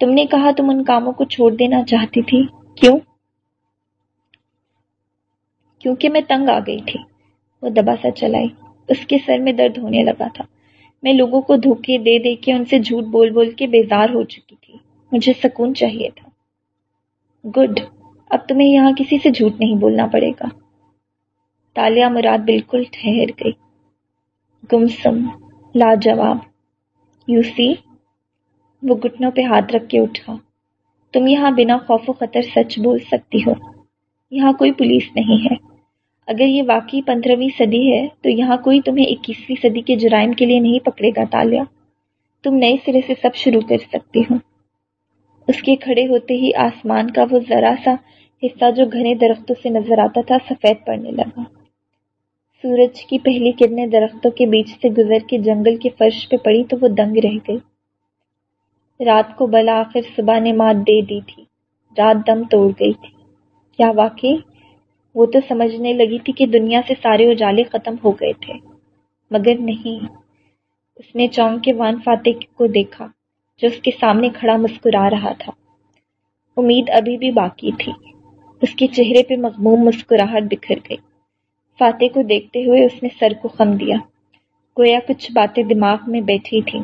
تم نے کہا تم ان کاموں کو چھوڑ دینا چاہتی تھی۔ کیوں؟ کیونکہ میں تنگ آ گئی تھی۔ وہ دبا سا چلائی اس کے سر میں درد ہونے لگا تھا۔ میں لوگوں کو دھوکے دے دے کے ان سے جھوٹ بول بول کے بیزار ہو چکی تھی۔ مجھے سکون چاہیے تھا۔ گڈ۔ اب تمہیں یہاں کسی سے جھوٹ نہیں بولنا پڑے گا۔ تالیا مراد بالکل ٹھہر گئی۔ گمسم، لاجواب۔ یو سی، وہ گٹنوں پہ ہاتھ رکھ کے اٹھا۔ تم یہاں بنا خوف و خطر سچ بول سکتی ہو۔ یہاں کوئی پولیس نہیں ہے۔ اگر یہ واقعی پندرہویں صدی ہے، تو یہاں کوئی تمہیں اکیسویں صدی کے جرائم کے لیے نہیں پکڑے گا، تالیا۔ تم نئے سرے سے سب شروع کر سکتی ہو۔ اس کے کھڑے ہوتے ہی آسمان کا وہ ذرا سا حصہ جو گھنے درختوں سے نظر آتا تھا، سفید پڑنے لگا۔ سورج کی پہلی کرنیں درختوں کے بیچ سے گزر کے جنگل کے فرش پہ پڑی تو وہ دنگ رہ گئی۔ رات کو بلا آخر صبح نے مات دے دی تھی۔ رات دم توڑ گئی تھی۔ کیا واقعی؟ وہ تو سمجھنے لگی تھی کہ دنیا سے سارے اجالے ختم ہو گئے تھے۔ مگر نہیں۔ اس نے چونک کے وان فاتح کو دیکھا، جو اس کے سامنے کھڑا مسکرا رہا تھا۔ امید ابھی بھی باقی تھی۔ اس کے چہرے پہ مغموم مسکراہٹ بکھر گئی۔ فاتح کو دیکھتے ہوئے اس نے سر کو خم دیا۔ گویا کچھ باتیں دماغ میں بیٹھی تھیں۔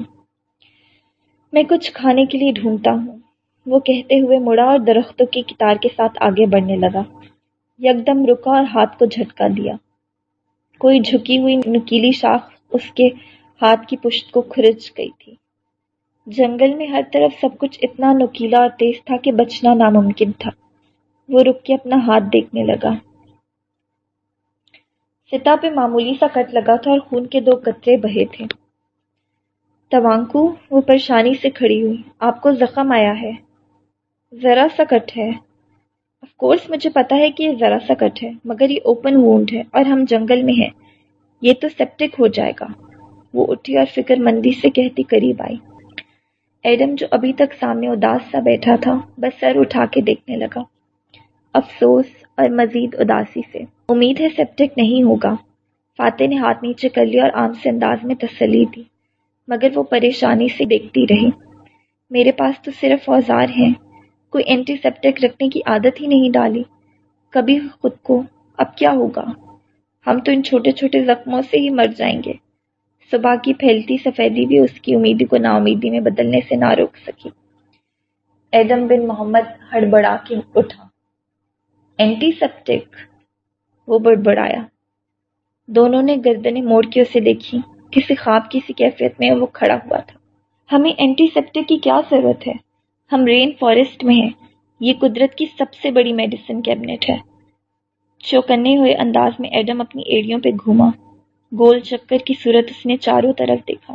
میں کچھ کھانے کے لیے ڈھونڈتا ہوں۔ وہ کہتے ہوئے مڑا اور درختوں کی کتار کے ساتھ آگے بڑھنے لگا۔ یکدم رکا اور ہاتھ کو جھٹکا دیا۔ کوئی جھکی ہوئی نکیلی شاخ اس کے ہاتھ کی پشت کو کھرچ گئی تھی۔ جنگل میں ہر طرف سب کچھ اتنا نکیلا اور تیز تھا کہ بچنا ناممکن تھا۔ وہ رک کے اپنا ہاتھ دیکھنے لگا۔ ستا پہ معمولی سا کٹ لگا تھا اور خون کے دو قطرے بہے تھے۔ توانکو وہ پریشانی سے کھڑی ہوئی۔ آپ کو زخم آیا ہے۔ ذرا سا کٹ ہے۔ آف کورس مجھے پتا ہے کہ یہ ذرا سا کٹ ہے، مگر یہ اوپن وونڈ ہے اور ہم جنگل میں ہیں۔ یہ تو سیپٹک ہو جائے گا۔ وہ اٹھی اور فکر مندی سے کہتی قریب آئی۔ ایڈم جو ابھی تک سامنے اداس سا بیٹھا تھا، بس سر اٹھا کے دیکھنے لگا۔ افسوس اور مزید اداسی سے۔ امید ہے سیپٹک نہیں ہوگا۔ فاتح نے ہاتھ نیچے کر لیا اور عام سے انداز میں تسلی دی، مگر وہ پریشانی سے دیکھتی رہی۔ میرے پاس تو صرف اوزار ہیں، کوئی اینٹی سیپٹک رکھنے کی عادت ہی نہیں ڈالی۔ کبھی خود کو، اب کیا ہوگا؟ ہم تو ان چھوٹے چھوٹے زخموں سے ہی مر جائیں گے۔ صبح کی پھیلتی سفیدی بھی اس کی امیدی کو نا امیدی میں بدلنے سے نہ روک سکی۔ ایڈم بن محمد ہڑبڑا کے اٹھا۔ اینٹی سیپٹک وہ بڑبڑایا۔ دونوں نے گردنیں موڑ کے اسے دیکھی۔ کسی خواب کی سی کیفیت میں وہ کھڑا ہوا تھا۔ ہمیں اینٹی سیپٹک کی کیا ضرورت ہے؟ ہم رین فارسٹ میں ہیں۔ یہ قدرت کی سب سے بڑی میڈیسن کیبنٹ ہے۔ چوکنے ہوئے انداز میں ایڈم اپنی ایڑیوں پہ گھوما۔ گول چکر کی صورت اس نے چاروں طرف دیکھا۔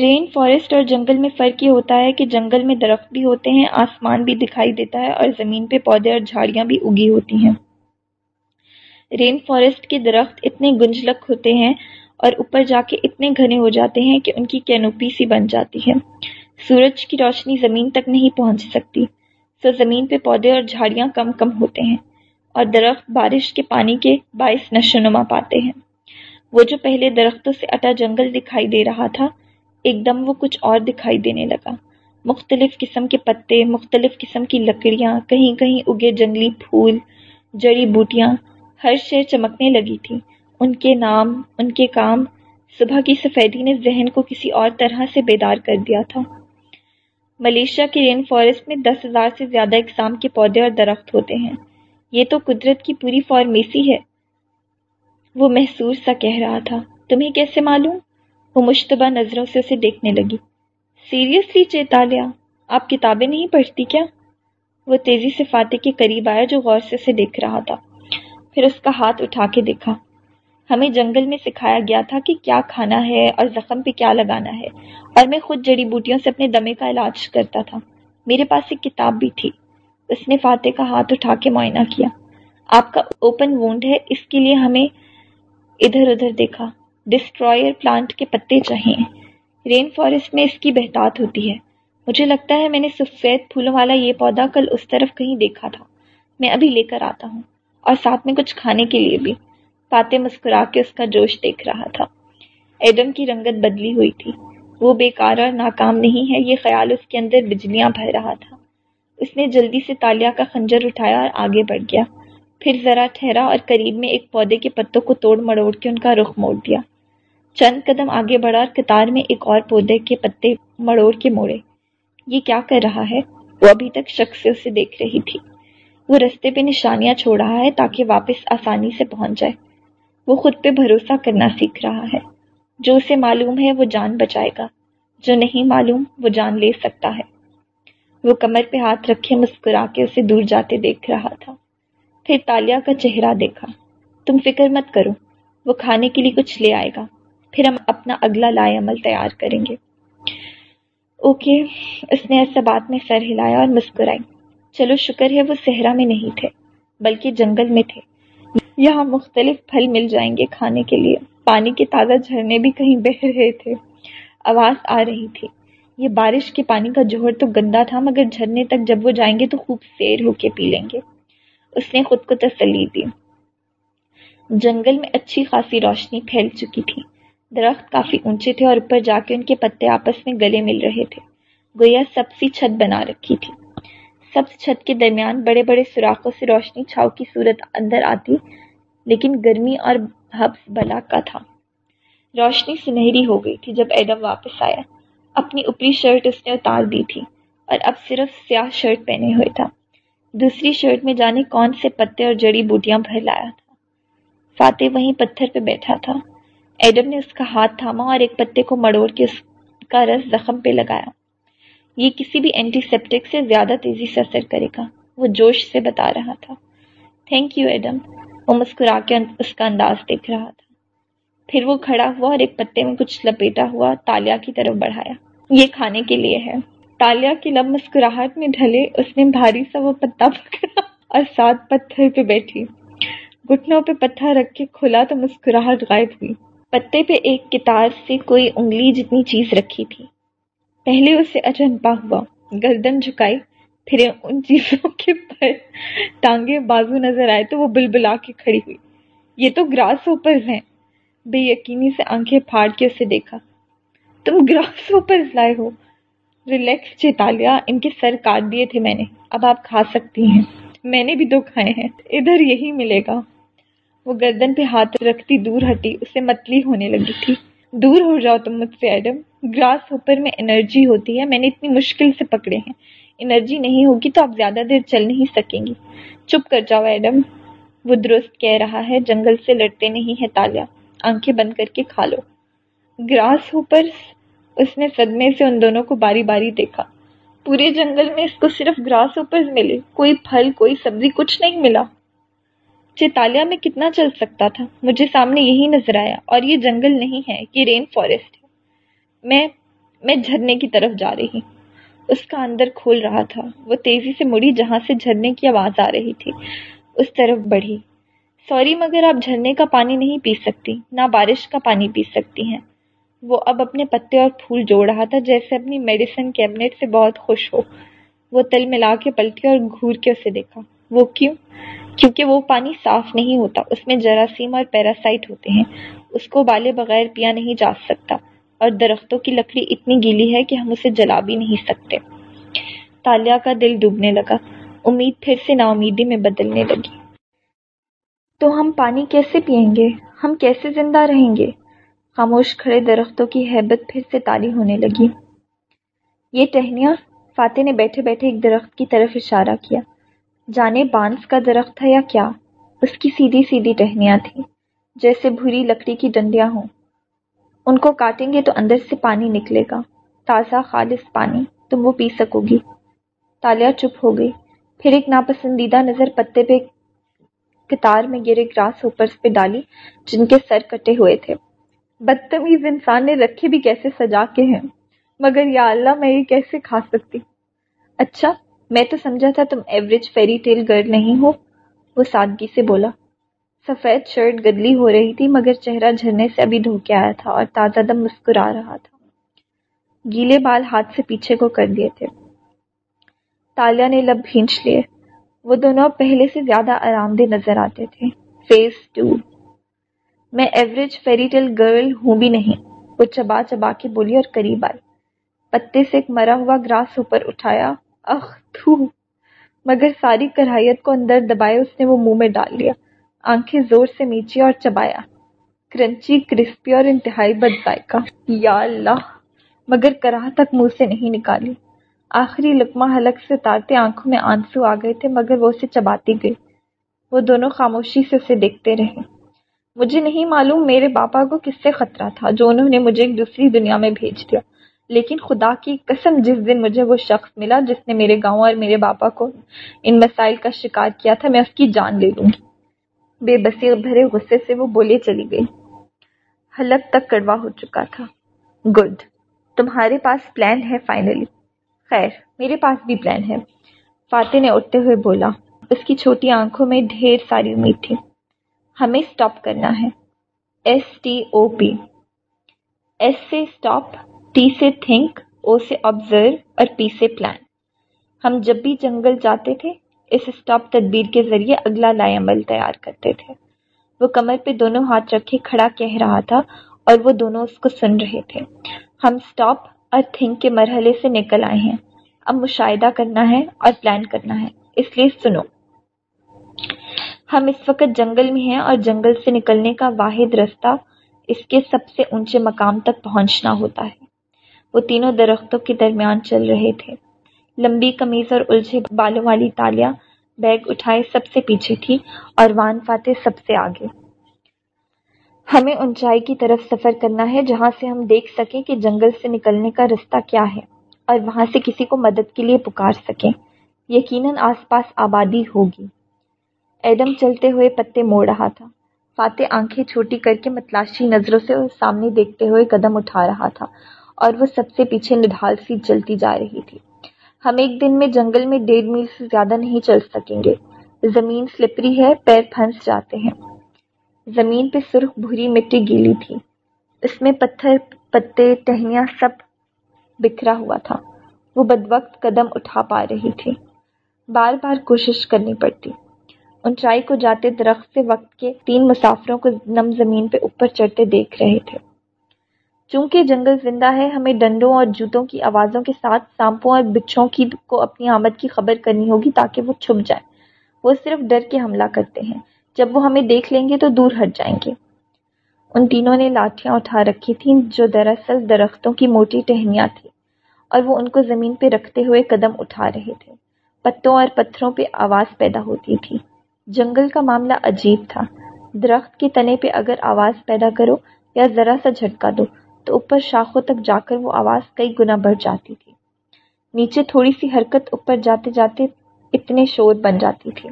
رین فارسٹ اور جنگل میں فرق یہ ہوتا ہے کہ جنگل میں درخت بھی ہوتے ہیں، آسمان بھی دکھائی دیتا ہے اور زمین پہ پودے اور جھاڑیاں بھی اگی ہوتی ہیں۔ رین فارسٹ کے درخت اتنے گنجلک ہوتے ہیں اور اوپر جا کے اتنے گھنے ہو جاتے ہیں کہ ان کی کینوپی سی بن جاتی ہے۔ سورج کی روشنی زمین تک نہیں پہنچ سکتی تو زمین پہ پودے اور جھاڑیاں کم کم ہوتے ہیں اور درخت بارش کے پانی کے باعث نشو نما پاتے ہیں۔ وہ جو پہلے درختوں سے اٹا جنگل دکھائی دے رہا تھا ایک دم وہ کچھ اور دکھائی دینے لگا۔ مختلف قسم کے پتے، مختلف قسم کی لکڑیاں، کہیں کہیں اگے جنگلی پھول، جڑی بوٹیاں، ہر شے چمکنے لگی تھی۔ ان کے نام، ان کے کام، صبح کی سفیدی نے ذہن کو کسی اور طرح سے بیدار کر دیا تھا۔ ملیشیا کے رین فارسٹ میں دس ہزار سے زیادہ اقسام کے پودے اور درخت ہوتے ہیں۔ یہ تو قدرت کی پوری فارمیسی ہے۔ وہ محسوس سا کہہ رہا تھا۔ تمہیں کیسے معلوم؟ وہ مشتبہ نظروں سے اسے دیکھنے لگی۔ سیریسلی چیتالیہ آپ کتابیں نہیں پڑھتی کیا؟ وہ تیزی سے فاتح کے قریب آیا جو غور سے اسے دیکھ رہا تھا۔ پھر اس کا ہاتھ اٹھا کے دیکھا۔ ہمیں جنگل میں سکھایا گیا تھا کہ کیا کھانا ہے اور زخم پہ کیا لگانا ہے۔ اور میں خود جڑی بوٹیوں سے اپنے دمے کا علاج کرتا تھا۔ میرے پاس ایک کتاب بھی تھی۔ اس نے فاتح کا ہاتھ اٹھا کے معائنہ کیا۔ آپ کا اوپن وونڈ ہے، اس کے لیے ہمیں ادھر ادھر دیکھا۔ ڈسٹرائر پلانٹ کے پتے چاہیے۔ رین فارسٹ میں اس کی بہتات ہوتی ہے۔ مجھے لگتا ہے میں نے سفید پھولوں والا یہ پودا کل اس طرف کہیں دیکھا تھا۔ میں ابھی لے کر آتا ہوں۔ اور ساتھ میں کچھ کھانے کے لیے بھی۔ پاتے مسکرا کے اس کا جوش دیکھ رہا تھا۔ ایڈم کی رنگت بدلی ہوئی تھی۔ وہ بیکار اور ناکام نہیں ہے، یہ خیال اس کے اندر بجلیاں بھر رہا تھا۔ اس نے جلدی سے تالیا کا خنجر اٹھایا اور آگے بڑھ گیا۔ پھر ذرا ٹھہرا اور قریب میں ایک پودے کے پتوں کو توڑ مڑوڑ کے ان کا رخ موڑ دیا۔ چند قدم آگے بڑھا اور قطار میں ایک اور پودے کے پتے مڑوڑ کے موڑے۔ یہ کیا کر رہا ہے؟ وہ ابھی تک شخص سے اسے دیکھ رہی تھی۔ وہ رستے پہ نشانیاں چھوڑ رہا ہے تاکہ واپس آسانی سے پہنچ جائے۔ وہ خود پہ بھروسہ کرنا سیکھ رہا ہے۔ جو اسے معلوم ہے وہ جان بچائے گا۔ جو نہیں معلوم وہ جان لے سکتا ہے۔ وہ کمر پہ ہاتھ رکھے مسکرا کے اسے دور جاتے دیکھ رہا تھا۔ پھر تالیا کا چہرہ دیکھا۔ تم فکر مت کرو، وہ کھانے کے لیے کچھ لے آئے گا۔ پھر ہم اپنا اگلا لائے عمل تیار کریں گے۔ اوکے، اس نے ایسا بات میں سر ہلایا اور مسکرائی۔ چلو، شکر ہے وہ صحرا میں نہیں تھے، بلکہ جنگل میں تھے۔ یہاں مختلف پھل مل جائیں گے کھانے کے لیے۔ پانی کے تازہ جھرنے بھی کہیں بہ رہے تھے۔ آواز آ رہی تھی۔ یہ بارش کے پانی کا جوہر تو گندا تھا، مگر جھرنے تک جب وہ جائیں گے تو خوب سیر ہو کے پی لیں گے۔ اس نے خود کو تسلی دی۔ جنگل میں اچھی خاصی روشنی پھیل چکی تھی۔ درخت کافی اونچے تھے اور اوپر جا کے ان کے پتے آپس میں گلے مل رہے تھے۔ گویا سب سی چھت بنا رکھی تھی۔ سب چھت کے درمیان بڑے بڑے سوراخوں سے روشنی چھاؤ کی صورت اندر آتی، لیکن گرمی اور حبس بلا کا تھا۔ روشنی سنہری ہو گئی تھی جب ایڈم واپس آیا۔ اپنی اوپری شرٹ اس نے اتار دی تھی اور اب صرف سیاہ شرٹ پہنے ہوئے تھا۔ دوسری شرٹ میں جانے کون سے پتے اور جڑی بوٹیاں بھر لایا تھا؟ فاتح وہیں پتھر پہ بیٹھا تھا۔ ایڈم نے اس کا ہاتھ تھاما اور ایک پتے کو مڑوڑ کے اس کا رس زخم پہ لگایا۔ یہ کسی بھی اینٹی سیپٹک سے زیادہ تیزی سے اثر کرے گا۔ وہ جوش سے بتا رہا تھا۔ تھینک یو ایڈم وہ مسکرا کے اس کا انداز دیکھ رہا تھا۔ پھر وہ کھڑا ہوا اور ایک پتے میں کچھ لپیٹا ہوا تالیا کی طرف بڑھایا۔ یہ کھانے کے لیے ہے۔ تالیا کی لب مسکراہٹ میں ڈھلے۔ اس نے بھاری سا وہ پتا پکڑا اور ساتھ پتھر پہ بیٹھی۔ گھٹنوں پہ پتھر رکھ کے کھلا تو مسکراہٹ غائب ہوئی۔ پتے پہ ایک کتار سے کوئی انگلی جتنی چیز رکھی تھی۔ پہلے اسے اچنپا ہوا، گردن جھکائی، پھر ان چیزوں کے پر ٹانگے بازو نظر آئے تو وہ بلبلا کے کھڑی ہوئی۔ یہ تو گراس اوپر ہیں۔ بے یقینی سے آنکھیں پھاڑ کے اسے دیکھا۔ تم گراس اوپر لائے ہو۔ ریلیکس چیتالیا ان کے سر کاٹ دیے تھے میں نے۔ اب آپ کھا سکتی ہیں۔ میں نے بھی دو کھائے ہیں۔ ادھر یہی ملے گا۔ وہ گردن پہ ہاتھ رکھتی دور ہٹی، اسے متلی ہونے لگی تھی۔ دور ہو جاؤ تم مجھ سے، ایڈم۔ گراس اوپر میں انرجی ہوتی ہے، میں نے اتنی مشکل سے پکڑے ہیں۔ انرجی نہیں ہوگی تو آپ زیادہ دیر چل نہیں سکیں گی۔ چپ کر جاؤ، ایڈم۔ وہ درست کہہ رہا ہے، جنگل سے لڑتے نہیں ہے تالیا۔ آنکھیں بند کر کے کھا لو۔ گراس ہوپر اس نے صدمے سے ان دونوں کو باری باری دیکھا۔ پورے جنگل میں اس کو صرف گراس اوپر ملے۔ کوئی پھل، کوئی سبزی، کچھ نہیں ملا۔ جی، چیتالیا میں کتنا چل سکتا تھا؟ مجھے سامنے یہی نظر آیا اور یہ جنگل نہیں ہے یہ رین فارسٹ ہے۔ میں میں جھرنے کی طرف جا رہی۔ اس کا اندر کھول رہا تھا۔ وہ تیزی سے مڑی جہاں سے جھرنے کی آواز آ رہی تھی۔ اس طرف بڑھی۔ سوری، مگر آپ جھرنے کا پانی نہیں پی سکتی۔ نہ بارش کا پانی پی سکتی ہیں۔ وہ اب اپنے پتے اور پھول جوڑ رہا تھا، جیسے اپنی میڈیسن کیبنٹ سے بہت خوش ہو۔ وہ تل ملا کے پلٹی اور گھور کے اسے دیکھا۔ وہ کیوں؟ کیونکہ وہ پانی صاف نہیں ہوتا، اس میں جراثیم اور پیراسائٹ ہوتے ہیں۔ اس کو بالے بغیر پیا نہیں جا سکتا۔ اور درختوں کی لکڑی اتنی گیلی ہے کہ ہم اسے جلا بھی نہیں سکتے۔ تالیا کا دل ڈوبنے لگا۔ امید پھر سے نا امیدی میں بدلنے لگی۔ تو ہم پانی کیسے پئیں گے؟ ہم کیسے زندہ رہیں گے؟ خاموش کھڑے درختوں کی حیبت پھر سے تالی ہونے لگی۔ یہ ٹہنیاں، فاتح نے بیٹھے بیٹھے ایک درخت کی طرف اشارہ کیا۔ جانے بانس کا درخت تھا یا کیا؟ اس کی سیدھی سیدھی ٹہنیاں تھیں، جیسے بھوری لکڑی کی ڈنڈیاں ہوں۔ ان کو کاٹیں گے تو اندر سے پانی نکلے گا۔ تازہ خالص پانی، تم وہ پی سکو گی۔ تالیا چپ ہو گئی۔ پھر ایک ناپسندیدہ نظر پتے پہ کتار میں گرے گراس اوپر پہ ڈالی، جن کے سر کٹے ہوئے تھے۔ بدتمیز انسان نے رکھے بھی کیسے سجا کے ہیں؟ مگر یا اللہ، میں یہ کیسے کھا سکتی؟ اچھا میں تو سمجھا تھا تم ایوریج فیری ٹیل گرل نہیں ہو۔ وہ سادگی سے بولا، سفید شرٹ گدلی ہو رہی تھی، مگر چہرہ جھرنے سے ابھی دھو کے آیا تھا اور تازہ دم مسکرا رہا تھا۔ گیلے بال ہاتھ سے پیچھے کو کر دیے تھے۔ تالیا نے لب بھینچ لیے۔ وہ دونوں پہلے سے زیادہ آرام دہ نظر آتے تھے۔ فیز ٹو میں ایوریج فیریٹل گرل ہوں بھی نہیں۔ وہ چبا چبا کے بولی اور قریب آئی۔ پتے سے ایک مرا ہوا گراس اوپر اٹھایا۔ اخ، تھو۔ مگر ساری کڑھائیت کو اندر دبائے اس نے وہ منہ میں ڈال لیا۔ آنکھیں زور سے میچی اور چبایا۔ کرنچی، کرسپی اور انتہائی بد ذائقہ یا اللہ۔ مگر کراہ تک منہ سے نہیں نکالی۔ آخری لکمہ حلق سے اتارتے آنکھوں میں آنسو آ گئے تھے، مگر وہ اسے چباتی گئی۔ وہ دونوں خاموشی سے اسے دیکھتے رہے۔ مجھے نہیں معلوم میرے باپا کو کس سے خطرہ تھا، جو انہوں نے مجھے ایک دوسری دنیا میں بھیج دیا۔ لیکن خدا کی قسم جس دن مجھے وہ شخص ملا جس نے میرے گاؤں اور میرے باپا کو ان مسائل کا شکار کیا تھا، میں اس کی جان لے لوں۔ گی بے بسی بھرے غصے سے وہ بولے چلی گئی حلق تک کڑوا ہو چکا تھا۔ گڈ۔ تمہارے پاس پلان ہے فائنلی۔ خیر، میرے پاس بھی پلان ہے۔ فاتح نے اٹھتے ہوئے بولا، اس کی چھوٹی آنکھوں میں ڈھیر ساری امید تھی۔ ہمیں اسٹاپ کرنا ہے۔ S T O P S سے اسٹاپ ٹی سے تھنک او سے آبزرو اور پی سے پلان ہم جب بھی جنگل جاتے تھے، اس اسٹاپ تدبیر کے ذریعے اگلا لائے عمل تیار کرتے تھے۔ وہ کمر پہ دونوں ہاتھ رکھے کھڑا کہہ رہا تھا اور وہ دونوں اس کو سن رہے تھے۔ ہم اسٹاپ اور تھنک کے مرحلے سے نکل آئے ہیں۔ اب مشاہدہ کرنا ہے اور پلان کرنا ہے۔ اس لیے سنو۔ ہم اس وقت جنگل میں ہیں اور جنگل سے نکلنے کا واحد رستہ اس کے سب سے اونچے مقام تک پہنچنا ہوتا ہے۔ وہ تینوں درختوں کے درمیان چل رہے تھے۔ لمبی قمیض اور الجھے بالوں والی تالیاں بیگ اٹھائے سب سے پیچھے تھی اور وان فاتح سب سے آگے۔ ہمیں اونچائی کی طرف سفر کرنا ہے جہاں سے ہم دیکھ سکیں کہ جنگل سے نکلنے کا رستہ کیا ہے اور وہاں سے کسی کو مدد کے لیے پکار سکیں۔ یقیناً آس پاس آبادی ہوگی۔ ایڈم چلتے ہوئے پتے موڑ رہا تھا۔ فاتح آنکھیں چھوٹی کر کے متلاشی نظروں سے سامنے دیکھتے ہوئے قدم اٹھا رہا تھا۔ اور وہ سب سے پیچھے نڈھال سی چلتی جا رہی تھی۔ ہم ایک دن میں جنگل میں ڈیڑھ میل سے زیادہ نہیں چل سکیں گے۔ زمین سلپری ہے، پیر پھنس جاتے ہیں۔ زمین پہ سرخ بھوری مٹی گیلی تھی۔ اس میں پتھر، پتے، ٹہنیاں سب بکھرا ہوا تھا۔ وہ بد وقت قدم اٹھا پا رہی تھی۔ بار بار کوشش کرنی پڑتی۔ اونچائی کو جاتے درخت سے وقت کے تین مسافروں کو نم زمین پہ اوپر چڑھتے دیکھ رہے تھے۔ چونکہ جنگل زندہ ہے، ہمیں ڈنڈوں اور جوتوں کی آوازوں کے ساتھ سانپوں اور بچھوں کی کو اپنی آمد کی خبر کرنی ہوگی تاکہ وہ چھپ جائیں۔ وہ صرف ڈر کے حملہ کرتے ہیں۔ جب وہ ہمیں دیکھ لیں گے تو دور ہٹ جائیں گے۔ ان تینوں نے لاٹیاں اٹھا رکھی تھیں جو دراصل درختوں کی موٹی ٹہنیاں تھیں اور وہ ان کو زمین پہ رکھتے ہوئے قدم اٹھا رہے تھے۔ پتوں اور پتھروں پہ آواز پیدا ہوتی تھی۔ جنگل کا معاملہ عجیب تھا۔ درخت کے تنے پہ اگر آواز پیدا کرو یا ذرا سا جھٹکا دو تو اوپر شاخوں تک جا کر وہ آواز کئی گنا بڑھ جاتی تھی۔ نیچے تھوڑی سی حرکت اوپر جاتے جاتے اتنے شور بن جاتی تھی۔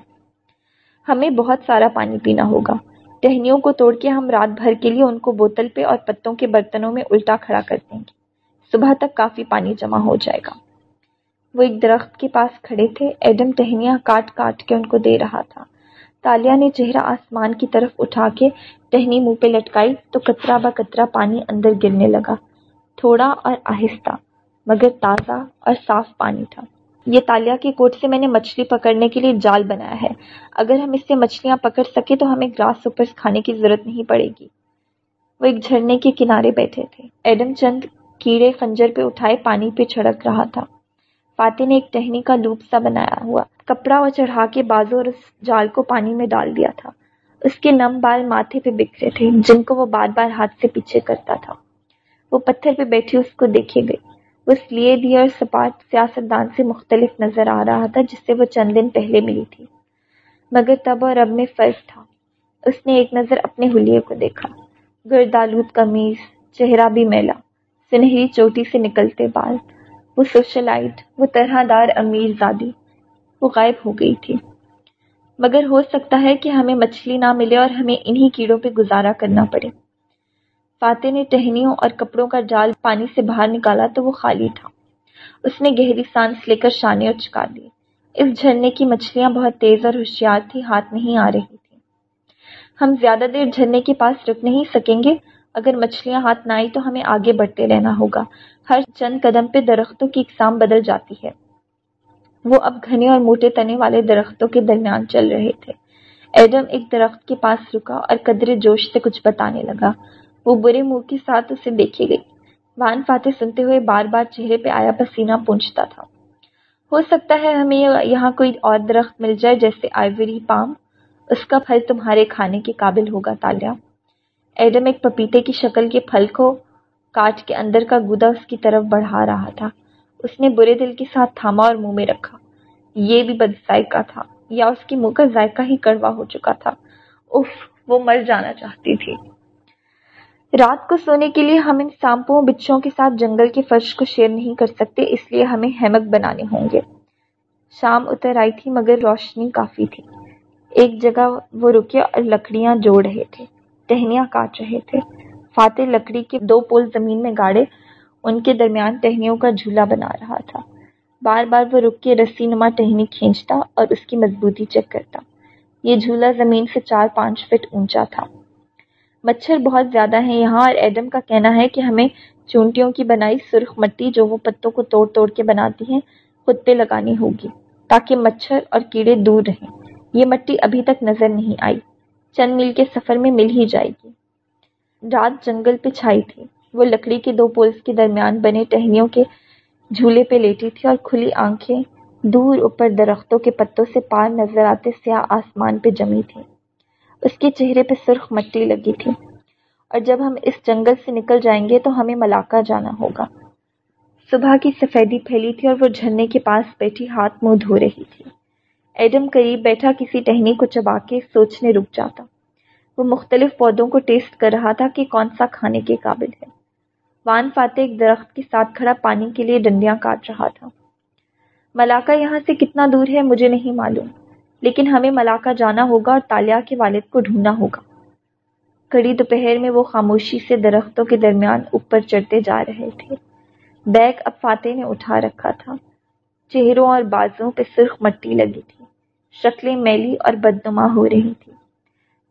ہمیں بہت سارا پانی پینا ہوگا۔ ٹہنیوں کو توڑ کے ہم رات بھر کے لیے ان کو بوتل پہ اور پتوں کے برتنوں میں الٹا کھڑا کر دیں گے۔ صبح تک کافی پانی جمع ہو جائے گا۔ وہ ایک درخت کے پاس کھڑے تھے۔ ایڈم ٹہنیاں کاٹ کاٹ کے ان کو دے رہا تھا۔ تالیا نے چہرہ آسمان کی طرف اٹھا کے ٹہنی منہ پہ لٹکائی تو کترا با کترا پانی اندر گرنے لگا۔ تھوڑا اور آہستہ، مگر تازہ اور صاف پانی تھا۔ یہ تالیا کے کوٹ سے میں نے مچھلی پکڑنے کے لیے جال بنایا ہے۔ اگر ہم اس سے مچھلیاں پکڑ سکے تو ہمیں گراس سپرس کھانے کی ضرورت نہیں پڑے گی۔ وہ ایک جھرنے کے کنارے بیٹھے تھے۔ ایڈم چند کیڑے خنجر پہ اٹھائے پانی پہ چھڑک رہا تھا۔ فاتح نے ایک ٹہنی کا لوپ سا بنایا ہوا، کپڑا اور چڑھا کے بازو اور اس جال کو پانی میں ڈال دیا تھا۔ اس کے نم بال ماتھے پہ بکھرے تھے، جن کو وہ بار بار ہاتھ سے پیچھے کرتا تھا۔ وہ پتھر پہ بیٹھی اس کو دیکھے گئی وہ اس لیے بھی اور سپاٹ سیاست دان سے مختلف نظر آ رہا تھا، جس سے وہ چند دن پہلے ملی تھی۔ مگر تب اور اب میں فرق تھا۔ اس نے ایک نظر اپنے حلیے کو دیکھا۔ گردالود قمیض چہرہ بھی میلا۔ سنہری چوٹی سے نکلتے بال۔ وہ سوشلائٹ، وہ طرح دار امیر زادی۔ وہ غائب ہو گئی تھی۔ مگر ہو سکتا ہے کہ ہمیں مچھلی نہ ملے اور ہمیں انہی کیڑوں پہ گزارا کرنا پڑے۔ فاتح نے ٹہنیوں اور کپڑوں کا جال پانی سے باہر نکالا تو وہ خالی تھا۔ اس نے گہری سانس لے کر شانے اور چکا دی۔ اس جھرنے کی مچھلیاں بہت تیز اور ہوشیار تھی، ہاتھ نہیں آ رہی تھی۔ ہم زیادہ دیر جھرنے کے پاس رک نہیں سکیں گے۔ اگر مچھلیاں ہاتھ نہ آئی تو ہمیں آگے بڑھتے رہنا ہوگا۔ ہر چند قدم پہ درختوں کی اقسام بدل جاتی ہے۔ وہ اب گھنے اور موٹے تنے والے درختوں کے درمیان چل رہے تھے۔ ایڈم ایک درخت کے پاس رکا اور قدرے جوش سے کچھ بتانے لگا۔ وہ برے منہ کے ساتھ اسے دیکھے گئی وان فاتح سنتے ہوئے بار بار چہرے پہ آیا پسینہ پونچھتا تھا۔ ہو سکتا ہے ہمیں یہاں کوئی اور درخت مل جائے جیسے آئیوری پام۔ اس کا پھل تمہارے کھانے کے قابل ہوگا تالیا۔ ایڈم ایک پپیتے کی شکل کے پھل کو کاٹ کے اندر کا گودا اس کی طرف بڑھا رہا تھا۔ اس نے برے دل کے ساتھ تھاما اور منہ میں رکھا۔ یہ بھی بد ذائقہ تھا، یا اس کی منہ کا ذائقہ ہی کڑوا ہو چکا تھا۔ اف وہ مر جانا چاہتی تھی۔ رات کو سونے کے لیے ہم ان سانپوں بچوں کے ساتھ جنگل کے فرش کو شیئر نہیں کر سکتے، اس لیے ہمیں ہیمک بنانے ہوں گے۔ شام اتر آئی تھی، مگر روشنی کافی تھی۔ ایک جگہ وہ رکے اور لکڑیاں جوڑ رہے تھے، ٹہنیاں کاٹ رہے تھے۔ فاتح لکڑی کے دو پول زمین میں گاڑے ان کے درمیان ٹہنیوں کا جھولا بنا رہا تھا۔ بار بار وہ رک کے رسی نما ٹہنی کھینچتا اور اس کی مضبوطی چیک کرتا۔ یہ جھولا زمین سے چار پانچ فٹ اونچا تھا۔ مچھر بہت زیادہ ہیں یہاں اور ایڈم کا کہنا ہے کہ ہمیں چونٹیوں کی بنائی سرخ مٹی جو وہ پتوں کو توڑ توڑ کے بناتی ہیں، خود پہ لگانی ہوگی تاکہ مچھر اور کیڑے دور رہیں۔ یہ مٹی ابھی تک نظر نہیں آئی۔ چند میل کے سفر میں مل ہی جائے گی۔ رات جنگل پہ چھائی تھی۔ وہ لکڑی کے دو پولس کے درمیان بنے ٹہنیوں کے جھولے پہ لیٹی تھی اور کھلی آنکھیں دور اوپر درختوں کے پتوں سے پار نظر آتے سیاہ آسمان پہ جمی تھی اس کے چہرے پہ سرخ مٹی لگی تھی۔ اور جب ہم اس جنگل سے نکل جائیں گے تو ہمیں ملاقہ جانا ہوگا۔ صبح کی سفیدی پھیلی تھی اور وہ جھرنے کے پاس بیٹھی ہاتھ منہ دھو رہی تھی۔ ایڈم قریب بیٹھا کسی ٹہنی کو چبا کے سوچنے رک جاتا۔ وہ مختلف پودوں کو ٹیسٹ کر رہا تھا کہ کون سا کھانے کے قابل ہے۔ وان فاتح ایک درخت کے ساتھ کھڑا پانی کے لیے ڈنڈیاں کاٹ رہا تھا۔ ملاقہ یہاں سے کتنا دور ہے مجھے نہیں معلوم، لیکن ہمیں ملاقہ جانا ہوگا اور تالیا کے والد کو ڈھونڈنا ہوگا۔ کڑی دوپہر میں وہ خاموشی سے درختوں کے درمیان اوپر چڑھتے جا رہے تھے۔ بیگ اب فاتح نے اٹھا رکھا تھا۔ چہروں اور بازوں پہ سرخ مٹی لگی تھی۔ شکلیں میلی اور بدنما ہو رہی تھی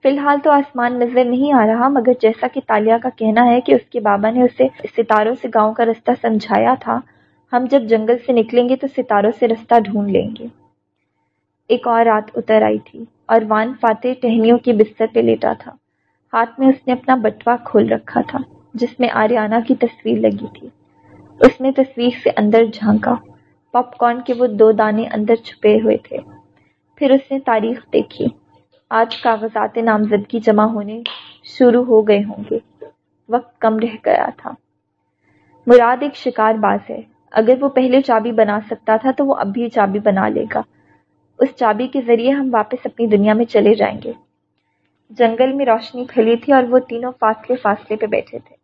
فی الحال تو آسمان نظر نہیں آ رہا، مگر جیسا کہ تالیا کا کہنا ہے کہ اس کے بابا نے اسے ستاروں سے گاؤں کا رستہ سمجھایا تھا، ہم جب جنگل سے نکلیں گے تو ستاروں سے رستہ ڈھونڈ لیں گے۔ ایک اور رات اتر آئی تھی اور وان فاتح ٹہنیوں کے بستر پہ لیٹا تھا۔ ہاتھ میں اس نے اپنا بٹوا کھول رکھا تھا، جس میں آریانہ کی تصویر لگی تھی۔ اس نے تصویر سے اندر جھانکا۔ پاپ کارن کے وہ دو دانے اندر چھپے ہوئے تھے۔ پھر اس نے تاریخ دیکھی۔ آج کاغذات نامزدگی جمع ہونے شروع ہو گئے ہوں گے۔ وقت کم رہ گیا تھا۔ مراد ایک شکار باز ہے۔ اگر وہ پہلے چابی بنا سکتا تھا تو وہ اب بھی چابی بنا لے گا۔ اس چابی کے ذریعے ہم واپس اپنی دنیا میں چلے جائیں گے۔ جنگل میں روشنی پھیلی تھی اور وہ تینوں فاصلے فاصلے پہ بیٹھے تھے۔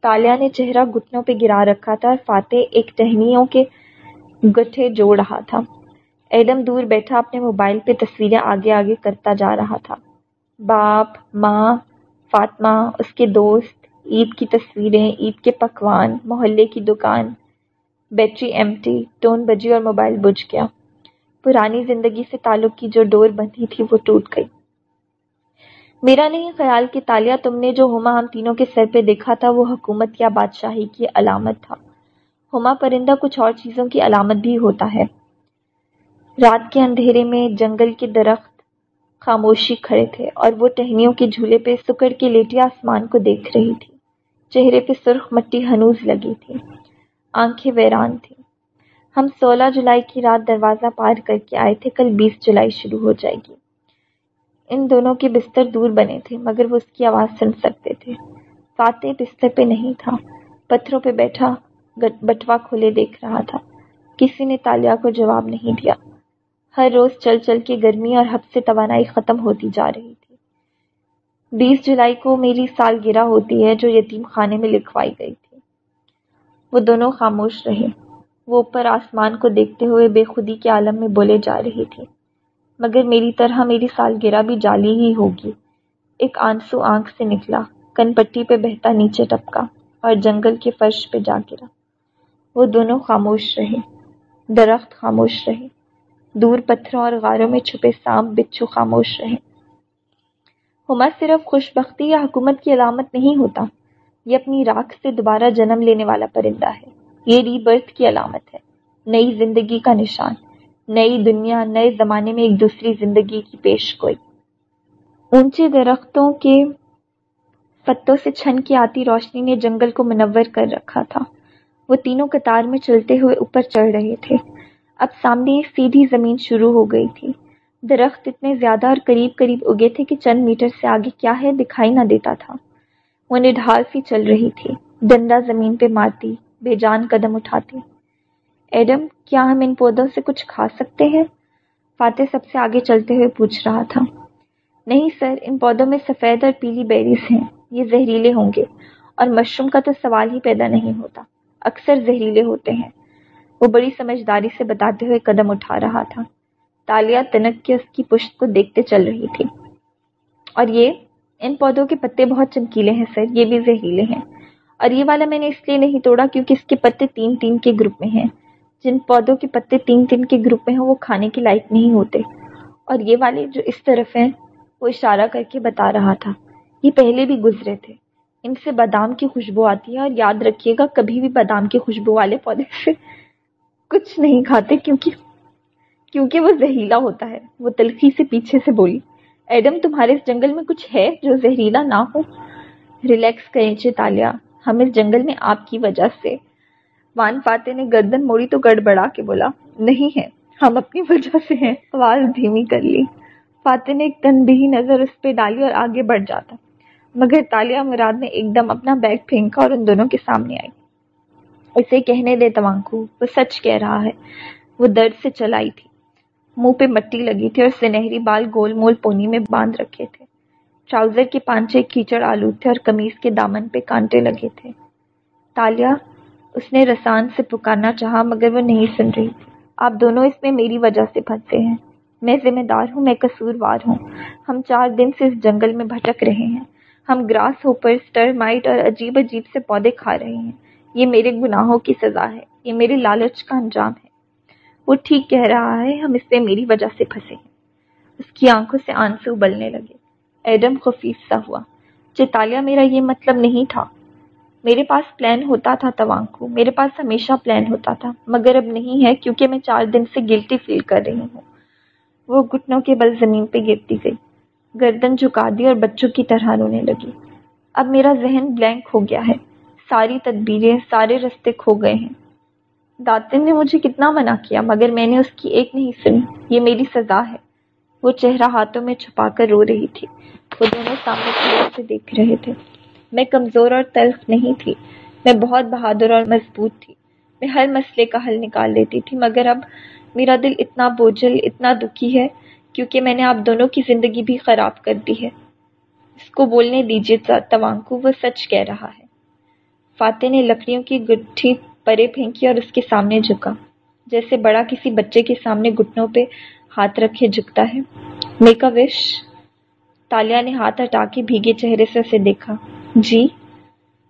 تالیا نے چہرہ گھٹنوں پہ گرا رکھا تھا اور فاتح ایک ٹہنیوں کے گٹھے جوڑ رہا تھا۔ ایڈم دور بیٹھا، اپنے موبائل پہ تصویریں آگے آگے کرتا جا رہا تھا۔ باپ، ماں، فاطمہ، اس کے دوست، عید کی تصویریں، عید کے پکوان، محلے کی دکان۔ بیٹری ایم ٹی ٹون بجی اور موبائل بجھ گیا۔ پرانی زندگی سے تعلق کی جو ڈور بندھی تھی، وہ ٹوٹ گئی۔ میرا نہیں، خیال کہ تالیا تم نے جو ہما ہم تینوں کے سر پہ دیکھا تھا، وہ حکومت یا بادشاہی کی علامت تھا۔ ہما پرندہ کچھ اور چیزوں کی علامت بھی ہوتا ہے۔ رات کے اندھیرے میں جنگل کے درخت خاموشی کھڑے تھے اور وہ ٹہنیوں کے جھولے پہ سکڑ کے لیٹی آسمان کو دیکھ رہی تھی۔ چہرے پہ سرخ مٹی ہنوز لگی تھی۔ آنکھیں ویران تھیں۔ ہم سولہ جولائی کی رات دروازہ پار کر کے آئے تھے۔ کل بیس جولائی شروع ہو جائے گی۔ ان دونوں کے بستر دور بنے تھے، مگر وہ اس کی آواز سن سکتے تھے۔ فاتح بستر پہ نہیں تھا، پتھروں پہ بیٹھا بٹوا کھولے دیکھ رہا تھا۔ کسی نے تالیا کو جواب نہیں دیا۔ ہر روز چل چل کے گرمی اور حب سے توانائی ختم ہوتی جا رہی تھی۔ بیس جولائی کو میری سالگرہ ہوتی ہے جو یتیم خانے میں لکھوائی گئی تھی۔ وہ دونوں خاموش رہے۔ وہ اوپر آسمان کو دیکھتے ہوئے بے خودی کے عالم میں بولے جا رہی تھی مگر میری طرح میری سالگرہ بھی جالی ہی ہوگی۔ ایک آنسو آنکھ سے نکلا، کن پٹی پہ بہتا نیچے ٹپکا اور جنگل کے فرش پہ جا گرا۔ وہ دونوں خاموش رہے، درخت خاموش رہے۔ دور پتھروں اور غاروں میں چھپے سانپ بچھو خاموش رہے۔ ہما صرف خوش بختی یا حکومت کی علامت نہیں ہوتا، یہ اپنی راکھ سے دوبارہ جنم لینے والا پرندہ ہے۔ یہ ری برتھ کی علامت ہے۔ نئی زندگی کا نشان، نئی دنیا، نئے زمانے میں ایک دوسری زندگی کی پیش گوئی اونچے درختوں کے پتوں سے چھن کی آتی روشنی نے جنگل کو منور کر رکھا تھا۔ وہ تینوں قطار میں چلتے ہوئے اوپر چڑھ رہے تھے۔ اب سامنے ایک سیدھی زمین شروع ہو گئی تھی۔ درخت اتنے زیادہ اور قریب قریب اگے تھے کہ چند میٹر سے آگے کیا ہے دکھائی نہ دیتا تھا۔ وہ نڈھال سی چل رہی تھی ڈنڈا زمین پہ مارتی، بے جان قدم اٹھاتی۔ ایڈم، کیا ہم ان پودوں سے کچھ کھا سکتے ہیں؟ فاتح سب سے آگے چلتے ہوئے پوچھ رہا تھا۔ نہیں سر، ان پودوں میں سفید اور پیلی بیریز ہیں، یہ زہریلے ہوں گے۔ اور مشروم کا تو سوال ہی پیدا نہیں ہوتا، اکثر زہریلے ہوتے ہیں۔ وہ بڑی سمجھداری سے بتاتے ہوئے قدم اٹھا رہا تھا۔ تالیا تنک کے اس کی پشت کو دیکھتے چل رہی تھی۔ اور یہ، ان پودوں کے پتے بہت چمکیلے ہیں سر، یہ بھی زہریلے ہیں۔ اور یہ والا میں نے اس لیے نہیں توڑا کیونکہ اس کے پتے تین تین کے گروپ میں ہیں۔ جن پودوں کے پتے تین تین کے گروپ میں ہیں، وہ کھانے کے لائق نہیں ہوتے۔ اور یہ والے جو اس طرف ہیں، وہ اشارہ کر کے بتا رہا تھا۔ یہ پہلے بھی گزرے تھے۔ ان سے بادام کی خوشبو آتی ہے اور یاد رکھیے گا، کبھی بھی بادام کی خوشبو والے پودے سے۔ کچھ نہیں کھاتے کیونکہ کیونکہ وہ زہریلا ہوتا ہے۔ وہ تلخی سے پیچھے سے بولی، ایڈم، تمہارے اس جنگل میں کچھ ہے جو زہریلا نہ ہو؟ ریلیکس کریں چیتالیہ ہم اس جنگل میں آپ کی وجہ سے۔ وان فاتح نے گردن موڑی تو گڑبڑا کے بولا، نہیں ہے، ہم اپنی وجہ سے ہیں، آواز دھیمی کر لی۔ فاتح نے ایک تنبیہی نظر اس پہ ڈالی اور آگے بڑھ جاتا۔ مگر تالیہ مراد نے ایک دم اپنا بیگ پھینکا اور ان دونوں کے سامنے آئی۔ اسے کہنے دے توانکو، وہ سچ کہہ رہا ہے۔ وہ درد سے چلائی تھی۔ منہ پہ مٹی لگی تھی اور سنہری بال گول مول پونی میں باندھ رکھے تھے۔ ٹراؤزر کے پانچے کیچڑ آلود تھے اور قمیض کے دامن پہ کانٹے لگے تھے۔ تالیہ اس نے رسان سے پکارنا چاہا، مگر وہ نہیں سن رہی تھی۔ آپ دونوں اس میں میری وجہ سے پھنسے ہیں۔ میں ذمہ دار ہوں، میں قصوروار ہوں۔ ہم چار دن سے اس جنگل میں بھٹک رہے ہیں۔ ہم گراس ہوپر اسٹرمائٹ اور عجیب عجیب سے پودے کھا رہے ہیں۔ یہ میرے گناہوں کی سزا ہے، یہ میرے لالچ کا انجام ہے۔ وہ ٹھیک کہہ رہا ہے، ہم اس پہ میری وجہ سے پھنسے ہیں۔ اس کی آنکھوں سے آنسو ابلنے لگے۔ ایڈم خفیف سا ہوا۔ چتالیہ میرا یہ مطلب نہیں تھا۔ میرے پاس پلان ہوتا تھا توانکو میرے پاس ہمیشہ پلان ہوتا تھا۔ مگر اب نہیں ہے، کیونکہ میں چار دن سے گلٹی فیل کر رہی ہوں۔ وہ گھٹنوں کے بل زمین پہ گرتی گئی۔ گردن جھکا دی اور بچوں کی طرح رونے لگی۔ اب میرا ذہن بلینک ہو گیا ہے۔ ساری تدبیریں، سارے رستے کھو گئے ہیں۔ داتن نے مجھے کتنا منع کیا، مگر میں نے اس کی ایک نہیں سنی، یہ میری سزا ہے۔ وہ چہرہ ہاتھوں میں چھپا کر رو رہی تھی۔ وہ دونوں سامنے کھڑے سے دیکھ رہے تھے۔ میں کمزور اور تلخ نہیں تھی، میں بہت بہادر اور مضبوط تھی۔ میں ہر مسئلے کا حل نکال لیتی تھی، مگر اب میرا دل اتنا بوجھل، اتنا دکھی ہے، کیونکہ میں نے آپ دونوں کی زندگی بھی خراب کر دی ہے۔ اس کو بولنے دیجیے توانکو، وہ سچ کہہ رہا ہے۔ فاتح نے لکڑیوں کی گٹھی پرے پھینکی اور اس کے سامنے جھکا۔ جیسے بڑا کسی بچے کے سامنے گھٹنوں پہ ہاتھ رکھے جھکتا ہے۔ میک اے وش۔ تالیا نے ہاتھ ہٹا کے بھیگے چہرے سے اسے دیکھا۔ جی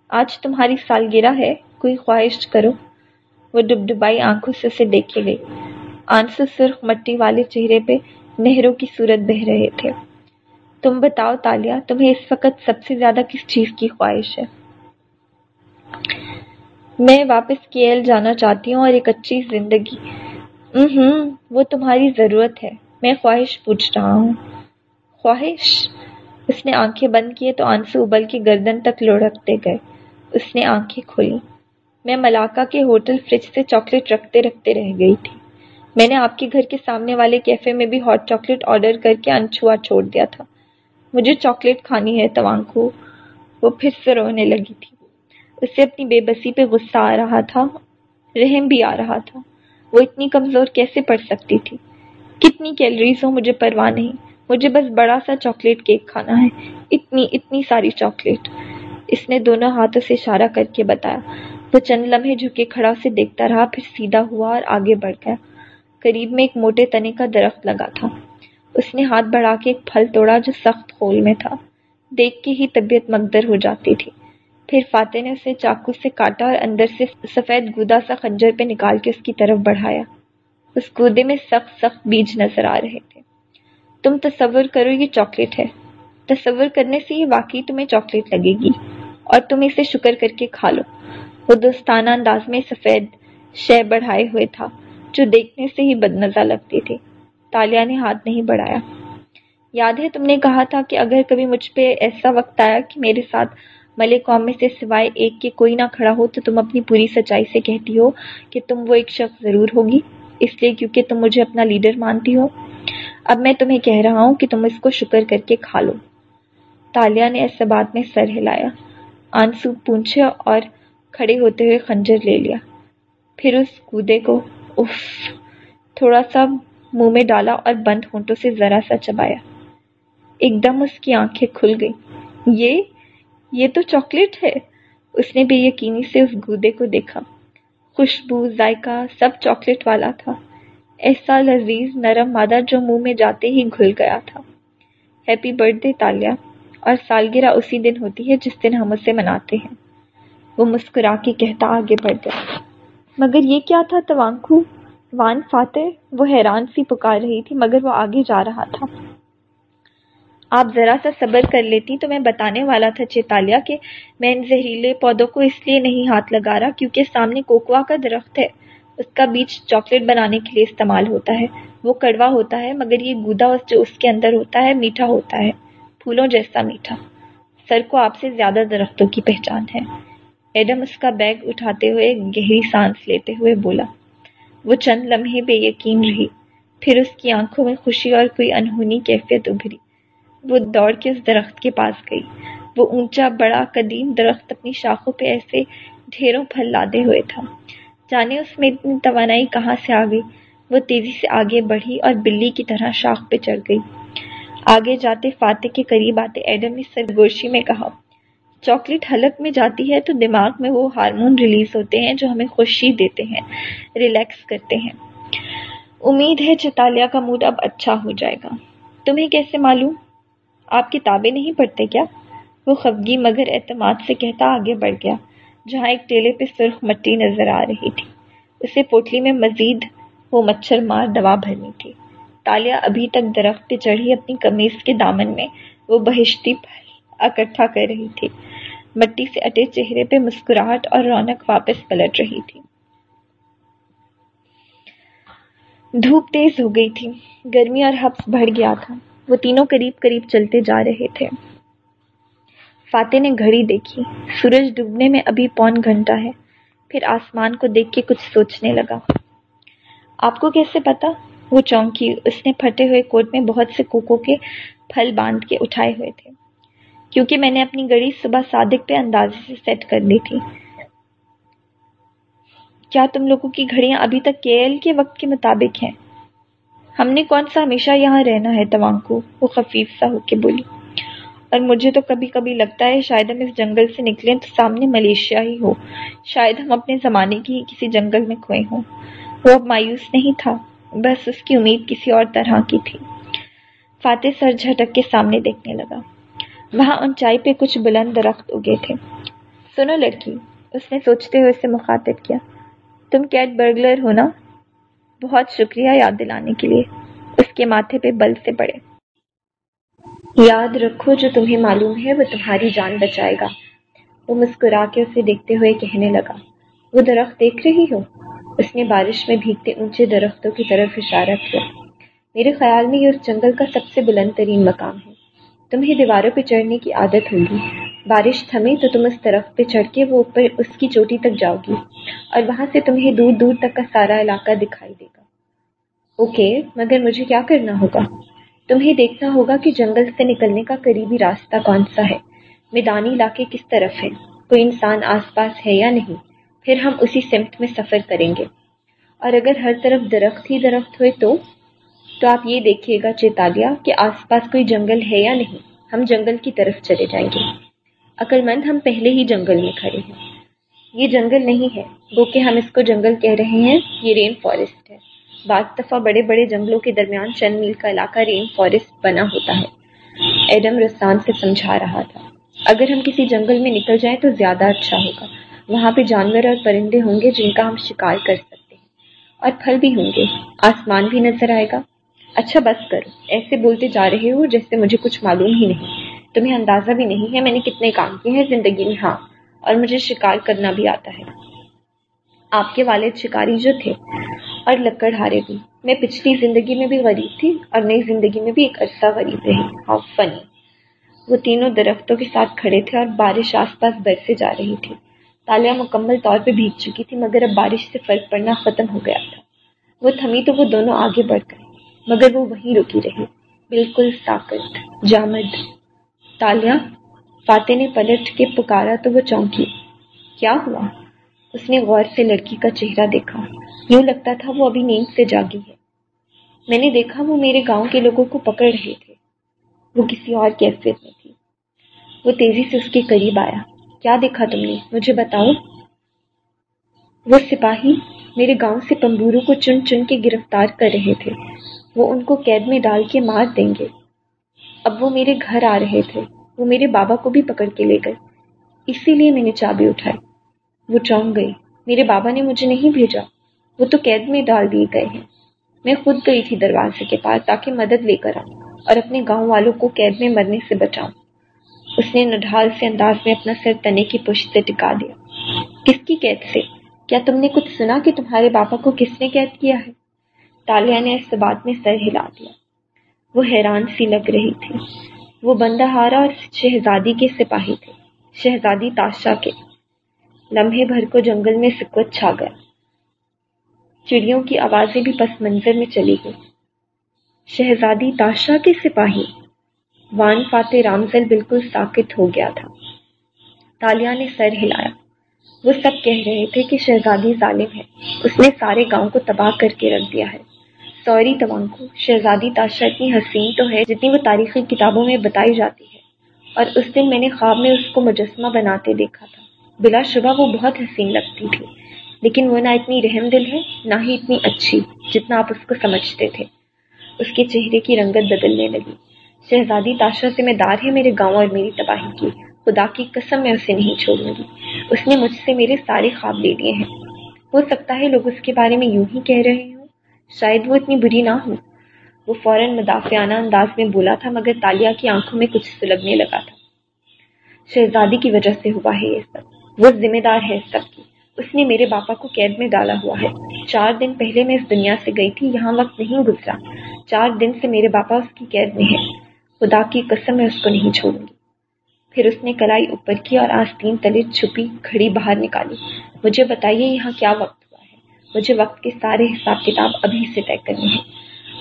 آج تمہاری سالگرہ ہے، کوئی خواہش کرو۔ وہ ڈب ڈبائی آنکھوں سے اسے دیکھے گئی آنسو سرخ مٹی والے چہرے پہ نہروں کی صورت بہ رہے تھے۔ تم بتاؤ تالیا، تمہیں اس وقت سب سے زیادہ کس چیز کی خواہش ہے؟ میں واپس کیل جانا چاہتی ہوں اور ایک اچھی زندگی۔ ہوں وہ تمہاری ضرورت ہے۔ میں خواہش پوچھ رہا ہوں۔ خواہش؟ اس نے آنکھیں بند کیے تو آنسو ابل کے گردن تک لڑکتے گئے۔ اس نے آنکھیں کھولی۔ میں ملاقہ کے ہوٹل فریج سے چاکلیٹ رکھتے رکھتے رہ گئی تھی۔ میں نے آپ کے گھر کے سامنے والے کیفے میں بھی ہاٹ چاکلیٹ آرڈر کر کے انچھوا چھوڑ دیا تھا۔ مجھے چاکلیٹ کھانی ہے توانکو۔ وہ پھر سے رونے لگی تھی۔ اسے اپنی بے بسی پہ غصہ آ رہا تھا، رحم بھی آ رہا تھا۔ وہ اتنی کمزور کیسے پڑ سکتی تھی؟ کتنی کیلریز ہو مجھے پرواہ نہیں۔ مجھے بس بڑا سا چاکلیٹ کیک کھانا ہے۔ اتنی اتنی ساری چاکلیٹ۔ اس نے دونوں ہاتھوں سے اشارہ کر کے بتایا۔ وہ چند لمحے جھکے کھڑا سے دیکھتا رہا، پھر سیدھا ہوا اور آگے بڑھ گیا۔ قریب میں ایک موٹے تنے کا درخت لگا تھا۔ اس نے ہاتھ بڑھا کے ایک پھل توڑا جو سخت خول میں تھا۔ دیکھ کے ہی طبیعت مقدر ہو جاتی تھی۔ پھر فاتح نے اسے چاقو سے کاٹا اور اندر سے سفید گودا سا خنجر پہ نکال کے اس کی طرف بڑھایا۔ اس گودے میں سخت سخت بیج نظر آ رہے تھے۔ تم تصور کرو یہ چاکلیٹ ہے۔ تصور کرنے سے یہ واقعی تمہیں چاکلیٹ لگے گی اور تم اسے شکر کر کے کھا لو۔ وہ دوستانہ انداز میں سفید شے بڑھائے ہوئے تھا، جو دیکھنے سے ہی بد نظر لگتی تھی تالیا نے ہاتھ نہیں بڑھایا۔ یاد ہے تم نے کہا تھا کہ اگر کبھی مجھ پہ ایسا وقت آیا کہ میرے ساتھ ملے قوم میں سے سوائے ایک کے کوئی نہ کھڑا ہو تو تم اپنی پوری سچائی سے کہتی ہو کہ تم وہ ایک شخص ضرور ہوگی، اس لیے کیونکہ تم مجھے اپنا لیڈر مانتی ہو۔ اب میں تمہیں کہہ رہا ہوں کہ تم اس کو شکر کر کے کھا لو۔ تالیا نے ایسے بات میں سر ہلایا۔ آنسو پونچھے اور کھڑے ہوتے ہوئے خنجر لے لیا۔ پھر اس کودے کو اف تھوڑا سا منہ میں ڈالا اور بند ہونٹوں سے ذرا سا چبایا۔ ایک دم اس کی آنکھیں کھل گئی یہ یہ تو چاکلیٹ ہے۔ اس نے بے یقینی سے اس گودے کو دیکھا۔ خوشبو، ذائقہ سب چاکلیٹ والا تھا۔ ایسا لذیذ، نرم مادہ جو منہ میں جاتے ہی گھل گیا تھا۔ Happy birthday Talia. اور سالگرہ اسی دن ہوتی ہے جس دن ہم اسے مناتے ہیں۔ وہ مسکرا کے کہتا آگے بڑھ گیا۔ مگر یہ کیا تھا توانکو؟ وان فاتح، وہ حیران سی پکار رہی تھی، مگر وہ آگے جا رہا تھا۔ آپ ذرا سا صبر کر لیتی تو میں بتانے والا تھا چیتالیہ کہ میں ان زہریلے پودوں کو اس لیے نہیں ہاتھ لگا رہا کیونکہ سامنے کوکوا کا درخت ہے۔ اس کا بیج چاکلیٹ بنانے کے لیے استعمال ہوتا ہے۔ وہ کڑوا ہوتا ہے، مگر یہ گودا جو اس کے اندر ہوتا ہے، میٹھا ہوتا ہے۔ پھولوں جیسا میٹھا۔ سر کو آپ سے زیادہ درختوں کی پہچان ہے۔ ایڈم اس کا بیگ اٹھاتے ہوئے گہری سانس لیتے ہوئے بولا، وہ چند لمحے بے یقین رہی۔ پھر اس کی آنکھوں میں خوشی اور کوئی انہونی کیفیت ابھری۔ وہ دوڑ کے اس درخت کے پاس گئی۔ وہ اونچا، بڑا، قدیم درخت اپنی شاخوں پہ ایسے ڈھیروں پھل لادے ہوئے تھا۔ جانے اس میں اتنی توانائی کہاں سے آ گئی؟ وہ تیزی سے آگے بڑھی اور بلی کی طرح شاخ پہ چڑھ گئی۔ آگے جاتے فاتح کے قریب آتے ایڈم نے سرگوشی میں کہا، چاکلیٹ حلق میں جاتی ہے تو دماغ میں وہ ہارمون ریلیز ہوتے ہیں جو ہمیں خوشی دیتے ہیں، ریلیکس کرتے ہیں۔ امید ہے چتالیہ کا موڈ اب اچھا ہو جائے گا۔ تمہیں کیسے معلوم؟ آپ کتابیں نہیں پڑھتے کیا؟ وہ خفگی مگر اعتماد سے کہتا آگے بڑھ گیا، جہاں ایک ٹیلے پہ سرخ مٹی نظر آ رہی تھی۔ اسے پوٹلی میں مزید وہ مچھر مار دوا بھرنی تھی۔ تالیا ابھی تک درخت پہ چڑھی اپنی قمیض کے دامن میں، وہ بہشتی اکٹھا کر رہی تھی۔ مٹی سے اٹے چہرے پہ مسکراہٹ اور رونق واپس پلٹ رہی تھی۔ دھوپ تیز ہو گئی تھی۔ گرمی اور حفظ بڑھ گیا تھا۔ وہ تینوں قریب قریب چلتے جا رہے تھے۔ فاتح نے گھڑی دیکھی۔ سورج ڈوبنے میں ابھی پون گھنٹہ ہے۔ پھر آسمان کو دیکھ کے کچھ سوچنے لگا۔ آپ کو کیسے پتا وہ چونکی، اس نے پھٹے ہوئے کوٹ میں بہت سے کوکو کے پھل باندھ کے اٹھائے ہوئے تھے۔ کیونکہ میں نے اپنی گڑی صبح صادق پہ اندازے سے سیٹ کر لی تھی۔ کیا تم لوگوں کی گھڑیاں ابھی تک کے ایل کے وقت کے مطابق ہیں؟ ہم نے کون سا ہمیشہ یہاں رہنا ہے؟ توانگ کو، وہ خفیف سا ہو کے بولی۔ اور مجھے تو کبھی کبھی لگتا ہے شاید ہم اس جنگل سے نکلیں تو سامنے ملیشیا ہی ہو۔ شاید ہم اپنے زمانے کی ہی کسی جنگل میں کھوئے ہوں۔ وہ اب مایوس نہیں تھا، بس اس کی امید کسی اور طرح کی تھی۔ فاتح سر جھٹک کے سامنے دیکھنے لگا۔ وہاں اونچائی پہ کچھ بلند درخت اگے تھے۔ سنو لڑکی، اس نے سوچتے ہوئے اسے مخاطب کیا۔ تم کیٹ برگلر ہو نا؟ بہت شکریہ یاد دلانے کے لیے۔ اس کے ماتھے پہ بل سے پڑے۔ یاد رکھو جو تمہیں معلوم ہے، وہ تمہاری جان بچائے گا۔ وہ مسکرا کے اسے دیکھتے ہوئے کہنے لگا، وہ درخت دیکھ رہی ہو؟ اس نے بارش میں بھیگتے اونچے درختوں کی طرف اشارہ کیا۔ میرے خیال میں یہ اس جنگل کا سب سے بلند ترین مقام ہے۔ تمہیں دیواروں پہ چڑھنے کی عادت ہوگی۔ بارش تھمے تو تم اس درخت پہ چڑھ کے وہ اوپر اس کی چوٹی تک جاؤ گی اور وہاں سے تمہیں دور دور تک کا سارا علاقہ دکھائی دے گا۔ اوکے، مگر مجھے کیا کرنا ہوگا؟ تمہیں دیکھنا ہوگا کہ جنگل سے نکلنے کا قریبی راستہ کون سا ہے۔ میدانی علاقے کس طرف ہے کوئی انسان آس پاس ہے یا نہیں؟ پھر ہم اسی سمت میں سفر کریں گے۔ اور اگر ہر طرف درخت ہی درخت ہوئے تو؟ تو آپ یہ دیکھیے گا چیتالیہ کہ آس پاس کوئی جنگل ہے یا نہیں۔ ہم جنگل کی طرف چلے جائیں گے۔ عقل مند ہم پہلے ہی جنگل میں کھڑے ہیں۔ یہ جنگل نہیں ہے۔ وہ کہ ہم اس کو جنگل کہہ رہے ہیں، یہ رین فارسٹ ہے۔ بعض دفعہ بڑے بڑے جنگلوں کے درمیان چند میل کا علاقہ رین فارسٹ بنا ہوتا ہے۔ ایڈم رسان سے سمجھا رہا تھا۔ اگر ہم کسی جنگل میں نکل جائیں تو زیادہ اچھا ہوگا۔ وہاں پہ جانور اور پرندے ہوں گے جن کا ہم شکار کر سکتے ہیں۔ اور پھل بھی ہوں گے۔ آسمان بھی نظر آئے گا۔ اچھا بس کرو۔ ایسے بولتے جا رہے ہو جیسے مجھے کچھ معلوم ہی نہیں۔ تمہیں اندازہ بھی نہیں ہے میں نے کتنے کام کیے ہیں زندگی میں ہاں اور مجھے شکار کرنا بھی آتا ہے۔ آپ کے والد شکاری جو تھے، اور لکڑ ہارے بھی۔ میں پچھلی زندگی میں بھی غریب تھی اور نئی زندگی میں بھی ایک عرصہ غریب رہی۔ ہاؤ فنی وہ تینوں درختوں کے ساتھ کھڑے تھے اور بارش آس پاس برسے جا رہی تھی۔ تالیاں مکمل طور پہ بھیگ چکی تھی مگر اب بارش سے فرق پڑنا ختم ہو گیا تھا۔ وہ تھمی تو وہ دونوں آگے بڑھ گئے، مگر وہ وہیں رکی رہی۔ بالکل ساکت، جامد۔ تالیاں۔ فاتح نے پلٹ کے پکارا تو وہ چونکی۔ کیا ہوا؟ اس نے غور سے لڑکی کا چہرہ دیکھا۔ یوں لگتا تھا وہ ابھی نیند سے جاگی ہے۔ میں نے دیکھا وہ میرے گاؤں کے لوگوں کو پکڑ رہے تھے۔ وہ کسی اور کیفیت میں تھی۔ وہ تیزی سے اس کے قریب آیا۔ کیا دیکھا تم نے؟ مجھے بتاؤ۔ وہ سپاہی میرے گاؤں سے پمبورو کو چن چن کے گرفتار کر رہے تھے۔ وہ ان کو قید میں ڈال کے مار دیں گے۔ اب وہ میرے گھر آ رہے تھے۔ وہ میرے بابا کو بھی پکڑ کے لے گئے۔ اسی لیے میں نے چابی اٹھائی۔ وہ چونک گئی۔ میرے بابا نے مجھے نہیں بھیجا۔ وہ تو قید میں ڈال دیے گئے ہیں۔ میں خود گئی تھی دروازے کے پاس تاکہ مدد لے کر آؤں اور اپنے گاؤں والوں کو قید میں مرنے سے بچاؤں۔ اس نے نڈھال سے انداز میں اپنا سر تنے کی پشت سے ٹکا دیا۔ کس کی قید سے؟ کیا تم نے کچھ سنا کہ تمہارے باپا کو کس نے قید کیا ہے؟ تالیا نے اس بات میں سر ہلا دیا۔ وہ حیران سی لگ رہی تھی۔ وہ بندہ ہارا اور شہزادی کے سپاہی تھے۔ شہزادی تاشا کے۔ لمحے بھر کو جنگل میں سکوت چھا گیا چڑیوں کی آوازیں بھی پس منظر میں چلی گئی شہزادی تاشا کے سپاہی۔ وان فاتح رامزل بالکل ساکت ہو گیا تھا۔ تالیا نے سر ہلایا۔ وہ سب کہہ رہے تھے کہ شہزادی ظالم ہے۔ اس نے سارے گاؤں کو تباہ کر کے رکھ دیا ہے۔ سوری توانکو شہزادی تاشا اتنی حسین تو ہے جتنی وہ تاریخی کتابوں میں بتائی جاتی ہے۔ اور اس دن میں نے خواب میں اس کو مجسمہ بناتے دیکھا تھا۔ بلا شبہ وہ بہت حسین لگتی تھی۔ لیکن وہ نہ اتنی رحم دل ہے، نہ ہی اتنی اچھی جتنا آپ اس کو سمجھتے تھے۔ اس کے چہرے کی رنگت بدلنے لگی۔ شہزادی تاشا ذمہ دار ہے میرے گاؤں اور میری تباہی کی۔ خدا کی قسم میں اسے نہیں چھوڑوں گی۔ اس نے مجھ سے میرے سارے خواب لے لیے ہیں۔ ہو سکتا ہے لوگ اس کے بارے میں یوں ہی کہہ رہے ہوں۔ شاید وہ اتنی بری نہ ہو۔ وہ فوراً مدافعانہ انداز میں بولا تھا، مگر تالیا کی آنکھوں میں کچھ سلگنے لگا تھا۔ شہزادی کی وجہ سے ہوا ہے یہ سب۔ وہ ذمہ دار ہے سب کی۔ اس نے میرے باپا کو قید میں ڈالا ہوا ہے۔ چار دن پہلے میں اس دنیا سے گئی تھی، یہاں وقت نہیں گزرا۔ چار دن سے میرے باپا اس کی قید میں ہے خدا کی قسم میں اس کو نہیں چھوڑوں گی۔ پھر اس نے کلائی اوپر کی اور آستین تلے چھپی کھڑی باہر نکالی۔ مجھے بتائیے یہاں کیا وقت مجھے وقت کے سارے حساب کتاب ابھی سے طے کرنے ہیں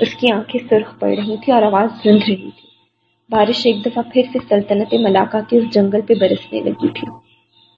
اس کی آنکھیں سرخ پڑ رہی تھی اور آواز دھند رہی تھی۔ بارش ایک دفعہ پھر سے سلطنت ملاقہ کے اس جنگل پہ برسنے لگی تھی۔